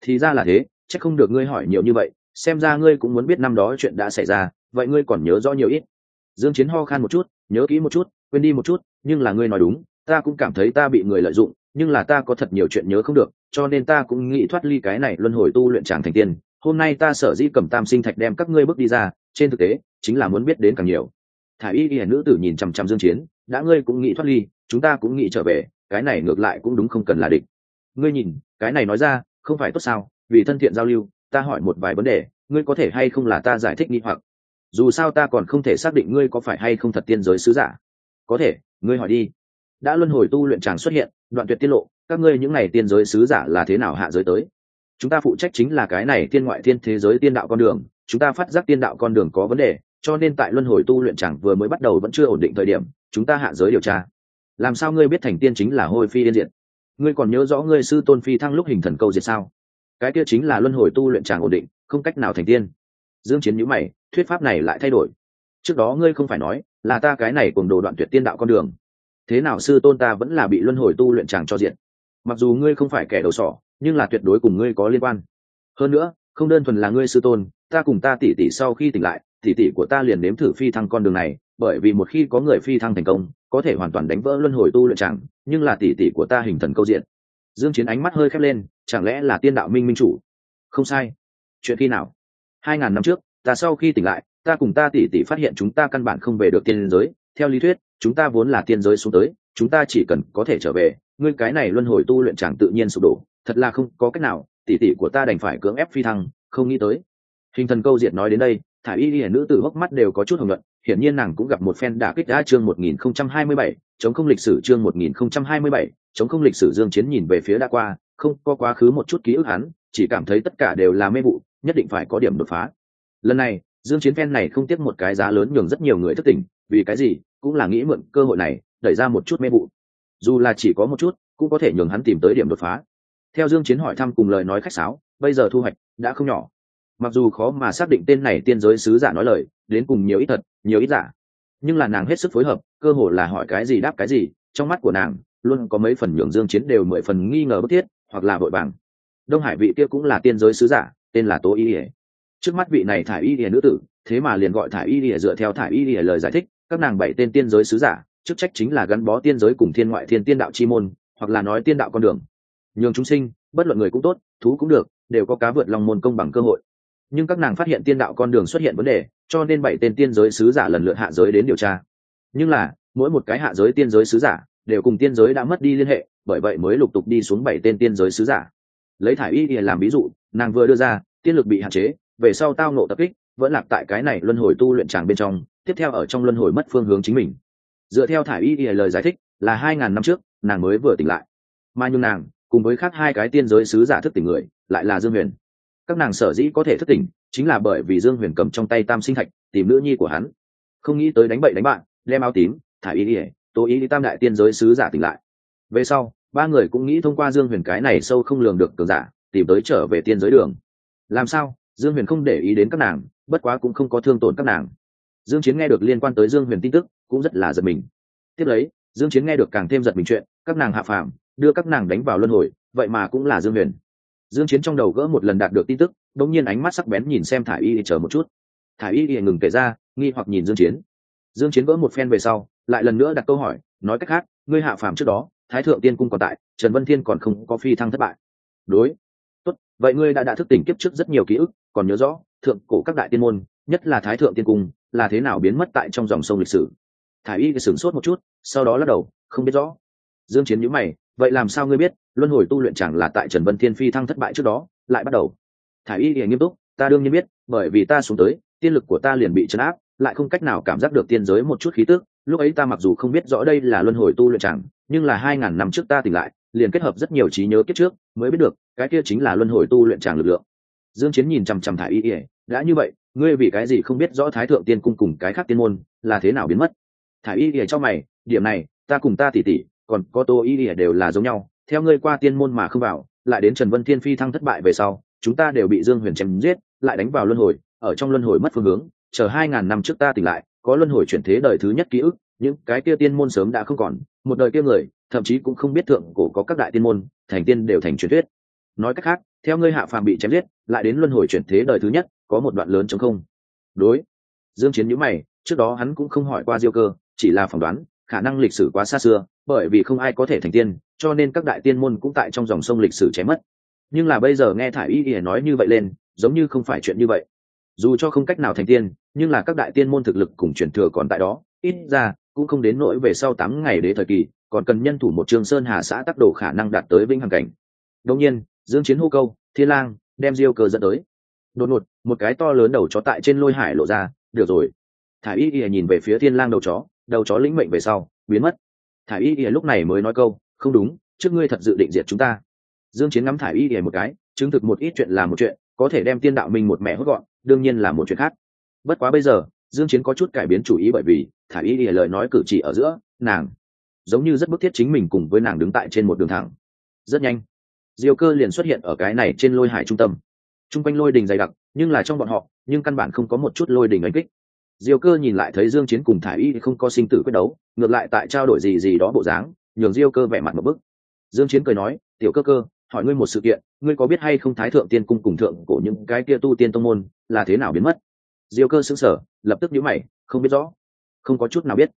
Thì ra là thế, chắc không được ngươi hỏi nhiều như vậy, xem ra ngươi cũng muốn biết năm đó chuyện đã xảy ra, vậy ngươi còn nhớ rõ nhiều ít. Dương chiến ho khan một chút, nhớ kỹ một chút, quên đi một chút, nhưng là ngươi nói đúng, ta cũng cảm thấy ta bị người lợi dụng, nhưng là ta có thật nhiều chuyện nhớ không được, cho nên ta cũng nghĩ thoát ly cái này luân hồi tu luyện tràng thành tiên. Hôm nay ta sở dĩ cầm tam sinh thạch đem các ngươi bước đi ra, trên thực tế chính là muốn biết đến càng nhiều. Thả y y nữ tử nhìn chằm chằm dương chiến, đã ngươi cũng nghĩ thoát ly, chúng ta cũng nghĩ trở về, cái này ngược lại cũng đúng không cần là địch. Ngươi nhìn, cái này nói ra, không phải tốt sao? Vì thân thiện giao lưu, ta hỏi một vài vấn đề, ngươi có thể hay không là ta giải thích nghi hoặc? Dù sao ta còn không thể xác định ngươi có phải hay không thật tiên giới sứ giả. Có thể, ngươi hỏi đi. Đã luân hồi tu luyện tràng xuất hiện, đoạn tuyệt tiết lộ, các ngươi những n à y tiên giới sứ giả là thế nào hạ giới tới? Chúng ta phụ trách chính là cái này tiên ngoại thiên thế giới tiên đạo con đường, chúng ta phát giác tiên đạo con đường có vấn đề cho nên tại luân hồi tu luyện chẳng vừa mới bắt đầu vẫn chưa ổn định thời điểm, chúng ta hạ giới điều tra. Làm sao ngươi biết thành tiên chính là hôi phi yên diệt? Ngươi còn nhớ rõ ngươi sư tôn phi thăng lúc hình thần câu diệt sao? Cái kia chính là luân hồi tu luyện tràng ổn định, không cách nào thành tiên. Dương chiến nhíu mày, thuyết pháp này lại thay đổi. Trước đó ngươi không phải nói, là ta cái này cùng đồ đoạn tuyệt tiên đạo con đường. Thế nào sư tôn ta vẫn là bị luân hồi tu luyện tràng cho diện mặc dù ngươi không phải kẻ đầu sỏ, nhưng là tuyệt đối cùng ngươi có liên quan. Hơn nữa, không đơn thuần là ngươi sư tôn, ta cùng ta tỷ tỷ sau khi tỉnh lại tỷ tỷ của ta liền nếm thử phi thăng con đường này, bởi vì một khi có người phi thăng thành công, có thể hoàn toàn đánh vỡ luân hồi tu luyện chẳng, nhưng là tỷ tỷ của ta hình thần câu diện. Dương chiến ánh mắt hơi khép lên, chẳng lẽ là tiên đạo minh minh chủ? Không sai. Chuyện khi nào? Hai ngàn năm trước, ta sau khi tỉnh lại, ta cùng ta tỷ tỷ phát hiện chúng ta căn bản không về được tiên giới. Theo lý thuyết, chúng ta vốn là tiên giới xuống tới, chúng ta chỉ cần có thể trở về, ngươi cái này luân hồi tu luyện chẳng tự nhiên sụp đổ. Thật là không có cách nào, tỷ tỷ của ta đành phải cưỡng ép phi thăng, không nghĩ tới. Hình thần câu diệt nói đến đây thả y y nữ tử hốc mắt đều có chút hồng luận hiển nhiên nàng cũng gặp một phen đả kích đã chương 1027, chống không lịch sử chương 1027, chống không lịch sử dương chiến nhìn về phía đã qua không có quá khứ một chút ký ức hắn chỉ cảm thấy tất cả đều là mê vụ nhất định phải có điểm đột phá. Lần này dương chiến phen này không tiếc một cái giá lớn nhường rất nhiều người thất tình, vì cái gì cũng là nghĩ mượn cơ hội này đẩy ra một chút mê vụ. Dù là chỉ có một chút cũng có thể nhường hắn tìm tới điểm đột phá. Theo dương chiến hỏi thăm cùng lời nói khách sáo bây giờ thu hoạch đã không nhỏ mặc dù khó mà xác định tên này tiên giới sứ giả nói lời, đến cùng nhiều ít thật, nhiều ít giả. Nhưng là nàng hết sức phối hợp, cơ hồ là hỏi cái gì đáp cái gì, trong mắt của nàng, luôn có mấy phần nhường dương chiến đều mười phần nghi ngờ bất thiết, hoặc là vội vàng. Đông hải vị kia cũng là tiên giới sứ giả, tên là tố y ỉa trước mắt vị này thải y ỉa nữ tử, thế mà liền gọi thải y ỉa dựa theo thải y ỉa lời giải thích, các nàng bảy tên tiên giới sứ giả, chức trách chính là gắn bó tiên giới cùng thiên ngoại thiên tiên đạo chi môn, hoặc là nói tiên đạo con đường. Nhường chúng sinh, bất luận người cũng tốt, thú cũng được, đều có cá vượt lòng môn công bằng cơ hội nhưng các nàng phát hiện tiên đạo con đường xuất hiện vấn đề, cho nên bảy tên tiên giới sứ giả lần lượt hạ giới đến điều tra. Nhưng là, mỗi một cái hạ giới tiên giới sứ giả, đều cùng tiên giới đã mất đi liên hệ, bởi vậy mới lục tục đi xuống bảy tên tiên giới sứ giả. Lấy thải y để làm ví dụ, nàng vừa đưa ra, tiên lực bị hạn chế, về sau tao nộ tập kích, vẫn lạc tại cái này luân hồi tu luyện tràng bên trong, tiếp theo ở trong luân hồi mất phương hướng chính mình. Dựa theo thải y y lời giải thích, là hai ngàn năm trước, nàng mới vừa tỉnh lại. Mà nhung nàng, cùng với khác hai cái tiên giới sứ giả thức tỉnh người, lại là dương huyền các nàng sở dĩ có thể thức tỉnh chính là bởi vì dương huyền cầm trong tay tam sinh thạch, tìm nữ nhi của hắn. Không nghĩ tới đánh bậy đánh bạn, đem áo tím, thả ý ỉa tố ý đi tam đại tiên giới sứ giả tỉnh lại. Về sau, ba người cũng nghĩ thông qua dương huyền cái này sâu không lường được cường giả, tìm tới trở về tiên giới đường. Làm sao? Dương huyền không để ý đến các nàng, bất quá cũng không có thương tổn các nàng. Dương chiến nghe được liên quan tới dương huyền tin tức, cũng rất là giật mình. Tiếp lấy, dương chiến nghe được càng thêm giật mình chuyện, các nàng hạ phàm, đưa các nàng đánh vào luân hồi, vậy mà cũng là dương huyền dương chiến trong đầu gỡ một lần đạt được tin tức đống nhiên ánh mắt sắc bén nhìn xem thải y chờ một chút. Thải y ngừng kể ra, nghi hoặc nhìn dương chiến. Dương chiến gỡ một phen về sau, lại lần nữa đặt câu hỏi, nói cách khác, ngươi hạ phàm trước đó, thái thượng tiên cung còn tại, trần vân thiên còn không có phi thăng thất bại. Đối. Tốt, vậy ngươi đã đã thức tỉnh kiếp trước rất nhiều ký ức, còn nhớ rõ, thượng cổ các đại tiên môn, nhất là thái thượng tiên cung, là thế nào biến mất tại trong dòng sông lịch sử? Thải y sửng sốt một chút, sau đó lắc đầu, không biết rõ. Dương chiến nhíu mày, vậy làm sao ngươi biết? Luân hồi tu luyện chẳng là tại trần vân thiên phi thăng thất bại trước đó, lại bắt đầu. Thải y thì nghiêm túc, ta đương nhiên biết, bởi vì ta xuống tới, tiên lực của ta liền bị chấn áp, lại không cách nào cảm giác được tiên giới một chút khí tức. Lúc ấy ta mặc dù không biết rõ đây là luân hồi tu luyện chẳng, nhưng là hai ngàn năm trước ta tỉnh lại, liền kết hợp rất nhiều trí nhớ kiếp trước, mới biết được, cái kia chính là luân hồi tu luyện tràng lực lượng. Dương chiến nhìn chằm chằm thải y ỉa đã như vậy, ngươi vì cái gì không biết rõ thái thượng tiên cung cùng cái khác tiên môn, là thế nào biến mất? Thải y ỉa cho mày, điểm này, ta cùng ta tỉ tỉ còn có tô y ỉa đều là giống nhau theo ngươi qua tiên môn mà không vào, lại đến trần vân thiên phi thăng thất bại về sau, chúng ta đều bị dương huyền chém giết, lại đánh vào luân hồi, ở trong luân hồi mất phương hướng, chờ hai ngàn năm trước ta tỉnh lại, có luân hồi chuyển thế đời thứ nhất ký ức, những cái kia tiên môn sớm đã không còn, một đời kia người, thậm chí cũng không biết thượng cổ có các đại tiên môn, thành tiên đều thành truyền thuyết. Nói cách khác, theo ngươi hạ phàm bị chém giết, lại đến luân hồi chuyển thế đời thứ nhất, có một đoạn lớn chống không. Đối. Dương chiến nhíu mày, trước đó hắn cũng không hỏi qua diêu cơ, chỉ là phỏng đoán, khả năng lịch sử quá xa xưa bởi vì không ai có thể thành tiên, cho nên các đại tiên môn cũng tại trong dòng sông lịch sử chém mất. Nhưng là bây giờ nghe thải y ỉa nói như vậy lên, giống như không phải chuyện như vậy. Dù cho không cách nào thành tiên, nhưng là các đại tiên môn thực lực cùng truyền thừa còn tại đó, ít ra cũng không đến nỗi về sau tám ngày đế thời kỳ, còn cần nhân thủ một trường sơn hà xã tác đồ khả năng đạt tới vĩnh hằng cảnh. Đông nhiên, dương chiến hô câu, thiên lang, đem diêu cơ dẫn tới. Đột ngột, một cái to lớn đầu chó tại trên lôi hải lộ ra, được rồi. Thải y ỉa nhìn về phía thiên lang đầu chó đầu chó lĩnh mệnh về sau, biến mất thải y ỉa lúc này mới nói câu, không đúng, trước ngươi thật dự định diệt chúng ta. Dương chiến ngắm thải y ỉa một cái, chứng thực một ít chuyện là một chuyện, có thể đem tiên đạo mình một mẹ hốt gọn, đương nhiên là một chuyện khác. Bất quá bây giờ, dương chiến có chút cải biến chủ ý bởi vì thải y ỉa lời nói cử chỉ ở giữa, nàng giống như rất bức thiết chính mình cùng với nàng đứng tại trên một đường thẳng. Rất nhanh, diêu cơ liền xuất hiện ở cái này trên lôi hải trung tâm. Trung quanh lôi đình dày đặc, nhưng là trong bọn họ, nhưng căn bản không có một chút lôi đình đánh kích diêu cơ nhìn lại thấy dương chiến cùng thải y không có sinh tử quyết đấu ngược lại tại trao đổi gì gì đó bộ dáng nhường diêu cơ vẻ mặt một bức. Dương chiến cười nói tiểu cơ cơ hỏi ngươi một sự kiện ngươi có biết hay không thái thượng tiên cung cùng thượng của những cái kia tu tiên tông môn là thế nào biến mất? Diêu cơ sững sờ lập tức nhíu mày không biết rõ không có chút nào biết.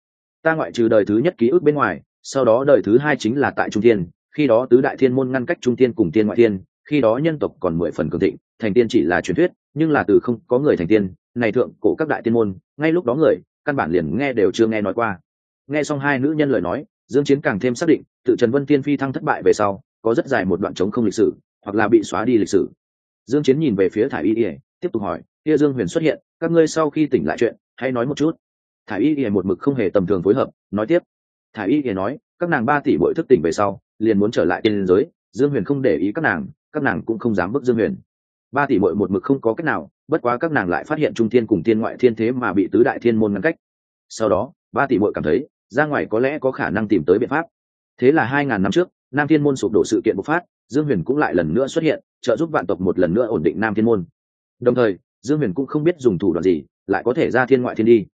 Ta ngoại trừ đời thứ nhất ký ức bên ngoài sau đó đời thứ hai chính là tại trung thiên, khi đó tứ đại thiên môn ngăn cách trung thiên cùng tiên ngoại thiên, khi đó nhân tộc còn mười phần cường thịnh thành tiên chỉ là truyền thuyết nhưng là từ không có người thành tiên này thượng cổ các đại tiên môn, ngay lúc đó người, căn bản liền nghe đều chưa nghe nói qua. Nghe xong hai nữ nhân lời nói, dương chiến càng thêm xác định, tự trần vân tiên phi thăng thất bại về sau, có rất dài một đoạn trống không lịch sử, hoặc là bị xóa đi lịch sử. Dương chiến nhìn về phía thải y ỉa tiếp tục hỏi, kia dương huyền xuất hiện, các ngươi sau khi tỉnh lại chuyện, hãy nói một chút. Thải y ỉa một mực không hề tầm thường phối hợp, nói tiếp. Thải y ỉa nói, các nàng ba tỷ bội thức tỉnh về sau, liền muốn trở lại tiên giới, dương huyền không để ý các nàng các nàng cũng không dám bức dương huyền ba tỷ muội một mực không có cách nào, bất quá các nàng lại phát hiện trung thiên cùng thiên ngoại thiên thế mà bị tứ đại thiên môn ngăn cách. Sau đó, ba tỷ muội cảm thấy, ra ngoài có lẽ có khả năng tìm tới biện pháp. Thế là hai ngàn năm trước, nam thiên môn sụp đổ sự kiện bộc phát, dương huyền cũng lại lần nữa xuất hiện, trợ giúp vạn tộc một lần nữa ổn định nam thiên môn. Đồng thời, dương huyền cũng không biết dùng thủ đoạn gì, lại có thể ra thiên ngoại thiên đi.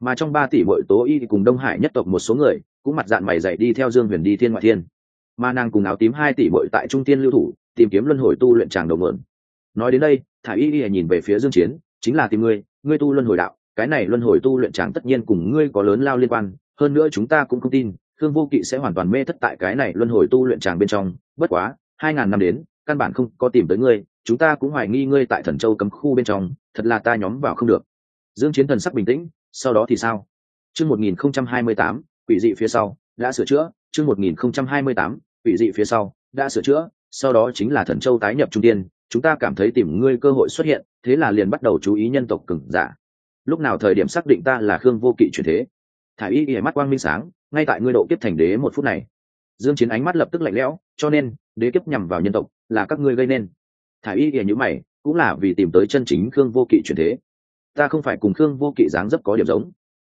Mà trong ba tỷ bội tố y cùng đông hải nhất tộc một số người, cũng mặt dạng mày dậy đi theo dương huyền đi thiên ngoại thiên. Mà nàng cùng áo tím hai tỷ bội tại trung tiên lưu thủ, tìm kiếm luân hồi tu luyện tràng đầu mượn nói đến đây, thả y y nhìn về phía dương chiến, chính là tìm ngươi ngươi tu luân hồi đạo, cái này luân hồi tu luyện chẳng tất nhiên cùng ngươi có lớn lao liên quan, hơn nữa chúng ta cũng không tin thương vô kỵ sẽ hoàn toàn mê thất tại cái này luân hồi tu luyện chàng bên trong, bất quá, hai ngàn năm đến, căn bản không có tìm tới ngươi, chúng ta cũng hoài nghi ngươi tại thần châu cấm khu bên trong, thật là ta nhóm vào không được. Dương chiến thần sắc bình tĩnh, sau đó thì sao? Chương 1028 quỷ dị phía sau, đã sửa chữa, chương 1028 quỷ dị phía sau, đã sửa chữa, sau đó chính là thần châu tái nhập trung tiên chúng ta cảm thấy tìm ngươi cơ hội xuất hiện, thế là liền bắt đầu chú ý nhân tộc cừng giả. Lúc nào thời điểm xác định ta là khương vô kỵ chuyển thế? Thả y ỉa mắt quang minh sáng, ngay tại ngươi độ kiếp thành đế một phút này. Dương chiến ánh mắt lập tức lạnh lẽo, cho nên, đế kiếp nhằm vào nhân tộc, là các ngươi gây nên. Thả y ỉa như mày, cũng là vì tìm tới chân chính khương vô kỵ chuyển thế. Ta không phải cùng khương vô kỵ dáng dấp có điểm giống.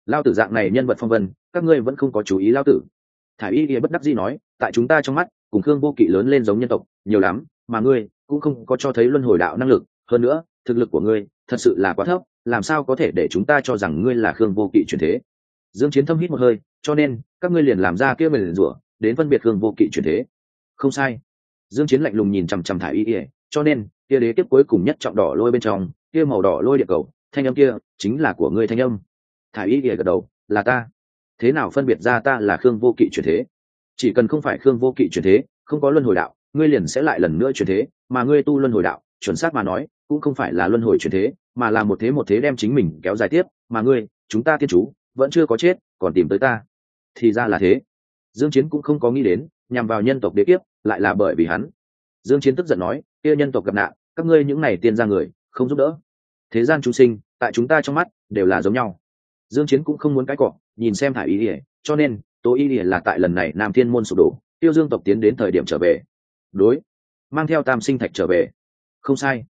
Lao tử dạng này nhân vật phong vân, các ngươi vẫn không có chú ý lao tử. Thả y ỉa bất đắc dĩ nói, tại chúng ta trong mắt, cùng khương vô kỵ lớn lên giống nhân tộc, nhiều lắm, mà ngươi cũng không có cho thấy luân hồi đạo năng lực. Hơn nữa, thực lực của ngươi thật sự là quá thấp, làm sao có thể để chúng ta cho rằng ngươi là khương vô kỵ truyền thế? Dương chiến thâm hít một hơi, cho nên, các ngươi liền làm ra kia mình rủa, đến phân biệt khương vô kỵ truyền thế. Không sai. Dương chiến lạnh lùng nhìn chằm chằm thải y ỉa cho nên, kia đế kiếp cuối cùng nhất trọng đỏ lôi bên trong, kia màu đỏ lôi địa cầu, thanh âm kia chính là của ngươi thanh âm. Thải y ỉa gật đầu, là ta. Thế nào phân biệt ra ta là khương vô kỵ truyền thế? Chỉ cần không phải khương vô kỵ truyền thế, không có luân hồi đạo ngươi liền sẽ lại lần nữa chuyển thế, mà ngươi tu luân hồi đạo, chuẩn xác mà nói, cũng không phải là luân hồi chuyển thế, mà là một thế một thế đem chính mình kéo dài tiếp, mà ngươi, chúng ta tiên chú, vẫn chưa có chết, còn tìm tới ta. Thì ra là thế. Dương chiến cũng không có nghĩ đến, nhằm vào nhân tộc đế kiếp, lại là bởi vì hắn. Dương chiến tức giận nói, kia nhân tộc gặp nạn, các ngươi những này tiên gia người, không giúp đỡ. Thế gian chúng sinh, tại chúng ta trong mắt, đều là giống nhau. Dương chiến cũng không muốn cái cọ, nhìn xem thải ý ỉa cho nên tố ý ỉa là tại lần này nam thiên môn sụp đổ, tiêu dương tộc tiến đến thời điểm trở về đối, mang theo tam sinh thạch trở về. Không sai.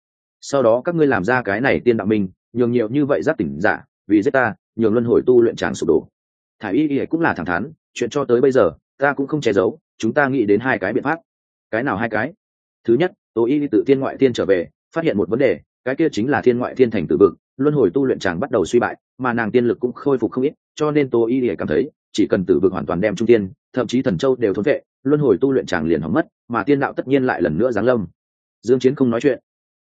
Sau đó các ngươi làm ra cái này tiên đạo minh, nhường nhiều như vậy giáp tỉnh giả, vì giết ta, nhường luân hồi tu luyện tràng sụp đổ. Thả y y cũng là thẳng thắn, chuyện cho tới bây giờ, ta cũng không che giấu, chúng ta nghĩ đến hai cái biện pháp. Cái nào hai cái? Thứ nhất tố y tự tiên ngoại tiên trở về, phát hiện một vấn đề, cái kia chính là thiên ngoại thiên thành tự vực, luân hồi tu luyện tràng bắt đầu suy bại, mà nàng tiên lực cũng khôi phục không ít, cho nên tô y cảm thấy, chỉ cần tử vực hoàn toàn đem trung tiên, thậm chí thần châu đều thốn vệ luân hồi tu luyện tràng liền hỏng mất, mà tiên đạo tất nhiên lại lần nữa giáng lâm. Dương chiến không nói chuyện.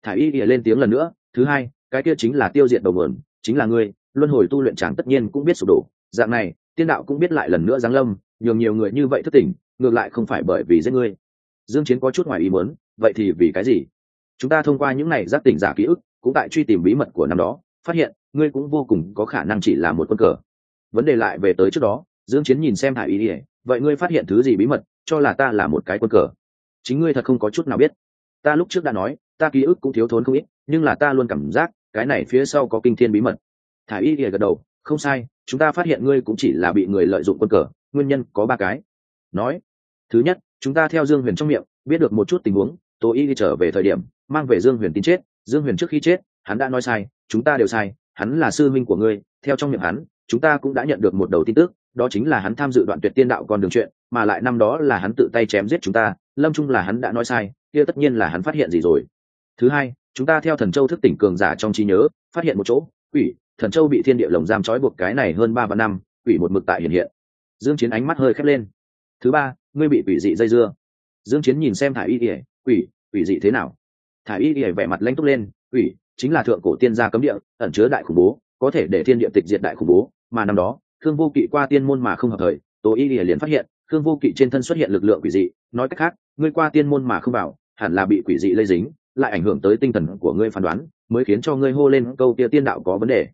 Thả y ỉa lên tiếng lần nữa, thứ hai, cái kia chính là tiêu diệt đầu mườn chính là ngươi, luân hồi tu luyện chàng tất nhiên cũng biết sụp đổ. Dạng này, tiên đạo cũng biết lại lần nữa giáng lâm, nhường nhiều người như vậy thất tỉnh, ngược lại không phải bởi vì giết ngươi. Dương chiến có chút ngoài ý muốn, vậy thì vì cái gì? Chúng ta thông qua những này giác tỉnh giả ký ức, cũng tại truy tìm bí mật của năm đó, phát hiện, ngươi cũng vô cùng có khả năng chỉ là một quân cờ. Vấn đề lại về tới trước đó, dương chiến nhìn xem hải ý ỉa vậy ngươi phát hiện thứ gì bí mật cho là ta là một cái quân cờ. Chính ngươi thật không có chút nào biết. Ta lúc trước đã nói, ta ký ức cũng thiếu thốn không ít, nhưng là ta luôn cảm giác, cái này phía sau có kinh thiên bí mật. Thả y ỉa gật đầu, không sai, chúng ta phát hiện ngươi cũng chỉ là bị người lợi dụng quân cờ, nguyên nhân có ba cái. Nói, thứ nhất, chúng ta theo dương huyền trong miệng, biết được một chút tình huống, tô y trở về thời điểm, mang về dương huyền tin chết, dương huyền trước khi chết, hắn đã nói sai, chúng ta đều sai, hắn là sư minh của ngươi, theo trong miệng hắn, chúng ta cũng đã nhận được một đầu tin tức, đó chính là hắn tham dự đoạn tuyệt tiên đạo con đường chuyện mà lại năm đó là hắn tự tay chém giết chúng ta, lâm trung là hắn đã nói sai, kia tất nhiên là hắn phát hiện gì rồi. Thứ hai, chúng ta theo thần châu thức tỉnh cường giả trong trí nhớ, phát hiện một chỗ, quỷ, thần châu bị thiên địa lồng giam trói buộc cái này hơn ba vạn năm, quỷ một mực tại hiện hiện. Dương chiến ánh mắt hơi khép lên. Thứ ba, ngươi bị quỷ dị dây dưa. Dương chiến nhìn xem thải y ỉa quỷ quỷ dị thế nào? Thải y ỉa vẻ mặt lãnh túc lên, quỷ chính là thượng cổ tiên gia cấm địa, ẩn chứa đại khủng bố, có thể để thiên địa tịch diệt đại khủng bố, mà năm đó, thương vô kỵ qua tiên môn mà không hợp thời tố y ỉa liền phát hiện khương vô kỵ trên thân xuất hiện lực lượng quỷ dị nói cách khác ngươi qua tiên môn mà không bảo, hẳn là bị quỷ dị lây dính lại ảnh hưởng tới tinh thần của ngươi phán đoán mới khiến cho ngươi hô lên câu kia tiên đạo có vấn đề.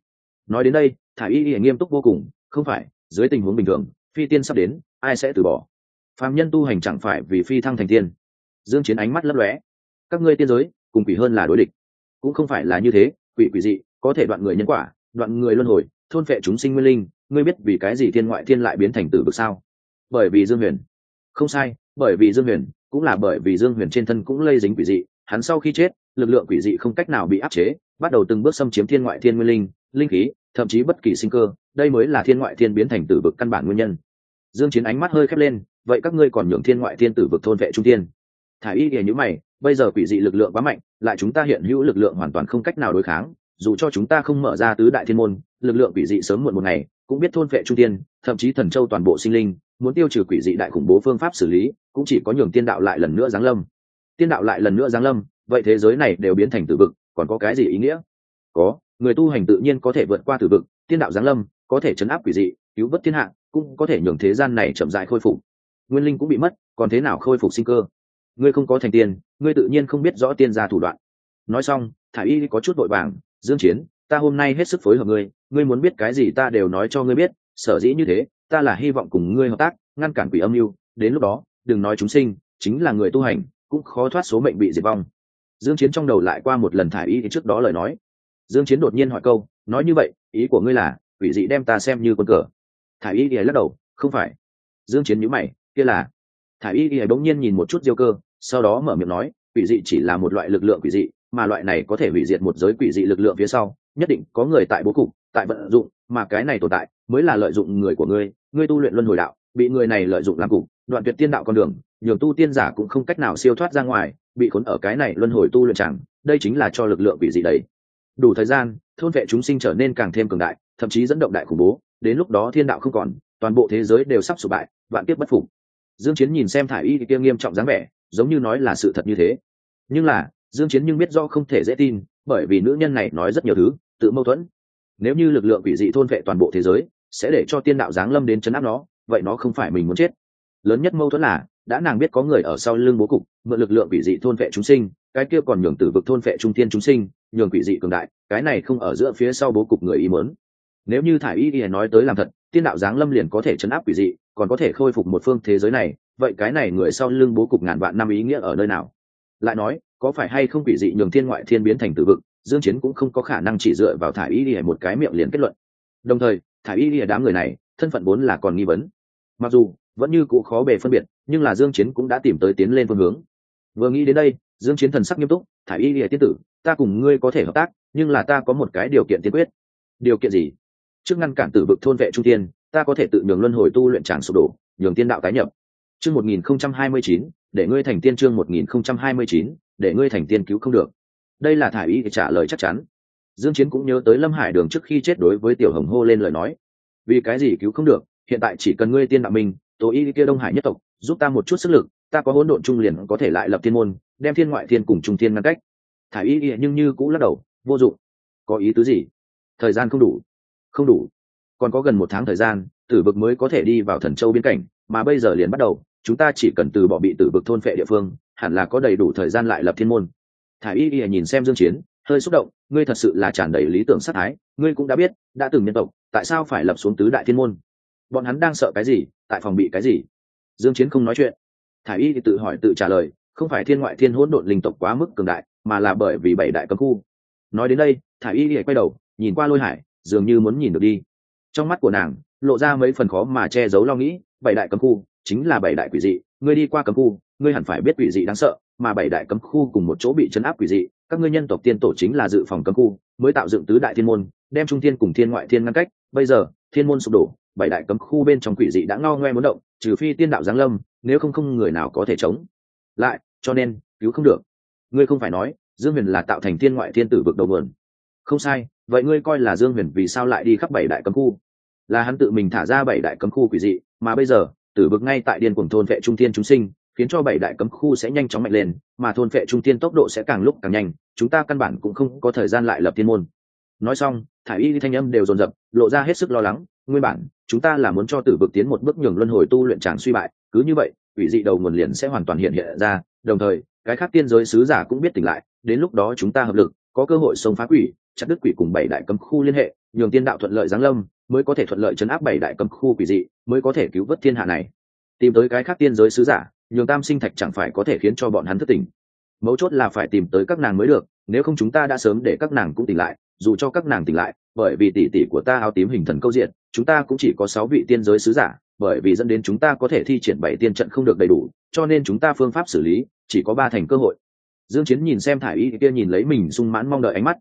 Nói đến đây thả y y nghiêm túc vô cùng không phải dưới tình huống bình thường phi tiên sắp đến ai sẽ từ bỏ? Phạm nhân tu hành chẳng phải vì phi thăng thành tiên. Dương chiến ánh mắt lấp lóe. Các ngươi tiên giới cùng quỷ hơn là đối địch. Cũng không phải là như thế quỷ quỷ dị có thể đoạn người nhân quả đoạn người luân hồi thôn phệ chúng sinh nguyên linh ngươi biết vì cái gì thiên ngoại thiên lại biến thành tử vực sao? Bởi vì dương huyền. Không sai, bởi vì dương huyền, cũng là bởi vì dương huyền trên thân cũng lây dính quỷ dị, hắn sau khi chết, lực lượng quỷ dị không cách nào bị áp chế, bắt đầu từng bước xâm chiếm thiên ngoại thiên nguyên linh linh khí, thậm chí bất kỳ sinh cơ, đây mới là thiên ngoại thiên biến thành tử vực căn bản nguyên nhân. Dương chiến ánh mắt hơi khép lên, vậy các ngươi còn nhường thiên ngoại thiên tử vực thôn vệ trung thiên? Thả y như mày, bây giờ quỷ dị lực lượng quá mạnh, lại chúng ta hiện hữu lực lượng hoàn toàn không cách nào đối kháng, dù cho chúng ta không mở ra tứ đại thiên môn, lực lượng quỷ dị sớm muộn một ngày, cũng biết thôn vệ trung thiên, thậm chí thần châu toàn bộ sinh linh muốn tiêu trừ quỷ dị đại khủng bố phương pháp xử lý, cũng chỉ có nhường tiên đạo lại lần nữa giáng lâm. Tiên đạo lại lần nữa giáng lâm, vậy thế giới này đều biến thành tử vực, còn có cái gì ý nghĩa? Có, người tu hành tự nhiên có thể vượt qua tử vực, tiên đạo giáng lâm, có thể chấn áp quỷ dị, cứu vớt thiên hạ, cũng có thể nhường thế gian này chậm dại khôi phục. Nguyên linh cũng bị mất, còn thế nào khôi phục sinh cơ? Ngươi không có thành tiền ngươi tự nhiên không biết rõ tiên gia thủ đoạn. Nói xong thả y có chút vội vàng, dương chiến, ta hôm nay hết sức phối hợp ngươi ngươi muốn biết cái gì ta đều nói cho ngươi biết, sở dĩ như thế ta là hy vọng cùng ngươi hợp tác, ngăn cản quỷ âm mưu. Đến lúc đó, đừng nói chúng sinh, chính là người tu hành, cũng khó thoát số mệnh bị diệt vong. Dương chiến trong đầu lại qua một lần thải y trước đó lời nói. Dương chiến đột nhiên hỏi câu, nói như vậy, ý của ngươi là, quỷ dị đem ta xem như con cờ. Thải y lắc đầu, không phải. Dương chiến nhíu mày, kia là. Thải y y bỗng nhiên nhìn một chút diêu cơ, sau đó mở miệng nói, quỷ dị chỉ là một loại lực lượng quỷ dị, mà loại này có thể hủy diệt một giới quỷ dị lực lượng phía sau, nhất định có người tại bố cục, tại vận dụng, mà cái này tồn tại mới là lợi dụng người của ngươi ngươi tu luyện luân hồi đạo, bị người này lợi dụng làm cục, đoạn tuyệt tiên đạo con đường, nhường tu tiên giả cũng không cách nào siêu thoát ra ngoài, bị cuốn ở cái này luân hồi tu luyện chẳng, đây chính là cho lực lượng bị dị đấy. Đủ thời gian, thôn vệ chúng sinh trở nên càng thêm cường đại, thậm chí dẫn động đại khủng bố, đến lúc đó thiên đạo không còn, toàn bộ thế giới đều sắp sụp bại, vạn tiếp bất phục. Dương chiến nhìn xem thải y kia nghiêm trọng dáng vẻ, giống như nói là sự thật như thế. Nhưng là, dương chiến nhưng biết do không thể dễ tin, bởi vì nữ nhân này nói rất nhiều thứ, tự mâu thuẫn. Nếu như lực lượng quỷ dị thôn vệ toàn bộ thế giới sẽ để cho tiên đạo giáng lâm đến chấn áp nó, vậy nó không phải mình muốn chết. Lớn nhất mâu thuẫn là, đã nàng biết có người ở sau lưng bố cục, mượn lực lượng quỷ dị thôn vệ chúng sinh, cái kia còn nhường tử vực thôn vệ trung tiên chúng sinh, nhường quỷ dị cường đại, cái này không ở giữa phía sau bố cục người ý muốn. Nếu như thải y y nói tới làm thật, tiên đạo giáng lâm liền có thể chấn áp quỷ dị, còn có thể khôi phục một phương thế giới này, vậy cái này người sau lưng bố cục ngàn vạn năm ý nghĩa ở nơi nào? Lại nói, có phải hay không quỷ dị nhường thiên ngoại thiên biến thành tử vực, dương chiến cũng không có khả năng chỉ dựa vào thải y y một cái miệng liền kết luận. Đồng thời thả y lìa đám người này, thân phận vốn là còn nghi vấn. Mặc dù, vẫn như cũ khó bề phân biệt, nhưng là dương chiến cũng đã tìm tới tiến lên phương hướng. Vừa nghĩ đến đây, dương chiến thần sắc nghiêm túc, thả y lìa tiên tử, ta cùng ngươi có thể hợp tác, nhưng là ta có một cái điều kiện tiên quyết. Điều kiện gì? Trước ngăn cản tử vực thôn vệ trung tiên ta có thể tự nhường luân hồi tu luyện tràng sụp đổ, nhường tiên đạo tái nhập. Chương 1029 để ngươi thành tiên chương 1029 để ngươi thành tiên cứu không được. Đây là thả y trả lời chắc chắn dương chiến cũng nhớ tới lâm hải đường trước khi chết đối với tiểu hồng hô lên lời nói. Vì cái gì cứu không được, hiện tại chỉ cần ngươi tiên đạo minh tố y kia đông hải nhất tộc, giúp ta một chút sức lực, ta có hỗn độn trung liền có thể lại lập thiên môn, đem thiên ngoại thiên cùng trung thiên ngăn cách. Thả y y nhưng như cũng lắc đầu, vô dụng. Có ý tứ gì? Thời gian không đủ. Không đủ. Còn có gần một tháng thời gian, tử vực mới có thể đi vào thần châu biên cảnh, mà bây giờ liền bắt đầu, chúng ta chỉ cần từ bỏ bị tử vực thôn phệ địa phương, hẳn là có đầy đủ thời gian lại lập thiên môn. Thả y y nhìn xem dương chiến hơi xúc động, ngươi thật sự là tràn đầy lý tưởng sát thái, ngươi cũng đã biết, đã từng nhân tộc, tại sao phải lập xuống tứ đại thiên môn? Bọn hắn đang sợ cái gì, tại phòng bị cái gì? Dương chiến không nói chuyện. Thả y thì tự hỏi tự trả lời, không phải thiên ngoại thiên hỗn độn linh tộc quá mức cường đại, mà là bởi vì bảy đại cấm khu. Nói đến đây thả y thì quay đầu, nhìn qua lôi hải, dường như muốn nhìn được đi. Trong mắt của nàng, lộ ra mấy phần khó mà che giấu lo nghĩ, bảy đại cấm khu, chính là bảy đại quỷ dị, ngươi đi qua cấm khu, ngươi hẳn phải biết quỷ dị đáng sợ mà bảy đại cấm khu cùng một chỗ bị chấn áp quỷ dị, các ngươi nhân tộc tiên tổ chính là dự phòng cấm khu, mới tạo dựng tứ đại thiên môn, đem trung thiên cùng thiên ngoại thiên ngăn cách. Bây giờ, thiên môn sụp đổ, bảy đại cấm khu bên trong quỷ dị đã ngao ngoe muốn động, trừ phi tiên đạo giáng lâm, nếu không không người nào có thể chống lại, cho nên cứu không được. Ngươi không phải nói, dương huyền là tạo thành thiên ngoại thiên tử vực đầu nguồn. Không sai, vậy ngươi coi là dương huyền vì sao lại đi khắp bảy đại cấm khu? Là hắn tự mình thả ra bảy đại cấm khu quỷ dị, mà bây giờ, tử vực ngay tại điên cuồng thôn vệ trung thiên chúng sinh khiến cho bảy đại cấm khu sẽ nhanh chóng mạnh lên, mà thôn phệ trung thiên tốc độ sẽ càng lúc càng nhanh, chúng ta căn bản cũng không có thời gian lại lập thiên môn. Nói xong thả y thanh âm đều dồn dập, lộ ra hết sức lo lắng, nguyên bản, chúng ta là muốn cho tử vực tiến một bước nhường luân hồi tu luyện tràng suy bại, cứ như vậy, quỷ dị đầu nguồn liền sẽ hoàn toàn hiện hiện ra, đồng thời, cái khác tiên giới sứ giả cũng biết tỉnh lại, đến lúc đó chúng ta hợp lực, có cơ hội xông phá quỷ, chặt đứt quỷ cùng bảy đại cấm khu liên hệ, nhường tiên đạo thuận lợi giáng lâm, mới có thể thuận lợi chấn áp bảy đại cấm khu quỷ dị, mới có thể cứu vớt thiên hạ này. Tìm tới cái khác tiên giới sứ giả nhường tam sinh thạch chẳng phải có thể khiến cho bọn hắn thất tình. Mấu chốt là phải tìm tới các nàng mới được, nếu không chúng ta đã sớm để các nàng cũng tỉnh lại, dù cho các nàng tỉnh lại, bởi vì tỷ tỷ của ta áo tím hình thần câu diện, chúng ta cũng chỉ có sáu vị tiên giới sứ giả, bởi vì dẫn đến chúng ta có thể thi triển bảy tiên trận không được đầy đủ, cho nên chúng ta phương pháp xử lý, chỉ có ba thành cơ hội. Dương chiến nhìn xem thải y kia nhìn lấy mình sung mãn mong đợi ánh mắt.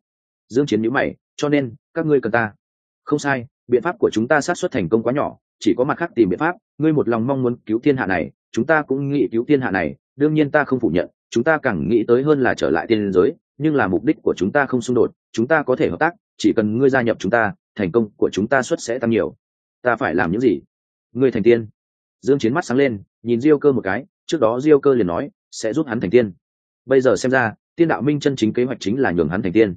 Dương chiến nhíu mày, cho nên, các ngươi cần ta. Không sai, biện pháp của chúng ta sát xuất thành công quá nhỏ chỉ có mặt khác tìm biện pháp, ngươi một lòng mong muốn cứu thiên hạ này, chúng ta cũng nghĩ cứu thiên hạ này, đương nhiên ta không phủ nhận, chúng ta càng nghĩ tới hơn là trở lại tiên giới, nhưng là mục đích của chúng ta không xung đột, chúng ta có thể hợp tác, chỉ cần ngươi gia nhập chúng ta, thành công của chúng ta xuất sẽ tăng nhiều. Ta phải làm những gì? Ngươi thành tiên. Dương chiến mắt sáng lên, nhìn diêu cơ một cái, trước đó diêu cơ liền nói, sẽ giúp hắn thành tiên. Bây giờ xem ra, tiên đạo minh chân chính kế hoạch chính là nhường hắn thành tiên.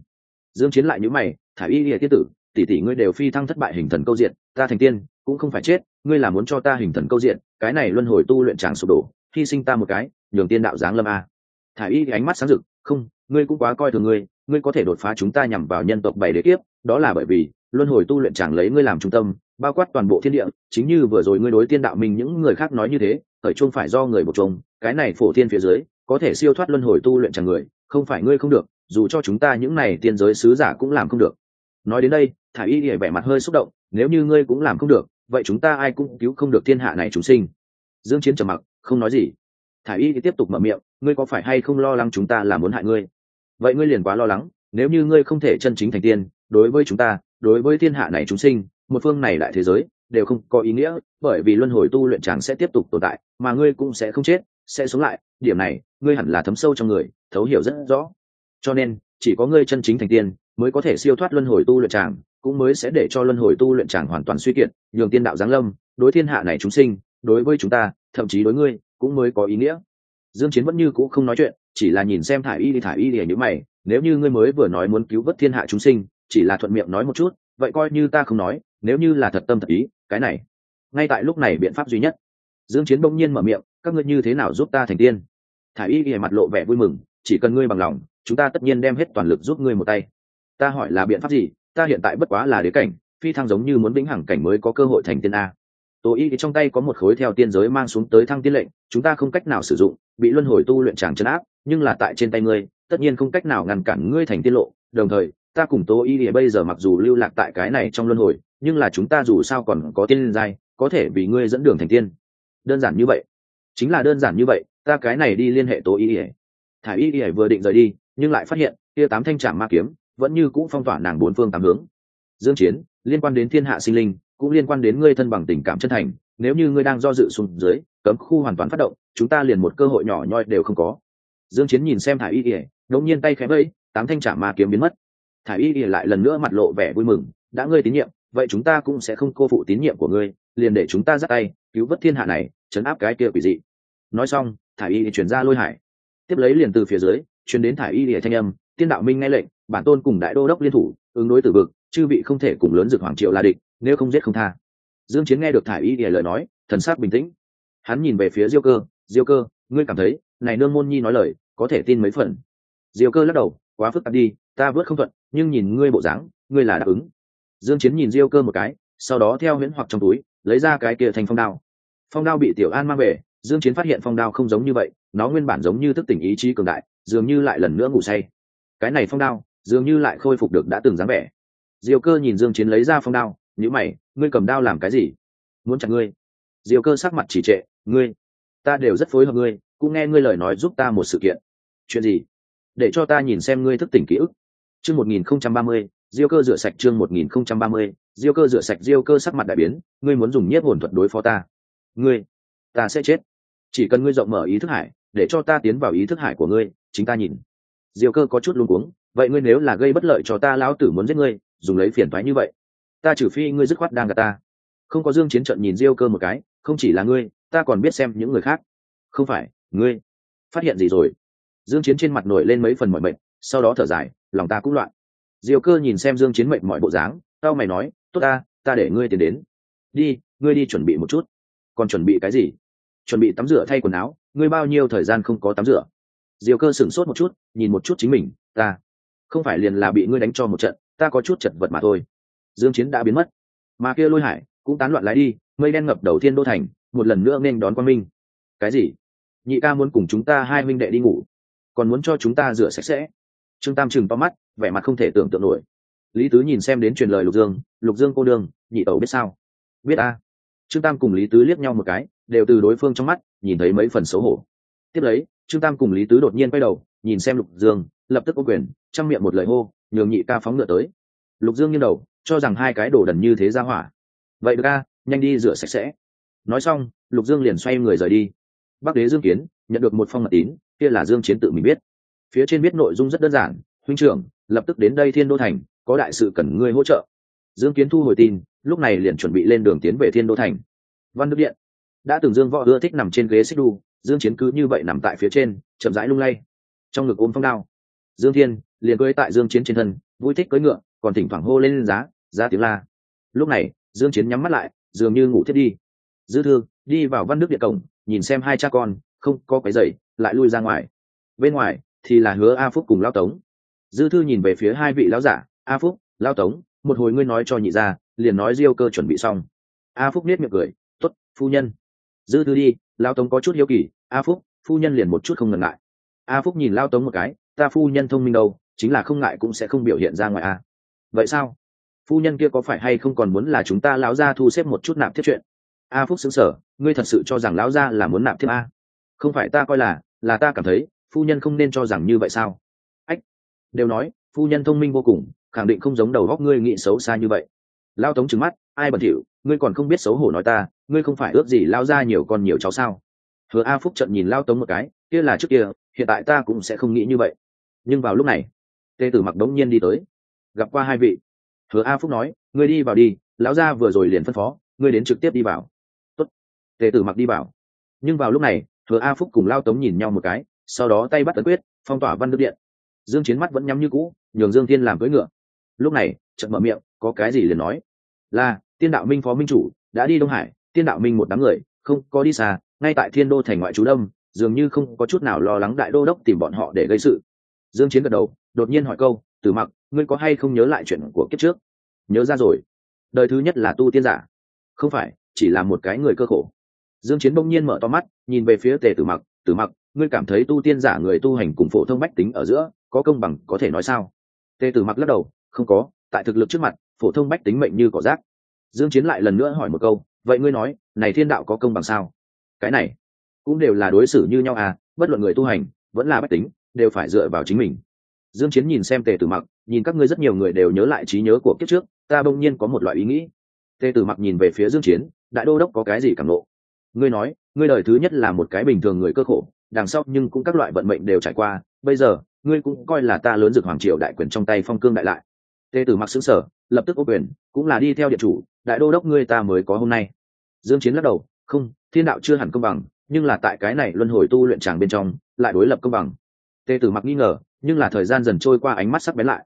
Dương chiến lại nhíu mày, thả y lìa tiết tử, tỷ tỷ ngươi đều phi thăng thất bại hình thần câu diện, ta thành tiên cũng không phải chết, ngươi là muốn cho ta hình thần câu diện, cái này luân hồi tu luyện tràng sụp đổ, hy sinh ta một cái, nhường tiên đạo giáng lâm a. Thả y ánh mắt sáng rực, không, ngươi cũng quá coi thường ngươi ngươi có thể đột phá chúng ta nhằm vào nhân tộc bảy đế kiếp, đó là bởi vì, luân hồi tu luyện chẳng lấy ngươi làm trung tâm, bao quát toàn bộ thiên địa, chính như vừa rồi ngươi đối tiên đạo mình những người khác nói như thế, khởi chung phải do người một chung cái này phổ thiên phía dưới, có thể siêu thoát luân hồi tu luyện chẳng người, không phải ngươi không được, dù cho chúng ta những này tiên giới sứ giả cũng làm không được. Nói đến đây thả y ỉa vẻ mặt hơi xúc động, nếu như ngươi cũng làm không được vậy chúng ta ai cũng cứu không được thiên hạ này chúng sinh. Dương chiến trầm mặc, không nói gì. Thả y thì tiếp tục mở miệng, ngươi có phải hay không lo lắng chúng ta là muốn hại ngươi? Vậy ngươi liền quá lo lắng, nếu như ngươi không thể chân chính thành tiên, đối với chúng ta, đối với thiên hạ này chúng sinh, một phương này đại thế giới, đều không có ý nghĩa, bởi vì luân hồi tu luyện chẳng sẽ tiếp tục tồn tại, mà ngươi cũng sẽ không chết, sẽ sống lại. Điểm này, ngươi hẳn là thấm sâu trong người, thấu hiểu rất rõ. Cho nên, chỉ có ngươi chân chính thành tiên, mới có thể siêu thoát luân hồi tu luyện tràng cũng mới sẽ để cho luân hồi tu luyện tràng hoàn toàn suy kiệt, nhường tiên đạo giáng lâm, đối thiên hạ này chúng sinh, đối với chúng ta, thậm chí đối ngươi, cũng mới có ý nghĩa. Dương chiến vẫn như cũ không nói chuyện, chỉ là nhìn xem thải y đi, thải y để những mày, nếu như ngươi mới vừa nói muốn cứu vớt thiên hạ chúng sinh, chỉ là thuận miệng nói một chút, vậy coi như ta không nói, nếu như là thật tâm thật ý, cái này, ngay tại lúc này biện pháp duy nhất. Dương chiến bỗng nhiên mở miệng, các ngươi như thế nào giúp ta thành tiên? Thải y ghi mặt lộ vẻ vui mừng, chỉ cần ngươi bằng lòng, chúng ta tất nhiên đem hết toàn lực giúp ngươi một tay. Ta hỏi là biện pháp gì? Ta hiện tại bất quá là đế cảnh, phi thăng giống như muốn vĩnh hằng cảnh mới có cơ hội thành tiên a. Tô y thì trong tay có một khối theo tiên giới mang xuống tới thăng tiên lệnh, chúng ta không cách nào sử dụng, bị luân hồi tu luyện tràng chấn áp, nhưng là tại trên tay ngươi, tất nhiên không cách nào ngăn cản ngươi thành tiên lộ. Đồng thời, ta cùng Tô y thì bây giờ mặc dù lưu lạc tại cái này trong luân hồi, nhưng là chúng ta dù sao còn có tiên giai, có thể vì ngươi dẫn đường thành tiên. Đơn giản như vậy. Chính là đơn giản như vậy, ta cái này đi liên hệ Tô y ỉa thả y ỉa vừa định rời đi, nhưng lại phát hiện, kia tám thanh trạm ma kiếm vẫn như cũ phong tỏa nàng bốn phương tám hướng. Dương chiến, liên quan đến thiên hạ sinh linh, cũng liên quan đến ngươi thân bằng tình cảm chân thành, nếu như ngươi đang do dự xuống dưới, cấm khu hoàn toàn phát động, chúng ta liền một cơ hội nhỏ nhoi đều không có. Dương chiến nhìn xem Thải y ỉa đống nhiên tay khẽ vẫy, tám thanh trả ma kiếm biến mất. Thải y ỉa lại lần nữa mặt lộ vẻ vui mừng, đã ngươi tín nhiệm, vậy chúng ta cũng sẽ không cô phụ tín nhiệm của ngươi, liền để chúng ta dắt tay, cứu vớt thiên hạ này, chấn áp cái kia quỷ dị. Nói xong, Thải y chuyển ra lôi hải. Tiếp lấy liền từ phía dưới chuyển đến Thải y Y thanh âm tiên đạo minh nghe lệnh, bản tôn cùng đại đô đốc liên thủ, ứng đối tử vực, chư vị không thể cùng lớn dược hoàng triệu là địch, nếu không giết không tha. Dương chiến nghe được thải y để lời nói, thần sắc bình tĩnh. Hắn nhìn về phía diêu cơ diêu cơ, ngươi cảm thấy, này nương môn nhi nói lời, có thể tin mấy phần? Diêu cơ lắc đầu, quá phức tạp đi, ta vớt không thuận, nhưng nhìn ngươi bộ dáng, ngươi là đáp ứng. Dương chiến nhìn diêu cơ một cái, sau đó theo huyễn hoặc trong túi, lấy ra cái kia thành phong đao. Phong đao bị tiểu an mang về, dương chiến phát hiện phong đao không giống như vậy, nó nguyên bản giống như thức tỉnh ý chí cường đại, dường như lại lần nữa ngủ say cái này phong đao dường như lại khôi phục được đã từng dáng vẻ. Diêu cơ nhìn dương chiến lấy ra phong đao nhíu mày ngươi cầm đao làm cái gì? Muốn chặt ngươi? Diêu cơ sắc mặt chỉ trệ ngươi ta đều rất phối hợp ngươi cũng nghe ngươi lời nói giúp ta một sự kiện. Chuyện gì? Để cho ta nhìn xem ngươi thức tỉnh ký ức. Chương 1030, diêu cơ rửa sạch chương 1030, diêu cơ rửa sạch diêu cơ sắc mặt đại biến ngươi muốn dùng nhiếp hồn thuật đối phó ta? Ngươi ta sẽ chết. Chỉ cần ngươi rộng mở ý thức hải để cho ta tiến vào ý thức hải của ngươi chính ta nhìn diêu cơ có chút luống cuống, vậy ngươi nếu là gây bất lợi cho ta, lão tử muốn giết ngươi, dùng lấy phiền toái như vậy. Ta trừ phi ngươi dứt khoát đang gạt ta. Không có dương chiến trận nhìn diêu cơ một cái, không chỉ là ngươi, ta còn biết xem những người khác. Không phải, ngươi. Phát hiện gì rồi? Dương chiến trên mặt nổi lên mấy phần mỏi mệt, sau đó thở dài, lòng ta cũng loạn. Diêu cơ nhìn xem dương chiến mệt mọi bộ dáng tao mày nói, tốt ta ta để ngươi tiến đến. Đi, ngươi đi chuẩn bị một chút. Còn chuẩn bị cái gì? Chuẩn bị tắm rửa, thay quần áo. Ngươi bao nhiêu thời gian không có tắm rửa? Diều cơ sửng sốt một chút, nhìn một chút chính mình, ta, không phải liền là bị ngươi đánh cho một trận, ta có chút chật vật mà thôi. Dương chiến đã biến mất. Mà kia lôi hải cũng tán loạn lái đi, mây đen ngập đầu thiên đô thành, một lần nữa nên đón quan minh. Cái gì? Nhị ca muốn cùng chúng ta hai minh đệ đi ngủ, còn muốn cho chúng ta rửa sạch sẽ? Trương tam trừng to mắt, vẻ mặt không thể tưởng tượng nổi. Lý tứ nhìn xem đến truyền lời lục dương lục dương cô đương nhị tẩu biết sao? Biết a. Trương tam cùng lý tứ liếc nhau một cái, đều từ đối phương trong mắt, nhìn thấy mấy phần xấu hổ. Tiếp lấy trương tam cùng lý tứ đột nhiên quay đầu, nhìn xem lục dương, lập tức ô quyền, chăm miệng một lời hô, nhường nhị ca phóng ngựa tới. Lục dương nghiêng đầu, cho rằng hai cái đổ đần như thế ra hỏa. Vậy được ca nhanh đi rửa sạch sẽ. Nói xong, lục dương liền xoay người rời đi. Bắc đế dương kiến, nhận được một phong mật tín, kia là dương chiến tự mình biết. Phía trên biết nội dung rất đơn giản, huynh trưởng, lập tức đến đây thiên đô thành, có đại sự cần ngươi hỗ trợ. Dương kiến thu hồi tin, lúc này liền chuẩn bị lên đường tiến về thiên đô thành. Văn đức điện, đã từng dương võ ưa thích nằm trên ghế xích đu dương chiến cứ như vậy nằm tại phía trên, chậm rãi lung lay. Trong ngực ôm phong đao. Dương thiên liền cưỡi tại dương chiến trên thân, vui thích cưỡi ngựa, còn thỉnh thoảng hô lên giá ra tiếng la. Lúc này, dương chiến nhắm mắt lại, dường như ngủ thiết đi. Dư thư, đi vào văn đức điện cổng, nhìn xem hai cha con, không có cái dậy lại lui ra ngoài. Bên ngoài thì là hứa a phúc cùng lao tống. Dư thư nhìn về phía hai vị lão giả, a phúc, lao tống, một hồi ngươi nói cho nhị ra liền nói diêu cơ chuẩn bị xong. A phúc nết miệng cười t ố t phu nhân. Dư thư đi lao tống có chút hiếu kỳ, a phúc, phu nhân liền một chút không ngần ngại. A phúc nhìn lao tống một cái, ta phu nhân thông minh đâu, chính là không ngại cũng sẽ không biểu hiện ra ngoài a. Vậy sao? Phu nhân kia có phải hay không còn muốn là chúng ta lão gia thu xếp một chút nạp thiết chuyện? A phúc xứng sở ngươi thật sự cho rằng lão gia là muốn nạp thiết a? Không phải ta coi là là ta cảm thấy, phu nhân không nên cho rằng như vậy sao? Ách, đều nói, phu nhân thông minh vô cùng, khẳng định không giống đầu góc ngươi nghĩ xấu xa như vậy. Lao tống trừng mắt, ai bẩn thỉu, ngươi còn không biết xấu hổ nói ta ngươi không phải ước gì lao ra nhiều con nhiều cháu sao? Hứa a phúc trận nhìn lao tống một cái, kia là trước kia, hiện tại ta cũng sẽ không nghĩ như vậy. Nhưng vào lúc này, tê tử mặc đống nhiên đi tới. Gặp qua hai vị. Hứa a phúc nói, ngươi đi vào đi, lão gia vừa rồi liền phân phó, ngươi đến trực tiếp đi vào. Tốt. tề tử mặc đi vào. Nhưng vào lúc này, hứa a phúc cùng lao tống nhìn nhau một cái, sau đó tay bắt tấn quyết, phong tỏa văn đức điện. Dương chiến mắt vẫn nhắm như cũ, nhường dương thiên làm cưỡi ngựa. Lúc này, chợt mở miệng, có cái gì liền nói? Là, tiên đạo minh phó minh chủ, đã đi đông hải tiên đạo minh một đám người, không có đi xa, ngay tại thiên đô thành ngoại trú đông, dường như không có chút nào lo lắng đại đô đốc tìm bọn họ để gây sự. Dương chiến gật đầu, đột nhiên hỏi câu từ mặc, ngươi có hay không nhớ lại chuyện của kiếp trước? Nhớ ra rồi. Đời thứ nhất là tu tiên giả. Không phải, chỉ là một cái người cơ khổ. Dương chiến bỗng nhiên mở to mắt, nhìn về phía tề tử mặc tử mặc, ngươi cảm thấy tu tiên giả người tu hành cùng phổ thông bách tính ở giữa có công bằng có thể nói sao? Tề tử mặc lắc đầu, không có, tại thực lực trước mặt, phổ thông bách tính mệnh như cỏ rác. Dương chiến lại lần nữa hỏi một câu vậy ngươi nói, này thiên đạo có công bằng sao? Cái này cũng đều là đối xử như nhau à bất luận người tu hành, vẫn là bách tính, đều phải dựa vào chính mình. Dương chiến nhìn xem tề tử mặc, nhìn các ngươi rất nhiều người đều nhớ lại trí nhớ của kiếp trước, ta bỗng nhiên có một loại ý nghĩ. Tề tử mặc nhìn về phía dương chiến, đại đô đốc có cái gì cảm nộ? Ngươi nói, ngươi đời thứ nhất là một cái bình thường người cơ khổ, đằng sau nhưng cũng các loại vận mệnh đều trải qua, bây giờ, ngươi cũng coi là ta lớn dược hoàng triều đại quyền trong tay phong cương đại lại. Tề tử mặc sững sờ, lập tức ô quyền cũng là đi theo địa chủ, đại đô đốc ngươi ta mới có hôm nay. Dương chiến lắc đầu, không, thiên đạo chưa hẳn công bằng, nhưng là tại cái này luân hồi tu luyện tràng bên trong, lại đối lập công bằng. Tề tử mặc nghi ngờ, nhưng là thời gian dần trôi qua ánh mắt sắc bén lại.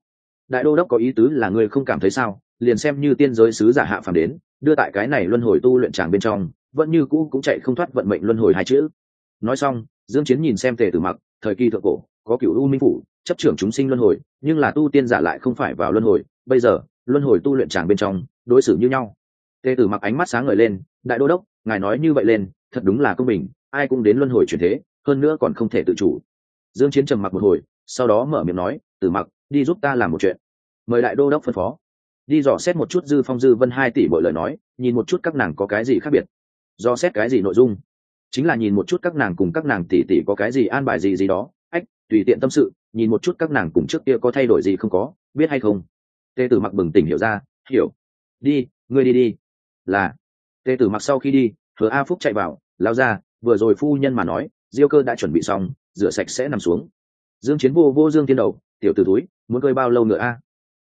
Đại đô đốc có ý tứ là ngươi không cảm thấy sao? Liền xem như tiên giới sứ giả hạ phàm đến, đưa tại cái này luân hồi tu luyện tràng bên trong, vẫn như cũ cũng chạy không thoát vận mệnh luân hồi hai chữ. Nói xong, dương chiến nhìn xem tề tử mặc, thời kỳ thượng cổ, có cửu u minh phủ, chấp trưởng chúng sinh luân hồi, nhưng là tu tiên giả lại không phải vào luân hồi, bây giờ luân hồi tu luyện tràng bên trong, đối xử như nhau. Tề tử mặc ánh mắt sáng ngời lên, đại đô đốc, ngài nói như vậy lên, thật đúng là công bình, ai cũng đến luân hồi chuyển thế, hơn nữa còn không thể tự chủ. Dương chiến trầm mặc một hồi, sau đó mở miệng nói, tử mặc, đi giúp ta làm một chuyện. Mời đại đô đốc phân phó. Đi dò xét một chút dư phong dư vân hai tỷ bội lời nói, nhìn một chút các nàng có cái gì khác biệt. Dò xét cái gì nội dung? Chính là nhìn một chút các nàng cùng các nàng tỷ tỷ có cái gì an bài gì gì đó. Ách, tùy tiện tâm sự, nhìn một chút các nàng cùng trước kia có thay đổi gì không có, biết hay không? Tê tử mặc bừng tỉnh hiểu ra, hiểu. Đi, ngươi đi đi. Là. Tê tử mặc sau khi đi hứa a phúc chạy vào, lao ra, vừa rồi phu nhân mà nói, diêu cơ đã chuẩn bị xong, rửa sạch sẽ nằm xuống. Dương chiến vô vô dương thiên đầu, tiểu tử túi muốn cưới bao lâu nữa a?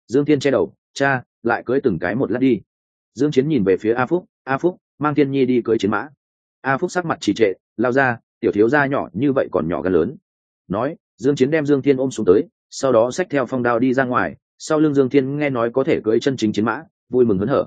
Dương thiên che đầu, cha, lại cưới từng cái một lát đi. Dương chiến nhìn về phía a phúc a phúc, mang thiên nhi đi cưới chiến mã. A phúc sắc mặt trì trệ, lao ra, tiểu thiếu gia nhỏ như vậy còn nhỏ gần lớn. Nói, dương chiến đem dương thiên ôm xuống tới, sau đó xách theo phong đao đi ra ngoài sau lưng dương thiên nghe nói có thể cưỡi chân chính chiến mã, vui mừng hớn hở.